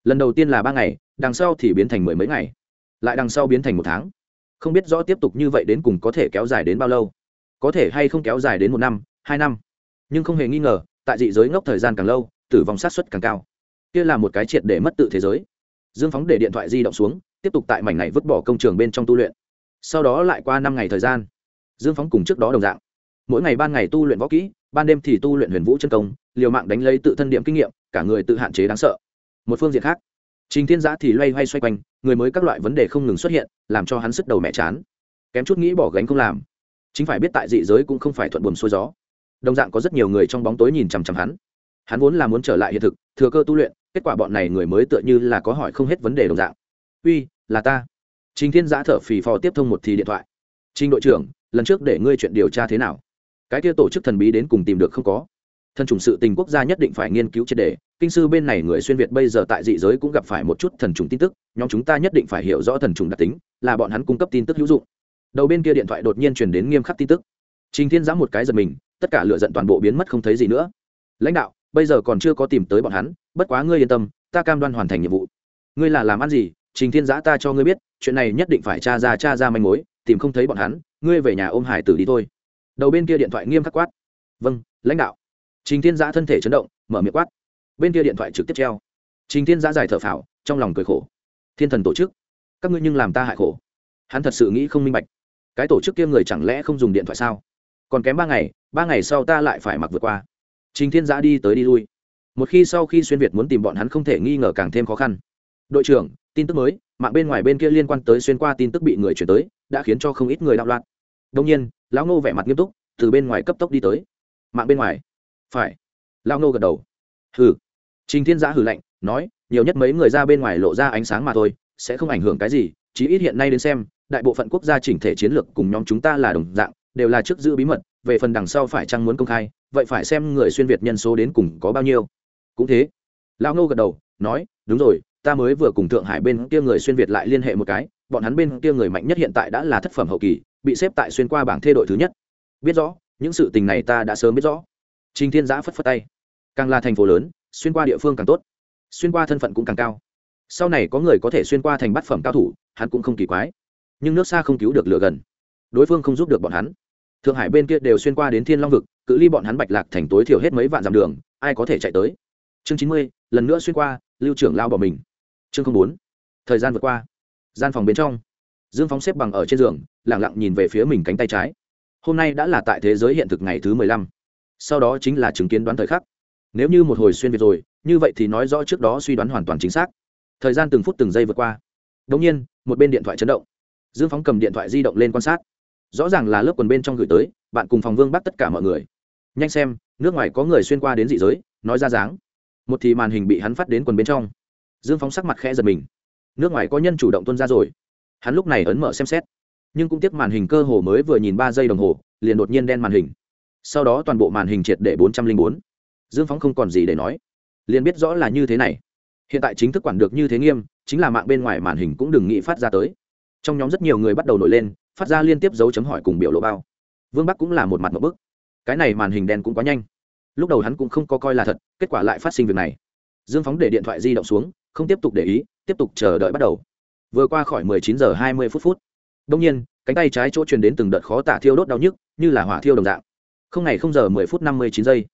Lần đầu tiên là ba ngày, đằng sau thì biến thành mười mấy ngày. Lại đằng sau biến thành một tháng. Không biết rõ tiếp tục như vậy đến cùng có thể kéo dài đến bao lâu. Có thể hay không kéo dài đến một năm, hai năm. Nhưng không hề nghi ngờ, tại dị giới ngốc thời gian càng lâu, tử vong sát xuất càng cao. Kia là một cái triệt để mất tự thế giới. Dương phóng để điện thoại di động xuống tiếp tục tại mảnh này vứt bỏ công trường bên trong tu luyện. Sau đó lại qua năm ngày thời gian, dương phóng cùng trước đó đồng dạng. Mỗi ngày ban ngày tu luyện võ kỹ, ban đêm thì tu luyện huyền vũ chân công, liều mạng đánh lấy tự thân điểm kinh nghiệm, cả người tự hạn chế đáng sợ. Một phương diện khác, trình thiên giã thì loay hoay xoay quanh, người mới các loại vấn đề không ngừng xuất hiện, làm cho hắn sức đầu mẹ chán. Kém chút nghĩ bỏ gánh không làm. Chính phải biết tại dị giới cũng không phải thuận buồm xuôi gió. Đồng dạng có rất nhiều người trong bóng tối nhìn chằm chằm hắn. Hắn vốn là muốn trở lại hiện thực, thừa cơ tu luyện, kết quả bọn này người mới tựa như là có hỏi không hết vấn đề đồng dạng. Uy là ta. Trình thiên giã thở phì phò tiếp thông một thì điện thoại. Trình đội trưởng, lần trước để ngươi chuyện điều tra thế nào? Cái kia tổ chức thần bí đến cùng tìm được không có. Thần trùng sự tình quốc gia nhất định phải nghiên cứu triệt đề kinh sư bên này người xuyên việt bây giờ tại dị giới cũng gặp phải một chút thần trùng tin tức. Nhóm chúng ta nhất định phải hiểu rõ thần trùng đặc tính, là bọn hắn cung cấp tin tức hữu dụng. Đầu bên kia điện thoại đột nhiên truyền đến nghiêm khắc tin tức. Trình thiên giã một cái giật mình, tất cả lựa giận toàn bộ biến mất không thấy gì nữa. Lãnh đạo, bây giờ còn chưa có tìm tới bọn hắn, bất quá ngươi yên tâm, ta cam đoan hoàn thành nhiệm vụ. Ngươi là làm ăn gì trình thiên giã ta cho ngươi biết, chuyện này nhất định phải tra ra tra ra manh mối, tìm không thấy bọn hắn, ngươi về nhà ôm hải tử đi thôi. Đầu bên kia điện thoại nghiêm khắc quát. Vâng lãnh đạo. Trình thiên giã thân thể chấn động, mở miệng quát. Bên kia điện thoại trực tiếp treo. Trình thiên giã dài thở phào, trong lòng cười khổ. Thiên thần tổ chức, các ngươi nhưng làm ta hại khổ. Hắn thật sự nghĩ không minh bạch. Cái tổ chức kia người chẳng lẽ không dùng điện thoại sao? Còn kém ba ngày ba ngày sau ta lại phải mặc vượt qua. Trình thiên giã đi tới đi lui. Một khi sau khi xuyên việt muốn tìm bọn hắn không thể nghi ngờ càng thêm khó khăn. Đội trưởng tin tức mới, mạng bên ngoài bên kia liên quan tới xuyên qua tin tức bị người chuyển tới, đã khiến cho không ít người đạo loạn. Đông nhiên, lão ngô vẻ mặt nghiêm túc, từ bên ngoài cấp tốc đi tới. Mạng bên ngoài? Phải. Lão ngô gật đầu. Hừ. Trình thiên giã hừ lạnh, nói, nhiều nhất mấy người ra bên ngoài lộ ra ánh sáng mà thôi, sẽ không ảnh hưởng cái gì, chí ít hiện nay đến xem, đại bộ phận quốc gia chỉnh thể chiến lược cùng nhóm chúng ta là đồng dạng, đều là trước giữ bí mật, về phần đằng sau phải chăng muốn công khai, vậy phải xem người xuyên việt nhân số đến cùng có bao nhiêu. Cũng thế. Lão ngô gật đầu, nói, đúng rồi ta mới vừa cùng thượng hải bên kia người xuyên việt lại liên hệ một cái, bọn hắn bên kia người mạnh nhất hiện tại đã là thất phẩm hậu kỳ, bị xếp tại xuyên qua bảng thê đội thứ nhất. Biết rõ, những sự tình này ta đã sớm biết rõ. Trình thiên giã phất phất tay. Càng là thành phố lớn, xuyên qua địa phương càng tốt. Xuyên qua thân phận cũng càng cao. Sau này có người có thể xuyên qua thành bát phẩm cao thủ, hắn cũng không kỳ quái. Nhưng nước xa không cứu được lửa gần. Đối phương không giúp được bọn hắn. Thượng hải bên kia đều xuyên qua đến thiên long vực, cự ly bọn hắn bạch lạc thành tối thiểu hết mấy vạn dặm đường, ai có thể chạy tới? Chương chín mươi, lần nữa xuyên qua, lưu trưởng lao bỏ mình chương bốn. Thời gian vượt qua. Gian phòng bên trong, dương phóng xếp bằng ở trên giường lẳng lặng nhìn về phía mình cánh tay trái. Hôm nay đã là tại thế giới hiện thực ngày thứ mười lăm. Sau đó chính là chứng kiến đoán thời khắc. Nếu như một hồi xuyên việt rồi, như vậy thì nói rõ trước đó suy đoán hoàn toàn chính xác. Thời gian từng phút từng giây vượt qua. Đông nhiên, một bên điện thoại chấn động. Dương phóng cầm điện thoại di động lên quan sát. Rõ ràng là lớp quần bên trong gửi tới, bạn cùng phòng vương bắt tất cả mọi người. Nhanh xem, nước ngoài có người xuyên qua đến dị giới, nói ra dáng. Một thì màn hình bị hắn phát đến quần bên trong dương phóng sắc mặt khẽ giật mình. Nước ngoài có nhân chủ động tuân ra rồi. Hắn lúc này ấn mở xem xét. Nhưng cũng tiếc màn hình cơ hồ mới vừa nhìn ba giây đồng hồ, liền đột nhiên đen màn hình. Sau đó toàn bộ màn hình triệt để bốn trăm linh bốn. Dương phóng không còn gì để nói. Liền biết rõ là như thế này. Hiện tại chính thức quản được như thế nghiêm, chính là mạng bên ngoài màn hình cũng đừng nghĩ phát ra tới. Trong nhóm rất nhiều người bắt đầu nổi lên, phát ra liên tiếp dấu chấm hỏi cùng biểu lộ bao. Vương bắc cũng là một mặt một bức. Cái này màn hình đen cũng quá nhanh. Lúc đầu hắn cũng không có coi là thật, kết quả lại phát sinh việc này. Dương phóng để điện thoại di động xuống không tiếp tục để ý, tiếp tục chờ đợi bắt đầu. Vừa qua khỏi 19 giờ 20 phút phút đông nhiên, cánh tay trái chỗ truyền đến từng đợt khó tả thiêu đốt đau nhức, như là hỏa thiêu đồng dạng. Không ngày không giờ 10 phút 59 giây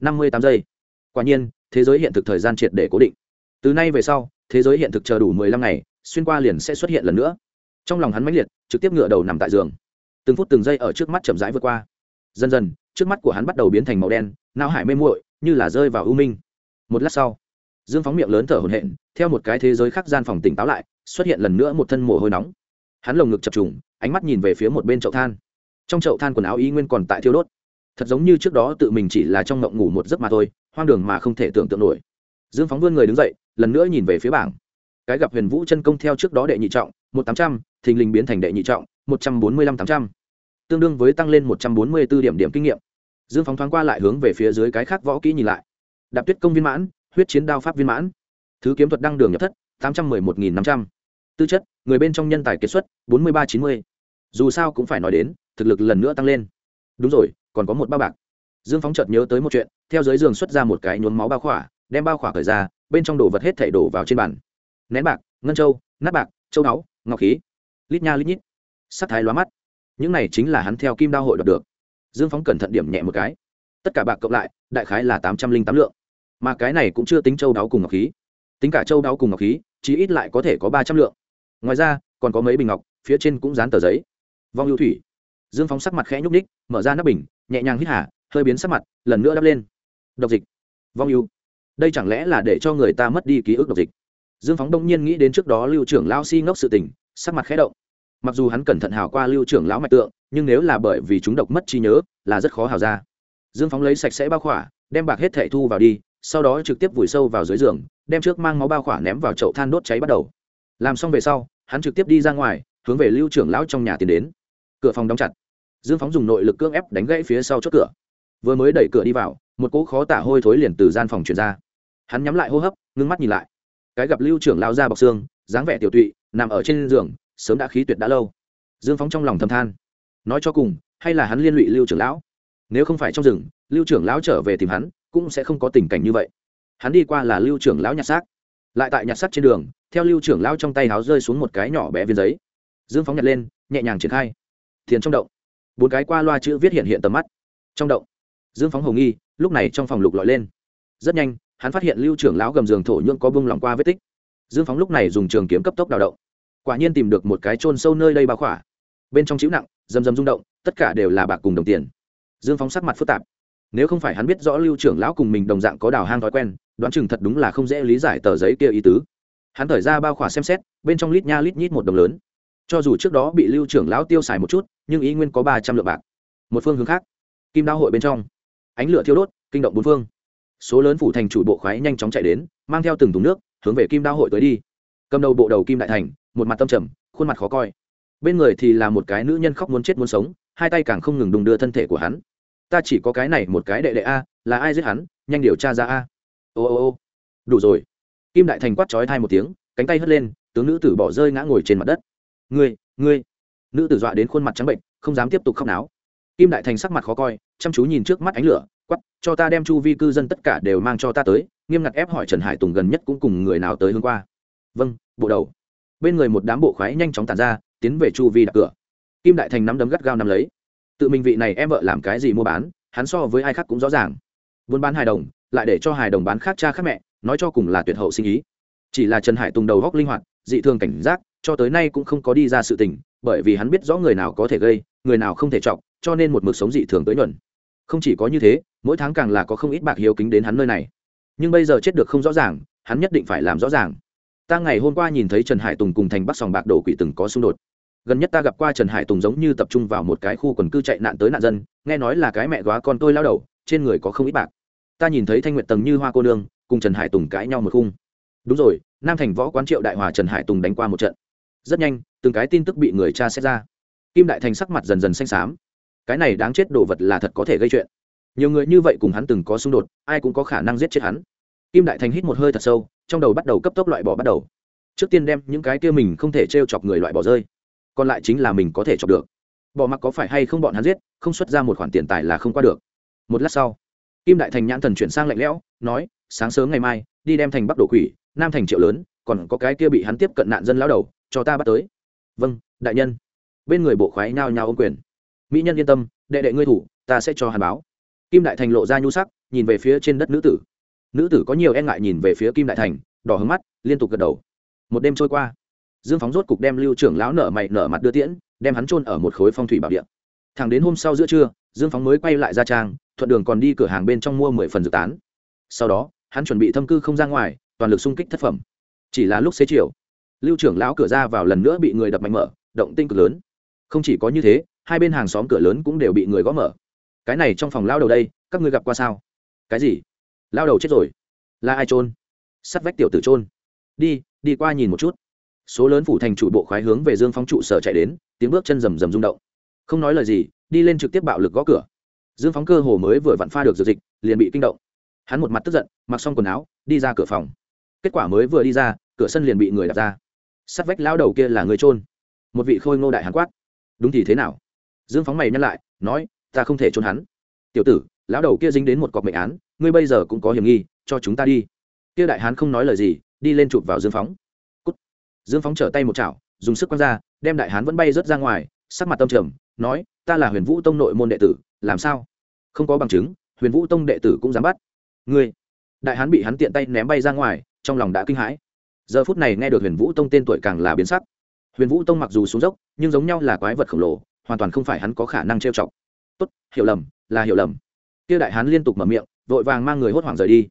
58 giây. Quả nhiên, thế giới hiện thực thời gian triệt để cố định. Từ nay về sau, thế giới hiện thực chờ đủ 15 ngày, xuyên qua liền sẽ xuất hiện lần nữa. Trong lòng hắn mãnh liệt, trực tiếp ngựa đầu nằm tại giường. Từng phút từng giây ở trước mắt chậm rãi vượt qua. Dần dần, trước mắt của hắn bắt đầu biến thành màu đen, não hải mê muội, như là rơi vào u minh. Một lát sau dương phóng miệng lớn thở hổn hển, theo một cái thế giới khác gian phòng tỉnh táo lại, xuất hiện lần nữa một thân mồ hôi nóng. Hắn lồng ngực chập trùng, ánh mắt nhìn về phía một bên chậu than. Trong chậu than quần áo y nguyên còn tại thiêu đốt. Thật giống như trước đó tự mình chỉ là trong ngộng ngủ một giấc mà thôi, hoang đường mà không thể tưởng tượng nổi. Dương phóng vươn người đứng dậy, lần nữa nhìn về phía bảng. Cái gặp huyền vũ chân công theo trước đó đệ nhị trọng, một tám trăm, thình lình biến thành đệ nhị trọng, một trăm bốn mươi lăm tám trăm. Tương đương với tăng lên một trăm bốn mươi b ố điểm điểm kinh nghiệm. Dương phóng thoáng qua lại hướng về phía dưới cái khác võ kỹ nhìn lại. Đạp tuyết công viên mãn huyết chiến đao pháp viên mãn. Thứ kiếm thuật đăng đường nhập thất, tám trăm mười một nghìn năm trăm. Tư chất, người bên trong nhân tài kiệt xuất, bốn mươi ba chín mươi. Dù sao cũng phải nói đến, thực lực lần nữa tăng lên. Đúng rồi, còn có một bao bạc. Dương phóng chợt nhớ tới một chuyện, theo dưới giường xuất ra một cái nhuốm máu bao khỏa, đem bao khỏa khởi ra, bên trong đồ vật hết thảy đổ vào trên bàn. Nén bạc, ngân châu, nát bạc, châu đáo ngọc khí. Lít nha lít nhít. Sắc thái lóa mắt. Những này chính là hắn theo kim đao hội đoạt được. Dương phóng cẩn thận điểm nhẹ một cái. Tất cả bạc cộng lại, đại khái là tám trăm linh tám lượng mà cái này cũng chưa tính châu đáo cùng ngọc khí. Tính cả châu đáo cùng ngọc khí, chí ít lại có thể có ba trăm lượng. Ngoài ra, còn có mấy bình ngọc, phía trên cũng dán tờ giấy. Vong lưu thủy. Dương phóng sắc mặt khẽ nhúc ních mở ra nắp bình, nhẹ nhàng hít hà, hơi biến sắc mặt, lần nữa đắp lên. Độc dịch. Vong lưu. Đây chẳng lẽ là để cho người ta mất đi ký ức độc dịch? Dương phóng đông nhiên nghĩ đến trước đó lưu trưởng lao si ngốc sự tình, sắc mặt khẽ động. Mặc dù hắn cẩn thận hào qua lưu trưởng lão mạch tượng, nhưng nếu là bởi vì chúng độc mất trí nhớ, là rất khó hào ra. Dương phóng lấy sạch sẽ bao khỏa, đem bạc hết thẻ thu vào đi sau đó trực tiếp vùi sâu vào dưới giường, đem trước mang máu bao khỏa ném vào chậu than đốt cháy bắt đầu. Làm xong về sau, hắn trực tiếp đi ra ngoài, hướng về lưu trưởng lão trong nhà tiến đến. Cửa phòng đóng chặt. Dương phóng dùng nội lực cưỡng ép đánh gãy phía sau chốt cửa. Vừa mới đẩy cửa đi vào, một cỗ khó tả hôi thối liền từ gian phòng chuyển ra. Hắn nhắm lại hô hấp, ngưng mắt nhìn lại. Cái gặp lưu trưởng lao ra bọc xương, dáng vẻ tiểu tụy, nằm ở trên giường, sớm đã khí tuyệt đã lâu. Dương phóng trong lòng thầm than. Nói cho cùng, hay là hắn liên lụy lưu trưởng lão? Nếu không phải trong rừng, lưu trưởng lão trở về tìm hắn cũng sẽ không có tình cảnh như vậy. Hắn đi qua là lưu trưởng lão nhặt xác. Lại tại nhặt xác trên đường, theo lưu trưởng lão trong tay háo rơi xuống một cái nhỏ bé viên giấy. Dương phóng nhặt lên, nhẹ nhàng triển khai. Thiền trong động. Bốn cái qua loa chữ viết hiện hiện tầm mắt. Trong động. Dương phóng hồng nghi, lúc này trong phòng lục lọi lên. Rất nhanh, hắn phát hiện lưu trưởng lão gầm giường thổ nhưỡng có bung lòng qua vết tích. Dương phóng lúc này dùng trường kiếm cấp tốc đào động. Quả nhiên tìm được một cái trôn sâu nơi đây bao khỏa. Bên trong chữ nặng, rầm rầm rung động, tất cả đều là bạc cùng đồng tiền. Dương phóng sắc mặt phức tạp nếu không phải hắn biết rõ lưu trưởng lão cùng mình đồng dạng có đào hang thói quen, đoán chừng thật đúng là không dễ lý giải tờ giấy kia ý tứ. Hắn thời ra bao khỏa xem xét, bên trong lít nha lít nhít một đồng lớn. Cho dù trước đó bị lưu trưởng lão tiêu xài một chút, nhưng ý nguyên có ba trăm lượng bạc. Một phương hướng khác, kim đao hội bên trong, ánh lửa thiêu đốt, kinh động bốn phương. Số lớn phủ thành chủ bộ khoái nhanh chóng chạy đến, mang theo từng thùng nước, hướng về kim đao hội tới đi. Cầm đầu bộ đầu kim đại thành, một mặt tâm trầm, khuôn mặt khó coi. Bên người thì là một cái nữ nhân khóc muốn chết muốn sống, hai tay càng không ngừng đùng đưa thân thể của hắn ta chỉ có cái này một cái đệ đệ a, là ai giết hắn, nhanh điều tra ra a. Ô ô ô. Đủ rồi. Kim đại thành quát trói thai một tiếng, cánh tay hất lên, tướng nữ tử bỏ rơi ngã ngồi trên mặt đất. Ngươi ngươi. Nữ tử dọa đến khuôn mặt trắng bệnh, không dám tiếp tục khóc náo. Kim đại thành sắc mặt khó coi, chăm chú nhìn trước mắt ánh lửa quắp cho ta đem chu vi cư dân tất cả đều mang cho ta tới, nghiêm ngặt ép hỏi trần hải tùng gần nhất cũng cùng người nào tới hôm qua. Vâng bộ đầu. Bên người một đám bộ khoái nhanh chóng tàn ra, tiến về chu vi đặt cửa. Kim đại thành nắm đấm gắt gao nắm lấy tự mình vị này em vợ làm cái gì mua bán, hắn so với ai khác cũng rõ ràng. Buôn bán hài đồng, lại để cho hài đồng bán khác cha khác mẹ, nói cho cùng là tuyệt hậu sinh ý. Chỉ là trần hải tùng đầu góc linh hoạt, dị thường cảnh giác, cho tới nay cũng không có đi ra sự tình, bởi vì hắn biết rõ người nào có thể gây, người nào không thể chọc, cho nên một mực sống dị thường tới nhuận. Không chỉ có như thế, mỗi tháng càng là có không ít bạc hiếu kính đến hắn nơi này. Nhưng bây giờ chết được không rõ ràng, hắn nhất định phải làm rõ ràng. Ta ngày hôm qua nhìn thấy trần hải tùng cùng thành bắc sòng bạc đổ quỷ từng có xung đột gần nhất ta gặp qua trần hải tùng giống như tập trung vào một cái khu quần cư chạy nạn tới nạn dân, nghe nói là cái mẹ góa con tôi lao đầu, trên người có không ít bạc. Ta nhìn thấy thanh nguyện tầng như hoa cô nương, cùng trần hải tùng cãi nhau một khung. Đúng rồi, nam thành võ quán triệu đại hòa trần hải tùng đánh qua một trận. Rất nhanh, từng cái tin tức bị người cha xét ra. Kim đại thành sắc mặt dần dần xanh xám. Cái này đáng chết đồ vật là thật có thể gây chuyện. Nhiều người như vậy cùng hắn từng có xung đột, ai cũng có khả năng giết chết hắn. Kim đại thành hít một hơi thật sâu, trong đầu bắt đầu cấp tốc loại bỏ bắt đầu. Trước tiên đem những cái kia mình không thể t r e o chọc người loại bỏ rơi còn lại chính là mình có thể chọc được. Bỏ mặc có phải hay không bọn hắn giết, không xuất ra một khoản tiền tài là không qua được. Một lát sau, kim đại thành nhãn thần chuyển sang lạnh lẽo, nói, sáng sớm ngày mai, đi đem thành bắc đổ quỷ, nam thành triệu lớn, còn có cái kia bị hắn tiếp cận nạn dân lao đầu, cho ta bắt tới. Vâng đại nhân. Bên người bộ khoái nhao nhao ô quyền. Mỹ nhân yên tâm, đệ đệ ngươi thủ, ta sẽ cho hàn báo. Kim đại thành lộ ra nhu sắc, nhìn về phía trên đất nữ tử. Nữ tử có nhiều e ngại nhìn về phía kim đại thành, đỏ hứng mắt, liên tục gật đầu. Một đêm trôi qua dương phóng rốt cục đem lưu trưởng lão nở mày nở mặt đưa tiễn, đem hắn trôn ở một khối phong thủy bảo địa. Thẳng đến hôm sau giữa trưa, dương phóng mới quay lại ra trang, thuận đường còn đi cửa hàng bên trong mua mười phần dự tán. Sau đó, hắn chuẩn bị thâm cư không ra ngoài, toàn lực xung kích thất phẩm. Chỉ là lúc xế chiều, lưu trưởng lão cửa ra vào lần nữa bị người đập mạnh mở, động tinh cực lớn. Không chỉ có như thế, hai bên hàng xóm cửa lớn cũng đều bị người gõ mở. Cái này trong phòng lao đầu đây, các ngươi gặp qua sao? Cái gì? Lao đầu chết rồi. Là ai trôn sắt vách tiểu tử trôn đi đi qua nhìn một chút số lớn phủ thành trụ bộ khoái hướng về dương phong trụ sở chạy đến, tiếng bước chân rầm rầm rung động. Không nói lời gì, đi lên trực tiếp bạo lực gõ cửa. Dương phóng cơ hồ mới vừa vặn pha được dược dịch, liền bị kinh động. Hắn một mặt tức giận, mặc xong quần áo, đi ra cửa phòng. Kết quả mới vừa đi ra, cửa sân liền bị người đặt ra. Sắt vách lao đầu kia là người trôn một vị khôi ngô đại hàn quát. Đúng thì thế nào? Dương phóng mày nhắc lại, nói, ta không thể trốn hắn. Tiểu tử, lão đầu kia dính đến một cọc mệnh án, ngươi bây giờ cũng có hiểm nghi, cho chúng ta đi. Kia đại hán không nói lời gì, đi lên chụp vào dương phóng dương phóng trở tay một chảo, dùng sức quăng ra, đem đại hán vẫn bay rớt ra ngoài, sắc mặt tâm trầm, nói, ta là huyền vũ tông nội môn đệ tử, làm sao? Không có bằng chứng, huyền vũ tông đệ tử cũng dám bắt. Ngươi? Đại hán bị hắn tiện tay ném bay ra ngoài, trong lòng đã kinh hãi. Giờ phút này nghe được huyền vũ tông tên tuổi càng là biến sắc. Huyền vũ tông mặc dù xuống dốc, nhưng giống nhau là quái vật khổng lồ, hoàn toàn không phải hắn có khả năng trêu chọc. Tốt, hiểu lầm, là hiểu lầm. Kia đại hán liên tục mở miệng, vội vàng mang người hốt hoảng rời đi.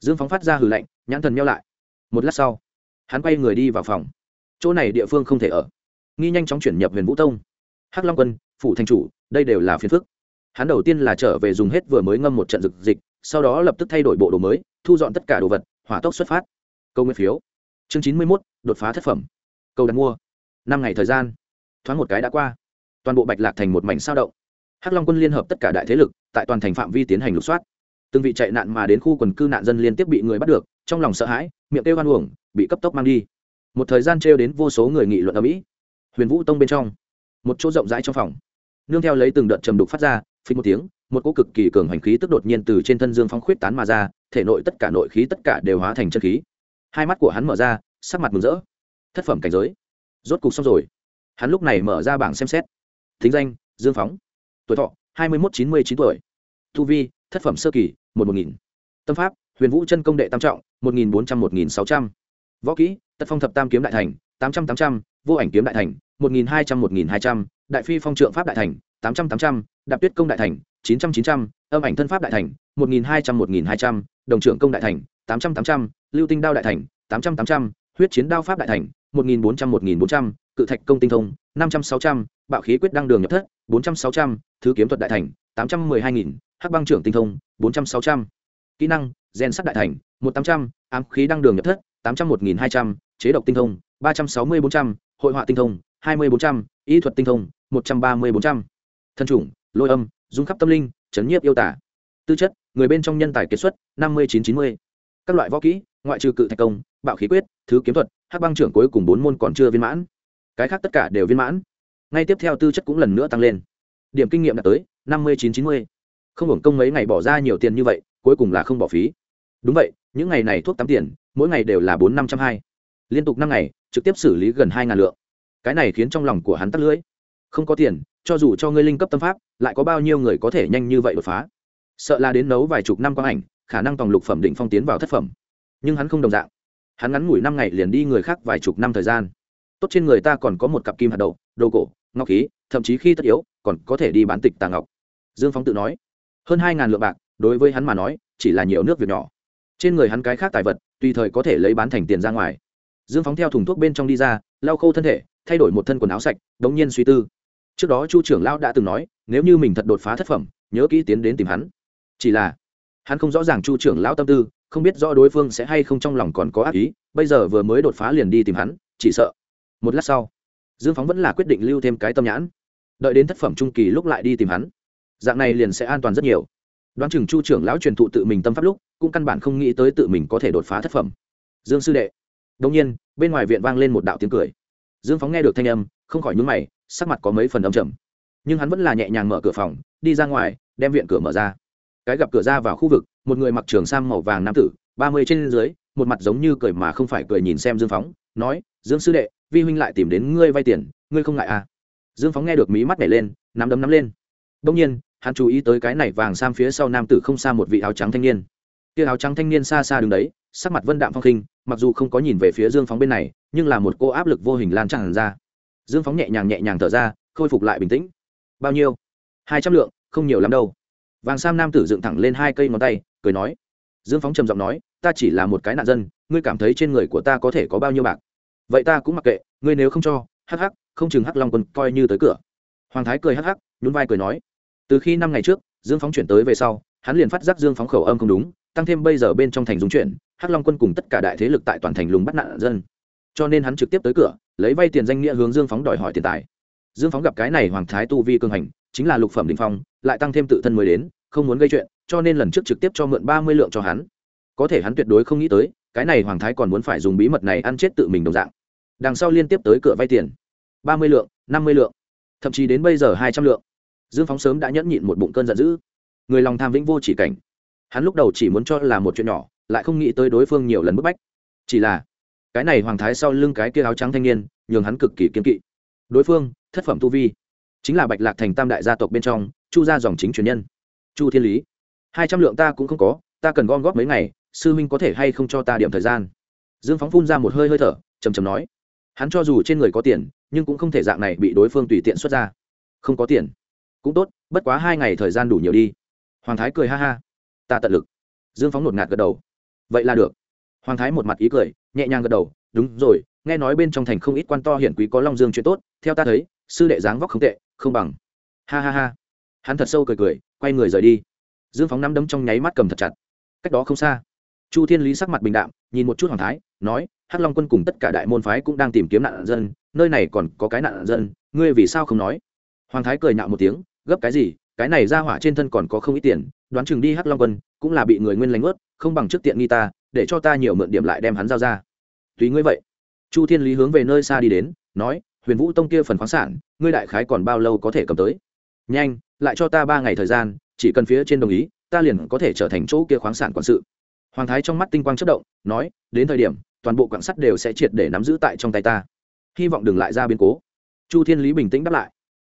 Dương phóng phát ra hừ lạnh, nhãn thần nhau lại. Một lát sau hắn quay người đi vào phòng. Chỗ này địa phương không thể ở. Nghi nhanh chóng chuyển nhập huyền vũ tông. Hắc long quân, phủ thanh chủ, đây đều là phiền phức. Hắn đầu tiên là trở về dùng hết vừa mới ngâm một trận dực dịch, sau đó lập tức thay đổi bộ đồ mới, thu dọn tất cả đồ vật, hỏa tốc xuất phát. Câu nguyên phiếu. Chương chín mươi mốt, đột phá thất phẩm. Câu đặt mua. Năm ngày thời gian. Thoáng một cái đã qua. Toàn bộ bạch lạc thành một mảnh sao động. Hắc long quân liên hợp tất cả đại thế lực, tại toàn thành phạm vi tiến hành lục soát. Từng vị chạy nạn mà đến khu quần cư nạn dân liên tiếp bị người bắt được, trong lòng sợ hãi, miệng kêu hoan uổng bị cấp tốc mang đi. Một thời gian trêu đến vô số người nghị luận ở mỹ. Huyền vũ tông bên trong, một chỗ rộng rãi trong phòng. Nương theo lấy từng đợt trầm đục phát ra phí một tiếng, một cỗ cực kỳ cường hành khí tức đột nhiên từ trên thân dương phong khuyết tán mà ra, thể nội tất cả nội khí tất cả đều hóa thành chân khí. Hai mắt của hắn mở ra, sắc mặt mừng rỡ. Thất phẩm cảnh giới. Rốt cục xong rồi. Hắn lúc này mở ra bảng xem xét. Thính danh, dương phóng tuổi thọ, hai mươi một chín mươi chín tuổi. Thu vi, thất phẩm sơ kỳ, một một nghìn. Tâm pháp, huyền vũ chân công đệ tam trọng, một nghìn bốn trăm, một nghìn sáu trăm võ kỹ tật phong thập tam kiếm đại thành tám trăm tám trăm vô ảnh kiếm đại thành một nghìn hai trăm một nghìn hai trăm đại phi phong trượng pháp đại thành tám trăm tám trăm đạp tuyết công đại thành chín trăm chín trăm âm ảnh thân pháp đại thành một nghìn hai trăm một nghìn hai trăm đồng trưởng công đại thành tám trăm tám trăm lưu tinh đao đại thành tám trăm tám trăm huyết chiến đao pháp đại thành một nghìn bốn trăm một nghìn bốn trăm cự thạch công tinh thông năm trăm sáu trăm bạo khí quyết đăng đường nhập thất bốn trăm sáu trăm thứ kiếm thuật đại thành tám trăm mười hai nghìn hắc băng trưởng tinh thông bốn trăm sáu trăm kỹ năng gen sắt đại thành một tám trăm ám khí đăng đường nhập thất tám trăm một nghìn hai trăm, chế độc tinh thông, ba trăm sáu mươi bốn trăm, hội họa tinh thông, hai mươi bốn trăm, y thuật tinh thông, một trăm ba mươi bốn trăm. Thân chủng, lôi âm, dung khắp tâm linh, chấn nhiếp yêu tả. Tư chất, người bên trong nhân tài kiệt xuất, năm mươi chín chín mươi. Các loại võ kỹ, ngoại trừ cự thạch công, bạo khí quyết, thứ kiếm thuật, hắc băng trưởng cuối cùng bốn môn còn chưa viên mãn. Cái khác tất cả đều viên mãn. Ngay tiếp theo tư chất cũng lần nữa tăng lên. Điểm kinh nghiệm đạt tới, năm mươi chín chín mươi. Không hưởng công mấy ngày bỏ ra nhiều tiền như vậy, cuối cùng là không bỏ phí. Đúng vậy, những ngày này thuốc tắm tiền mỗi ngày đều là bốn năm trăm hai. Liên tục năm ngày, trực tiếp xử lý gần hai ngàn lượng. Cái này khiến trong lòng của hắn tắt lưỡi. Không có tiền, cho dù cho ngươi linh cấp tâm pháp, lại có bao nhiêu người có thể nhanh như vậy đột phá? Sợ là đến nấu vài chục năm quang ảnh, khả năng tòng lục phẩm định phong tiến vào thất phẩm. Nhưng hắn không đồng dạng. Hắn ngắn ngủi năm ngày liền đi người khác vài chục năm thời gian. Tốt trên người ta còn có một cặp kim hạt đậu, đồ cổ, ngọc khí, thậm chí khi tất yếu, còn có thể đi bán tịch tà ngọc. Dương phóng tự nói, hơn hai ngàn lượng bạc, đối với hắn mà nói, chỉ là nhiều nước việc nhỏ. Trên người hắn cái khác tài vật tùy thời có thể lấy bán thành tiền ra ngoài. Dương phóng theo thùng thuốc bên trong đi ra, lau khô thân thể, thay đổi một thân quần áo sạch, đống nhiên suy tư. Trước đó chu trưởng lão đã từng nói, nếu như mình thật đột phá thất phẩm, nhớ kỹ tiến đến tìm hắn. Chỉ là, hắn không rõ ràng chu trưởng lão tâm tư, không biết rõ đối phương sẽ hay không trong lòng còn có ác ý, bây giờ vừa mới đột phá liền đi tìm hắn, chỉ sợ. Một lát sau, dương phóng vẫn là quyết định lưu thêm cái tâm nhãn. Đợi đến thất phẩm trung kỳ lúc lại đi tìm hắn. Dạng này liền sẽ an toàn rất nhiều đoán chừng chu trưởng lão truyền thụ tự mình tâm pháp lúc, cũng căn bản không nghĩ tới tự mình có thể đột phá thất phẩm. Dương sư đệ. Đông nhiên, bên ngoài viện vang lên một đạo tiếng cười. Dương phóng nghe được thanh âm, không khỏi nhúng mày, sắc mặt có mấy phần âm trầm. Nhưng hắn vẫn là nhẹ nhàng mở cửa phòng, đi ra ngoài, đem viện cửa mở ra. Cái gặp cửa ra vào khu vực, một người mặc trường sam màu vàng nam tử, ba mươi trên dưới, một mặt giống như cười mà không phải cười nhìn xem dương phóng, nói, dương sư đệ, vi huynh lại tìm đến ngươi vay tiền, ngươi không ngại à? Dương phóng nghe được mí mắt nhảy lên, nắm đấm nắm lên. Đông nhiên hắn chú ý tới cái này vàng sam phía sau nam tử không xa một vị áo trắng thanh niên. Kia áo trắng thanh niên xa xa đứng đấy, sắc mặt vân đạm phong khinh, mặc dù không có nhìn về phía dương phóng bên này, nhưng là một cô áp lực vô hình lan tràn ra. Dương phóng nhẹ nhàng nhẹ nhàng thở ra, khôi phục lại bình tĩnh. Bao nhiêu? Hai trăm lượng, không nhiều lắm đâu. Vàng sam nam tử dựng thẳng lên hai cây ngón tay, cười nói. Dương phóng trầm giọng nói, ta chỉ là một cái nạn dân, ngươi cảm thấy trên người của ta có thể có bao nhiêu bạc? Vậy ta cũng mặc kệ, ngươi nếu không cho, hắc hắc, không chừng hắc long quân coi như tới cửa. Hoàng thái cười hắc hắc, nhún vai cười nói từ khi năm ngày trước, dương phóng chuyển tới về sau, hắn liền phát giác dương phóng khẩu âm không đúng, tăng thêm bây giờ bên trong thành dung chuyển, hắc long quân cùng tất cả đại thế lực tại toàn thành lùng bắt nạn dân. Cho nên hắn trực tiếp tới cửa, lấy vay tiền danh nghĩa hướng dương phóng đòi hỏi tiền tài. Dương phóng gặp cái này hoàng thái tu vi cương hành, chính là lục phẩm đình phong, lại tăng thêm tự thân mới đến, không muốn gây chuyện, cho nên lần trước trực tiếp cho mượn ba mươi lượng cho hắn. Có thể hắn tuyệt đối không nghĩ tới, cái này hoàng thái còn muốn phải dùng bí mật này ăn chết tự mình đồng dạng. Đằng sau liên tiếp tới cửa vay tiền. ba mươi lượng, năm mươi lượng, thậm chí đến bây giờ hai trăm lượng dương phóng sớm đã nhẫn nhịn một bụng cơn giận dữ. Người lòng tham vĩnh vô chỉ cảnh. Hắn lúc đầu chỉ muốn cho là một chuyện nhỏ, lại không nghĩ tới đối phương nhiều lần bức bách. Chỉ là, cái này hoàng thái sau lưng cái kia áo trắng thanh niên, nhường hắn cực kỳ kiên kỵ. Đối phương, thất phẩm tu vi, chính là bạch lạc thành tam đại gia tộc bên trong, chu gia dòng chính truyền nhân. Chu thiên lý, hai trăm lượng ta cũng không có, ta cần gom góp mấy ngày, sư Minh có thể hay không cho ta điểm thời gian? Dương phóng phun ra một hơi hơi thở chầm chầm nói. Hắn cho dù trên người có tiền, nhưng cũng không thể dạng này bị đối phương tùy tiện xuất ra. Không có tiền cũng tốt, bất quá hai ngày thời gian đủ nhiều đi. Hoàng thái cười ha ha. Ta tận lực. Dương phóng ngột ngạt gật đầu. Vậy là được. Hoàng thái một mặt ý cười, nhẹ nhàng gật đầu. Đúng rồi, nghe nói bên trong thành không ít quan to hiển quý có long dương chuyện tốt. Theo ta thấy, sư đệ dáng vóc không tệ, không bằng. Ha ha ha. Hắn thật sâu cười cười, quay người rời đi. Dương phóng nắm đấm trong nháy mắt cầm thật chặt. Cách đó không xa, chu thiên lý sắc mặt bình đạm, nhìn một chút hoàng thái, nói, hắc long quân cùng tất cả đại môn phái cũng đang tìm kiếm nạn dân, nơi này còn có cái nạn dân, ngươi vì sao không nói? Hoàng thái cười nạo một tiếng gấp cái gì, cái này ra hỏa trên thân còn có không ít tiền, đoán chừng đi hắc long quân cũng là bị người nguyên lánh ướt không bằng trước tiện nghi ta, để cho ta nhiều mượn điểm lại đem hắn giao ra. Tùy ngươi vậy. Chu thiên lý hướng về nơi xa đi đến, nói, huyền vũ tông kia phần khoáng sản, ngươi đại khái còn bao lâu có thể cầm tới? Nhanh, lại cho ta ba ngày thời gian, chỉ cần phía trên đồng ý, ta liền có thể trở thành chỗ kia khoáng sản quản sự. Hoàng thái trong mắt tinh quang chất động, nói, đến thời điểm, toàn bộ quảng sắt đều sẽ triệt để nắm giữ tại trong tay ta. Hy vọng đừng lại ra biến cố. Chu thiên lý bình tĩnh đáp lại.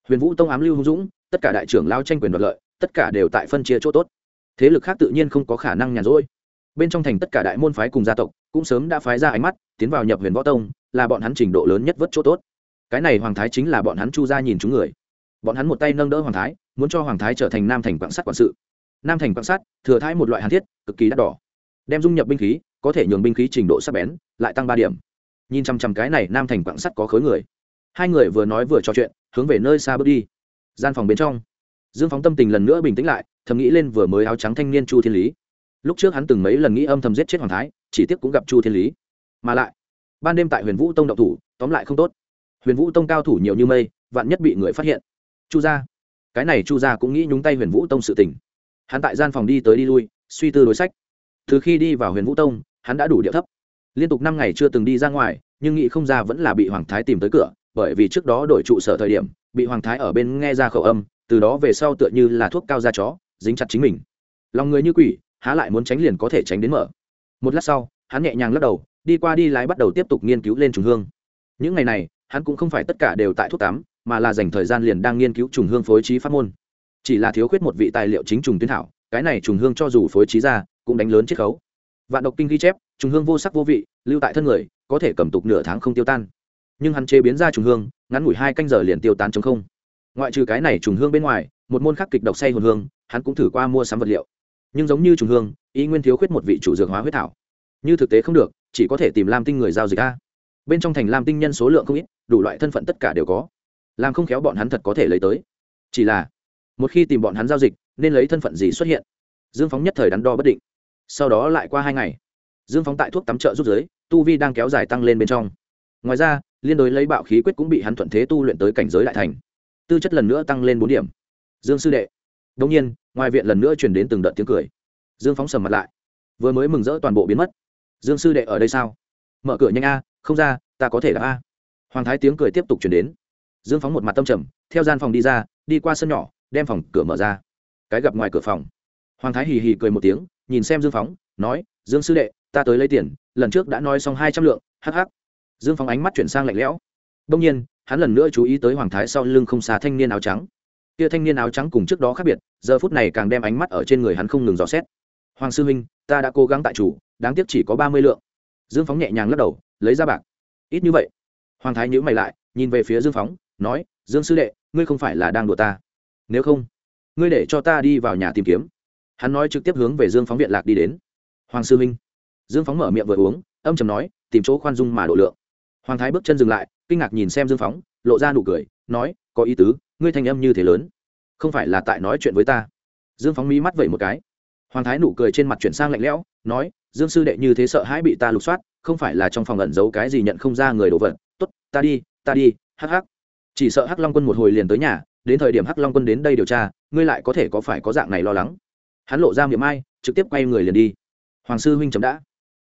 Huyền vũ tông ám lưu hung dũng tất cả đại trưởng lao tranh quyền đoạt lợi, tất cả đều tại phân chia chỗ tốt. Thế lực khác tự nhiên không có khả năng nhàn rỗi. Bên trong thành tất cả đại môn phái cùng gia tộc cũng sớm đã phái ra ánh mắt, tiến vào nhập huyền võ tông, là bọn hắn trình độ lớn nhất vất chỗ tốt. Cái này hoàng thái chính là bọn hắn chu ra nhìn chúng người. Bọn hắn một tay nâng đỡ hoàng thái, muốn cho hoàng thái trở thành nam thành quảng sắt quản sự. Nam thành quảng sắt, thừa thái một loại hàn thiết, cực kỳ đắt đỏ. Đem dung nhập binh khí, có thể nhường binh khí trình độ sắc bén, lại tăng ba điểm. Nhìn chằm chằm cái này nam thành quảng sắt có khối người. Hai người vừa nói vừa trò chuyện, hướng về nơi xa bước đi gian phòng bên trong. Dương phóng tâm tình lần nữa bình tĩnh lại, thầm nghĩ lên vừa mới áo trắng thanh niên chu thiên lý. Lúc trước hắn từng mấy lần nghĩ âm thầm giết chết hoàng thái, chỉ tiếc cũng gặp chu thiên lý. Mà lại, ban đêm tại huyền vũ tông đậu thủ, tóm lại không tốt. Huyền vũ tông cao thủ nhiều như mây, vạn nhất bị người phát hiện. Chu gia. Cái này chu gia cũng nghĩ nhúng tay huyền vũ tông sự tình. Hắn tại gian phòng đi tới đi lui, suy tư đối sách. Từ khi đi vào huyền vũ tông, hắn đã đủ địa thấp. Liên tục năm ngày chưa từng đi ra ngoài, nhưng nghĩ không ra vẫn là bị hoàng thái tìm tới cửa, bởi vì trước đó đổi trụ sở thời điểm bị hoàng thái ở bên nghe ra khẩu âm, từ đó về sau tựa như là thuốc cao da chó, dính chặt chính mình. Lòng người như quỷ, há lại muốn tránh liền có thể tránh đến mở. Một lát sau, hắn nhẹ nhàng lắc đầu, đi qua đi lái bắt đầu tiếp tục nghiên cứu lên trùng hương. Những ngày này, hắn cũng không phải tất cả đều tại thuốc tắm, mà là dành thời gian liền đang nghiên cứu trùng hương phối trí pháp môn. Chỉ là thiếu khuyết một vị tài liệu chính trùng tuyến thảo, cái này trùng hương cho dù phối trí ra, cũng đánh lớn chiết khấu. Vạn độc kinh ghi chép, trùng hương vô sắc vô vị, lưu tại thân người, có thể cầm tục nửa tháng không tiêu tan nhưng hắn chế biến ra trùng hương, ngắn ngủi hai canh giờ liền tiêu tán trong không. Ngoại trừ cái này trùng hương bên ngoài, một môn khắc kịch độc say hồn hương, hắn cũng thử qua mua sắm vật liệu. Nhưng giống như trùng hương ý nguyên thiếu khuyết một vị chủ dược hóa huyết thảo. Như thực tế không được, chỉ có thể tìm lam tinh người giao dịch a. Bên trong thành lam tinh nhân số lượng không ít, đủ loại thân phận tất cả đều có. Làm không khéo bọn hắn thật có thể lấy tới. Chỉ là, một khi tìm bọn hắn giao dịch, nên lấy thân phận gì xuất hiện? Dương phóng nhất thời đắn đo bất định. Sau đó lại qua hai ngày. Dương phóng tại thuốc tắm trợ rút giới, tu vi đang kéo dài tăng lên bên trong. Ngoài ra liên đối lấy bạo khí quyết cũng bị hắn thuận thế tu luyện tới cảnh giới đại thành. Tư chất lần nữa tăng lên bốn điểm. Dương sư đệ. Đông nhiên, ngoài viện lần nữa chuyển đến từng đợt tiếng cười. Dương phóng sầm mặt lại. Vừa mới mừng rỡ toàn bộ biến mất. Dương sư đệ ở đây sao? Mở cửa nhanh a, không ra, ta có thể là a. Hoàng thái tiếng cười tiếp tục chuyển đến. Dương phóng một mặt tâm trầm, theo gian phòng đi ra, đi qua sân nhỏ, đem phòng cửa mở ra. Cái gặp ngoài cửa phòng. Hoàng thái hì hì cười một tiếng, nhìn xem dương phóng, nói, dương sư đệ, ta tới lấy tiền, lần trước đã nói xong hai trăm lượng hh dương phóng ánh mắt chuyển sang lạnh lẽo. Đông nhiên, hắn lần nữa chú ý tới hoàng thái sau lưng không xa thanh niên áo trắng. Kia thanh niên áo trắng cùng trước đó khác biệt, giờ phút này càng đem ánh mắt ở trên người hắn không ngừng dò xét. Hoàng sư huynh, ta đã cố gắng tại chủ, đáng tiếc chỉ có ba mươi lượng. Dương phóng nhẹ nhàng lắc đầu, lấy ra bạc. Ít như vậy. Hoàng thái nhữ mày lại, nhìn về phía dương phóng nói, dương sư đệ, ngươi không phải là đang đùa ta. Nếu không, ngươi để cho ta đi vào nhà tìm kiếm. Hắn nói trực tiếp hướng về dương phóng viện lạc đi đến. Hoàng sư huynh. Dương phóng mở miệng vừa uống, âm chầm nói, tìm chỗ khoan dung mà độ lượng hoàng thái bước chân dừng lại, kinh ngạc nhìn xem dương phóng, lộ ra nụ cười, nói, có ý tứ, ngươi thanh âm như thế lớn, không phải là tại nói chuyện với ta. Dương phóng mí mắt vẩy một cái. Hoàng thái nụ cười trên mặt chuyển sang lạnh lẽo, nói, dương sư đệ như thế sợ hãi bị ta lục soát, không phải là trong phòng ẩn giấu cái gì nhận không ra người đồ vật. T ố t ta đi ta đi, hắc hắc. Chỉ sợ hắc long quân một hồi liền tới nhà, đến thời điểm hắc long quân đến đây điều tra, ngươi lại có thể có phải có dạng này lo lắng? Hắn lộ ra miệng ai trực tiếp quay người liền đi. Hoàng sư huynh chấm đã.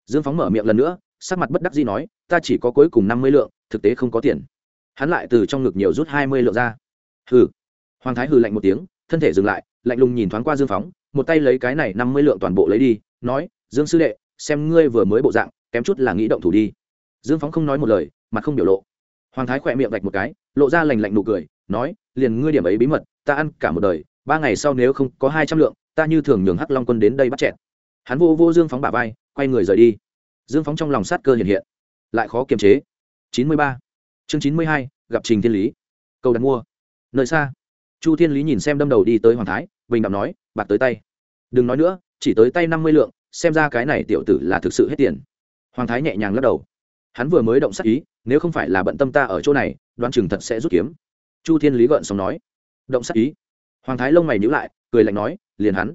Dương phóng mở miệng lần nữa, sắc mặt bất đắc dĩ nói ta chỉ có cuối cùng năm mươi lượng, thực tế không có tiền. Hắn lại từ trong ngực nhiều rút hai mươi lượng ra. Hừ. Hoàng thái hừ lạnh một tiếng, thân thể dừng lại, lạnh lùng nhìn thoáng qua dương phóng, một tay lấy cái này năm mươi lượng toàn bộ lấy đi, nói, dương sư đệ, xem ngươi vừa mới bộ dạng, kém chút là nghĩ động thủ đi. Dương phóng không nói một lời, mặt không biểu lộ. Hoàng thái khỏe miệng vạch một cái, lộ ra lành lạnh nụ cười, nói, liền ngươi điểm ấy bí mật, ta ăn cả một đời, ba ngày sau nếu không có hai trăm lượng, ta như thường nhường hắc long quân đến đây bắt chẹt. Hắn vô vô dương phóng bà vai, quay người rời đi. Dương phóng trong lòng sát cơ hiện hiện lại khó kiềm chế. Chín mươi ba. Chương chín mươi hai, gặp trình thiên lý. Cầu đặt mua. Nơi xa, chu thiên lý nhìn xem đâm đầu đi tới hoàng thái, bình đạm nói, bạc tới tay. Đừng nói nữa, chỉ tới tay năm mươi lượng, xem ra cái này tiểu tử là thực sự hết tiền. Hoàng thái nhẹ nhàng lắc đầu. Hắn vừa mới động sắc ý, nếu không phải là bận tâm ta ở chỗ này, đoán chừng thật sẽ rút kiếm. Chu thiên lý gợn xong nói. Động sắc ý. Hoàng thái lông mày nhữ lại, cười lạnh nói, liền hắn.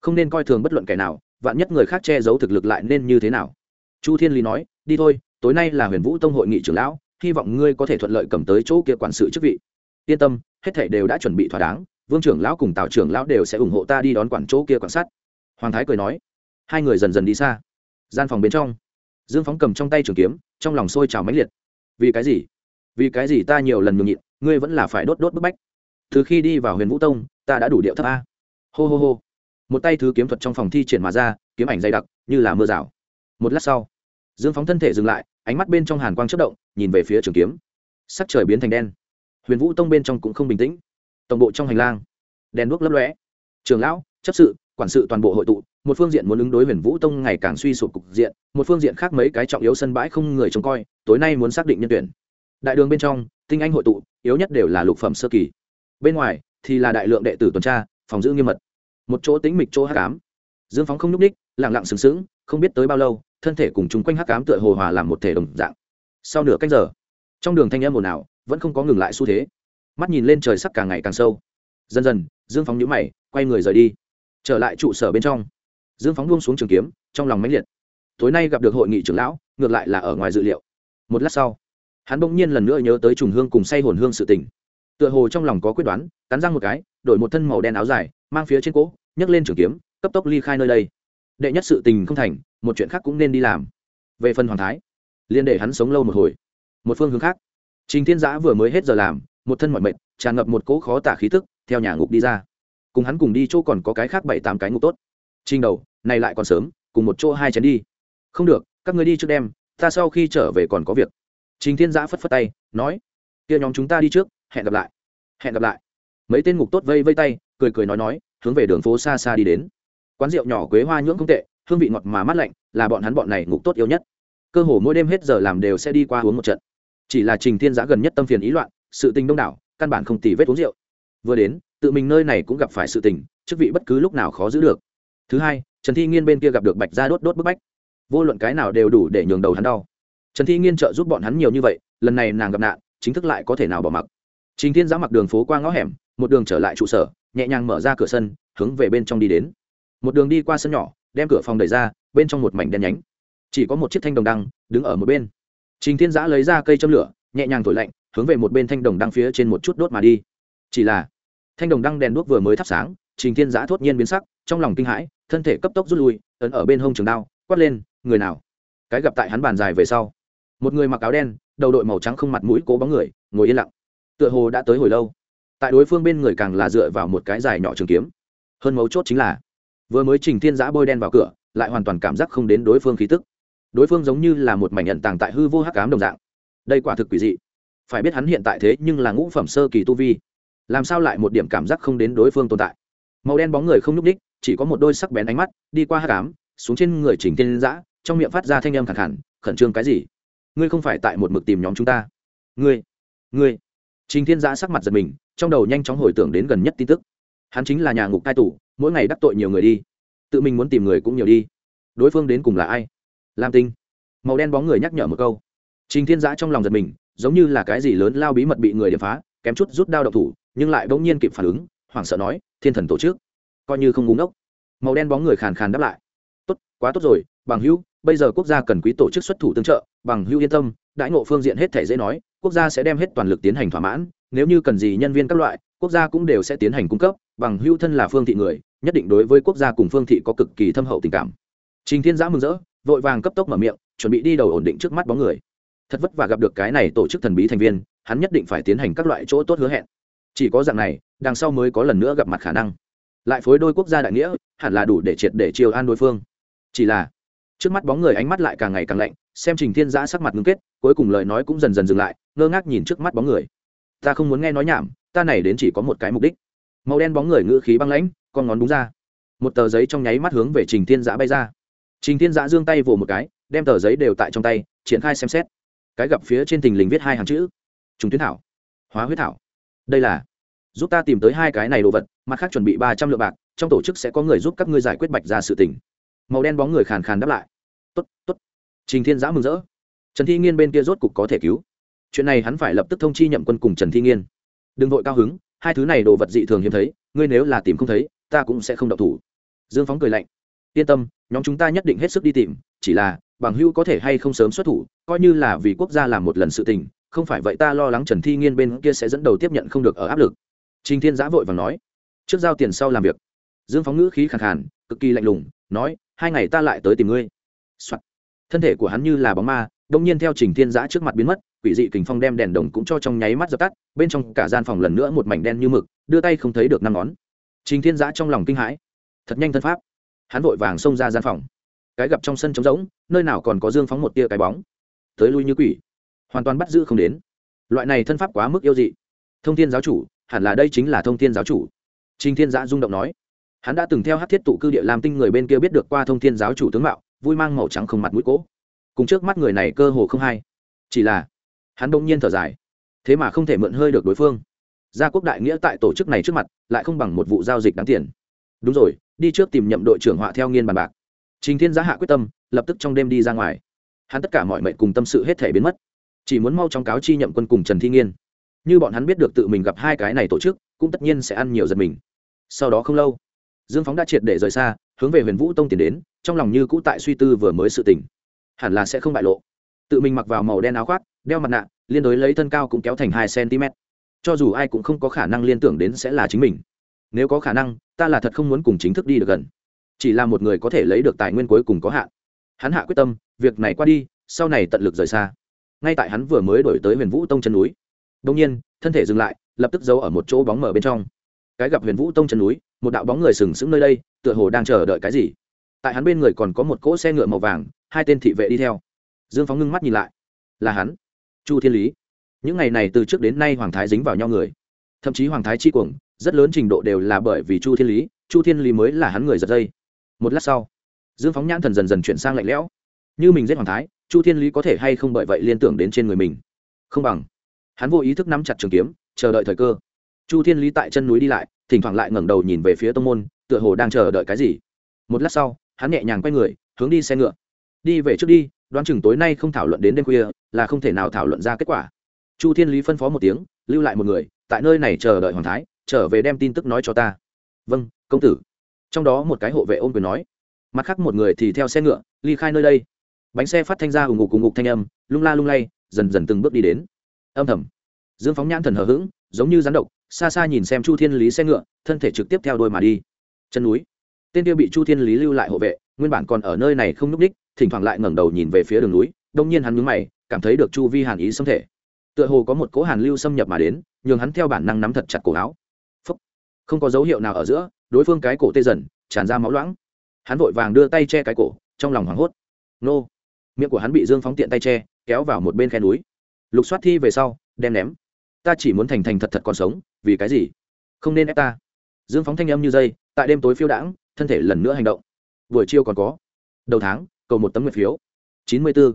Không nên coi thường bất luận kẻ nào, vạn nhất người khác che giấu thực lực lại nên như thế nào. Chu thiên lý nói, đi thôi tối nay là huyền vũ tông hội nghị trưởng lão, hy vọng ngươi có thể thuận lợi cầm tới chỗ kia quản sự chức vị. Yên tâm, hết thảy đều đã chuẩn bị thỏa đáng, vương trưởng lão cùng tào trưởng lão đều sẽ ủng hộ ta đi đón quản chỗ kia quan sát. Hoàng thái cười nói. Hai người dần dần đi xa. Gian phòng bên trong, dương phóng cầm trong tay trường kiếm, trong lòng sôi trào mãnh liệt. Vì cái gì? Vì cái gì ta nhiều lần nhường nhịn, ngươi vẫn là phải đốt đốt bức bách. Từ khi đi vào huyền vũ tông, ta đã đủ điệu thấp a. Hô hô hô. Một tay thứ kiếm thuật trong phòng thi triển mà ra, kiếm ảnh dày đặc, như là mưa rào. Một lát sau dương phóng thân thể dừng lại, ánh mắt bên trong hàn quang chất động, nhìn về phía trường kiếm. Sắc trời biến thành đen. Huyền vũ tông bên trong cũng không bình tĩnh. Tổng bộ trong hành lang, đèn đuốc lấp lóe. Trường lão, chấp sự, quản sự toàn bộ hội tụ, một phương diện muốn ứng đối huyền vũ tông ngày càng suy sụp cục diện, một phương diện khác mấy cái trọng yếu sân bãi không người trông coi, tối nay muốn xác định nhân tuyển. Đại đường bên trong, tinh anh hội tụ, yếu nhất đều là lục phẩm sơ kỳ. Bên ngoài, thì là đại lượng đệ tử tuần tra, phòng giữ nghiêm mật. Một chỗ tính mịch chỗ hát cám dương phóng không nhúc ních lẳng lặng sừng sững, không biết tới bao lâu thân thể cùng chúng quanh hắc cám tựa hồ hòa làm một thể đồng dạng. Sau nửa cách giờ, trong đường thanh âm ồn ào, vẫn không có ngừng lại xu thế. Mắt nhìn lên trời sắc càng ngày càng sâu. Dần dần, dương phóng nhũ mày, quay người rời đi. Trở lại trụ sở bên trong. Dương phóng buông xuống trường kiếm, trong lòng mãnh liệt. Tối nay gặp được hội nghị trưởng lão, ngược lại là ở ngoài dự liệu. Một lát sau, hắn bỗng nhiên lần nữa nhớ tới trùng hương cùng say hồn hương sự tình. Tựa hồ trong lòng có quyết đoán, cắn răng một cái, đổi một thân màu đen áo dài, mang phía trên cỗ nhấc lên trường kiếm, cấp tốc ly khai nơi đây đệ nhất sự tình không thành, một chuyện khác cũng nên đi làm. Về phần hoàng thái liên để hắn sống lâu một hồi. Một phương hướng khác, trình thiên giã vừa mới hết giờ làm, một thân mọi mệt, tràn ngập một cỗ khó tả khí tức, theo nhà ngục đi ra. Cùng hắn cùng đi chỗ còn có cái khác bảy tám cái ngục tốt. Trình đầu, này lại còn sớm, cùng một chỗ hai chén đi. Không được, các người đi trước đêm ta sau khi trở về còn có việc. Trình thiên giã phất phất tay, nói, kia nhóm chúng ta đi trước, hẹn gặp lại, hẹn gặp lại. Mấy tên ngục tốt vây vây tay, cười cười nói nói, hướng về đường phố xa xa đi đến quán rượu nhỏ quế hoa nhưỡng không tệ, hương vị ngọt mà mát lạnh, là bọn hắn bọn này ngục tốt yêu nhất. Cơ hồ mỗi đêm hết giờ làm đều sẽ đi qua uống một trận. Chỉ là trình thiên giã gần nhất tâm phiền ý loạn, sự tình đông đảo, căn bản không tỉ vết uống rượu. Vừa đến, tự mình nơi này cũng gặp phải sự tình, chức vị bất cứ lúc nào khó giữ được. Thứ hai, trần thi nghiên bên kia gặp được bạch gia đốt đốt bức bách. Vô luận cái nào đều đủ để nhường đầu hắn đau. Trần thi nghiên trợ giúp bọn hắn nhiều như vậy, lần này nàng gặp nạn, chính thức lại có thể nào bỏ mặc. Trình thiên giã mặc đường phố qua ngõ hẻm, một đường trở lại trụ sở, nhẹ nhàng mở ra cửa sân, hướng về bên trong đi đến một đường đi qua sân nhỏ, đem cửa phòng đẩy ra, bên trong một mảnh đen nhánh. Chỉ có một chiếc thanh đồng đăng đứng ở một bên. Trình thiên giã lấy ra cây châm lửa, nhẹ nhàng thổi lạnh, hướng về một bên thanh đồng đăng phía trên một chút đốt mà đi. Chỉ là, thanh đồng đăng đèn đuốc vừa mới thắp sáng, trình thiên giã thốt nhiên biến sắc, trong lòng kinh hãi, thân thể cấp tốc rút lui, ấn ở bên hông trường đao, quát lên, người nào? Cái gặp tại hắn bàn dài về sau, một người mặc áo đen, đầu đội màu trắng không mặt mũi cố bóng người, ngồi yên lặng. Tựa hồ đã tới hồi lâu. Tại đối phương bên người càng là dựa vào một cái dài nhỏ trường kiếm. Hơn mấu chốt chính là vừa mới trình thiên giã bôi đen vào cửa, lại hoàn toàn cảm giác không đến đối phương khí tức. Đối phương giống như là một mảnh nhận tàng tại hư vô hắc cám đồng dạng. Đây quả thực quỷ dị. Phải biết hắn hiện tại thế nhưng là ngũ phẩm sơ kỳ tu vi. Làm sao lại một điểm cảm giác không đến đối phương tồn tại? Màu đen bóng người không nhúc ních chỉ có một đôi sắc bén ánh mắt, đi qua hắc cám xuống trên người trình thiên giã, trong miệng phát ra thanh âm khẳng khẳng khẩn trương cái gì? Ngươi không phải tại một mực tìm nhóm chúng ta. Ngươi ngươi. Trình thiên giã sắc mặt giật mình, trong đầu nhanh chóng hồi tưởng đến gần nhất tin tức hắn chính là nhà ngục cai tủ mỗi ngày đắc tội nhiều người đi. Tự mình muốn tìm người cũng nhiều đi. Đối phương đến cùng là ai? Lam tinh. Màu đen bóng người nhắc nhở một câu. Trình thiên giã trong lòng giật mình, giống như là cái gì lớn lao bí mật bị người điểm phá, kém chút rút đao độc thủ, nhưng lại bỗng nhiên kịp phản ứng, hoảng sợ nói, thiên thần tổ chức. Coi như không ngúng ốc màu đen bóng người khàn khàn đáp lại. Tốt, quá tốt rồi, bằng hữu, bây giờ quốc gia cần quý tổ chức xuất thủ tương trợ, bằng hữu yên tâm, đãi ngộ phương diện hết thể dễ nói, quốc gia sẽ đem hết toàn lực tiến hành thỏa mãn, nếu như cần gì nhân viên các loại quốc gia cũng đều sẽ tiến hành cung cấp, bằng hữu thân là phương thị người, nhất định đối với quốc gia cùng phương thị có cực kỳ thâm hậu tình cảm. Trình thiên giã mừng rỡ, vội vàng cấp tốc mở miệng, chuẩn bị đi đầu ổn định trước mắt bóng người. Thật vất vả gặp được cái này tổ chức thần bí thành viên, hắn nhất định phải tiến hành các loại chỗ tốt hứa hẹn. Chỉ có dạng này, đằng sau mới có lần nữa gặp mặt khả năng. Lại phối đôi quốc gia đại nghĩa, hẳn là đủ để triệt để chiều an đối phương. Chỉ là, trước mắt bóng người ánh mắt lại càng ngày càng lạnh, xem trình thiên giã sắc mặt ngưng kết, cuối cùng lời nói cũng dần dần dừng lại, ngơ ngác nhìn trước mắt bóng người. Ta không muốn nghe nói nhảm ta này đến chỉ có một cái mục đích. Màu đen bóng người ngữ khí băng lãnh, con ngón đúng ra. Một tờ giấy trong nháy mắt hướng về trình thiên giã bay ra. Trình thiên giã giương tay vồ một cái, đem tờ giấy đều tại trong tay, triển khai xem xét. Cái gặp phía trên tình lình viết hai hàng chữ. Trùng tuyến thảo. Hóa huyết thảo. Đây là, giúp ta tìm tới hai cái này đồ vật, mặt khác chuẩn bị ba trăm lượng bạc, trong tổ chức sẽ có người giúp các ngươi giải quyết bạch ra sự tình. Màu đen bóng người khàn khàn đáp lại. Tốt tốt. Trình thiên giã mừng rỡ. Trần thi nghiên bên kia rốt cục có thể cứu. Chuyện này hắn phải lập tức thông chi nhậm quân cùng trần thi nghiên đừng vội cao hứng, hai thứ này đồ vật dị thường hiếm thấy, ngươi nếu là tìm không thấy, ta cũng sẽ không độc thủ. Dương phóng cười lạnh. Yên tâm, nhóm chúng ta nhất định hết sức đi tìm, chỉ là, bằng hữu có thể hay không sớm xuất thủ, coi như là vì quốc gia làm một lần sự tình, không phải vậy ta lo lắng trần thi nghiên bên kia sẽ dẫn đầu tiếp nhận không được ở áp lực. Trình thiên giã vội và nói. Trước giao tiền sau làm việc. Dương phóng ngữ khí khẳng khàn, cực kỳ lạnh lùng, nói, hai ngày ta lại tới tìm ngươi、Soạn. thân thể của hắn như là bóng ma đông nhiên theo trình thiên giã trước mặt biến mất, quỷ dị kình phong đem đèn đồng cũng cho trong nháy mắt dập tắt, bên trong cả gian phòng lần nữa một mảnh đen như mực, đưa tay không thấy được năm ngón. Trình thiên giã trong lòng kinh hãi. Thật nhanh thân pháp. Hắn vội vàng xông ra gian phòng. Cái gặp trong sân trống rỗng, nơi nào còn có dương phóng một tia cái bóng. Tới lui như quỷ. Hoàn toàn bắt giữ không đến. Loại này thân pháp quá mức yêu dị. Thông thiên giáo chủ, hẳn là đây chính là thông thiên giáo chủ. Trình thiên giã rung động nói. Hắn đã từng theo hát thiết tụ cư địa làm tinh người bên kia biết được qua thông thiên giáo chủ tướng mạo, vui mang màu trắng không mặt mũi cỗ cùng trước mắt người này cơ hồ không hay. Chỉ là, hắn đông nhiên thở dài. Thế mà không thể mượn hơi được đối phương. Gia quốc đại nghĩa tại tổ chức này trước mặt, lại không bằng một vụ giao dịch đáng tiền. Đúng rồi, đi trước tìm nhậm đội trưởng họa theo nghiên bàn bạc. Trình thiên giá hạ quyết tâm, lập tức trong đêm đi ra ngoài. Hắn tất cả mọi mệnh cùng tâm sự hết thể biến mất. Chỉ muốn mau trong cáo chi nhậm quân cùng trần thi nghiên. Như bọn hắn biết được tự mình gặp hai cái này tổ chức, cũng tất nhiên sẽ ăn nhiều giật mình. Sau đó không lâu, dương phóng đã triệt để rời xa, hướng về huyền vũ tông tiến đến, trong lòng như cũ tại suy tư vừa mới sự tỉnh hẳn là sẽ không bại lộ. Tự mình mặc vào màu đen áo khoác, đeo mặt nạ, liên đối lấy thân cao cũng kéo thành hai cm. Cho dù ai cũng không có khả năng liên tưởng đến sẽ là chính mình. Nếu có khả năng, ta là thật không muốn cùng chính thức đi được gần. Chỉ là một người có thể lấy được tài nguyên cuối cùng có hạn. Hắn hạ quyết tâm, việc này qua đi, sau này tận lực rời xa. Ngay tại hắn vừa mới đổi tới huyền vũ tông chân núi. Đông nhiên, thân thể dừng lại, lập tức giấu ở một chỗ bóng mở bên trong. Cái gặp huyền vũ tông chân núi, một đạo bóng người sừng sững nơi đây, tựa hồ đang chờ đợi cái gì. Tại hắn bên người còn có một cỗ xe ngựa màu vàng hai tên thị vệ đi theo. Dương phóng ngưng mắt nhìn lại. Là hắn. Chu thiên lý. Những ngày này từ trước đến nay hoàng thái dính vào nhau người. Thậm chí hoàng thái chi cuồng, rất lớn trình độ đều là bởi vì chu thiên lý, chu thiên lý mới là hắn người giật dây. Một lát sau, dương phóng nhãn thần dần dần chuyển sang lạnh lẽo. Như mình giết hoàng thái, chu thiên lý có thể hay không bởi vậy liên tưởng đến trên người mình? Không bằng. Hắn vô ý thức nắm chặt trường kiếm, chờ đợi thời cơ. Chu thiên lý tại chân núi đi lại, thỉnh thoảng lại ngẩng đầu nhìn về phía tông môn, tựa hồ đang chờ đợi cái gì. Một lát sau, hắn nhẹ nhàng quay người, hướng đi xe ngựa đi về trước đi, đoán chừng tối nay không thảo luận đến đêm khuya, là không thể nào thảo luận ra kết quả. Chu thiên lý phân phó một tiếng, lưu lại một người, tại nơi này chờ đợi hoàng thái, trở về đem tin tức nói cho ta. Vâng công tử. Trong đó một cái hộ vệ ôm quyền nói. Mặt khác một người thì theo xe ngựa, ly khai nơi đây. Bánh xe phát thanh ra hùng ngục cùng ngục thanh âm, lung la lung lay, dần dần từng bước đi đến. Âm thầm. Dương phóng nhãn thần hờ hững, giống như rắn độc, xa xa nhìn xem chu thiên lý xe ngựa, thân thể trực tiếp theo đôi mà đi. Chân núi. Tên kia bị chu thiên lý lưu lại hộ vệ nguyên bản còn ở nơi này không núp đích, thỉnh thoảng lại ngẩng đầu nhìn về phía đường núi đông nhiên hắn nhướng mày cảm thấy được chu vi hàn ý xâm thể. Tựa hồ có một cỗ hàn lưu xâm nhập mà đến nhường hắn theo bản năng nắm thật chặt cổ áo. Phúc. không có dấu hiệu nào ở giữa đối phương cái cổ tê dần tràn ra máu loãng. Hắn vội vàng đưa tay che cái cổ trong lòng hoảng hốt. Nô. Miệng của hắn bị dương phóng tiện tay che kéo vào một bên khe núi. Lục soát thi về sau đem ném. Ta chỉ muốn thành thành thật thật còn sống vì cái gì? Không nên ép ta. Dương phóng thanh âm như dây tại đêm tối phiêu đãng thân thể lần nữa hành động buổi chiều còn có. Đầu tháng, cầu một tấm nguyện phiếu. Chín mươi b ố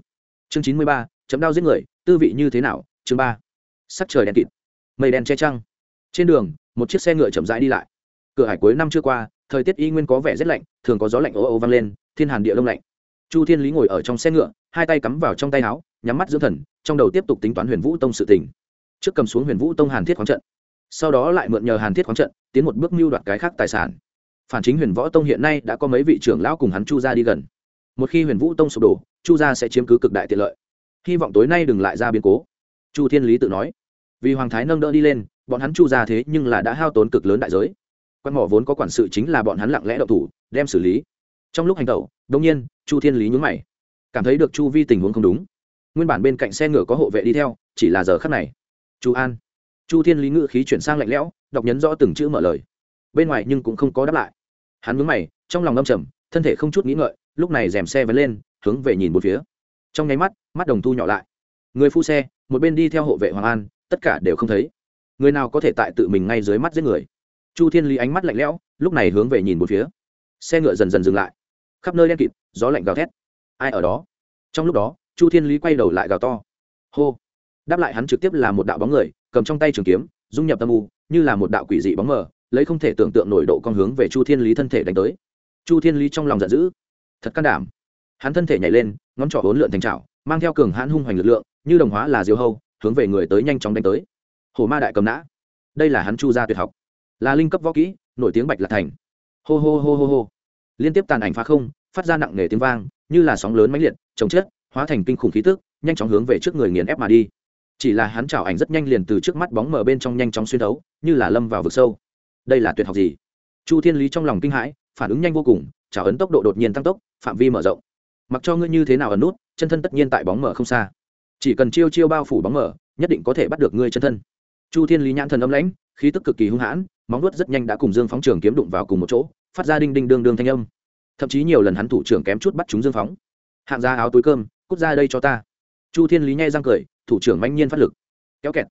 chương chín mươi ba, chấm đao giết người, tư vị như thế nào? Chương ba. Sắc trời đen kịt. Mây đen che trăng. Trên đường, một chiếc xe ngựa chậm rãi đi lại. Cửa hải cuối năm chưa qua, thời tiết y nguyên có vẻ rét lạnh, thường có gió lạnh ố ồ vang lên, thiên hàn địa đông lạnh. Chu thiên lý ngồi ở trong xe ngựa, hai tay cắm vào trong tay áo, nhắm mắt dưỡng thần, trong đầu tiếp tục tính toán huyền vũ tông sự tình. Trước cầm xuống huyền vũ tông hàn thiết khoáng trận, sau đó lại mượn nhờ hàn thiết khoáng trận, tiến một bước mưu đoạt cái khác tài sản phản chính huyền võ tông hiện nay đã có mấy vị trưởng lão cùng hắn chu ra đi gần. Một khi huyền vũ tông sụp đổ, chu gia sẽ chiếm cứ cực đại tiện lợi. Hy vọng tối nay đừng lại ra biến cố. Chu thiên lý tự nói. Vì hoàng thái nâng đỡ đi lên, bọn hắn chu ra thế nhưng là đã hao tốn cực lớn đại giới. Quan mỏ vốn có quản sự chính là bọn hắn lặng lẽ đậu thủ, đem xử lý. Trong lúc hành tẩu đông nhiên, chu thiên lý nhún mày. Cảm thấy được chu vi tình huống không đúng. Nguyên bản bên cạnh xe ngựa có hộ vệ đi theo, chỉ là giờ khắc này. Chu an. Chu thiên lý ngự khí chuyển sang lạnh lẽo, đọc nhấn rõ từng chữ mở lời. Bên ngoài nhưng cũng không có đáp lại hắn mướn mày, trong lòng âm trầm, thân thể không chút nghĩ ngợi, lúc này dèm xe vẫn lên, hướng về nhìn một phía. Trong nháy mắt mắt đồng thu nhỏ lại. Người phu xe, một bên đi theo hộ vệ hoàng an, tất cả đều không thấy. Người nào có thể tại tự mình ngay dưới mắt giết người? Chu thiên lý ánh mắt lạnh lẽo, lúc này hướng về nhìn một phía. Xe ngựa dần dần dừng lại. Khắp nơi đen kịt, gió lạnh gào thét. Ai ở đó? Trong lúc đó, chu thiên lý quay đầu lại gào to. Hô! Đáp lại hắn trực tiếp là một đạo bóng người, cầm trong tay trường kiếm, dung nhập tâm u, như là một đạo quỷ dị bóng mờ lấy không thể tưởng tượng nổi độ con hướng về chu thiên lý thân thể đánh tới. Chu thiên lý trong lòng giận dữ thật can đảm. Hắn thân thể nhảy lên ngón trỏ hốn lượn thành trào mang theo cường hãn hung hoành lực lượng như đồng hóa là diều hâu hướng về người tới nhanh chóng đánh tới. Hồ ma đại cầm nã. Đây là hắn chu gia tuyệt học. Là linh cấp võ kỹ nổi tiếng bạch lạc thành. Hô hô hô hô hô. Liên tiếp tàn ảnh phá không phát ra nặng nề tiếng vang như là sóng lớn mãnh liệt chống chết hóa thành kinh khủng khí tức nhanh chóng hướng về trước người nghiền ép mà đi. Chỉ là hắn chảo ảnh rất nhanh liền từ trước mắt bóng mở bên trong nhanh chóng xuyên đấu, như là lâm vào vực sâu đây là tuyệt học gì? Chu thiên lý trong lòng kinh hãi, phản ứng nhanh vô cùng, trả ấn tốc độ đột nhiên tăng tốc, phạm vi mở rộng. Mặc cho ngươi như thế nào ẩn nút, chân thân tất nhiên tại bóng mở không xa. Chỉ cần chiêu chiêu bao phủ bóng mở, nhất định có thể bắt được ngươi chân thân. Chu thiên lý nhãn thần âm lãnh, khí tức cực kỳ hung hãn, móng nuốt rất nhanh đã cùng dương phóng trường kiếm đụng vào cùng một chỗ, phát ra đinh đinh đương đương thanh âm. Thậm chí nhiều lần hắn thủ trưởng kém chút bắt chúng dương phóng. Hạng ra áo túi cơm, cút ra đây cho ta. Chu thiên lý nhai răng cười, thủ trưởng manh nhiên phát lực. Kéo kẹt.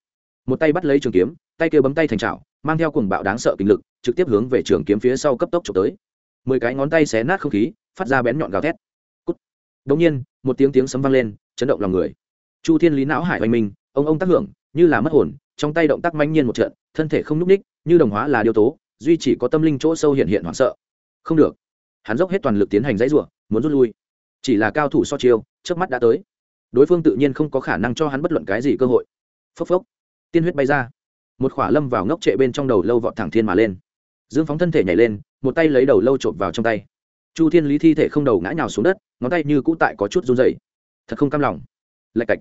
Một tay bắt lấy trường kiếm, tay kia bấm tay thành trào mang theo cùng bạo đáng sợ kinh lực, trực tiếp hướng về trường kiếm phía sau cấp tốc trộm tới. Mười cái ngón tay xé nát không khí, phát ra bén nhọn gào thét. Cút. Đ nhiên, một tiếng tiếng sấm vang lên, chấn động lòng người. Chu thiên lý não hải oanh minh, ông ông tác hưởng, như là mất hồn, trong tay động tác manh nhiên một trận, thân thể không n ú c ních như đồng hóa là điều tố, duy chỉ có tâm linh chỗ sâu hiện hiện hoảng sợ. Không được. Hắn dốc hết toàn lực tiến hành dãy rủa, muốn rút lui. Chỉ là cao thủ so chiêu trước mắt đã tới. Đối phương tự nhiên không có khả năng cho hắn bất luận cái gì cơ hội. Phốc phốc. Tiên huyết bay ra một khỏa lâm vào ngốc trệ bên trong đầu lâu vọt thẳng thiên mà lên. Dương phóng thân thể nhảy lên, một tay lấy đầu lâu trộm vào trong tay. Chu thiên lý thi thể không đầu ngã nhào xuống đất, ngón tay như cũ tại có chút run dày thật không cam lòng. Lạch cạch.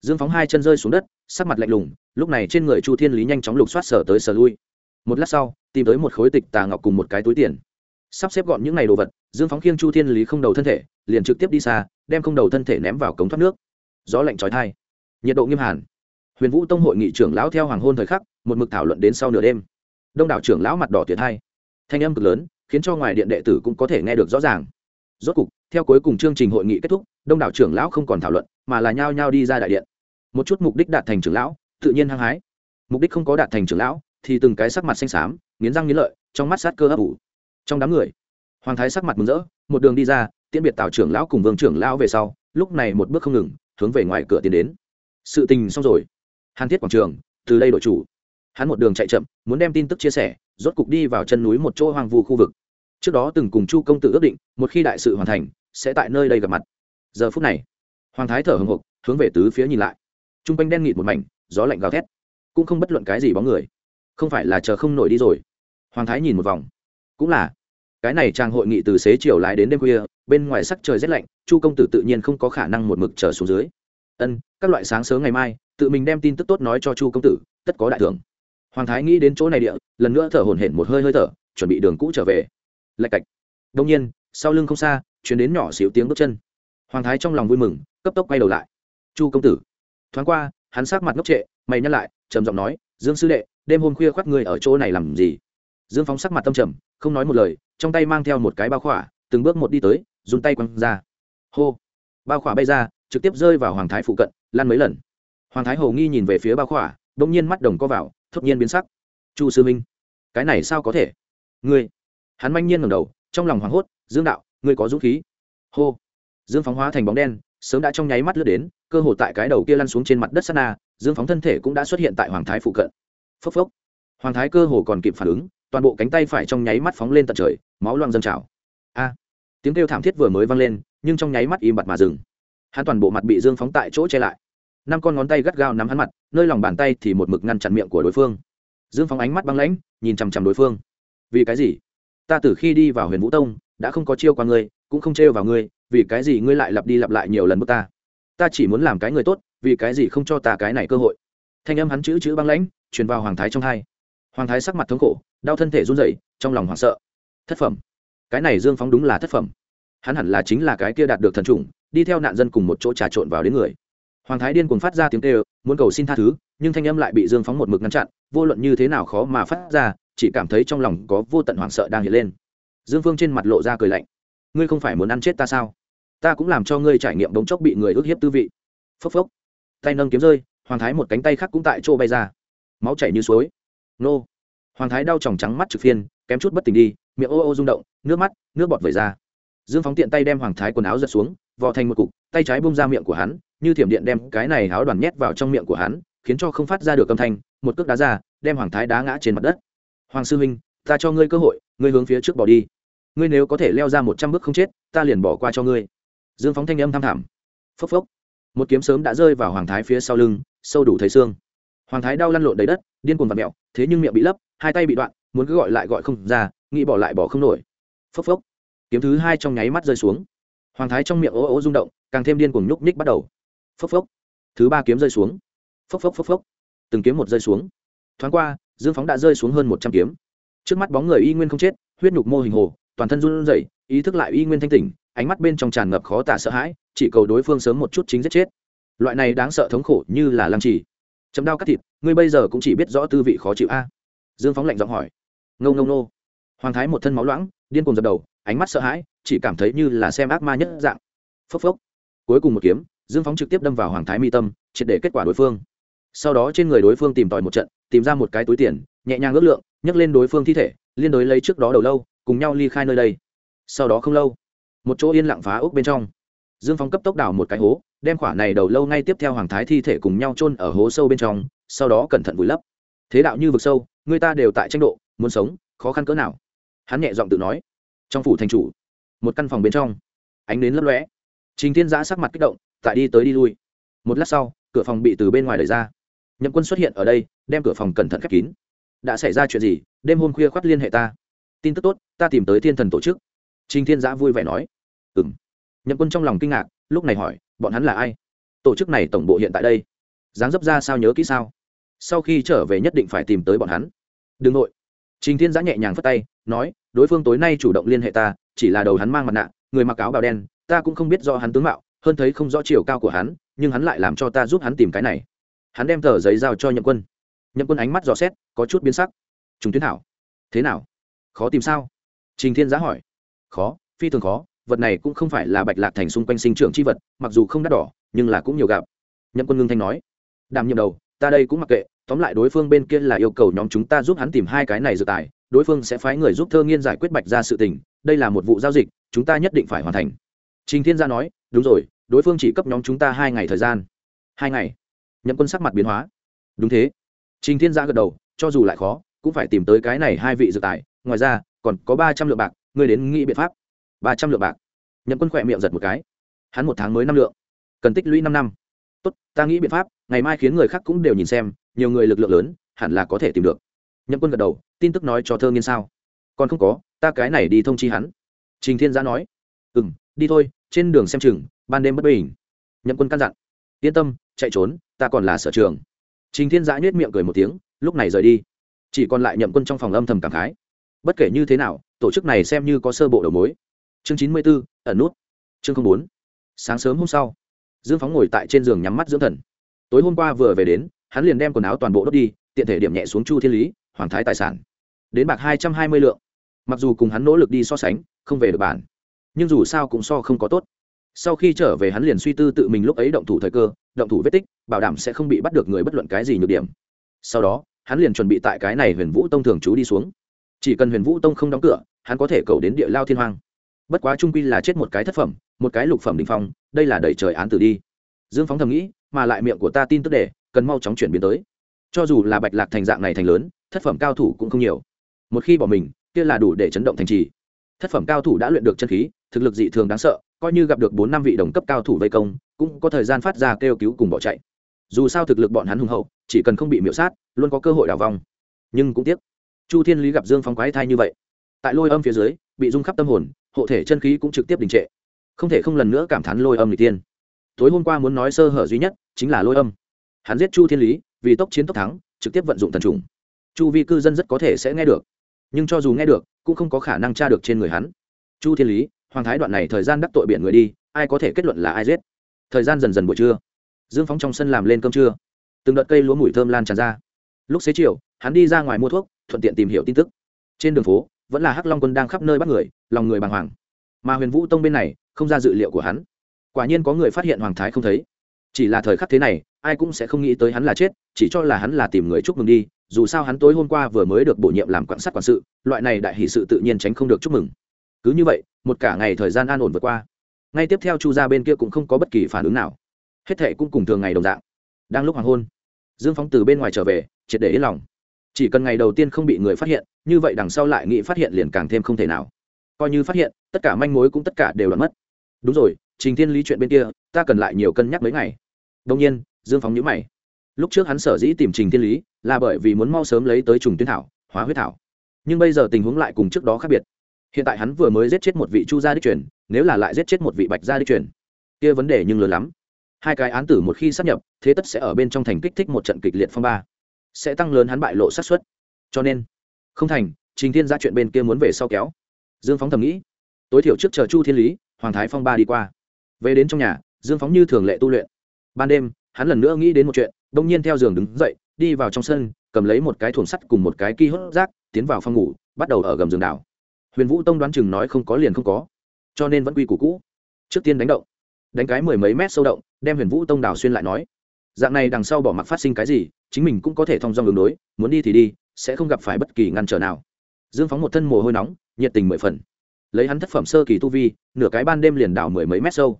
Dương phóng hai chân rơi xuống đất, sắc mặt lạnh lùng, lúc này trên người chu thiên lý nhanh chóng lục soát sở tới sở lui. Một lát sau, tìm tới một khối tịch tà ngọc cùng một cái túi tiền. Sắp xếp gọn những ngày đồ vật, dương phóng khiêng chu thiên lý không đầu thân thể, liền trực tiếp đi xa, đem không đầu thân thể ném vào cống thoát nước. Gió lạnh trói thai nhiệt độ nghiêm hàn huyền vũ tông hội nghị trưởng lão theo hoàng hôn thời khắc, một mực thảo luận đến sau nửa đêm. Đông đảo trưởng lão mặt đỏ tuyệt hai. Thanh âm cực lớn, khiến cho ngoài điện đệ tử cũng có thể nghe được rõ ràng. Rốt cục, theo cuối cùng chương trình hội nghị kết thúc, đông đảo trưởng lão không còn thảo luận, mà là nhao nhao đi ra đại điện. Một chút mục đích đạt thành trưởng lão, tự nhiên hăng hái. Mục đích không có đạt thành trưởng lão, thì từng cái sắc mặt xanh xám, nghiến răng nghiến lợi, trong mắt sát cơ ấp ủ. Trong đám người, hoàng thái sắc mặt mừng rỡ, một đường đi ra, tiễn biệt tào trưởng lão cùng vương trưởng lão về sau, lúc này một bước không ngừng, hướng về ngoài cửa tiến đến. Sự tình xong rồi hàn thiết quảng trường, từ đây đội chủ. Hắn một đường chạy chậm, muốn đem tin tức chia sẻ, rốt cục đi vào chân núi một chỗ hoang vu khu vực. Trước đó từng cùng chu công tử ước định, một khi đại sự hoàn thành, sẽ tại nơi đây gặp mặt. Giờ phút này, hoàng thái thở hồng hộc hướng về tứ phía nhìn lại. T r u n g quanh đen nghịt một mảnh, gió lạnh gào thét. Cũng không bất luận cái gì bóng người. Không phải là chờ không nổi đi rồi. Hoàng thái nhìn một vòng. Cũng là. Cái này trang hội nghị từ xế chiều lái đến đêm khuya, bên ngoài sắc trời rét lạnh, chu công tử tự nhiên không có khả năng một mực chờ xuống dưới. Ân, các loại sáng sớm ngày mai tự mình đem tin tức tốt nói cho chu công tử, tất có đại thưởng. Hoàng thái nghĩ đến chỗ này địa, lần nữa thở hổn hển một hơi hơi thở, chuẩn bị đường cũ trở về. Lạch cạch. Đông nhiên, sau lưng không xa chuyển đến nhỏ xíu tiếng bước chân. Hoàng thái trong lòng vui mừng, cấp tốc quay đầu lại. Chu công tử. Thoáng qua, hắn sát mặt ngốc trệ, mày nhắc lại, trầm giọng nói, dương sư đệ, đêm hôm khuya khoác người ở chỗ này làm gì? Dương phóng sắc mặt tâm trầm, không nói một lời, trong tay mang theo một cái bao khỏa, từng bước một đi tới, dùng tay quăng ra. Hô. Bao khỏa bay ra, trực tiếp rơi vào hoàng thái phụ cận lan mấy lần hoàng thái hầu nghi nhìn về phía bao khỏa đ ỗ n g nhiên mắt đồng co vào, thốt nhiên biến sắc. Chu sư minh, cái này sao có thể? Ngươi? Hắn manh nhiên ngầm đầu, trong lòng hoảng hốt, dương đạo, ngươi có dũng khí. Hô. Dương phóng hóa thành bóng đen, sớm đã trong nháy mắt lướt đến, cơ hồ tại cái đầu kia lăn xuống trên mặt đất sana dương phóng thân thể cũng đã xuất hiện tại hoàng thái phụ cận. Phốc phốc. Hoàng thái cơ hồ còn kịp phản ứng, toàn bộ cánh tay phải trong nháy mắt phóng lên tận trời, máu loang dâng trào. A. Tiếng kêu thảm thiết vừa mới vang lên, nhưng trong nháy mắt im bặt mà dừng. Hắn toàn bộ mặt bị dương phóng tại chỗ che lại năm con ngón tay gắt gao nắm hắn mặt, nơi lòng bàn tay thì một mực ngăn chặn miệng của đối phương. Dương phóng ánh mắt băng lãnh, nhìn chằm chằm đối phương. Vì cái gì? Ta từ khi đi vào huyền vũ tông, đã không có chiêu qua ngươi, cũng không trêu vào ngươi, vì cái gì ngươi lại lặp đi lặp lại nhiều lần bước ta? Ta chỉ muốn làm cái người tốt, vì cái gì không cho ta cái này cơ hội? Thanh âm hắn chữ chữ băng lãnh, truyền vào hoàng thái trong hai. Hoàng thái sắc mặt thống khổ, đau thân thể run rẩy, trong lòng hoảng sợ. Thất phẩm. Cái này dương phóng đúng là thất phẩm. Hắn hẳn là chính là cái kia đạt được thần trùng đi theo nạn dân cùng một chỗ trà trộn vào đến người hoàng thái điên cuồng phát ra tiếng kêu, muốn cầu xin tha thứ, nhưng thanh âm lại bị dương phóng một mực ngăn chặn, vô luận như thế nào khó mà phát ra, chỉ cảm thấy trong lòng có vô tận hoảng sợ đang hiện lên. Dương phương trên mặt lộ ra cười lạnh. Ngươi không phải muốn ăn chết ta sao? Ta cũng làm cho ngươi trải nghiệm đống chốc bị người ức hiếp tư vị. Phốc phốc. Tay nâng kiếm rơi, hoàng thái một cánh tay khác cũng tại chỗ bay ra. Máu chảy như suối. Nô. Hoàng thái đau tròng trắng mắt trực phiên, kém chút bất tỉnh đi, miệng ô ô rung động, nước mắt, nước bọt vẩy ra dương phóng tiện tay đem hoàng thái quần áo giật xuống, vò thành một cục, tay trái bung ra miệng của hắn, như thiểm điện đem cái này áo đoàn nhét vào trong miệng của hắn, khiến cho không phát ra được âm thanh, một cước đá ra, đem hoàng thái đá ngã trên mặt đất. Hoàng sư huynh, ta cho ngươi cơ hội, ngươi hướng phía trước bỏ đi. Ngươi nếu có thể leo ra một trăm bước không chết, ta liền bỏ qua cho ngươi. Dương phóng thanh âm tham thảm phốc phốc. Một kiếm sớm đã rơi vào hoàng thái phía sau lưng, sâu đủ thấy xương. Hoàng thái đau lăn lộn đầy đất, điên cuồng vặt mẹo, thế nhưng miệng bị lấp, hai tay bị đoạn, muốn cứ gọi lại gọi không ra, nghĩ bỏ lại bỏ không nổi. Phốc phốc kiếm thứ hai trong nháy mắt rơi xuống. Hoàng thái trong miệng ố ố rung động, càng thêm điên cuồng nhúc nhích bắt đầu. Phốc phốc. Thứ ba kiếm rơi xuống. Phốc phốc phốc phốc. Từng kiếm một rơi xuống. Thoáng qua, dương phóng đã rơi xuống hơn một trăm kiếm. Trước mắt bóng người y nguyên không chết, huyết nhục mô hình hồ, toàn thân run rẩy, ý thức lại y nguyên thanh tỉnh, ánh mắt bên trong tràn ngập khó tả sợ hãi, chỉ cầu đối phương sớm một chút chính giết chết. Loại này đáng sợ thống khổ như là lăng trì. Chấm đau cắt thịt, ngươi bây giờ cũng chỉ biết rõ tư vị khó chịu a. Dương phóng lạnh giọng hỏi. Ngâu ngâu nô. Hoàng thái một thân máu loãng, điên cùng dập đầu ánh mắt sợ hãi, chỉ cảm thấy như là xem ác ma nhất dạng. Phốc phốc. Cuối cùng một kiếm, dương phóng trực tiếp đâm vào hoàng thái mi tâm, triệt để kết quả đối phương. Sau đó trên người đối phương tìm tòi một trận, tìm ra một cái túi tiền, nhẹ nhàng ước lượng, nhấc lên đối phương thi thể, liên đối lấy trước đó đầu lâu, cùng nhau ly khai nơi đây. Sau đó không lâu, một chỗ yên lặng phá ốc bên trong. Dương phóng cấp tốc đào một cái hố, đem khỏa này đầu lâu ngay tiếp theo hoàng thái thi thể cùng nhau chôn ở hố sâu bên trong, sau đó cẩn thận vùi lấp. Thế đạo như vực sâu, người ta đều tại tranh độ, muốn sống, khó khăn cỡ nào? Hắn nhẹ giọng tự nói trong phủ thành chủ, một căn phòng bên trong, ánh đến lấp lóe. Trình thiên giã sắc mặt kích động, tại đi tới đi lui. Một lát sau, cửa phòng bị từ bên ngoài đẩy ra. Nhậm quân xuất hiện ở đây, đem cửa phòng cẩn thận khép kín. Đã xảy ra chuyện gì? Đêm hôm khuya khoắt liên hệ ta. Tin tức tốt, ta tìm tới thiên thần tổ chức. Trình thiên giã vui vẻ nói. Ừ m nhậm quân trong lòng kinh ngạc, lúc này hỏi, bọn hắn là ai? Tổ chức này tổng bộ hiện tại đây. Dáng dấp ra sao nhớ kỹ sao? Sau khi trở về nhất định phải tìm tới bọn hắn. Đừng nội trình thiên giã nhẹ nhàng phất tay, nói, đối phương tối nay chủ động liên hệ ta, chỉ là đầu hắn mang mặt nạ, người mặc áo bào đen, ta cũng không biết do hắn tướng mạo, hơn thấy không rõ chiều cao của hắn, nhưng hắn lại làm cho ta giúp hắn tìm cái này. Hắn đem tờ giấy giao cho nhậm quân. Nhậm quân ánh mắt dò xét, có chút biến sắc. Trùng tuyến hảo thế nào? Khó tìm sao? Trình thiên giã hỏi. Khó, phi thường khó, vật này cũng không phải là bạch lạc thành xung quanh sinh trưởng chi vật, mặc dù không đắt đỏ, nhưng là cũng nhiều gặp. Nhậm quân ngưng thanh nói. Đảm nhiệm đầu, ta đây cũng mặc kệ tóm lại đối phương bên kia là yêu cầu nhóm chúng ta giúp hắn tìm hai cái này dự tài, đối phương sẽ phái người giúp thơ nghiên giải quyết bạch ra sự tình, đây là một vụ giao dịch, chúng ta nhất định phải hoàn thành. Trình thiên gia nói, đúng rồi, đối phương chỉ cấp nhóm chúng ta hai ngày thời gian. Hai ngày? Nhậm quân sắc mặt biến hóa. Đúng thế. Trình thiên gia gật đầu, cho dù lại khó, cũng phải tìm tới cái này hai vị dự tài, ngoài ra, còn có ba trăm lượng bạc, ngươi đến nghĩ biện pháp. Ba trăm lượng bạc. Nhậm quân khỏe miệng giật một cái. Hắn một tháng mới năm lượng. Cần tích lũy năm năm tốt, ta nghĩ biện pháp, ngày mai khiến người khác cũng đều nhìn xem, nhiều người lực lượng lớn, hẳn là có thể tìm được. Nhậm quân gật đầu, tin tức nói cho thơ nghiên sao. Còn không có, ta cái này đi thông chi hắn. Trình thiên giã nói. Ừ m đi thôi, trên đường xem chừng, ban đêm bất bình. Nhậm quân căn dặn. Yên tâm, chạy trốn, ta còn là sở trường. Trình thiên giã nhét miệng cười một tiếng, lúc này rời đi. Chỉ còn lại nhậm quân trong phòng âm thầm cảm khái. Bất kể như thế nào, tổ chức này xem như có sơ bộ đầu mối. Chương chín mươi b ố ẩn nút. Chương bốn. Sáng sớm hôm sau dương phóng ngồi tại trên giường nhắm mắt dưỡng thần. Tối hôm qua vừa về đến, hắn liền đem quần áo toàn bộ đốt đi, tiện thể điểm nhẹ xuống chu thiên lý, hoàng thái tài sản. Đến bạc hai trăm hai mươi lượng. Mặc dù cùng hắn nỗ lực đi so sánh, không về được bản. Nhưng dù sao cũng so không có tốt. Sau khi trở về hắn liền suy tư tự mình lúc ấy động thủ thời cơ, động thủ vết tích, bảo đảm sẽ không bị bắt được người bất luận cái gì nhược điểm. Sau đó, hắn liền chuẩn bị tại cái này huyền vũ tông thường trú đi xuống. Chỉ cần huyền vũ tông không đóng cửa, hắn có thể cầu đến địa lao thiên hoang. Bất quá trung quy là chết một cái thất phẩm một cái lục phẩm đình phong, đây là đẩy trời án tử đi. Dương phóng thầm nghĩ, mà lại miệng của ta tin tức để, cần mau chóng chuyển biến tới. Cho dù là bạch lạc thành dạng này thành lớn, thất phẩm cao thủ cũng không nhiều. Một khi bỏ mình, kia là đủ để chấn động thành trì. Thất phẩm cao thủ đã luyện được chân khí, thực lực dị thường đáng sợ, coi như gặp được bốn năm vị đồng cấp cao thủ vây công, cũng có thời gian phát ra kêu cứu cùng bỏ chạy. Dù sao thực lực bọn hắn hùng hậu, chỉ cần không bị miễu sát, luôn có cơ hội đào vong. Nhưng cũng tiếc, chu thiên lý gặp dương phong quái thai như vậy, tại lôi âm phía dưới, bị rung khắp tâm hồn, hộ thể chân khí cũng trực tiếp đình trệ không thể không lần nữa cảm thán lôi âm lịch tiên. Tối hôm qua muốn nói sơ hở duy nhất chính là lôi âm. Hắn giết chu thiên lý, vì tốc chiến tốc thắng, trực tiếp vận dụng thần trùng. Chu vi cư dân rất có thể sẽ nghe được, nhưng cho dù nghe được, cũng không có khả năng tra được trên người hắn. Chu thiên lý, hoàng thái đoạn này thời gian đắc tội biển người đi, ai có thể kết luận là ai giết? Thời gian dần dần buổi trưa. Dương phóng trong sân làm lên cơm trưa. Từng đợt cây lúa mùi thơm lan tràn ra. Lúc xế chiều, hắn đi ra ngoài mua thuốc, thuận tiện tìm hiểu tin tức. Trên đường phố, vẫn là hắc long quân đang khắp nơi bắt người, lòng người bàng hoàng mà huyền vũ tông bên này không ra dự liệu của hắn quả nhiên có người phát hiện hoàng thái không thấy chỉ là thời khắc thế này ai cũng sẽ không nghĩ tới hắn là chết chỉ cho là hắn là tìm người chúc mừng đi dù sao hắn tối hôm qua vừa mới được bổ nhiệm làm quan sát quản sự loại này đại hỷ sự tự nhiên tránh không được chúc mừng cứ như vậy một cả ngày thời gian an ổn vượt qua ngay tiếp theo chu gia bên kia cũng không có bất kỳ phản ứng nào hết thệ cũng cùng thường ngày đồng dạng đang lúc hoàng hôn dương phóng từ bên ngoài trở về triệt để yên lòng chỉ cần ngày đầu tiên không bị người phát hiện như vậy đằng sau lại nghĩ phát hiện liền càng thêm không thể nào coi như phát hiện tất cả manh mối cũng tất cả đều đã mất. Đúng rồi, trình thiên lý chuyện bên kia, ta cần lại nhiều cân nhắc mấy ngày. Đông nhiên, dương phóng nhữ mày. Lúc trước hắn sở dĩ tìm trình thiên lý là bởi vì muốn mau sớm lấy tới trùng tuyên thảo, hóa huyết thảo. Nhưng bây giờ tình huống lại cùng trước đó khác biệt. Hiện tại hắn vừa mới giết chết một vị chu gia đích truyền, nếu là lại giết chết một vị bạch gia đích truyền, kia vấn đề nhưng lớn lắm. Hai cái án tử một khi sắp nhập, thế tất sẽ ở bên trong thành kích thích một trận kịch liệt phong ba. Sẽ tăng lớn hắn bại lộ sát xuất cho nên, không thành, trình thiên ra chuyện bên kia muốn về sau kéo. Dương phóng thầm nghĩ tối thiểu trước chờ chu thiên lý, hoàng thái phong ba đi qua. Về đến trong nhà, dương phóng như thường lệ tu luyện. Ban đêm, hắn lần nữa nghĩ đến một chuyện, đông nhiên theo giường đứng dậy, đi vào trong sân, cầm lấy một cái thùng sắt cùng một cái ki hốt rác, tiến vào phòng ngủ, bắt đầu ở gầm giường đảo. Huyền vũ tông đoán chừng nói không có liền không có, cho nên vẫn quy củ cũ. Trước tiên đánh động. Đánh cái mười mấy mét sâu động, đem huyền vũ tông đào xuyên lại nói. Dạng này đằng sau bỏ mặc phát sinh cái gì, chính mình cũng có thể thông dong đường đối, muốn đi thì đi, sẽ không gặp phải bất kỳ ngăn trở nào. Dương phóng một thân mồ hôi nóng, nhiệt tình mười phần lấy hắn thất phẩm sơ kỳ tu vi, nửa cái ban đêm liền đào mười mấy mét sâu.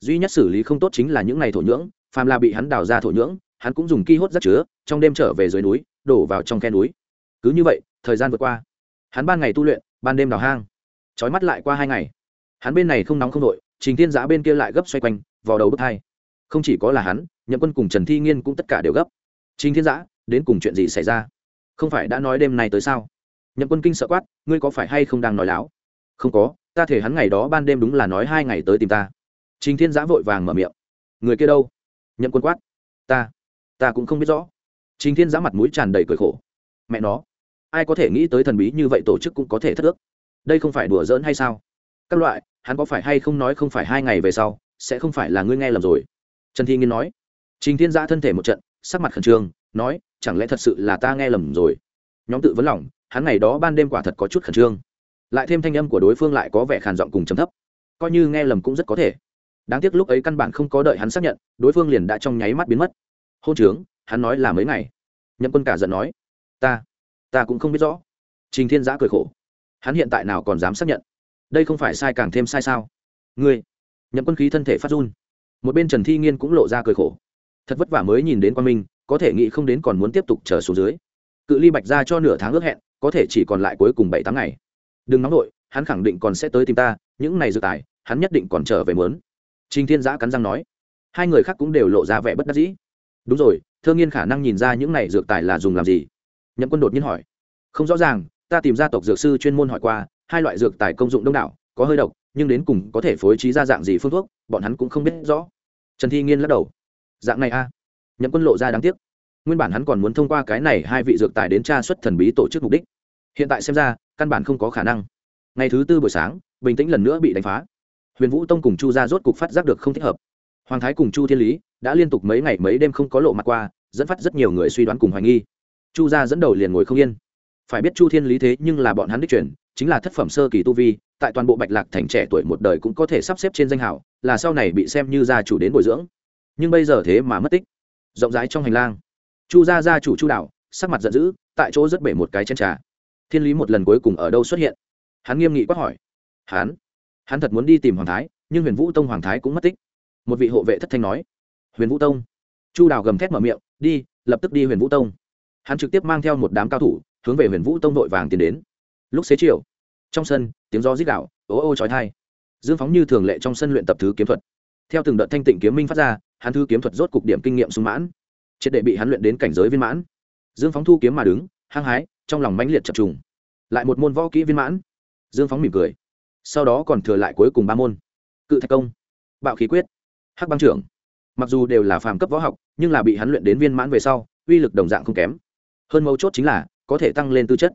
Duy nhất xử lý không tốt chính là những ngày thổ nhưỡng, phàm là bị hắn đào ra thổ nhưỡng, hắn cũng dùng ki hốt rất chứa, trong đêm trở về dưới núi, đổ vào trong khe núi. Cứ như vậy, thời gian vượt qua. Hắn ban ngày tu luyện, ban đêm đào hang. Trói mắt lại qua hai ngày. Hắn bên này không nóng không đội, trình thiên giã bên kia lại gấp xoay quanh vào đầu bước hai. Không chỉ có là hắn, nhậm quân cùng trần thi nghiên cũng tất cả đều gấp. Trình thiên giã, đến cùng chuyện gì xảy ra? Không phải đã nói đêm nay tới sao? Nhậm quân kinh sợ quát, ngươi có phải hay không đang nói láo? Không có, ta thể hắn ngày đó ban đêm đúng là nói hai ngày tới tìm ta. Trình thiên giã vội vàng mở miệng. Người kia đâu? Nhậm quân quát. Ta ta cũng không biết rõ. Trình thiên giã mặt mũi tràn đầy cười khổ. Mẹ nó, ai có thể nghĩ tới thần bí như vậy tổ chức cũng có thể thất ước. Đây không phải đùa giỡn hay sao? Các loại, hắn có phải hay không nói không phải hai ngày về sau, sẽ không phải là ngươi nghe lầm rồi? Trần thi nghiên nói. Trình thiên giã thân thể một trận, sắc mặt khẩn trương, nói, chẳng lẽ thật sự là ta nghe lầm rồi? Nhóm tự vấn lòng, hắn ngày đó ban đêm quả thật có chút khẩn trương lại thêm thanh âm của đối phương lại có vẻ khàn giọng cùng chấm thấp. Coi như nghe lầm cũng rất có thể. Đáng tiếc lúc ấy căn bản không có đợi hắn xác nhận, đối phương liền đã trong nháy mắt biến mất. Hôn trướng, hắn nói là mấy ngày. Nhậm quân cả giận nói, ta ta cũng không biết rõ. Trình thiên giã cười khổ, hắn hiện tại nào còn dám xác nhận? Đây không phải sai càng thêm sai sao? Ngươi. Nhậm quân khí thân thể phát run. Một bên trần thi nghiên cũng lộ ra cười khổ. Thật vất vả mới nhìn đến quan minh, có thể nghĩ không đến còn muốn tiếp tục chờ xuống dưới. Cự ly bạch ra cho nửa tháng ước hẹn, có thể chỉ còn lại cuối cùng bảy tháng ngày đừng nóng đội hắn khẳng định còn sẽ tới tìm ta, những này dự tài, hắn nhất định còn trở về mớn. Trình thiên giã cắn răng nói. Hai người khác cũng đều lộ ra vẻ bất đắc dĩ. Đúng rồi, thương nghiên khả năng nhìn ra những này dược tài là dùng làm gì? Nhậm quân đột nhiên hỏi. Không rõ ràng, ta tìm ra tộc dược sư chuyên môn hỏi qua, hai loại dược tài công dụng đông đảo, có hơi độc, nhưng đến cùng có thể phối trí ra dạng gì phương thuốc, bọn hắn cũng không biết rõ. Trần thi nghiên lắc đầu. Dạng này a à? nhậm quân lộ ra đáng tiếc. Nguyên bản hắn còn muốn thông qua cái này hai vị dược tài đến tra xuất thần bí tổ chức mục đích hiện tại xem ra, căn bản không có khả năng. Ngày thứ tư buổi sáng, bình tĩnh lần nữa bị đánh phá. Huyền vũ tông cùng chu gia rốt cục phát giác được không thích hợp. Hoàng thái cùng chu thiên lý đã liên tục mấy ngày mấy đêm không có lộ mặt qua, dẫn phát rất nhiều người suy đoán cùng hoài nghi. Chu gia dẫn đầu liền ngồi không yên. Phải biết chu thiên lý thế nhưng là bọn hắn đích truyền, chính là thất phẩm sơ kỳ tu vi, tại toàn bộ bạch lạc thành trẻ tuổi một đời cũng có thể sắp xếp trên danh hảo là sau này bị xem như gia chủ đến bồi dưỡng. Nhưng bây giờ thế mà mất tích. Rộng rãi trong hành lang, chu gia gia chủ chu đạo, sắc mặt giận dữ, tại chỗ rất bể một cái chân trà thiên lý một lần cuối cùng ở đâu xuất hiện? Hắn nghiêm nghị quát hỏi. Hắn? Hắn thật muốn đi tìm hoàng thái, nhưng huyền vũ tông hoàng thái cũng mất tích. Một vị hộ vệ thất thanh nói. Huyền vũ tông. Chu đào gầm thét mở miệng, đi, lập tức đi huyền vũ tông. Hắn trực tiếp mang theo một đám cao thủ, hướng về huyền vũ tông vội vàng tiến đến. Lúc xế chiều, trong sân, tiếng gió rít đạo ố ô trói thai dương phóng như thường lệ trong sân luyện tập thứ kiếm thuật. Theo từng đợt thanh tịnh kiếm minh phát ra, hắn thư kiếm thuật rốt cục điểm kinh nghiệm sung mãn. Triệt để bị hắn luyện đến cảnh giới viên mãn. Dương phóng thu kiếm mà đứng, hăng hái trong lòng mãnh liệt chập trùng. Lại một môn võ kỹ viên mãn. Dương phóng mỉm cười. Sau đó còn thừa lại cuối cùng ba môn. Cự thạch công, bạo khí quyết, hắc băng trưởng. Mặc dù đều là phàm cấp võ học, nhưng là bị hắn luyện đến viên mãn về sau, uy lực đồng dạng không kém. Hơn mấu chốt chính là, có thể tăng lên tư chất.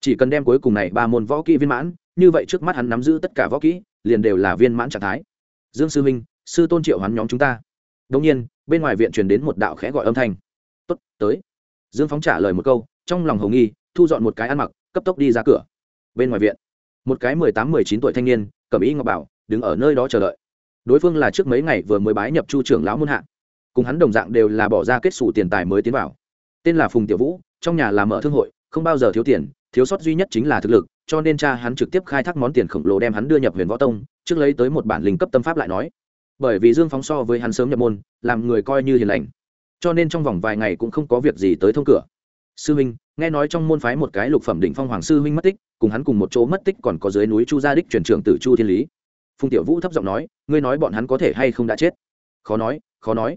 Chỉ cần đem cuối cùng này ba môn võ kỹ viên mãn, như vậy trước mắt hắn nắm giữ tất cả võ kỹ, liền đều là viên mãn trạng thái. Dương sư minh, sư tôn triệu hắn nhóm chúng ta. Đông nhiên, bên ngoài viện truyền đến một đạo khẽ gọi âm thanh. Tốt, tới. Dương phóng trả lời một câu, trong lòng hầu nghi thu dọn một cái ăn mặc, cấp tốc đi ra cửa. Bên ngoài viện, một cái mười tám, mười chín tuổi thanh niên, cầm ý ngọc bảo, đứng ở nơi đó chờ đợi. Đối phương là trước mấy ngày vừa mới bái nhập chu trưởng lão muôn hạ. Cùng hắn đồng dạng đều là bỏ ra kết xù tiền tài mới tiến vào. Tên là phùng tiểu vũ, trong nhà làm mở thương hội, không bao giờ thiếu tiền, thiếu sót duy nhất chính là thực lực, cho nên cha hắn trực tiếp khai thác món tiền khổng lồ đem hắn đưa nhập huyền võ tông, trước lấy tới một bản linh cấp tâm pháp lại nói. Bởi vì dương phóng so với hắn sớm nhập môn, làm người coi như hiền lành. Cho nên trong vòng vài ngày cũng không có việc gì tới thông cửa. Sư huynh nghe nói trong môn phái một cái lục phẩm đỉnh phong hoàng sư huynh mất tích, cùng hắn cùng một chỗ mất tích còn có dưới núi chu gia đích truyền trưởng tử chu thiên lý. Phùng tiểu vũ thấp giọng nói, ngươi nói bọn hắn có thể hay không đã chết? Khó nói khó nói.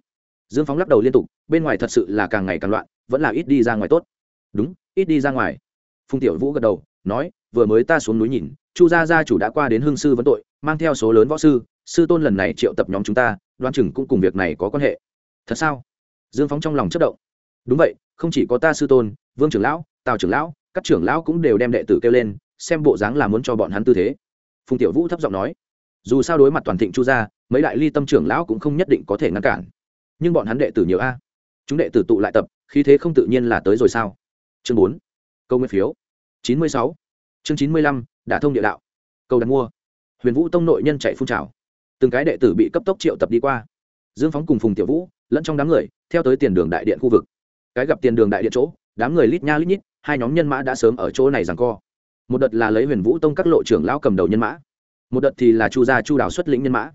Dương phóng lắc đầu liên tục, bên ngoài thật sự là càng ngày càng loạn, vẫn là ít đi ra ngoài tốt. Đúng, ít đi ra ngoài. Phùng tiểu vũ gật đầu, nói, vừa mới ta xuống núi nhìn, chu gia gia chủ đã qua đến hương sư vấn tội, mang theo số lớn võ sư sư tôn lần này triệu tập nhóm chúng ta đoan chừng cũng cùng việc này có quan hệ. Thật sao? Dương phóng trong lòng chất động. Đúng vậy, không chỉ có ta sư tôn vương trưởng lão, tào trưởng lão, các trưởng lão cũng đều đem đệ tử kêu lên, xem bộ dáng là muốn cho bọn hắn tư thế. Phùng tiểu vũ thấp giọng nói, dù sao đối mặt toàn thịnh chu gia, mấy đại ly tâm trưởng lão cũng không nhất định có thể ngăn cản. Nhưng bọn hắn đệ tử nhiều a. Chúng đệ tử tụ lại tập, khí thế không tự nhiên là tới rồi sao? Chương bốn, câu nguyên phiếu. Chín mươi sáu. Chương chín mươi lăm đã thông địa đạo. Câu đặt mua. Huyền vũ tông nội nhân chạy phun trào. Từng cái đệ tử bị cấp tốc triệu tập đi qua. Dương phóng cùng phùng tiểu vũ lẫn trong đám người, theo tới tiền đường đại điện khu vực. Cái gặp tiền đường đại điện chỗ đám người lít nha lít nhít, hai nhóm nhân mã đã sớm ở chỗ này rằng co. Một đợt là lấy huyền vũ tông các lộ trưởng lão cầm đầu nhân mã, một đợt thì là chu gia chu đào xuất lĩnh nhân mã.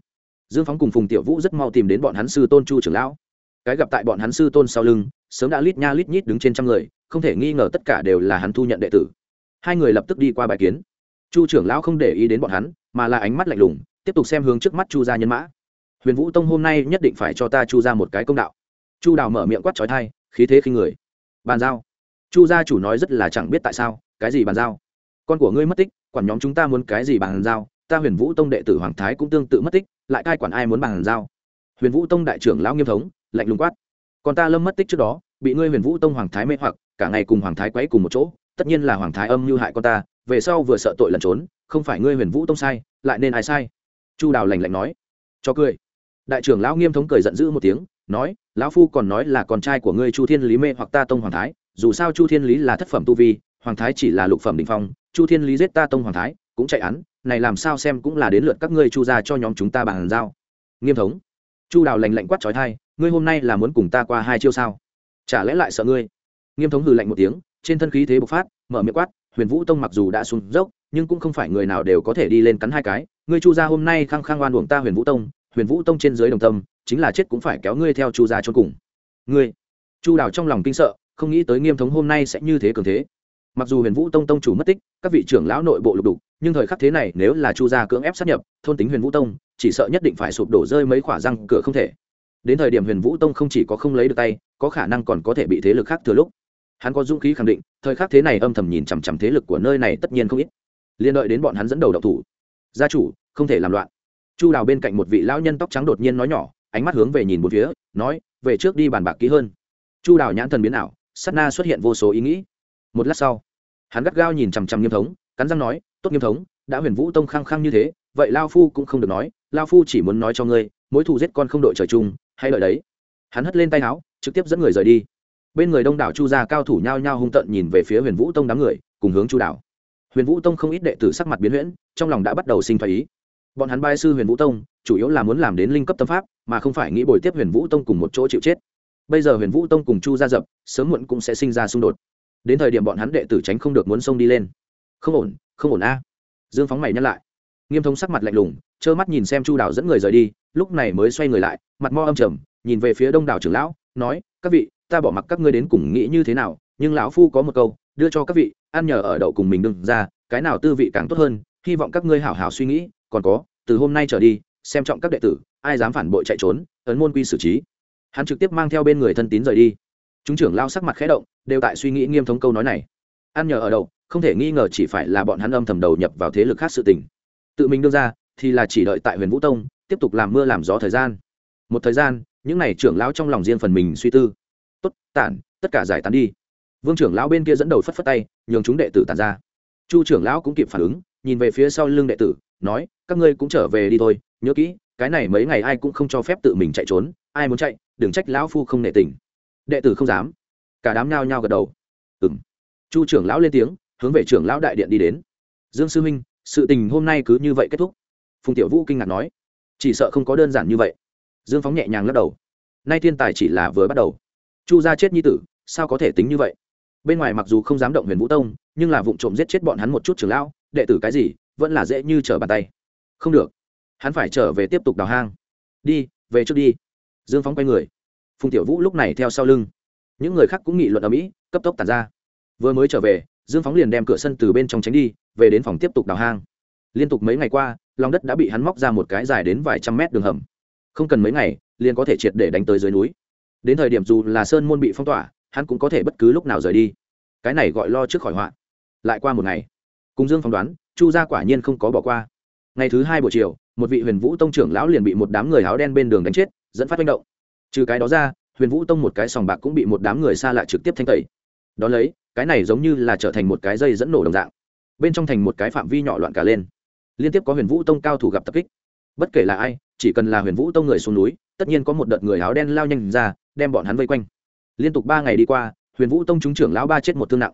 Dương phóng cùng phùng tiểu vũ rất mau tìm đến bọn hắn sư tôn chu trưởng lão. Cái gặp tại bọn hắn sư tôn sau lưng, sớm đã lít nha lít nhít đứng trên trăm người, không thể nghi ngờ tất cả đều là hắn thu nhận đệ tử. Hai người lập tức đi qua bài kiến. Chu trưởng lão không để ý đến bọn hắn, mà là ánh mắt lạnh lùng, tiếp tục xem hướng trước mắt chu gia nhân mã. Huyền vũ tông hôm nay nhất định phải cho ta chu ra một cái công đạo. Chu đào mở miệng quát trói thai khí thế khinh người. Bàn giao chu gia chủ nói rất là chẳng biết tại sao, cái gì bàn giao? Con của ngươi mất tích, quản nhóm chúng ta muốn cái gì bàn giao? Ta huyền vũ tông đệ tử hoàng thái cũng tương tự mất tích, lại cai quản ai muốn bàn giao? Huyền vũ tông đại trưởng lão nghiêm thống, lạnh lùng quát. Còn ta lâm mất tích trước đó, bị ngươi huyền vũ tông hoàng thái mê hoặc, cả ngày cùng hoàng thái quấy cùng một chỗ, tất nhiên là hoàng thái âm mưu hại con ta, về sau vừa sợ tội lẩn trốn, không phải ngươi huyền vũ tông sai, lại nên ai sai? Chu đào lành lạnh nói. Cho cười. Đại trưởng lão nghiêm thống cười giận dữ một tiếng, nói, lão phu còn nói là con trai của ngươi chu thiên lý mê hoặc ta tông hoàng thái dù sao chu thiên lý là thất phẩm tu vi, hoàng thái chỉ là lục phẩm đình phong, chu thiên lý giết ta tông hoàng thái, cũng chạy án, này làm sao xem cũng là đến lượt các ngươi chu ra cho nhóm chúng ta bàn giao. Nghiêm thống. Chu đào lành lạnh quát trói thai, ngươi hôm nay là muốn cùng ta qua hai chiêu sao? Chả lẽ lại sợ ngươi? Nghiêm thống hừ lạnh một tiếng, trên thân khí thế bộc phát, mở miệng quát, huyền vũ tông mặc dù đã xuống dốc, nhưng cũng không phải người nào đều có thể đi lên cắn hai cái. Ngươi chu ra hôm nay khăng khăng oan uổng ta huyền vũ tông, huyền vũ tông trên dưới đồng tâm, chính là chết cũng phải kéo ngươi theo chu ra cho cùng. Ngươi? Chu đào trong lòng kinh sợ không nghĩ tới nghiêm thống hôm nay sẽ như thế cường thế. Mặc dù huyền vũ tông tông chủ mất tích, các vị trưởng lão nội bộ lục đục, nhưng thời khắc thế này nếu là chu gia cưỡng ép sát nhập, thôn tính huyền vũ tông, chỉ sợ nhất định phải sụp đổ rơi mấy khỏa răng cửa không thể. Đến thời điểm huyền vũ tông không chỉ có không lấy được tay, có khả năng còn có thể bị thế lực khác thừa lúc. Hắn có dũng khí khẳng định, thời khắc thế này âm thầm nhìn chằm chằm thế lực của nơi này tất nhiên không ít. Liên đợi đến bọn hắn dẫn đầu độc thủ. Gia chủ, không thể làm loạn. Chu đào bên cạnh một vị lão nhân tóc trắng đột nhiên nói nhỏ, ánh mắt hướng về nhìn một phía, nói, về trước đi bàn bạc kỹ hơn. Chu đào nhãn thần biến ảo Sát na xuất hiện vô số ý nghĩ. Một lát sau, hắn gắt gao nhìn chằm chằm nghiêm thống, cắn răng nói, tốt nghiêm thống, đã huyền vũ tông khăng khăng như thế, vậy lao phu cũng không được nói, lao phu chỉ muốn nói cho ngươi, mối thù giết con không đội trời chung hay lợi đấy. Hắn hất lên tay áo, trực tiếp dẫn người rời đi. Bên người đông đảo chu gia cao thủ nhao nhao hung tận nhìn về phía huyền vũ tông đám người, cùng hướng chu đảo. Huyền vũ tông không ít đệ tử sắc mặt biến huyễn, trong lòng đã bắt đầu sinh thái ý. Bọn hắn bai sư huyền vũ tông, chủ yếu là muốn làm đến linh cấp tâm pháp, mà không phải nghĩ bồi tiếp huyền vũ tông cùng một chỗ chịu chết bây giờ huyền vũ tông cùng chu gia dập, sớm muộn cũng sẽ sinh ra xung đột. đến thời điểm bọn hắn đệ tử tránh không được muốn xông đi lên. không ổn không ổn a. dương phóng mày nhắc lại. nghiêm thống sắc mặt lạnh lùng, trơ mắt nhìn xem chu đảo dẫn người rời đi, lúc này mới xoay người lại, mặt mo âm trầm, nhìn về phía đông đảo trưởng lão, nói, các vị, ta bỏ mặc các ngươi đến cùng nghĩ như thế nào, nhưng lão phu có một câu, đưa cho các vị, ăn nhờ ở đậu cùng mình đừng ra, cái nào tư vị càng tốt hơn, hy vọng các ngươi hảo hảo suy nghĩ, còn có, từ hôm nay trở đi, xem trọng các đệ tử, ai dám phản bội chạy trốn, ấn môn quy xử trí hắn trực tiếp mang theo bên người thân tín rời đi. Chúng trưởng lao sắc mặt khẽ động, đều tại suy nghĩ nghiêm thống câu nói này. Ăn nhờ ở đậu, không thể nghi ngờ chỉ phải là bọn hắn âm thầm đầu nhập vào thế lực khác sự tình. Tự mình đưa ra, thì là chỉ đợi tại huyền vũ tông, tiếp tục làm mưa làm gió thời gian. Một thời gian, những n à y trưởng lão trong lòng riêng phần mình suy tư. Tốt, tản, tất cả giải tán đi. Vương trưởng lão bên kia dẫn đầu phất phất tay, nhường chúng đệ tử tàn ra. Chu trưởng lão cũng kịp phản ứng, nhìn về phía sau lưng đệ tử, nói, các ngươi cũng trở về đi thôi, nhớ kỹ, cái này mấy ngày ai cũng không cho phép tự mình chạy trốn ai muốn chạy, đừng trách lão phu không nệ tình. Đệ tử không dám. Cả đám nhao nhao gật đầu. Ừ m chu trưởng lão lên tiếng, hướng về trưởng lão đại điện đi đến. Dương sư minh sự tình hôm nay cứ như vậy kết thúc. Phùng tiểu vũ kinh ngạc nói. Chỉ sợ không có đơn giản như vậy. Dương phóng nhẹ nhàng lắc đầu. Nay thiên tài chỉ là vừa bắt đầu. Chu gia chết nhi tử, sao có thể tính như vậy? Bên ngoài mặc dù không dám động huyền vũ tông, nhưng là vụ trộm giết chết bọn hắn một chút trưởng lão, đệ tử cái gì, vẫn là dễ như trở bàn tay. Không được. Hắn phải trở về tiếp tục đào hang. Đi, về trước đi dương phóng quay người. Phùng tiểu vũ lúc này theo sau lưng. Những người khác cũng nghị luận ở mỹ, cấp tốc tàn ra. Vừa mới trở về, dương phóng liền đem cửa sân từ bên trong tránh đi, về đến phòng tiếp tục đào hang. Liên tục mấy ngày qua, lòng đất đã bị hắn móc ra một cái dài đến vài trăm mét đường hầm. Không cần mấy ngày, liền có thể triệt để đánh tới dưới núi. Đến thời điểm dù là sơn môn bị phong tỏa, hắn cũng có thể bất cứ lúc nào rời đi. Cái này gọi lo trước khỏi họa. Lại qua một ngày, cùng dương phỏng đoán, chu gia quả nhiên không có bỏ qua. Ngày thứ hai buổi chiều một vị huyền vũ tông trưởng lão liền bị một đám người áo đen bên đường đánh chết, dẫn phát manh động. Trừ cái đó ra, huyền vũ tông một cái sòng bạc cũng bị một đám người xa lạ trực tiếp thanh tẩy. Đón lấy, cái này giống như là trở thành một cái dây dẫn nổ đồng dạng. Bên trong thành một cái phạm vi nhỏ loạn cả lên. Liên tiếp có huyền vũ tông cao thủ gặp tập kích. Bất kể là ai, chỉ cần là huyền vũ tông người xuống núi, tất nhiên có một đợt người áo đen lao nhanh ra, đem bọn hắn vây quanh. Liên tục ba ngày đi qua, huyền vũ tông chúng trưởng lão ba chết một thương nặng.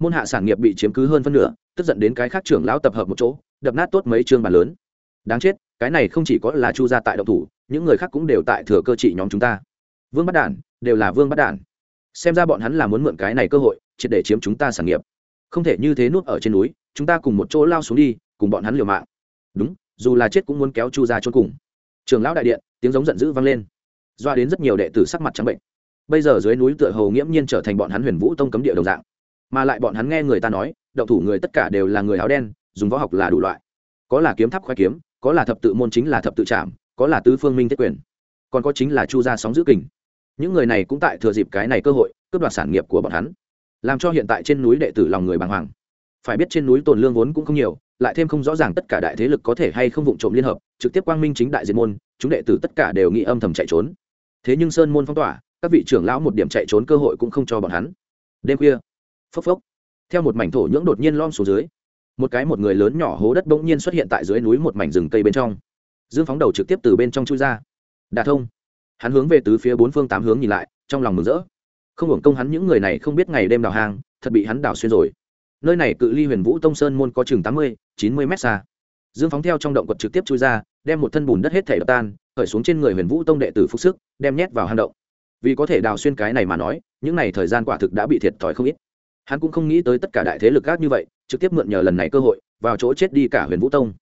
Môn hạ sản nghiệp bị chiếm cứ hơn phân nửa, tức giận đến cái khác trưởng lão tập hợp một chỗ, đập nát tốt mấy chương bàn lớn. Đáng chết cái này không chỉ có là chu gia tại động thủ, những người khác cũng đều tại thừa cơ trị nhóm chúng ta. Vương bắt đản, đều là vương bắt đản. Xem ra bọn hắn là muốn mượn cái này cơ hội, triệt để chiếm chúng ta sản nghiệp. Không thể như thế nuốt ở trên núi, chúng ta cùng một chỗ lao xuống đi, cùng bọn hắn liều mạng. Đúng, dù là chết cũng muốn kéo chu ra chôn cùng. Trường lão đại điện, tiếng giống giận dữ vang lên. Doa đến rất nhiều đệ tử sắc mặt trắng bệnh. Bây giờ dưới núi tựa hầu nghiễm nhiên trở thành bọn hắn huyền vũ tông cấm địa đồng dạng. Mà lại bọn hắn nghe người ta nói, động thủ người tất cả đều là người áo đen, dùng võ học là đủ loại. Có là kiếm tháp khoai kiếm có là thập tự môn chính là thập tự trạm có là tứ phương minh thiết quyền, còn có chính là chu gia sóng giữ kình. Những người này cũng tại thừa dịp cái này cơ hội, cướp đoạt sản nghiệp của bọn hắn, làm cho hiện tại trên núi đệ tử lòng người bàng hoàng. Phải biết trên núi tồn lương vốn cũng không nhiều, lại thêm không rõ ràng tất cả đại thế lực có thể hay không vụng trộm liên hợp, trực tiếp quang minh chính đại diệt môn, chúng đệ tử tất cả đều nghĩ âm thầm chạy trốn. Thế nhưng sơn môn phong tỏa, các vị trưởng lão một điểm chạy trốn cơ hội cũng không cho bọn hắn. Đêm khuya, phốc phốc, theo một mảnh thổ nhưỡng đột nhiên lom xuống dưới một cái một người lớn nhỏ hố đất bỗng nhiên xuất hiện tại dưới núi một mảnh rừng cây bên trong. Dương phóng đầu trực tiếp từ bên trong chui ra. Đà thông. Hắn hướng về tứ phía bốn phương tám hướng nhìn lại, trong lòng mừng rỡ. Không hưởng công hắn những người này không biết ngày đêm đào hang, thật bị hắn đào xuyên rồi. Nơi này cự ly huyền vũ tông sơn môn có chừng tám mươi, chín mươi mét xa. Dương phóng theo trong động quật trực tiếp chui ra, đem một thân bùn đất hết thể đập tan, khởi xuống trên người huyền vũ tông đệ tử phúc sức, đem nhét vào hang động. Vì có thể đào xuyên cái này mà nói, những n à y thời gian quả thực đã bị thiệt thòi không ít. Hắn cũng không nghĩ tới tất cả đại thế lực khác như vậy trực tiếp mượn nhờ lần này cơ hội, vào chỗ chết đi cả huyền vũ tông.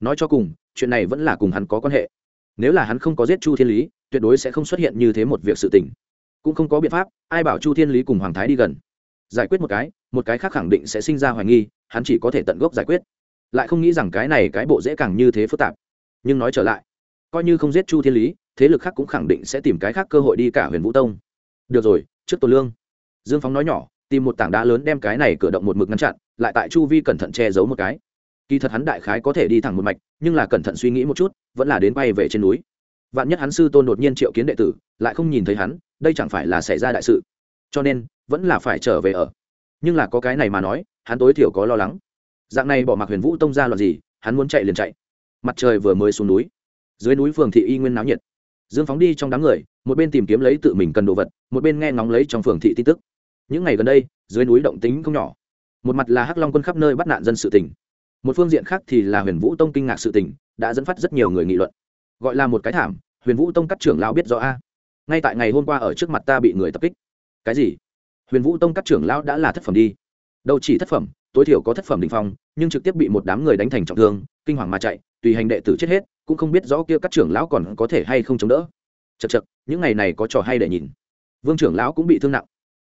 Nói cho cùng, chuyện này vẫn là cùng hắn có quan hệ. Nếu là hắn không có giết chu thiên lý, tuyệt đối sẽ không xuất hiện như thế một việc sự tình. Cũng không có biện pháp, ai bảo chu thiên lý cùng hoàng thái đi gần. Giải quyết một cái một cái khác khẳng định sẽ sinh ra hoài nghi, hắn chỉ có thể tận gốc giải quyết. Lại không nghĩ rằng cái này cái bộ dễ càng như thế phức tạp. Nhưng nói trở lại, coi như không giết chu thiên lý, thế lực khác cũng khẳng định sẽ tìm cái khác cơ hội đi cả huyền vũ tông. Được rồi, trước tổ lương. Dương phóng nói nhỏ tìm một tảng đá lớn đem cái này cửa động một mực ngăn chặn, lại tại chu vi cẩn thận che giấu một cái. Kỳ thật hắn đại khái có thể đi thẳng một mạch, nhưng là cẩn thận suy nghĩ một chút, vẫn là đến bay về trên núi. Vạn nhất hắn sư tôn đột nhiên triệu kiến đệ tử, lại không nhìn thấy hắn, đây chẳng phải là xảy ra đại sự. Cho nên, vẫn là phải trở về ở. Nhưng là có cái này mà nói, hắn tối thiểu có lo lắng. Dạng này bỏ mặc huyền vũ tông ra loạt gì, hắn muốn chạy liền chạy. Mặt trời vừa mới xuống núi. Dưới núi phường thị y nguyên náo nhiệt. Dương phóng đi trong đám người, một bên tìm kiếm lấy tự mình cần đồ vật, một bên nghe ngóng lấy trong phường thị tin tức những ngày gần đây, dưới núi động tính không nhỏ. Một mặt là hắc long quân khắp nơi bắt nạn dân sự tỉnh một phương diện khác thì là huyền vũ tông kinh ngạc sự tỉnh đã dẫn phát rất nhiều người nghị luận. Gọi là một cái thảm, huyền vũ tông các trưởng lão biết rõ a. Ngay tại ngày hôm qua ở trước mặt ta bị người tập kích. Cái gì? Huyền vũ tông các trưởng lão đã là thất phẩm đi. Đâu chỉ thất phẩm, tối thiểu có thất phẩm đình phong, nhưng trực tiếp bị một đám người đánh thành trọng thương, kinh hoàng mà chạy, tùy hành đệ tử chết hết, cũng không biết rõ kia các trưởng lão còn có thể hay không chống đỡ. Chật chật những ngày này có trò hay để nhìn. Vương trưởng lão cũng bị thương nặng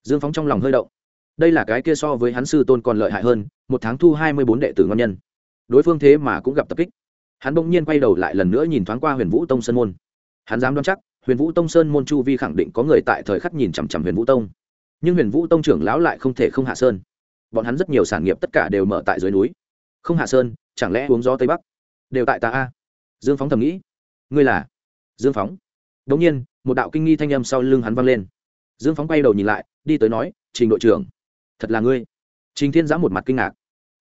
dương phóng trong lòng hơi động. Đây là cái kia so với hắn sư tôn còn lợi hại hơn, một tháng thu hai mươi bốn đệ tử ngon nhân. Đối phương thế mà cũng gặp tập kích. Hắn bỗng nhiên quay đầu lại lần nữa nhìn thoáng qua huyền vũ tông sơn môn. Hắn dám đoán chắc, huyền vũ tông sơn môn chu vi khẳng định có người tại thời khắc nhìn chằm chằm huyền vũ tông. Nhưng huyền vũ tông trưởng lão lại không thể không hạ sơn. Bọn hắn rất nhiều sản nghiệp tất cả đều mở tại dưới núi. Không hạ sơn, chẳng lẽ uống gió tây bắc? Đều tại ta a. Dương phóng thầm nghĩ. Ngươi là? Dương phóng. Đống nhiên, một đạo kinh nghi thanh âm sau lưng hắn vang lên dương phóng quay đầu nhìn lại, đi tới nói, trình đội trưởng, thật là ngươi. Trình thiên giã một mặt kinh ngạc.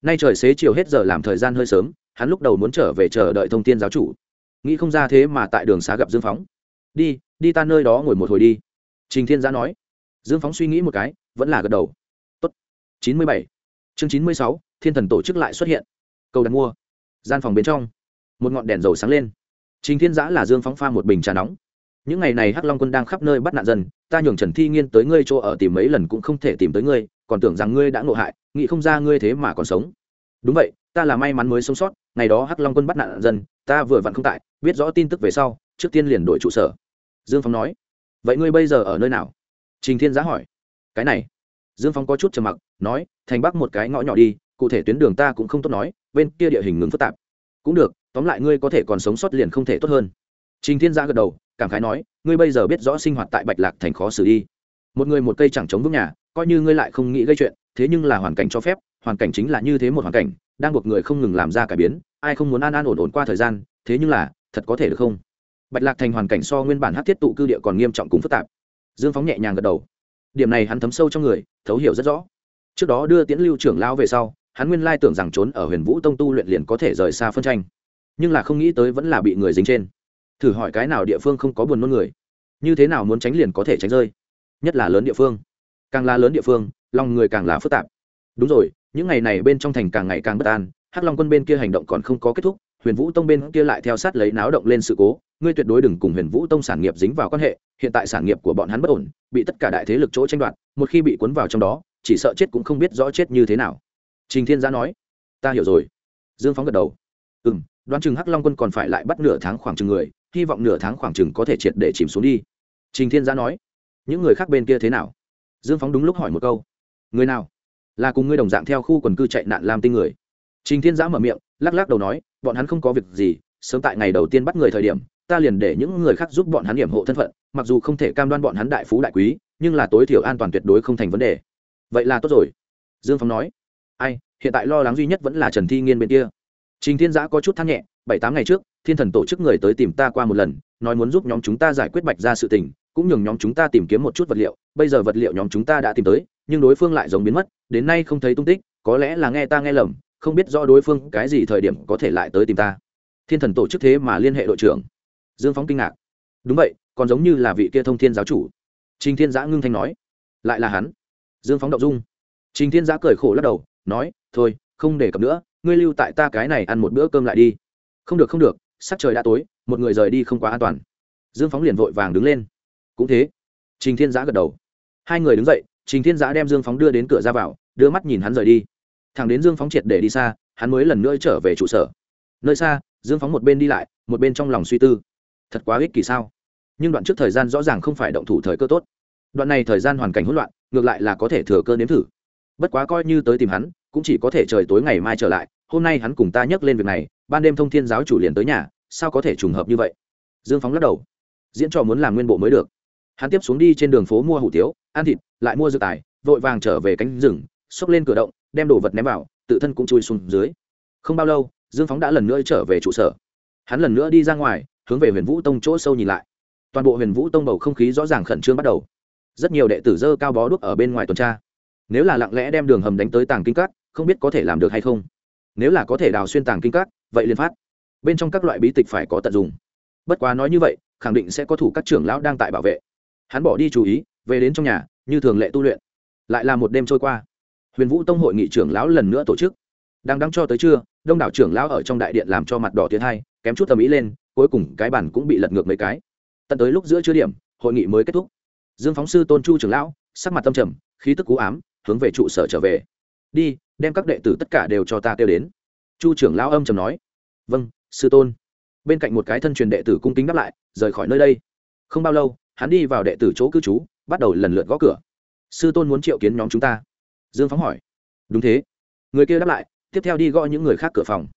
Nay trời xế chiều hết giờ làm thời gian hơi sớm, hắn lúc đầu muốn trở về chờ đợi thông tin giáo chủ. Nghĩ không ra thế mà tại đường xá gặp dương phóng. Đi đi ta nơi đó ngồi một hồi đi. Trình thiên giã nói. Dương phóng suy nghĩ một cái, vẫn là gật đầu. Tốt. chín mươi bảy. Chương chín mươi sáu, thiên thần tổ chức lại xuất hiện. Cầu đặt mua. Gian phòng bên trong, một ngọn đèn dầu sáng lên. Trình thiên giã là dương phóng pha một bình trà nóng những ngày này hắc long quân đang khắp nơi bắt nạn dân, ta nhường trần thi nghiên tới ngươi chỗ ở tìm mấy lần cũng không thể tìm tới ngươi, còn tưởng rằng ngươi đã ngộ hại, nghĩ không ra ngươi thế mà còn sống. Đúng vậy, ta là may mắn mới sống sót, ngày đó hắc long quân bắt nạn dân, ta vừa vặn không tại, biết rõ tin tức về sau, trước tiên liền đổi trụ sở. Dương phong nói, vậy ngươi bây giờ ở nơi nào? Trình thiên giá hỏi, cái này. Dương phong có chút trầm mặc, nói, thành bắc một cái ngõ nhỏ đi, cụ thể tuyến đường ta cũng không tốt nói, bên kia địa hình ngừng phức tạp. Cũng được, tóm lại ngươi có thể còn sống sót liền không thể tốt hơn. Trình thiên giã gật đầu cảm khái nói, ngươi bây giờ biết rõ sinh hoạt tại bạch lạc thành khó xử đi. Một người một cây chẳng chống vững nhà, coi như ngươi lại không nghĩ gây chuyện, thế nhưng là hoàn cảnh cho phép, hoàn cảnh chính là như thế một hoàn cảnh, đang buộc người không ngừng làm ra cải biến, ai không muốn an an ổn ổn qua thời gian, thế nhưng là, thật có thể được không? Bạch lạc thành hoàn cảnh so nguyên bản hát thiết tụ cư địa còn nghiêm trọng cùng phức tạp. Dương phóng nhẹ nhàng gật đầu. Điểm này hắn thấm sâu trong người, thấu hiểu rất rõ. Trước đó đưa tiễn lưu trưởng lão về sau, hắn nguyên lai tưởng rằng trốn ở huyền vũ tông tu luyện liền có thể rời xa phân tranh. Nhưng là không nghĩ tới vẫn là bị người dính trên thử hỏi cái nào địa phương không có buồn nôn người? Như thế nào muốn tránh liền có thể tránh rơi? Nhất là lớn địa phương. Càng là lớn địa phương, lòng người càng là phức tạp. Đúng rồi, những ngày này bên trong thành càng ngày càng bất an, hắc long quân bên kia hành động còn không có kết thúc, huyền vũ tông bên kia lại theo sát lấy náo động lên sự cố, ngươi tuyệt đối đừng cùng huyền vũ tông sản nghiệp dính vào quan hệ, hiện tại sản nghiệp của bọn hắn bất ổn, bị tất cả đại thế lực chỗ tranh đoạt, một khi bị cuốn vào trong đó, chỉ sợ chết cũng không biết rõ chết như thế nào. Trình thiên giã nói, ta hiểu rồi. Dương phóng gật đầu. Ừ m đoán chừng hắc long quân còn phải lại bắt nửa tháng khoảng chừng người hy vọng nửa tháng khoảng chừng có thể triệt để chìm xuống đi. Trình thiên giã nói, những người khác bên kia thế nào? Dương phóng đúng lúc hỏi một câu, người nào? Là cùng ngươi đồng dạng theo khu quần cư chạy nạn làm tinh người. Trình thiên giã mở miệng, lắc lắc đầu nói, bọn hắn không có việc gì, sớm tại ngày đầu tiên bắt người thời điểm, ta liền để những người khác giúp bọn hắn hiểm hộ thân phận, mặc dù không thể cam đoan bọn hắn đại phú đại quý, nhưng là tối thiểu an toàn tuyệt đối không thành vấn đề. Vậy là tốt rồi. Dương phong nói, ai, hiện tại lo lắng duy nhất vẫn là trần thi nghiên bên kia. Trình thiên giã có chút than nhẹ, bảy tám ngày trước thiên thần tổ chức người tới tìm ta qua một lần, nói muốn giúp nhóm chúng ta giải quyết bạch ra sự tình, cũng nhường nhóm chúng ta tìm kiếm một chút vật liệu, bây giờ vật liệu nhóm chúng ta đã tìm tới, nhưng đối phương lại giống biến mất, đến nay không thấy tung tích, có lẽ là nghe ta nghe lầm, không biết rõ đối phương cái gì thời điểm có thể lại tới tìm ta. Thiên thần tổ chức thế mà liên hệ đội trưởng. Dương phóng kinh ngạc. Đúng vậy, còn giống như là vị kia thông thiên giáo chủ. Trình thiên giã ngưng thanh nói. Lại là hắn. Dương phóng động dung. Trình thiên giã cười khổ lắc đầu, nói, thôi, không để cập nữa, ngươi lưu tại ta cái này ăn một bữa cơm lại đi. Không được không được sắc trời đã tối, một người rời đi không quá an toàn. Dương phóng liền vội vàng đứng lên. Cũng thế. Trình thiên giã gật đầu. Hai người đứng dậy, trình thiên giã đem dương phóng đưa đến cửa ra vào, đưa mắt nhìn hắn rời đi. Thằng đến dương phóng triệt để đi xa, hắn mới lần nữa trở về trụ sở. Nơi xa, dương phóng một bên đi lại, một bên trong lòng suy tư. Thật quá ích kỳ sao? Nhưng đoạn trước thời gian rõ ràng không phải động thủ thời cơ tốt. Đoạn này thời gian hoàn cảnh hỗn loạn, ngược lại là có thể thừa cơ nếm thử. Bất quá coi như tới tìm hắn, cũng chỉ có thể trời tối ngày mai trở lại. Hôm nay hắn cùng ta nhắc lên việc này, ban đêm thông thiên giáo chủ liền tới nhà sao có thể trùng hợp như vậy? Dương phóng lắc đầu. Diễn trò muốn làm nguyên bộ mới được. Hắn tiếp xuống đi trên đường phố mua hủ tiếu, ăn thịt, lại mua dược tài, vội vàng trở về cánh rừng, xốc lên cửa động, đem đồ vật ném vào, tự thân cũng chui xuống dưới. Không bao lâu, dương phóng đã lần nữa trở về trụ sở. Hắn lần nữa đi ra ngoài, hướng về huyền vũ tông chỗ sâu nhìn lại. Toàn bộ huyền vũ tông bầu không khí rõ ràng khẩn trương bắt đầu. Rất nhiều đệ tử dơ cao bó đuốc ở bên ngoài tuần tra. Nếu là lặng lẽ đem đường hầm đánh tới tàng kinh cắt không biết có thể làm được hay không? Nếu là có thể đào xuyên tàng kinh cát vậy liền phát bên trong các loại bí tịch phải có tận dụng. Bất quá nói như vậy, khẳng định sẽ có thủ các trưởng lão đang tại bảo vệ. Hắn bỏ đi chú ý, về đến trong nhà, như thường lệ tu luyện. Lại là một đêm trôi qua. Huyền vũ tông hội nghị trưởng lão lần nữa tổ chức. Đang đăng cho tới trưa, đông đảo trưởng lão ở trong đại điện làm cho mặt đỏ tiến hai, kém chút tầm ý lên, cuối cùng cái bản cũng bị lật ngược mấy cái. Tận tới lúc giữa chưa điểm, hội nghị mới kết thúc. Dương phóng sư tôn chu trưởng lão, sắc mặt tâm trầm, khí tức cú ám, hướng về trụ sở trở về. Đi, đem các đệ tử tất cả đều cho ta kêu đến. Chu trưởng lão âm trầm nói. Vâng sư tôn. Bên cạnh một cái thân truyền đệ tử cung kính đáp lại, rời khỏi nơi đây. Không bao lâu, hắn đi vào đệ tử chỗ cư trú, bắt đầu lần lượt gõ cửa. Sư tôn muốn triệu kiến nhóm chúng ta. Dương phóng hỏi. Đúng thế. Người kia đáp lại, tiếp theo đi gõ những người khác cửa phòng.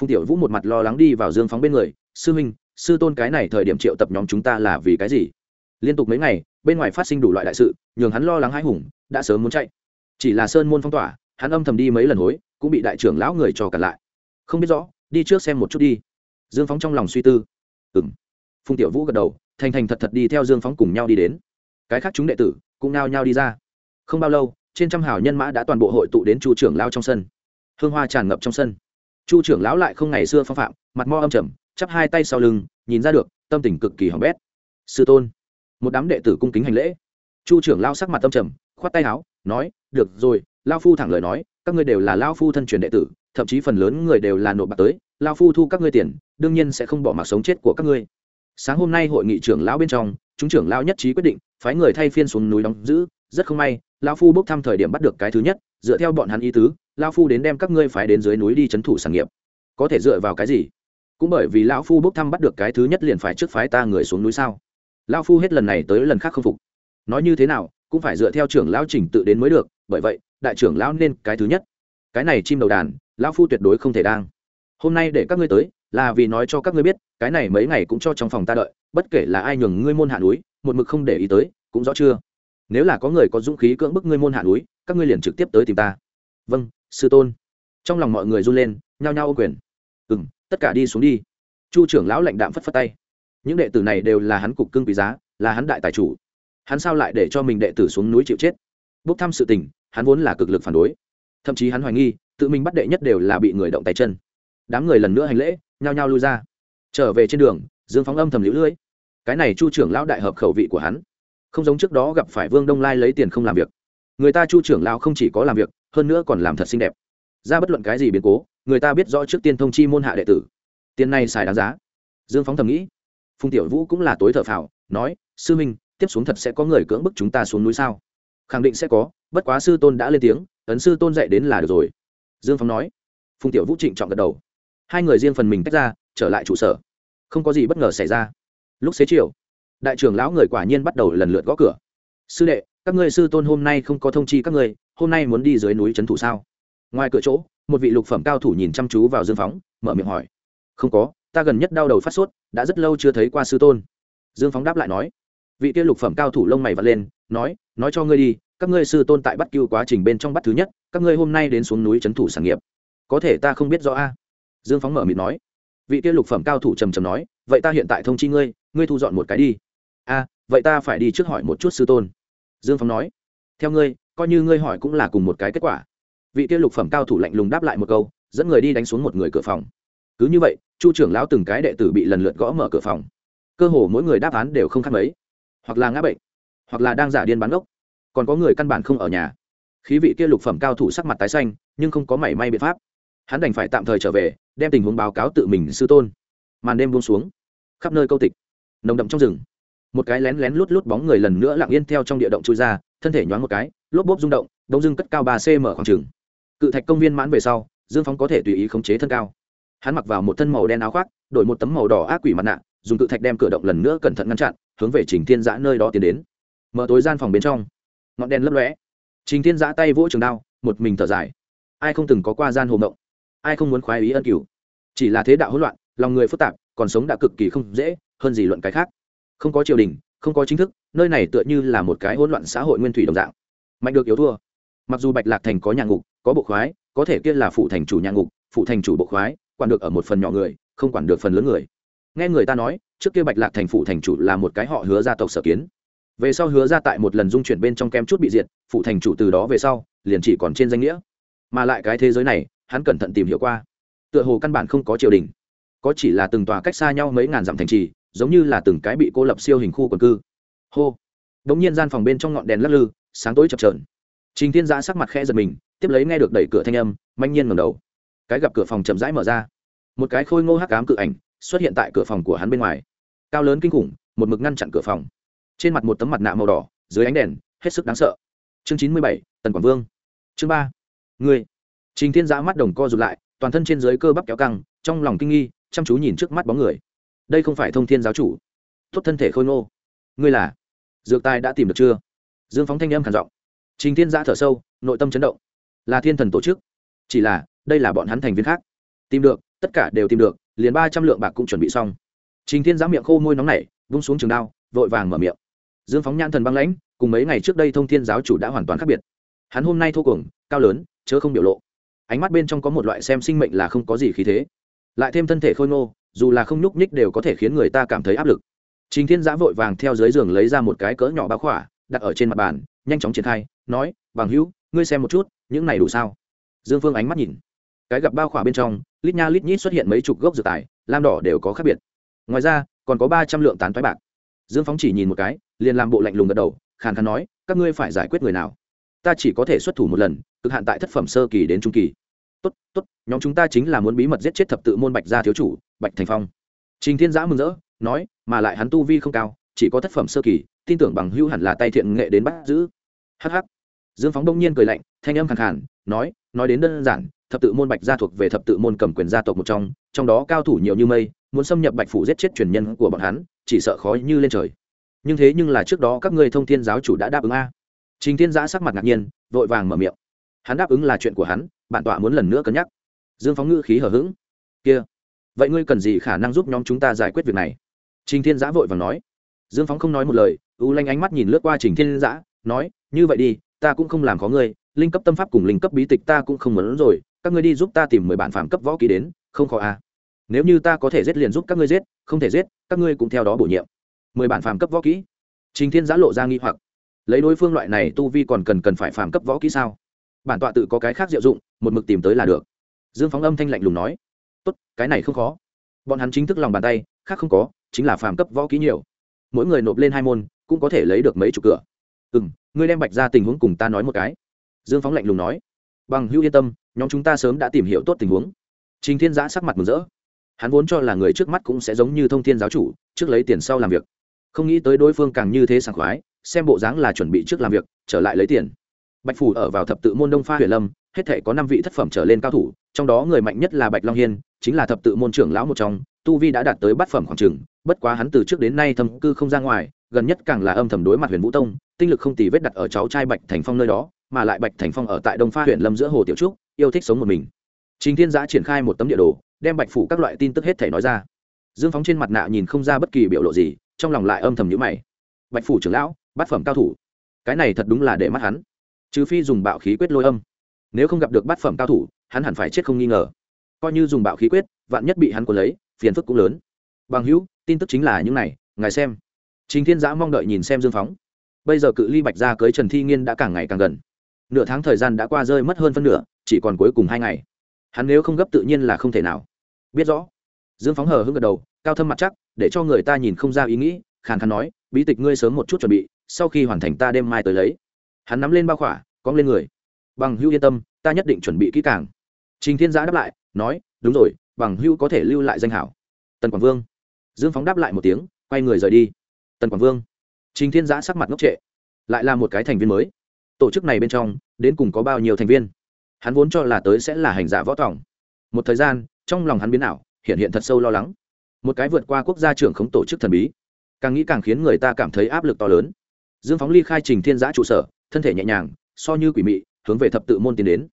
Phùng tiểu vũ một mặt lo lắng đi vào dương phóng bên người. Sư huynh, sư tôn cái này thời điểm triệu tập nhóm chúng ta là vì cái gì? Liên tục mấy ngày, bên ngoài phát sinh đủ loại đại sự, nhường hắn lo lắng hãi hùng, đã sớm muốn chạy. Chỉ là sơn môn phong tỏa, hắn âm thầm đi mấy lần hối, cũng bị đại trưởng lão người cho cản lại. Không biết rõ đi trước xem một chút đi. Dương phóng trong lòng suy tư. Ừ m phùng tiểu vũ gật đầu, thành thành thật thật đi theo dương phóng cùng nhau đi đến. Cái khác chúng đệ tử cũng nao nhau đi ra. Không bao lâu, trên trăm hào nhân mã đã toàn bộ hội tụ đến chu trưởng lao trong sân. Hương hoa tràn ngập trong sân. Chu trưởng lão lại không ngày xưa phong phạm, mặt mo âm trầm, chắp hai tay sau lưng, nhìn ra được, tâm tình cực kỳ hỏng bét. Sư tôn. Một đám đệ tử cung kính hành lễ. Chu trưởng lao sắc mặt tâm trầm, khoát tay áo, nói, được rồi lao phu thẳng lời nói, các ngươi đều là lao phu thân truyền đệ tử thậm chí phần lớn người đều là nộp bạc tới, lao phu thu các ngươi tiền, đương nhiên sẽ không bỏ mặc sống chết của các ngươi. Sáng hôm nay hội nghị trưởng lão bên trong, chúng trưởng lão nhất trí quyết định, phái người thay phiên xuống núi đóng giữ. Rất không may lao phu bốc thăm thời điểm bắt được cái thứ nhất, dựa theo bọn hắn ý tứ lao phu đến đem các ngươi phái đến dưới núi đi c h ấ n thủ sản nghiệp. Có thể dựa vào cái gì? Cũng bởi vì lão phu bốc thăm bắt được cái thứ nhất liền phải trước phái ta người xuống núi sao? Lao phu hết lần này tới lần khác không phục. Nói như thế nào, cũng phải dựa theo trưởng lão trình tự đến mới được, bởi vậy, đại trưởng lão nên cái thứ nhất cái này chim đầu đàn, lão phu tuyệt đối không thể đang. Hôm nay để các ngươi tới, là vì nói cho các ngươi biết, cái này mấy ngày cũng cho trong phòng ta đợi, bất kể là ai nhường ngươi môn hạ núi, một mực không để ý tới, cũng rõ chưa? Nếu là có người có dũng khí cưỡng bức ngươi môn hạ núi, các ngươi liền trực tiếp tới tìm ta. Vâng sư tôn. Trong lòng mọi người run lên, nhao nhao ô quyền. Ừ m tất cả đi xuống đi. Chu trưởng lão lạnh đạm phất phất tay. Những đệ tử này đều là hắn cục cưng quý giá, là hắn đại tài chủ. Hắn sao lại để cho mình đệ tử xuống núi chịu chết? Bốc thăm sự tình, hắn vốn là cực lực phản đối thậm chí hắn hoài nghi, tự mình bắt đệ nhất đều là bị người động tay chân. Đám người lần nữa hành lễ, nhao nhao lui ra. Trở về trên đường, dương phóng âm thầm lũ lưỡi cái này chu trưởng lão đại hợp khẩu vị của hắn. Không giống trước đó gặp phải vương đông lai lấy tiền không làm việc. Người ta chu trưởng lão không chỉ có làm việc, hơn nữa còn làm thật xinh đẹp. Ra bất luận cái gì biến cố, người ta biết rõ trước tiên thông chi môn hạ đệ tử. Tiền này xài đáng giá. Dương phóng thầm nghĩ. Phùng tiểu vũ cũng là tối thợ phào, nói, sư minh, tiếp xuống thật sẽ có người cưỡng bức chúng ta xuống núi sao? Khẳng định sẽ có, bất quá sư tôn đã lên tiếng ấn sư tôn dạy đến là được rồi. Dương phong nói. Phùng tiểu vũ trịnh chọn gật đầu. Hai người riêng phần mình tách ra, trở lại trụ sở. Không có gì bất ngờ xảy ra. Lúc xế chiều, đại trưởng lão người quả nhiên bắt đầu lần lượt gõ cửa. Sư đệ, các ngươi sư tôn hôm nay không có thông chi các ngươi, hôm nay muốn đi dưới núi trấn thủ sao? Ngoài cửa chỗ, một vị lục phẩm cao thủ nhìn chăm chú vào dương phóng, mở miệng hỏi. Không có, ta gần nhất đau đầu phát sốt, đã rất lâu chưa thấy qua sư tôn. Dương phóng đáp lại nói. Vị kia lục phẩm cao thủ lông mày vật lên, nói nói cho ngươi đi các ngươi sư tôn tại bắt cứu quá trình bên trong bắt thứ nhất, các ngươi hôm nay đến xuống núi trấn thủ sản nghiệp. Có thể ta không biết rõ a. Dương phóng mở mịt nói. Vị kia lục phẩm cao thủ trầm trầm nói, vậy ta hiện tại thông chi ngươi ngươi thu dọn một cái đi. A, vậy ta phải đi trước hỏi một chút sư tôn. Dương phóng nói. Theo ngươi, coi như ngươi hỏi cũng là cùng một cái kết quả. Vị kia lục phẩm cao thủ lạnh lùng đáp lại một câu, dẫn người đi đánh xuống một người cửa phòng. Cứ như vậy, chu trưởng lão từng cái đệ tử bị lần lượt gõ mở cửa phòng. Cơ hồ mỗi người đáp án đều không khác mấy. Hoặc là ngã bệnh, hoặc là đang giả điên bán gốc còn có người căn bản không ở nhà. Khí vị kia lục phẩm cao thủ sắc mặt tái xanh, nhưng không có mảy may biện pháp. Hắn đành phải tạm thời trở về, đem tình huống báo cáo tự mình sư tôn. Màn đêm buông xuống, khắp nơi câu tịch, nồng đậm trong rừng. Một cái lén lén lút lút bóng người lần nữa lặng yên theo trong địa động chui ra, thân thể nhoáng một cái, lốp bốp rung động, đông dưng cất cao ba cm khoảng trừng cự thạch công viên mãn về sau, dương phóng có thể tùy ý khống chế thân cao. Hắn mặc vào một thân màu đen áo khoác, đổi một tấm màu đỏ ác quỷ mặt nạ, dùng cự thạch đem cửa động lần nữa cẩn thận ngăn chặn, hướng về trình thiên giã nơi đó tiến đến. Mở tối gian phòng bên trong ngọn đèn lấp lóe. Trình thiên giã tay vỗ trường đao, một mình thở dài. Ai không từng có qua gian hồ mộng ai không muốn khoái ý ân cửu? Chỉ là thế đạo hỗn loạn, lòng người phức tạp, còn sống đã cực kỳ không dễ, hơn gì luận cái khác. Không có triều đình, không có chính thức, nơi này tựa như là một cái hỗn loạn xã hội nguyên thủy đồng dạng. Mạnh được yếu thua. Mặc dù bạch lạc thành có nhà ngục, có bộ khoái, có thể kia là phụ thành chủ nhà ngục, phụ thành chủ bộ khoái, quản được ở một phần nhỏ người, không quản được phần lớn người. Nghe người ta nói, trước kia bạch lạc thành phụ thành chủ là một cái họ hứa gia tộc sở kiến về sau hứa ra tại một lần dung chuyển bên trong kem chút bị diệt phụ thành chủ từ đó về sau, liền chỉ còn trên danh nghĩa. Mà lại cái thế giới này, hắn cẩn thận tìm hiểu qua. Tựa hồ căn bản không có triều đình. Có chỉ là từng tòa cách xa nhau mấy ngàn dặm thành trì, giống như là từng cái bị cô lập siêu hình khu quần cư. Hô. Đ ỗ n g nhiên gian phòng bên trong ngọn đèn lắc lư, sáng tối chập trờn trình thiên giã sắc mặt khẽ giật mình, tiếp lấy nghe được đẩy cửa thanh âm, manh nhiên ngầm đầu. Cái gặp cửa phòng chậm rãi mở ra. Một cái khôi ngô hắc cám cự ảnh xuất hiện tại cửa phòng của hắn bên ngoài. Cao lớn kinh khủng, một mực ngăn chặn cửa phòng trên mặt một tấm mặt nạ màu đỏ, dưới ánh đèn, hết sức đáng sợ. Chương chín mươi bảy, tần quảng vương. Chương ba, người. Trình thiên giã mắt đồng co rụt lại, toàn thân trên dưới cơ bắp kéo căng, trong lòng kinh nghi, chăm chú nhìn trước mắt bóng người. Đây không phải thông thiên giáo chủ. Tốt thân thể khôi ngô. Ngươi là? Dược tài đã tìm được chưa? Dương phóng thanh âm khản giọng. Trình thiên giã thở sâu, nội tâm chấn động. Là thiên thần tổ chức. Chỉ là, đây là bọn hắn thành viên khác. Tìm được, tất cả đều tìm được, liền ba trăm lượng bạc cũng chuẩn bị xong. Trình thiên giã miệng khô môi nóng nảy, vung xuống trường đao, vội vàng mở miệng dương phóng nhãn thần băng lãnh, cùng mấy ngày trước đây thông thiên giáo chủ đã hoàn toàn khác biệt. Hắn hôm nay thô cuồng, cao lớn, chớ không biểu lộ. Ánh mắt bên trong có một loại xem sinh mệnh là không có gì khí thế. Lại thêm thân thể khôi ngô, dù là không nhúc nhích đều có thể khiến người ta cảm thấy áp lực. Trình thiên giã vội vàng theo dưới giường lấy ra một cái cỡ nhỏ bá khỏa, đặt ở trên mặt bàn, nhanh chóng triển khai, nói, bằng hữu, ngươi xem một chút, những này đủ sao? Dương phương ánh mắt nhìn. Cái gặp bao khỏa bên trong, lít nha lít nhít xuất hiện mấy chục gốc dược tài, lam đỏ đều có khác biệt. Ngoài ra, còn có ba trăm lượng tán toái bạc. Dương phóng chỉ nhìn một cái liền làm bộ lạnh lùng gật đầu, khàn khàn nói, các ngươi phải giải quyết người nào? Ta chỉ có thể xuất thủ một lần, cực hạn tại thất phẩm sơ kỳ đến trung kỳ. Tốt tốt, nhóm chúng ta chính là muốn bí mật giết chết thập tự môn bạch gia thiếu chủ, bạch thành phong. Trình thiên giã mừng rỡ, nói, mà lại hắn tu vi không cao, chỉ có thất phẩm sơ kỳ, tin tưởng bằng hữu hẳn là tay thiện nghệ đến bắt giữ. Hh dương phóng đông nhiên cười lạnh, thanh âm khẳng khàn, nói nói đến đơn giản, thập tự môn bạch gia thuộc về thập tự môn cầm quyền gia tộc một trong trong đó cao thủ nhiều như mây, muốn xâm nhập bạch phủ giết chết truyền nhân của bọn hắn, chỉ sợ khó như lên trời nhưng thế nhưng là trước đó các ngươi thông thiên giáo chủ đã đáp ứng a. Trình thiên giã sắc mặt ngạc nhiên, vội vàng mở miệng. Hắn đáp ứng là chuyện của hắn, bản tọa muốn lần nữa cân nhắc. Dương phóng ngữ khí hở h ữ g kia, vậy ngươi cần gì khả năng giúp nhóm chúng ta giải quyết việc này? Trình thiên giã vội vàng nói. Dương phóng không nói một lời, u lanh ánh mắt nhìn lướt qua trình thiên giã, nói, như vậy đi, ta cũng không làm có ngươi, linh cấp tâm pháp cùng linh cấp bí tịch ta cũng không muốn rồi, các ngươi đi giúp ta tìm mười bản phạm cấp võ ký đến, không khó à. nếu như ta có thể giết liền giúp các ngươi giết, không thể giết, các ngươi cũng theo đó bổ nhiệm mười bản phàm cấp võ kỹ. Trình thiên giã lộ ra nghi hoặc. Lấy đối phương loại này tu vi còn cần cần phải phàm cấp võ kỹ sao? Bản tọa tự có cái khác diệu dụng, một mực tìm tới là được. Dương phóng âm thanh lạnh lùng nói. Tốt, cái này không khó. Bọn hắn chính thức lòng bàn tay, khác không có, chính là phàm cấp võ kỹ nhiều. Mỗi người nộp lên hai môn, cũng có thể lấy được mấy chục cửa. Ừ m ngươi đem bạch ra tình huống cùng ta nói một cái. Dương phóng lạnh lùng nói. Bằng hữu yên tâm, nhóm chúng ta sớm đã tìm hiểu tốt tình huống. Trình thiên giã sắc mặt mừng rỡ. Hắn vốn cho là người trước mắt cũng sẽ giống như thông thiên giáo chủ, trước lấy tiền sau làm việc không nghĩ tới đối phương càng như thế sảng khoái, xem bộ dáng là chuẩn bị trước làm việc, trở lại lấy tiền. Bạch phủ ở vào thập tự môn đông pha huyền lâm, hết thể có năm vị thất phẩm trở lên cao thủ, trong đó người mạnh nhất là bạch long hiên, chính là thập tự môn trưởng lão một trong, tu vi đã đạt tới bát phẩm khoảng trường bất quá hắn từ trước đến nay thâm cư không ra ngoài, gần nhất càng là âm thầm đối mặt huyền vũ tông, tinh lực không tì vết đặt ở cháu trai bạch thành phong nơi đó, mà lại bạch thành phong ở tại đông pha huyện lâm giữa hồ tiểu trúc, yêu thích sống một mình. Chính thiên giã triển khai một tấm địa đồ, đem bạch phủ các loại tin tức hết thể nói ra. Dương phóng trên mặt nạ nhìn không ra bất kỳ biểu lộ gì trong lòng lại âm thầm nhữ mày. Bạch phủ trưởng lão, bát phẩm cao thủ. Cái này thật đúng là để mắt hắn. Trừ phi dùng bạo khí quyết lôi âm. Nếu không gặp được bát phẩm cao thủ, hắn hẳn phải chết không nghi ngờ. Coi như dùng bạo khí quyết, vạn nhất bị hắn cuốn lấy, phiền phức cũng lớn. Bằng hữu, tin tức chính là những này, ngài xem. Chính thiên giã mong đợi nhìn xem dương phóng. Bây giờ cự ly bạch ra cưới trần thi nghiên đã càng ngày càng gần. Nửa tháng thời gian đã qua rơi mất hơn phân nửa, chỉ còn cuối cùng hai ngày. Hắn nếu không gấp tự nhiên là không thể nào. Biết rõ. Dương phóng hờ hững gật đầu, cao thâm mặt chắc để cho người ta nhìn không ra ý nghĩ, khàn khàn nói, bí tịch ngươi sớm một chút chuẩn bị, sau khi hoàn thành ta đêm mai tới lấy. Hắn nắm lên bao khỏa, cong lên người. Bằng hữu yên tâm, ta nhất định chuẩn bị kỹ càng. Trình thiên giã đáp lại, nói, đúng rồi, bằng hữu có thể lưu lại danh hảo. Tần quảng vương. Dương phóng đáp lại một tiếng, quay người rời đi. Tần quảng vương. Trình thiên giã sắc mặt ngốc trệ, lại là một cái thành viên mới. Tổ chức này bên trong, đến cùng có bao nhiêu thành viên? Hắn vốn cho là tới sẽ là hành giả võ tòng. Một thời gian, trong lòng hắn biến ảo, hiện hiện thật sâu lo lắng một cái vượt qua quốc gia trưởng khống tổ chức thần bí. Càng nghĩ càng khiến người ta cảm thấy áp lực to lớn. Dương phóng ly khai trình thiên giã trụ sở, thân thể nhẹ nhàng, so như quỷ mị, hướng về thập tự môn tiến đến.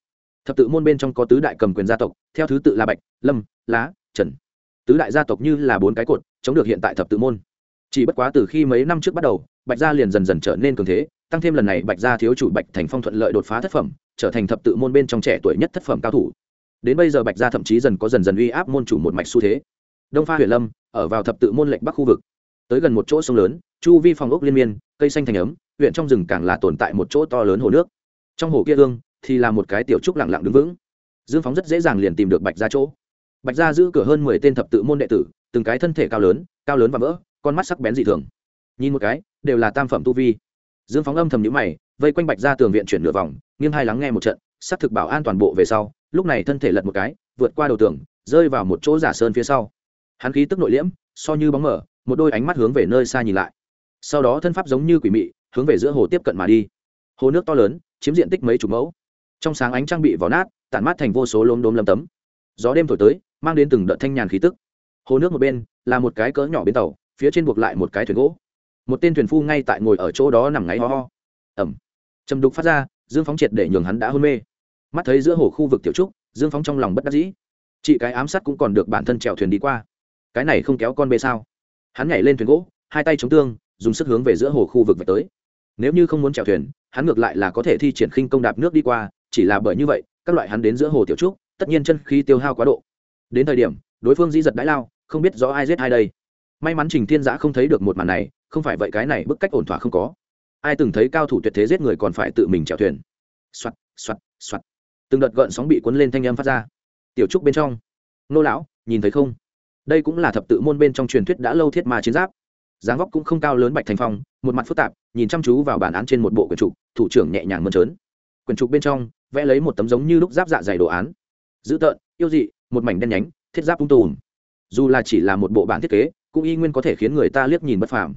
Thập tự môn bên trong có tứ đại cầm quyền gia tộc, theo thứ tự là bạch, lâm, lá, trần. Tứ đại gia tộc như là bốn cái cột, chống được hiện tại thập tự môn. Chỉ bất quá từ khi mấy năm trước bắt đầu, bạch gia liền dần dần trở nên cường thế, tăng thêm lần này bạch gia thiếu chủ bạch thành phong thuận lợi đột phá thất phẩm, trở thành thập tự môn bên trong trẻ tuổi nhất thất phẩm cao thủ. Đến bây giờ bạch gia thậm chí dần có dần dần uy áp môn chủ một mạch xu thế đông pha Huyện lâm, ở vào thập tự môn lệnh bắc khu vực. Tới gần một chỗ sông lớn, chu vi phòng ốc liên miên, cây xanh thành ấm, huyện trong rừng càng là tồn tại một chỗ to lớn hồ nước. Trong hồ kia ương thì là một cái tiểu trúc lặng lặng đứng vững. Dương phóng rất dễ dàng liền tìm được bạch ra chỗ. Bạch ra giữ cửa hơn mười tên thập tự môn đệ tử, từng cái thân thể cao lớn cao lớn và vỡ con mắt sắc bén dị thường. Nhìn một cái, đều là tam phẩm tu vi. Dương phóng âm thầm nhữ mày, vây quanh bạch ra tường viện chuyển nửa vòng, nghiêng hai lắng nghe một trận, xác thực bảo an toàn bộ về sau, lúc này thân thể lật một cái, vượt qua đầu tường, rơi vào một chỗ giả sơn phía sau hắn khí tức nội liễm, so như bóng mở một đôi ánh mắt hướng về nơi xa nhìn lại. Sau đó thân pháp giống như quỷ mị, hướng về giữa hồ tiếp cận mà đi. Hồ nước to lớn, chiếm diện tích mấy chục mẫu. Trong sáng ánh trang bị vỏ nát, tản mát thành vô số lốm đốm lấm tấm. Gió đêm thổi tới, mang đến từng đợt thanh nhàn khí tức. Hồ nước một bên, là một cái cỡ nhỏ bến tàu, phía trên buộc lại một cái thuyền gỗ. Một tên thuyền phu ngay tại ngồi ở chỗ đó nằm ngáy ho ho. Ẩm. Chầm đục phát ra, dương phóng triệt để nhường hắn đã hôn mê. Mắt thấy giữa hồ khu vực tiểu trúc, dương phóng trong lòng bất đắc dĩ. Chị cái ám sát cũng còn được bản thân chèo thuyền đi qua cái này không kéo con bê sao? Hắn nhảy lên thuyền gỗ, hai tay chống tương, dùng sức hướng về giữa hồ khu vực về tới. Nếu như không muốn chèo thuyền, hắn ngược lại là có thể thi triển khinh công đạp nước đi qua, chỉ là bởi như vậy, các loại hắn đến giữa hồ tiểu trúc, tất nhiên chân khi tiêu hao quá độ. Đến thời điểm, đối phương dĩ giật đãi lao, không biết rõ ai giết ai đây. May mắn trình thiên giã không thấy được một màn này, không phải vậy cái này bức cách ổn thỏa không có. Ai từng thấy cao thủ tuyệt thế giết người còn phải tự mình chèo thuyền? Soạt soạt soạt. Từng đợt gợn sóng bị cuốn lên thanh âm phát ra. Tiểu trúc bên trong. Nô lão, nhìn thấy không? Đây cũng là thập tự môn bên trong truyền thuyết đã lâu thiết ma chiến giáp. Dáng vóc cũng không cao lớn bạch thành phong, một mặt phức tạp, nhìn chăm chú vào bản án trên một bộ quyển trục, thủ trưởng nhẹ nhàng mơn trớn. Quyển trục bên trong, vẽ lấy một tấm giống như lúc giáp dạ dày đồ án. Dữ tợn, yêu dị, một mảnh đen nhánh, thiết giáp tung tùm. Dù là chỉ là một bộ bản thiết kế, cũng y nguyên có thể khiến người ta liếc nhìn bất phàm.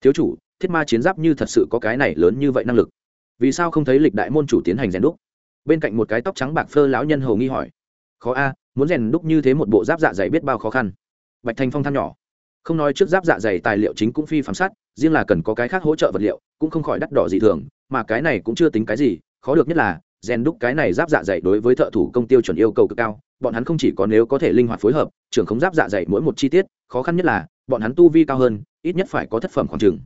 Thiếu chủ, thiết ma chiến giáp như thật sự có cái này lớn như vậy năng lực. Vì sao không thấy lịch đại môn chủ tiến hành rèn đúc? Bên cạnh một cái tóc trắng bạc phơ lão nhân hầu nghi hỏi. Khó a, muốn rèn đúc như thế một bộ giáp dạ dày biết bao khó khăn bạch thành phong than nhỏ. Không nói trước giáp dạ dày tài liệu chính cũng phi phám sát, riêng là cần có cái khác hỗ trợ vật liệu, cũng không khỏi đắt đỏ dị thường, mà cái này cũng chưa tính cái gì, khó được nhất là, rèn đúc cái này giáp dạ dày đối với thợ thủ công tiêu chuẩn yêu cầu cực cao, bọn hắn không chỉ có nếu có thể linh hoạt phối hợp, trưởng khống giáp dạ dày mỗi một chi tiết, khó khăn nhất là, bọn hắn tu vi cao hơn, ít nhất phải có thất phẩm khoảng trừng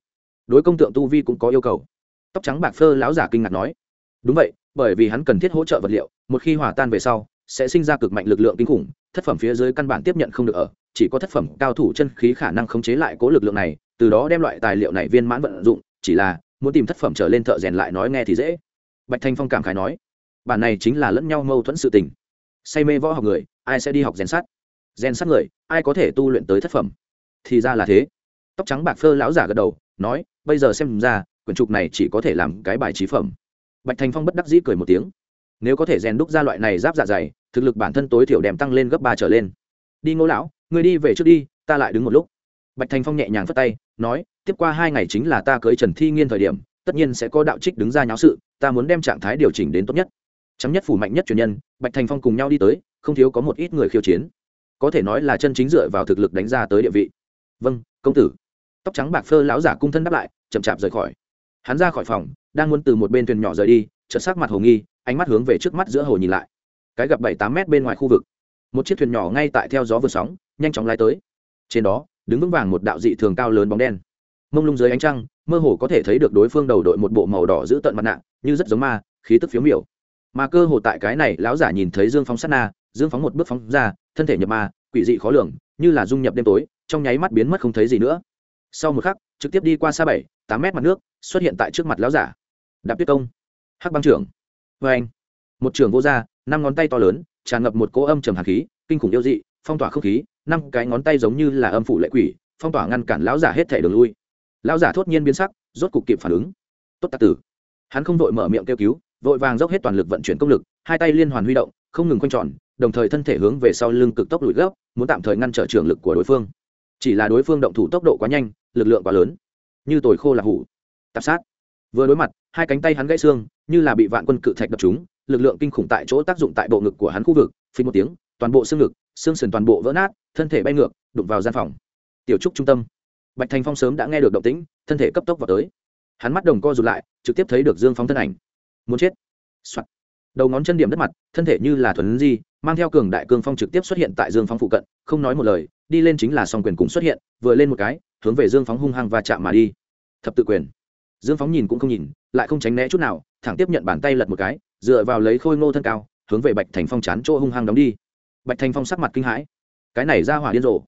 đối công tượng tu vi cũng có yêu cầu. Tóc trắng bạc phơ lão giả kinh ngạc nói. Đúng vậy, bởi vì hắn cần thiết hỗ trợ vật liệu, một khi hòa tan về sau, sẽ sinh ra cực mạnh lực lượng kinh khủng, thất phẩm phía dưới căn bản tiếp nhận không được ở chỉ có thất phẩm cao thủ chân khí khả năng khống chế lại cố lực lượng này, từ đó đem loại tài liệu này viên mãn vận dụng, chỉ là, muốn tìm thất phẩm trở lên thợ rèn lại nói nghe thì dễ. Bạch thanh phong cảm khái nói, bản này chính là lẫn nhau mâu thuẫn sự tình. Say mê võ học người, ai sẽ đi học rèn sát rèn sát người, ai có thể tu luyện tới thất phẩm? Thì ra là thế. Tóc trắng bạc phơ lão giả gật đầu, nói, bây giờ xem ra, quyển trục này chỉ có thể làm cái bài trí phẩm. Bạch thành phong bất đắc dĩ cười một tiếng. Nếu có thể rèn đúc ra loại này giáp dạ dày, thực lực bản thân tối thiểu đem tăng lên gấp ba trở lên. Đi ngô lão người đi về trước đi, ta lại đứng một lúc. Bạch thành phong nhẹ nhàng phất tay, nói, tiếp qua hai ngày chính là ta cưới trần thi nghiên thời điểm, tất nhiên sẽ có đạo trích đứng ra nháo sự, ta muốn đem trạng thái điều chỉnh đến tốt nhất. Chấm nhất phủ mạnh nhất truyền nhân, bạch thành phong cùng nhau đi tới, không thiếu có một ít người khiêu chiến. Có thể nói là chân chính dựa vào thực lực đánh ra tới địa vị. Vâng công tử. Tóc trắng bạc phơ lão giả cung thân đáp lại, chậm chạp rời khỏi. Hắn ra khỏi phòng, đang muốn từ một bên thuyền nhỏ rời đi, chợt sắc mặt hồ nghi, ánh mắt hướng về trước mắt giữa hồ nhìn lại. Cái gặp bảy tám mét bên ngoài khu vực một chiếc thuyền nhỏ ngay tại theo gió vượt sóng, nhanh chóng lái tới. Trên đó, đứng vững vàng một đạo dị thường cao lớn bóng đen. Mông lung dưới ánh trăng, mơ hồ có thể thấy được đối phương đầu đội một bộ màu đỏ giữ tận mặt nạ, như rất giống ma, khí tức phiếu miểu. Mà cơ hồ tại cái này, lão giả nhìn thấy dương phóng sát na, dương phóng một bước phóng ra, thân thể nhập ma, quỷ dị khó lường, như là dung nhập đêm tối, trong nháy mắt biến mất không thấy gì nữa. Sau một khắc, trực tiếp đi qua xa bảy, tám mét mặt nước, xuất hiện tại trước mặt lão giả. Đạp tuyết công. Hắc băng trưởng. Vê anh một trường vô r năm ngón tay to lớn tràn ngập một cỗ âm trầm hạt khí, kinh khủng yêu dị, phong tỏa không khí, năm cái ngón tay giống như là âm phủ lệ quỷ, phong tỏa ngăn cản lão giả hết thể đường lui. Lão giả thốt nhiên biến sắc, rốt cục kịp phản ứng. Tốt tạ tử. Hắn không vội mở miệng kêu cứu, vội vàng dốc hết toàn lực vận chuyển công lực, hai tay liên hoàn huy động, không ngừng quanh tròn, đồng thời thân thể hướng về sau lưng cực tốc lùi gấp, muốn tạm thời ngăn trở trường lực của đối phương. Chỉ là đối phương động thủ tốc độ quá nhanh, lực lượng quá lớn. Như tồi khô là hủ. Tạp sát. Vừa đối mặt, hai cánh tay hắn gãy xương, như là bị vạn quân cự thạch đập chúng lực lượng kinh khủng tại chỗ tác dụng tại bộ ngực của hắn khu vực phí một tiếng, toàn bộ xương ngực, xương sườn toàn bộ vỡ nát, thân thể bay ngược, đụng vào gian phòng. Tiểu trúc trung tâm. Bạch thành phong sớm đã nghe được động tĩnh, thân thể cấp tốc vào tới. Hắn mắt đồng co rụt lại, trực tiếp thấy được dương phóng thân ảnh. Muốn chết、Soạn. đầu ngón chân điểm đất mặt, thân thể như là thuần di, mang theo cường đại cương phong trực tiếp xuất hiện tại dương phóng phụ cận, không nói một lời, đi lên chính là song quyền cùng xuất hiện, vừa lên một cái, hướng về dương phóng hung hăng và chạm mà đi. Thập tự quyền. Dương phóng nhìn cũng không nhìn, lại không tránh né chút nào, thẳng tiếp nhận bàn tay lật một cái dựa vào lấy khôi ngô thân cao, hướng về bạch thành phong chán chỗ hung hăng đóng đi. Bạch thành phong sắc mặt kinh hãi. Cái này ra hỏa điên rồ.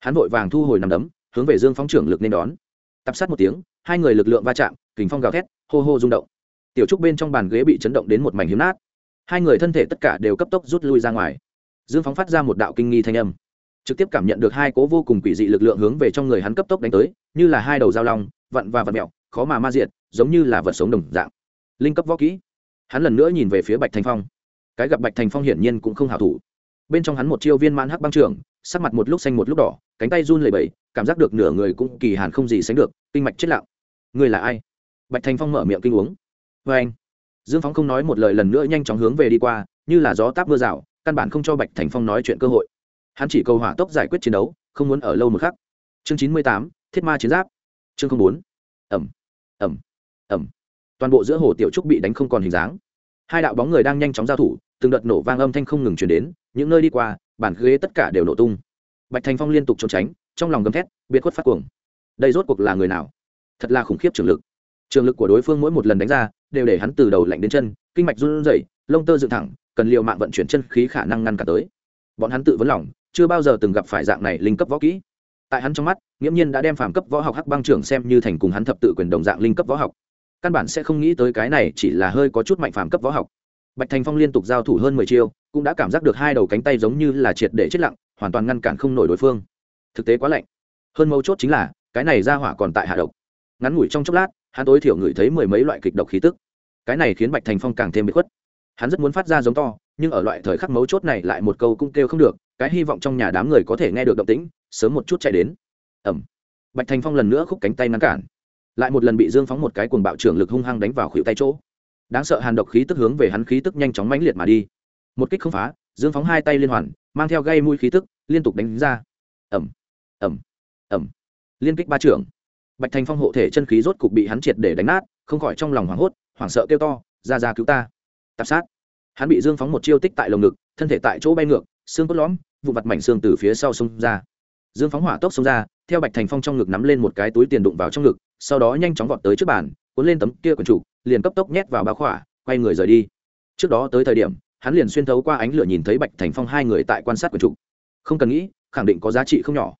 Hắn vội vàng thu hồi nằm đấm, hướng về dương phóng trưởng lực nên đón. Tập sát một tiếng, hai người lực lượng va chạm, kình phong gào thét, hô hô rung động. Tiểu trúc bên trong bàn ghế bị chấn động đến một mảnh hiếm nát. Hai người thân thể tất cả đều cấp tốc rút lui ra ngoài. Dương phóng phát ra một đạo kinh nghi thanh âm. Trực tiếp cảm nhận được hai cố vô cùng quỷ dị lực lượng hướng về trong người hắn cấp tốc đánh tới, như là hai đầu dao long, vặn và vặn mẹo, khó mà ma diệt, giống như là vật sống đồng dạng. Linh cấp võ kỹ hắn lần nữa nhìn về phía bạch thành phong. Cái gặp bạch thành phong hiển nhiên cũng không hảo thủ. Bên trong hắn một chiêu viên mãn hắc băng trưởng sắc mặt một lúc xanh một lúc đỏ, cánh tay run lẩy bẩy, cảm giác được nửa người cũng kỳ hàn không gì sánh được, kinh mạch chết lặng. Người là ai? Bạch thành phong mở miệng kinh uống. Vê anh, dương phóng không nói một lời lần nữa nhanh chóng hướng về đi qua, như là gió táp mưa rào, căn bản không cho bạch thành phong nói chuyện cơ hội. Hắn chỉ cầu hỏa tốc giải quyết chiến đấu, không muốn ở lâu một khắc. Chương chín mươi tám, thiết ma chiến giáp. Chương bốn. Ẩm ẩm ẩm toàn bộ giữa hồ tiểu trúc bị đánh không còn hình dáng. Hai đạo bóng người đang nhanh chóng giao thủ, từng đợt nổ vang âm thanh không ngừng chuyển đến, những nơi đi qua bản ghế tất cả đều nổ tung. Bạch thành phong liên tục trốn tránh, trong lòng gầm thét, biệt khuất phát cuồng. Đây rốt cuộc là người nào? Thật là khủng khiếp trường lực. Trường lực của đối phương mỗi một lần đánh ra, đều để hắn từ đầu lạnh đến chân, kinh mạch run rẩy, lông tơ dựng thẳng, cần liều mạng vận chuyển chân khí khả năng ngăn cả tới. Bọn hắn tự vấn lòng, chưa bao giờ từng gặp phải dạng này linh cấp võ kỹ. Tại hắn trong mắt, nghiễm nhiên đã đem phàm cấp võ học hắc băng trưởng xem như thành cùng hắn thập tự quyền đồng dạng linh cấp võ học căn bản sẽ không nghĩ tới cái này chỉ là hơi có chút mạnh phàm cấp võ học. Bạch thành phong liên tục giao thủ hơn mười chiêu, cũng đã cảm giác được hai đầu cánh tay giống như là triệt để chết lặng, hoàn toàn ngăn cản không nổi đối phương. Thực tế quá lạnh. Hơn mấu chốt chính là, cái này ra hỏa còn tại hạ độc. Ngắn ngủi trong chốc lát, hắn tối thiểu ngửi thấy mười mấy loại kịch độc khí tức. Cái này khiến bạch thành phong càng thêm bị khuất. Hắn rất muốn phát ra giống to, nhưng ở loại thời khắc mấu chốt này lại một câu cũng kêu không được, cái hy vọng trong nhà đám người có thể nghe được động tĩnh, sớm một chút chạy đến. Ẩm bạch thành phong lần nữa khúc cánh tay ngăn cản lại một lần bị dương phóng một cái cuồng bạo trưởng lực hung hăng đánh vào khuỷu tay chỗ. Đáng sợ hàn độc khí tức hướng về hắn khí tức nhanh chóng mãnh liệt mà đi. Một kích không phá, dương phóng hai tay liên hoàn, mang theo gây mũi khí tức, liên tục đánh ra. Ẩm ẩm ẩm liên kích ba trưởng. Bạch thành phong hộ thể chân khí rốt cục bị hắn triệt để đánh nát, không khỏi trong lòng hoảng hốt, hoảng sợ kêu to, ra ra cứu ta. Tạp sát. Hắn bị dương phóng một chiêu tích tại lồng ngực, thân thể tại chỗ bay ngược, xương cốt lõm vụ vặt mảnh xương từ phía sau xông ra. Dương phóng hỏa tốc xông ra, theo bạch thành phong trong ngực nắm lên một cái túi tiền đụng vào trong ngực sau đó nhanh chóng vọt tới trước bàn, cuốn lên tấm kia quần trụ, liền cấp tốc nhét vào bao khỏa, quay người rời đi. Trước đó tới thời điểm, hắn liền xuyên thấu qua ánh lửa nhìn thấy bạch thành phong hai người tại quan sát quần trụ. Không cần nghĩ, khẳng định có giá trị không nhỏ.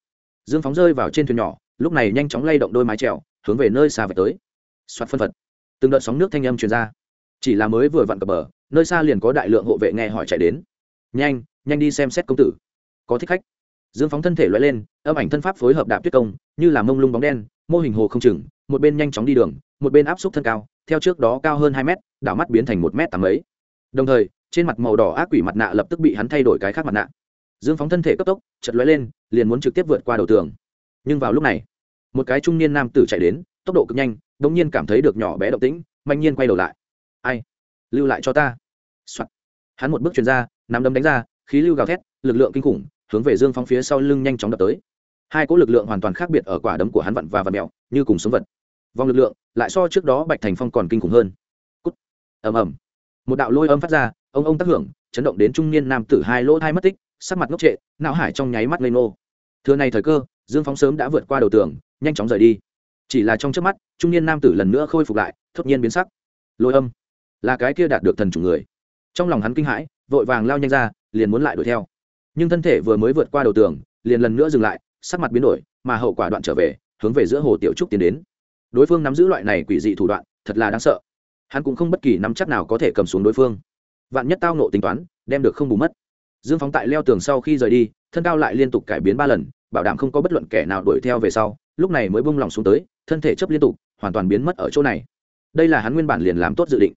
Dương phóng rơi vào trên thuyền nhỏ, lúc này nhanh chóng lay động đôi mái trèo hướng về nơi xa vạch tới. Soạt phân phật. Từng đợt sóng nước thanh âm truyền ra. Chỉ là mới vừa vặn cập bờ, nơi xa liền có đại lượng hộ vệ nghe hỏi chạy đến. Nhanh nhanh đi xem xét công tử. Có thích khách dương phóng thân thể loại lên, âm ảnh thân pháp phối hợp đạp tuyết công, như là mông lung bóng đen, mô hình hồ không chừng, một bên nhanh chóng đi đường, một bên áp xúc thân cao, theo trước đó cao hơn hai mét, đảo mắt biến thành một mét tám ấy đồng thời, trên mặt màu đỏ ác quỷ mặt nạ lập tức bị hắn thay đổi cái khác mặt nạ. Dương phóng thân thể cấp tốc chật lóe lên, liền muốn trực tiếp vượt qua đầu tường. Nhưng vào lúc này, một cái trung niên nam tử chạy đến, tốc độ cực nhanh đ ỗ n g nhiên cảm thấy được nhỏ bé động tĩnh manh nhiên quay đầu lại. Ai? Lưu lại cho ta、Soạn. hắn một bước chuyển ra, nắm đấm đánh ra, khí lưu gào thét, lực lượng kinh khủng hướng về dương phong phía sau lưng nhanh chóng đập tới. Hai cỗ lực lượng hoàn toàn khác biệt ở quả đấm của hắn vặn và vặn mẹo như cùng sống vật. Vòng lực lượng, lại so trước đó bạch thành phong còn kinh khủng hơn. Cút. Ầm ầm. Một đạo lôi âm phát ra, ông ông tác hưởng, chấn động đến trung niên nam tử hai lỗ thai mất tích, sắc mặt ngốc trệ, não hải trong nháy mắt lên nô thừa này thời cơ, dương phóng sớm đã vượt qua đầu tường, nhanh chóng rời đi. Chỉ là trong trước mắt, trung niên nam tử lần nữa khôi phục lại, thốt nhiên biến sắc. Lôi âm. Là cái kia đạt được thần chủ người. Trong lòng hắn kinh hãi, vội vàng lao nhanh ra, liền muốn lại đuổi theo nhưng thân thể vừa mới vượt qua đầu tường, liền lần nữa dừng lại, sắc mặt biến đổi, mà hậu quả đoạn trở về, hướng về giữa hồ tiểu trúc tiến đến. Đối phương nắm giữ loại này quỷ dị thủ đoạn, thật là đáng sợ. Hắn cũng không bất kỳ nắm chắc nào có thể cầm xuống đối phương. Vạn nhất tao nộ tính toán, đem được không bù mất. Dương phóng tại leo tường sau khi rời đi, thân cao lại liên tục cải biến ba lần, bảo đảm không có bất luận kẻ nào đuổi theo về sau, lúc này mới bung lòng xuống tới, thân thể chấp liên tục, hoàn toàn biến mất ở chỗ này. Đây là hắn nguyên bản liền làm tốt dự định.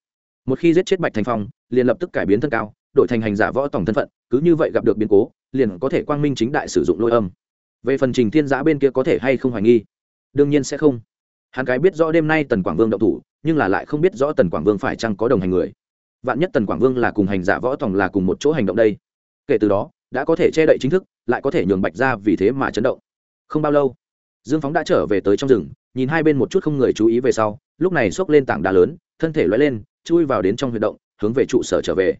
Một khi giết chết bạch thành phong, liền lập tức cải biến thân cao đổi thành hành giả võ tổng thân phận, cứ như vậy gặp được biến cố, liền có thể quang minh chính đại sử dụng lôi âm. Về phần trình thiên giã bên kia có thể hay không hoài nghi? Đương nhiên sẽ không. Hắn cái biết rõ đêm nay tần quảng vương động thủ, nhưng là lại không biết rõ tần quảng vương phải chăng có đồng hành người. Vạn nhất tần quảng vương là cùng hành giả võ tòng là cùng một chỗ hành động đây. Kể từ đó, đã có thể che đậy chính thức, lại có thể nhường bạch ra vì thế mà chấn động. Không bao lâu, dương phóng đã trở về tới trong rừng, nhìn hai bên một chút không người chú ý về sau, lúc này xốc lên tảng đá lớn, thân thể loay lên, chui vào đến trong huy động, hướng về trụ sở trở về.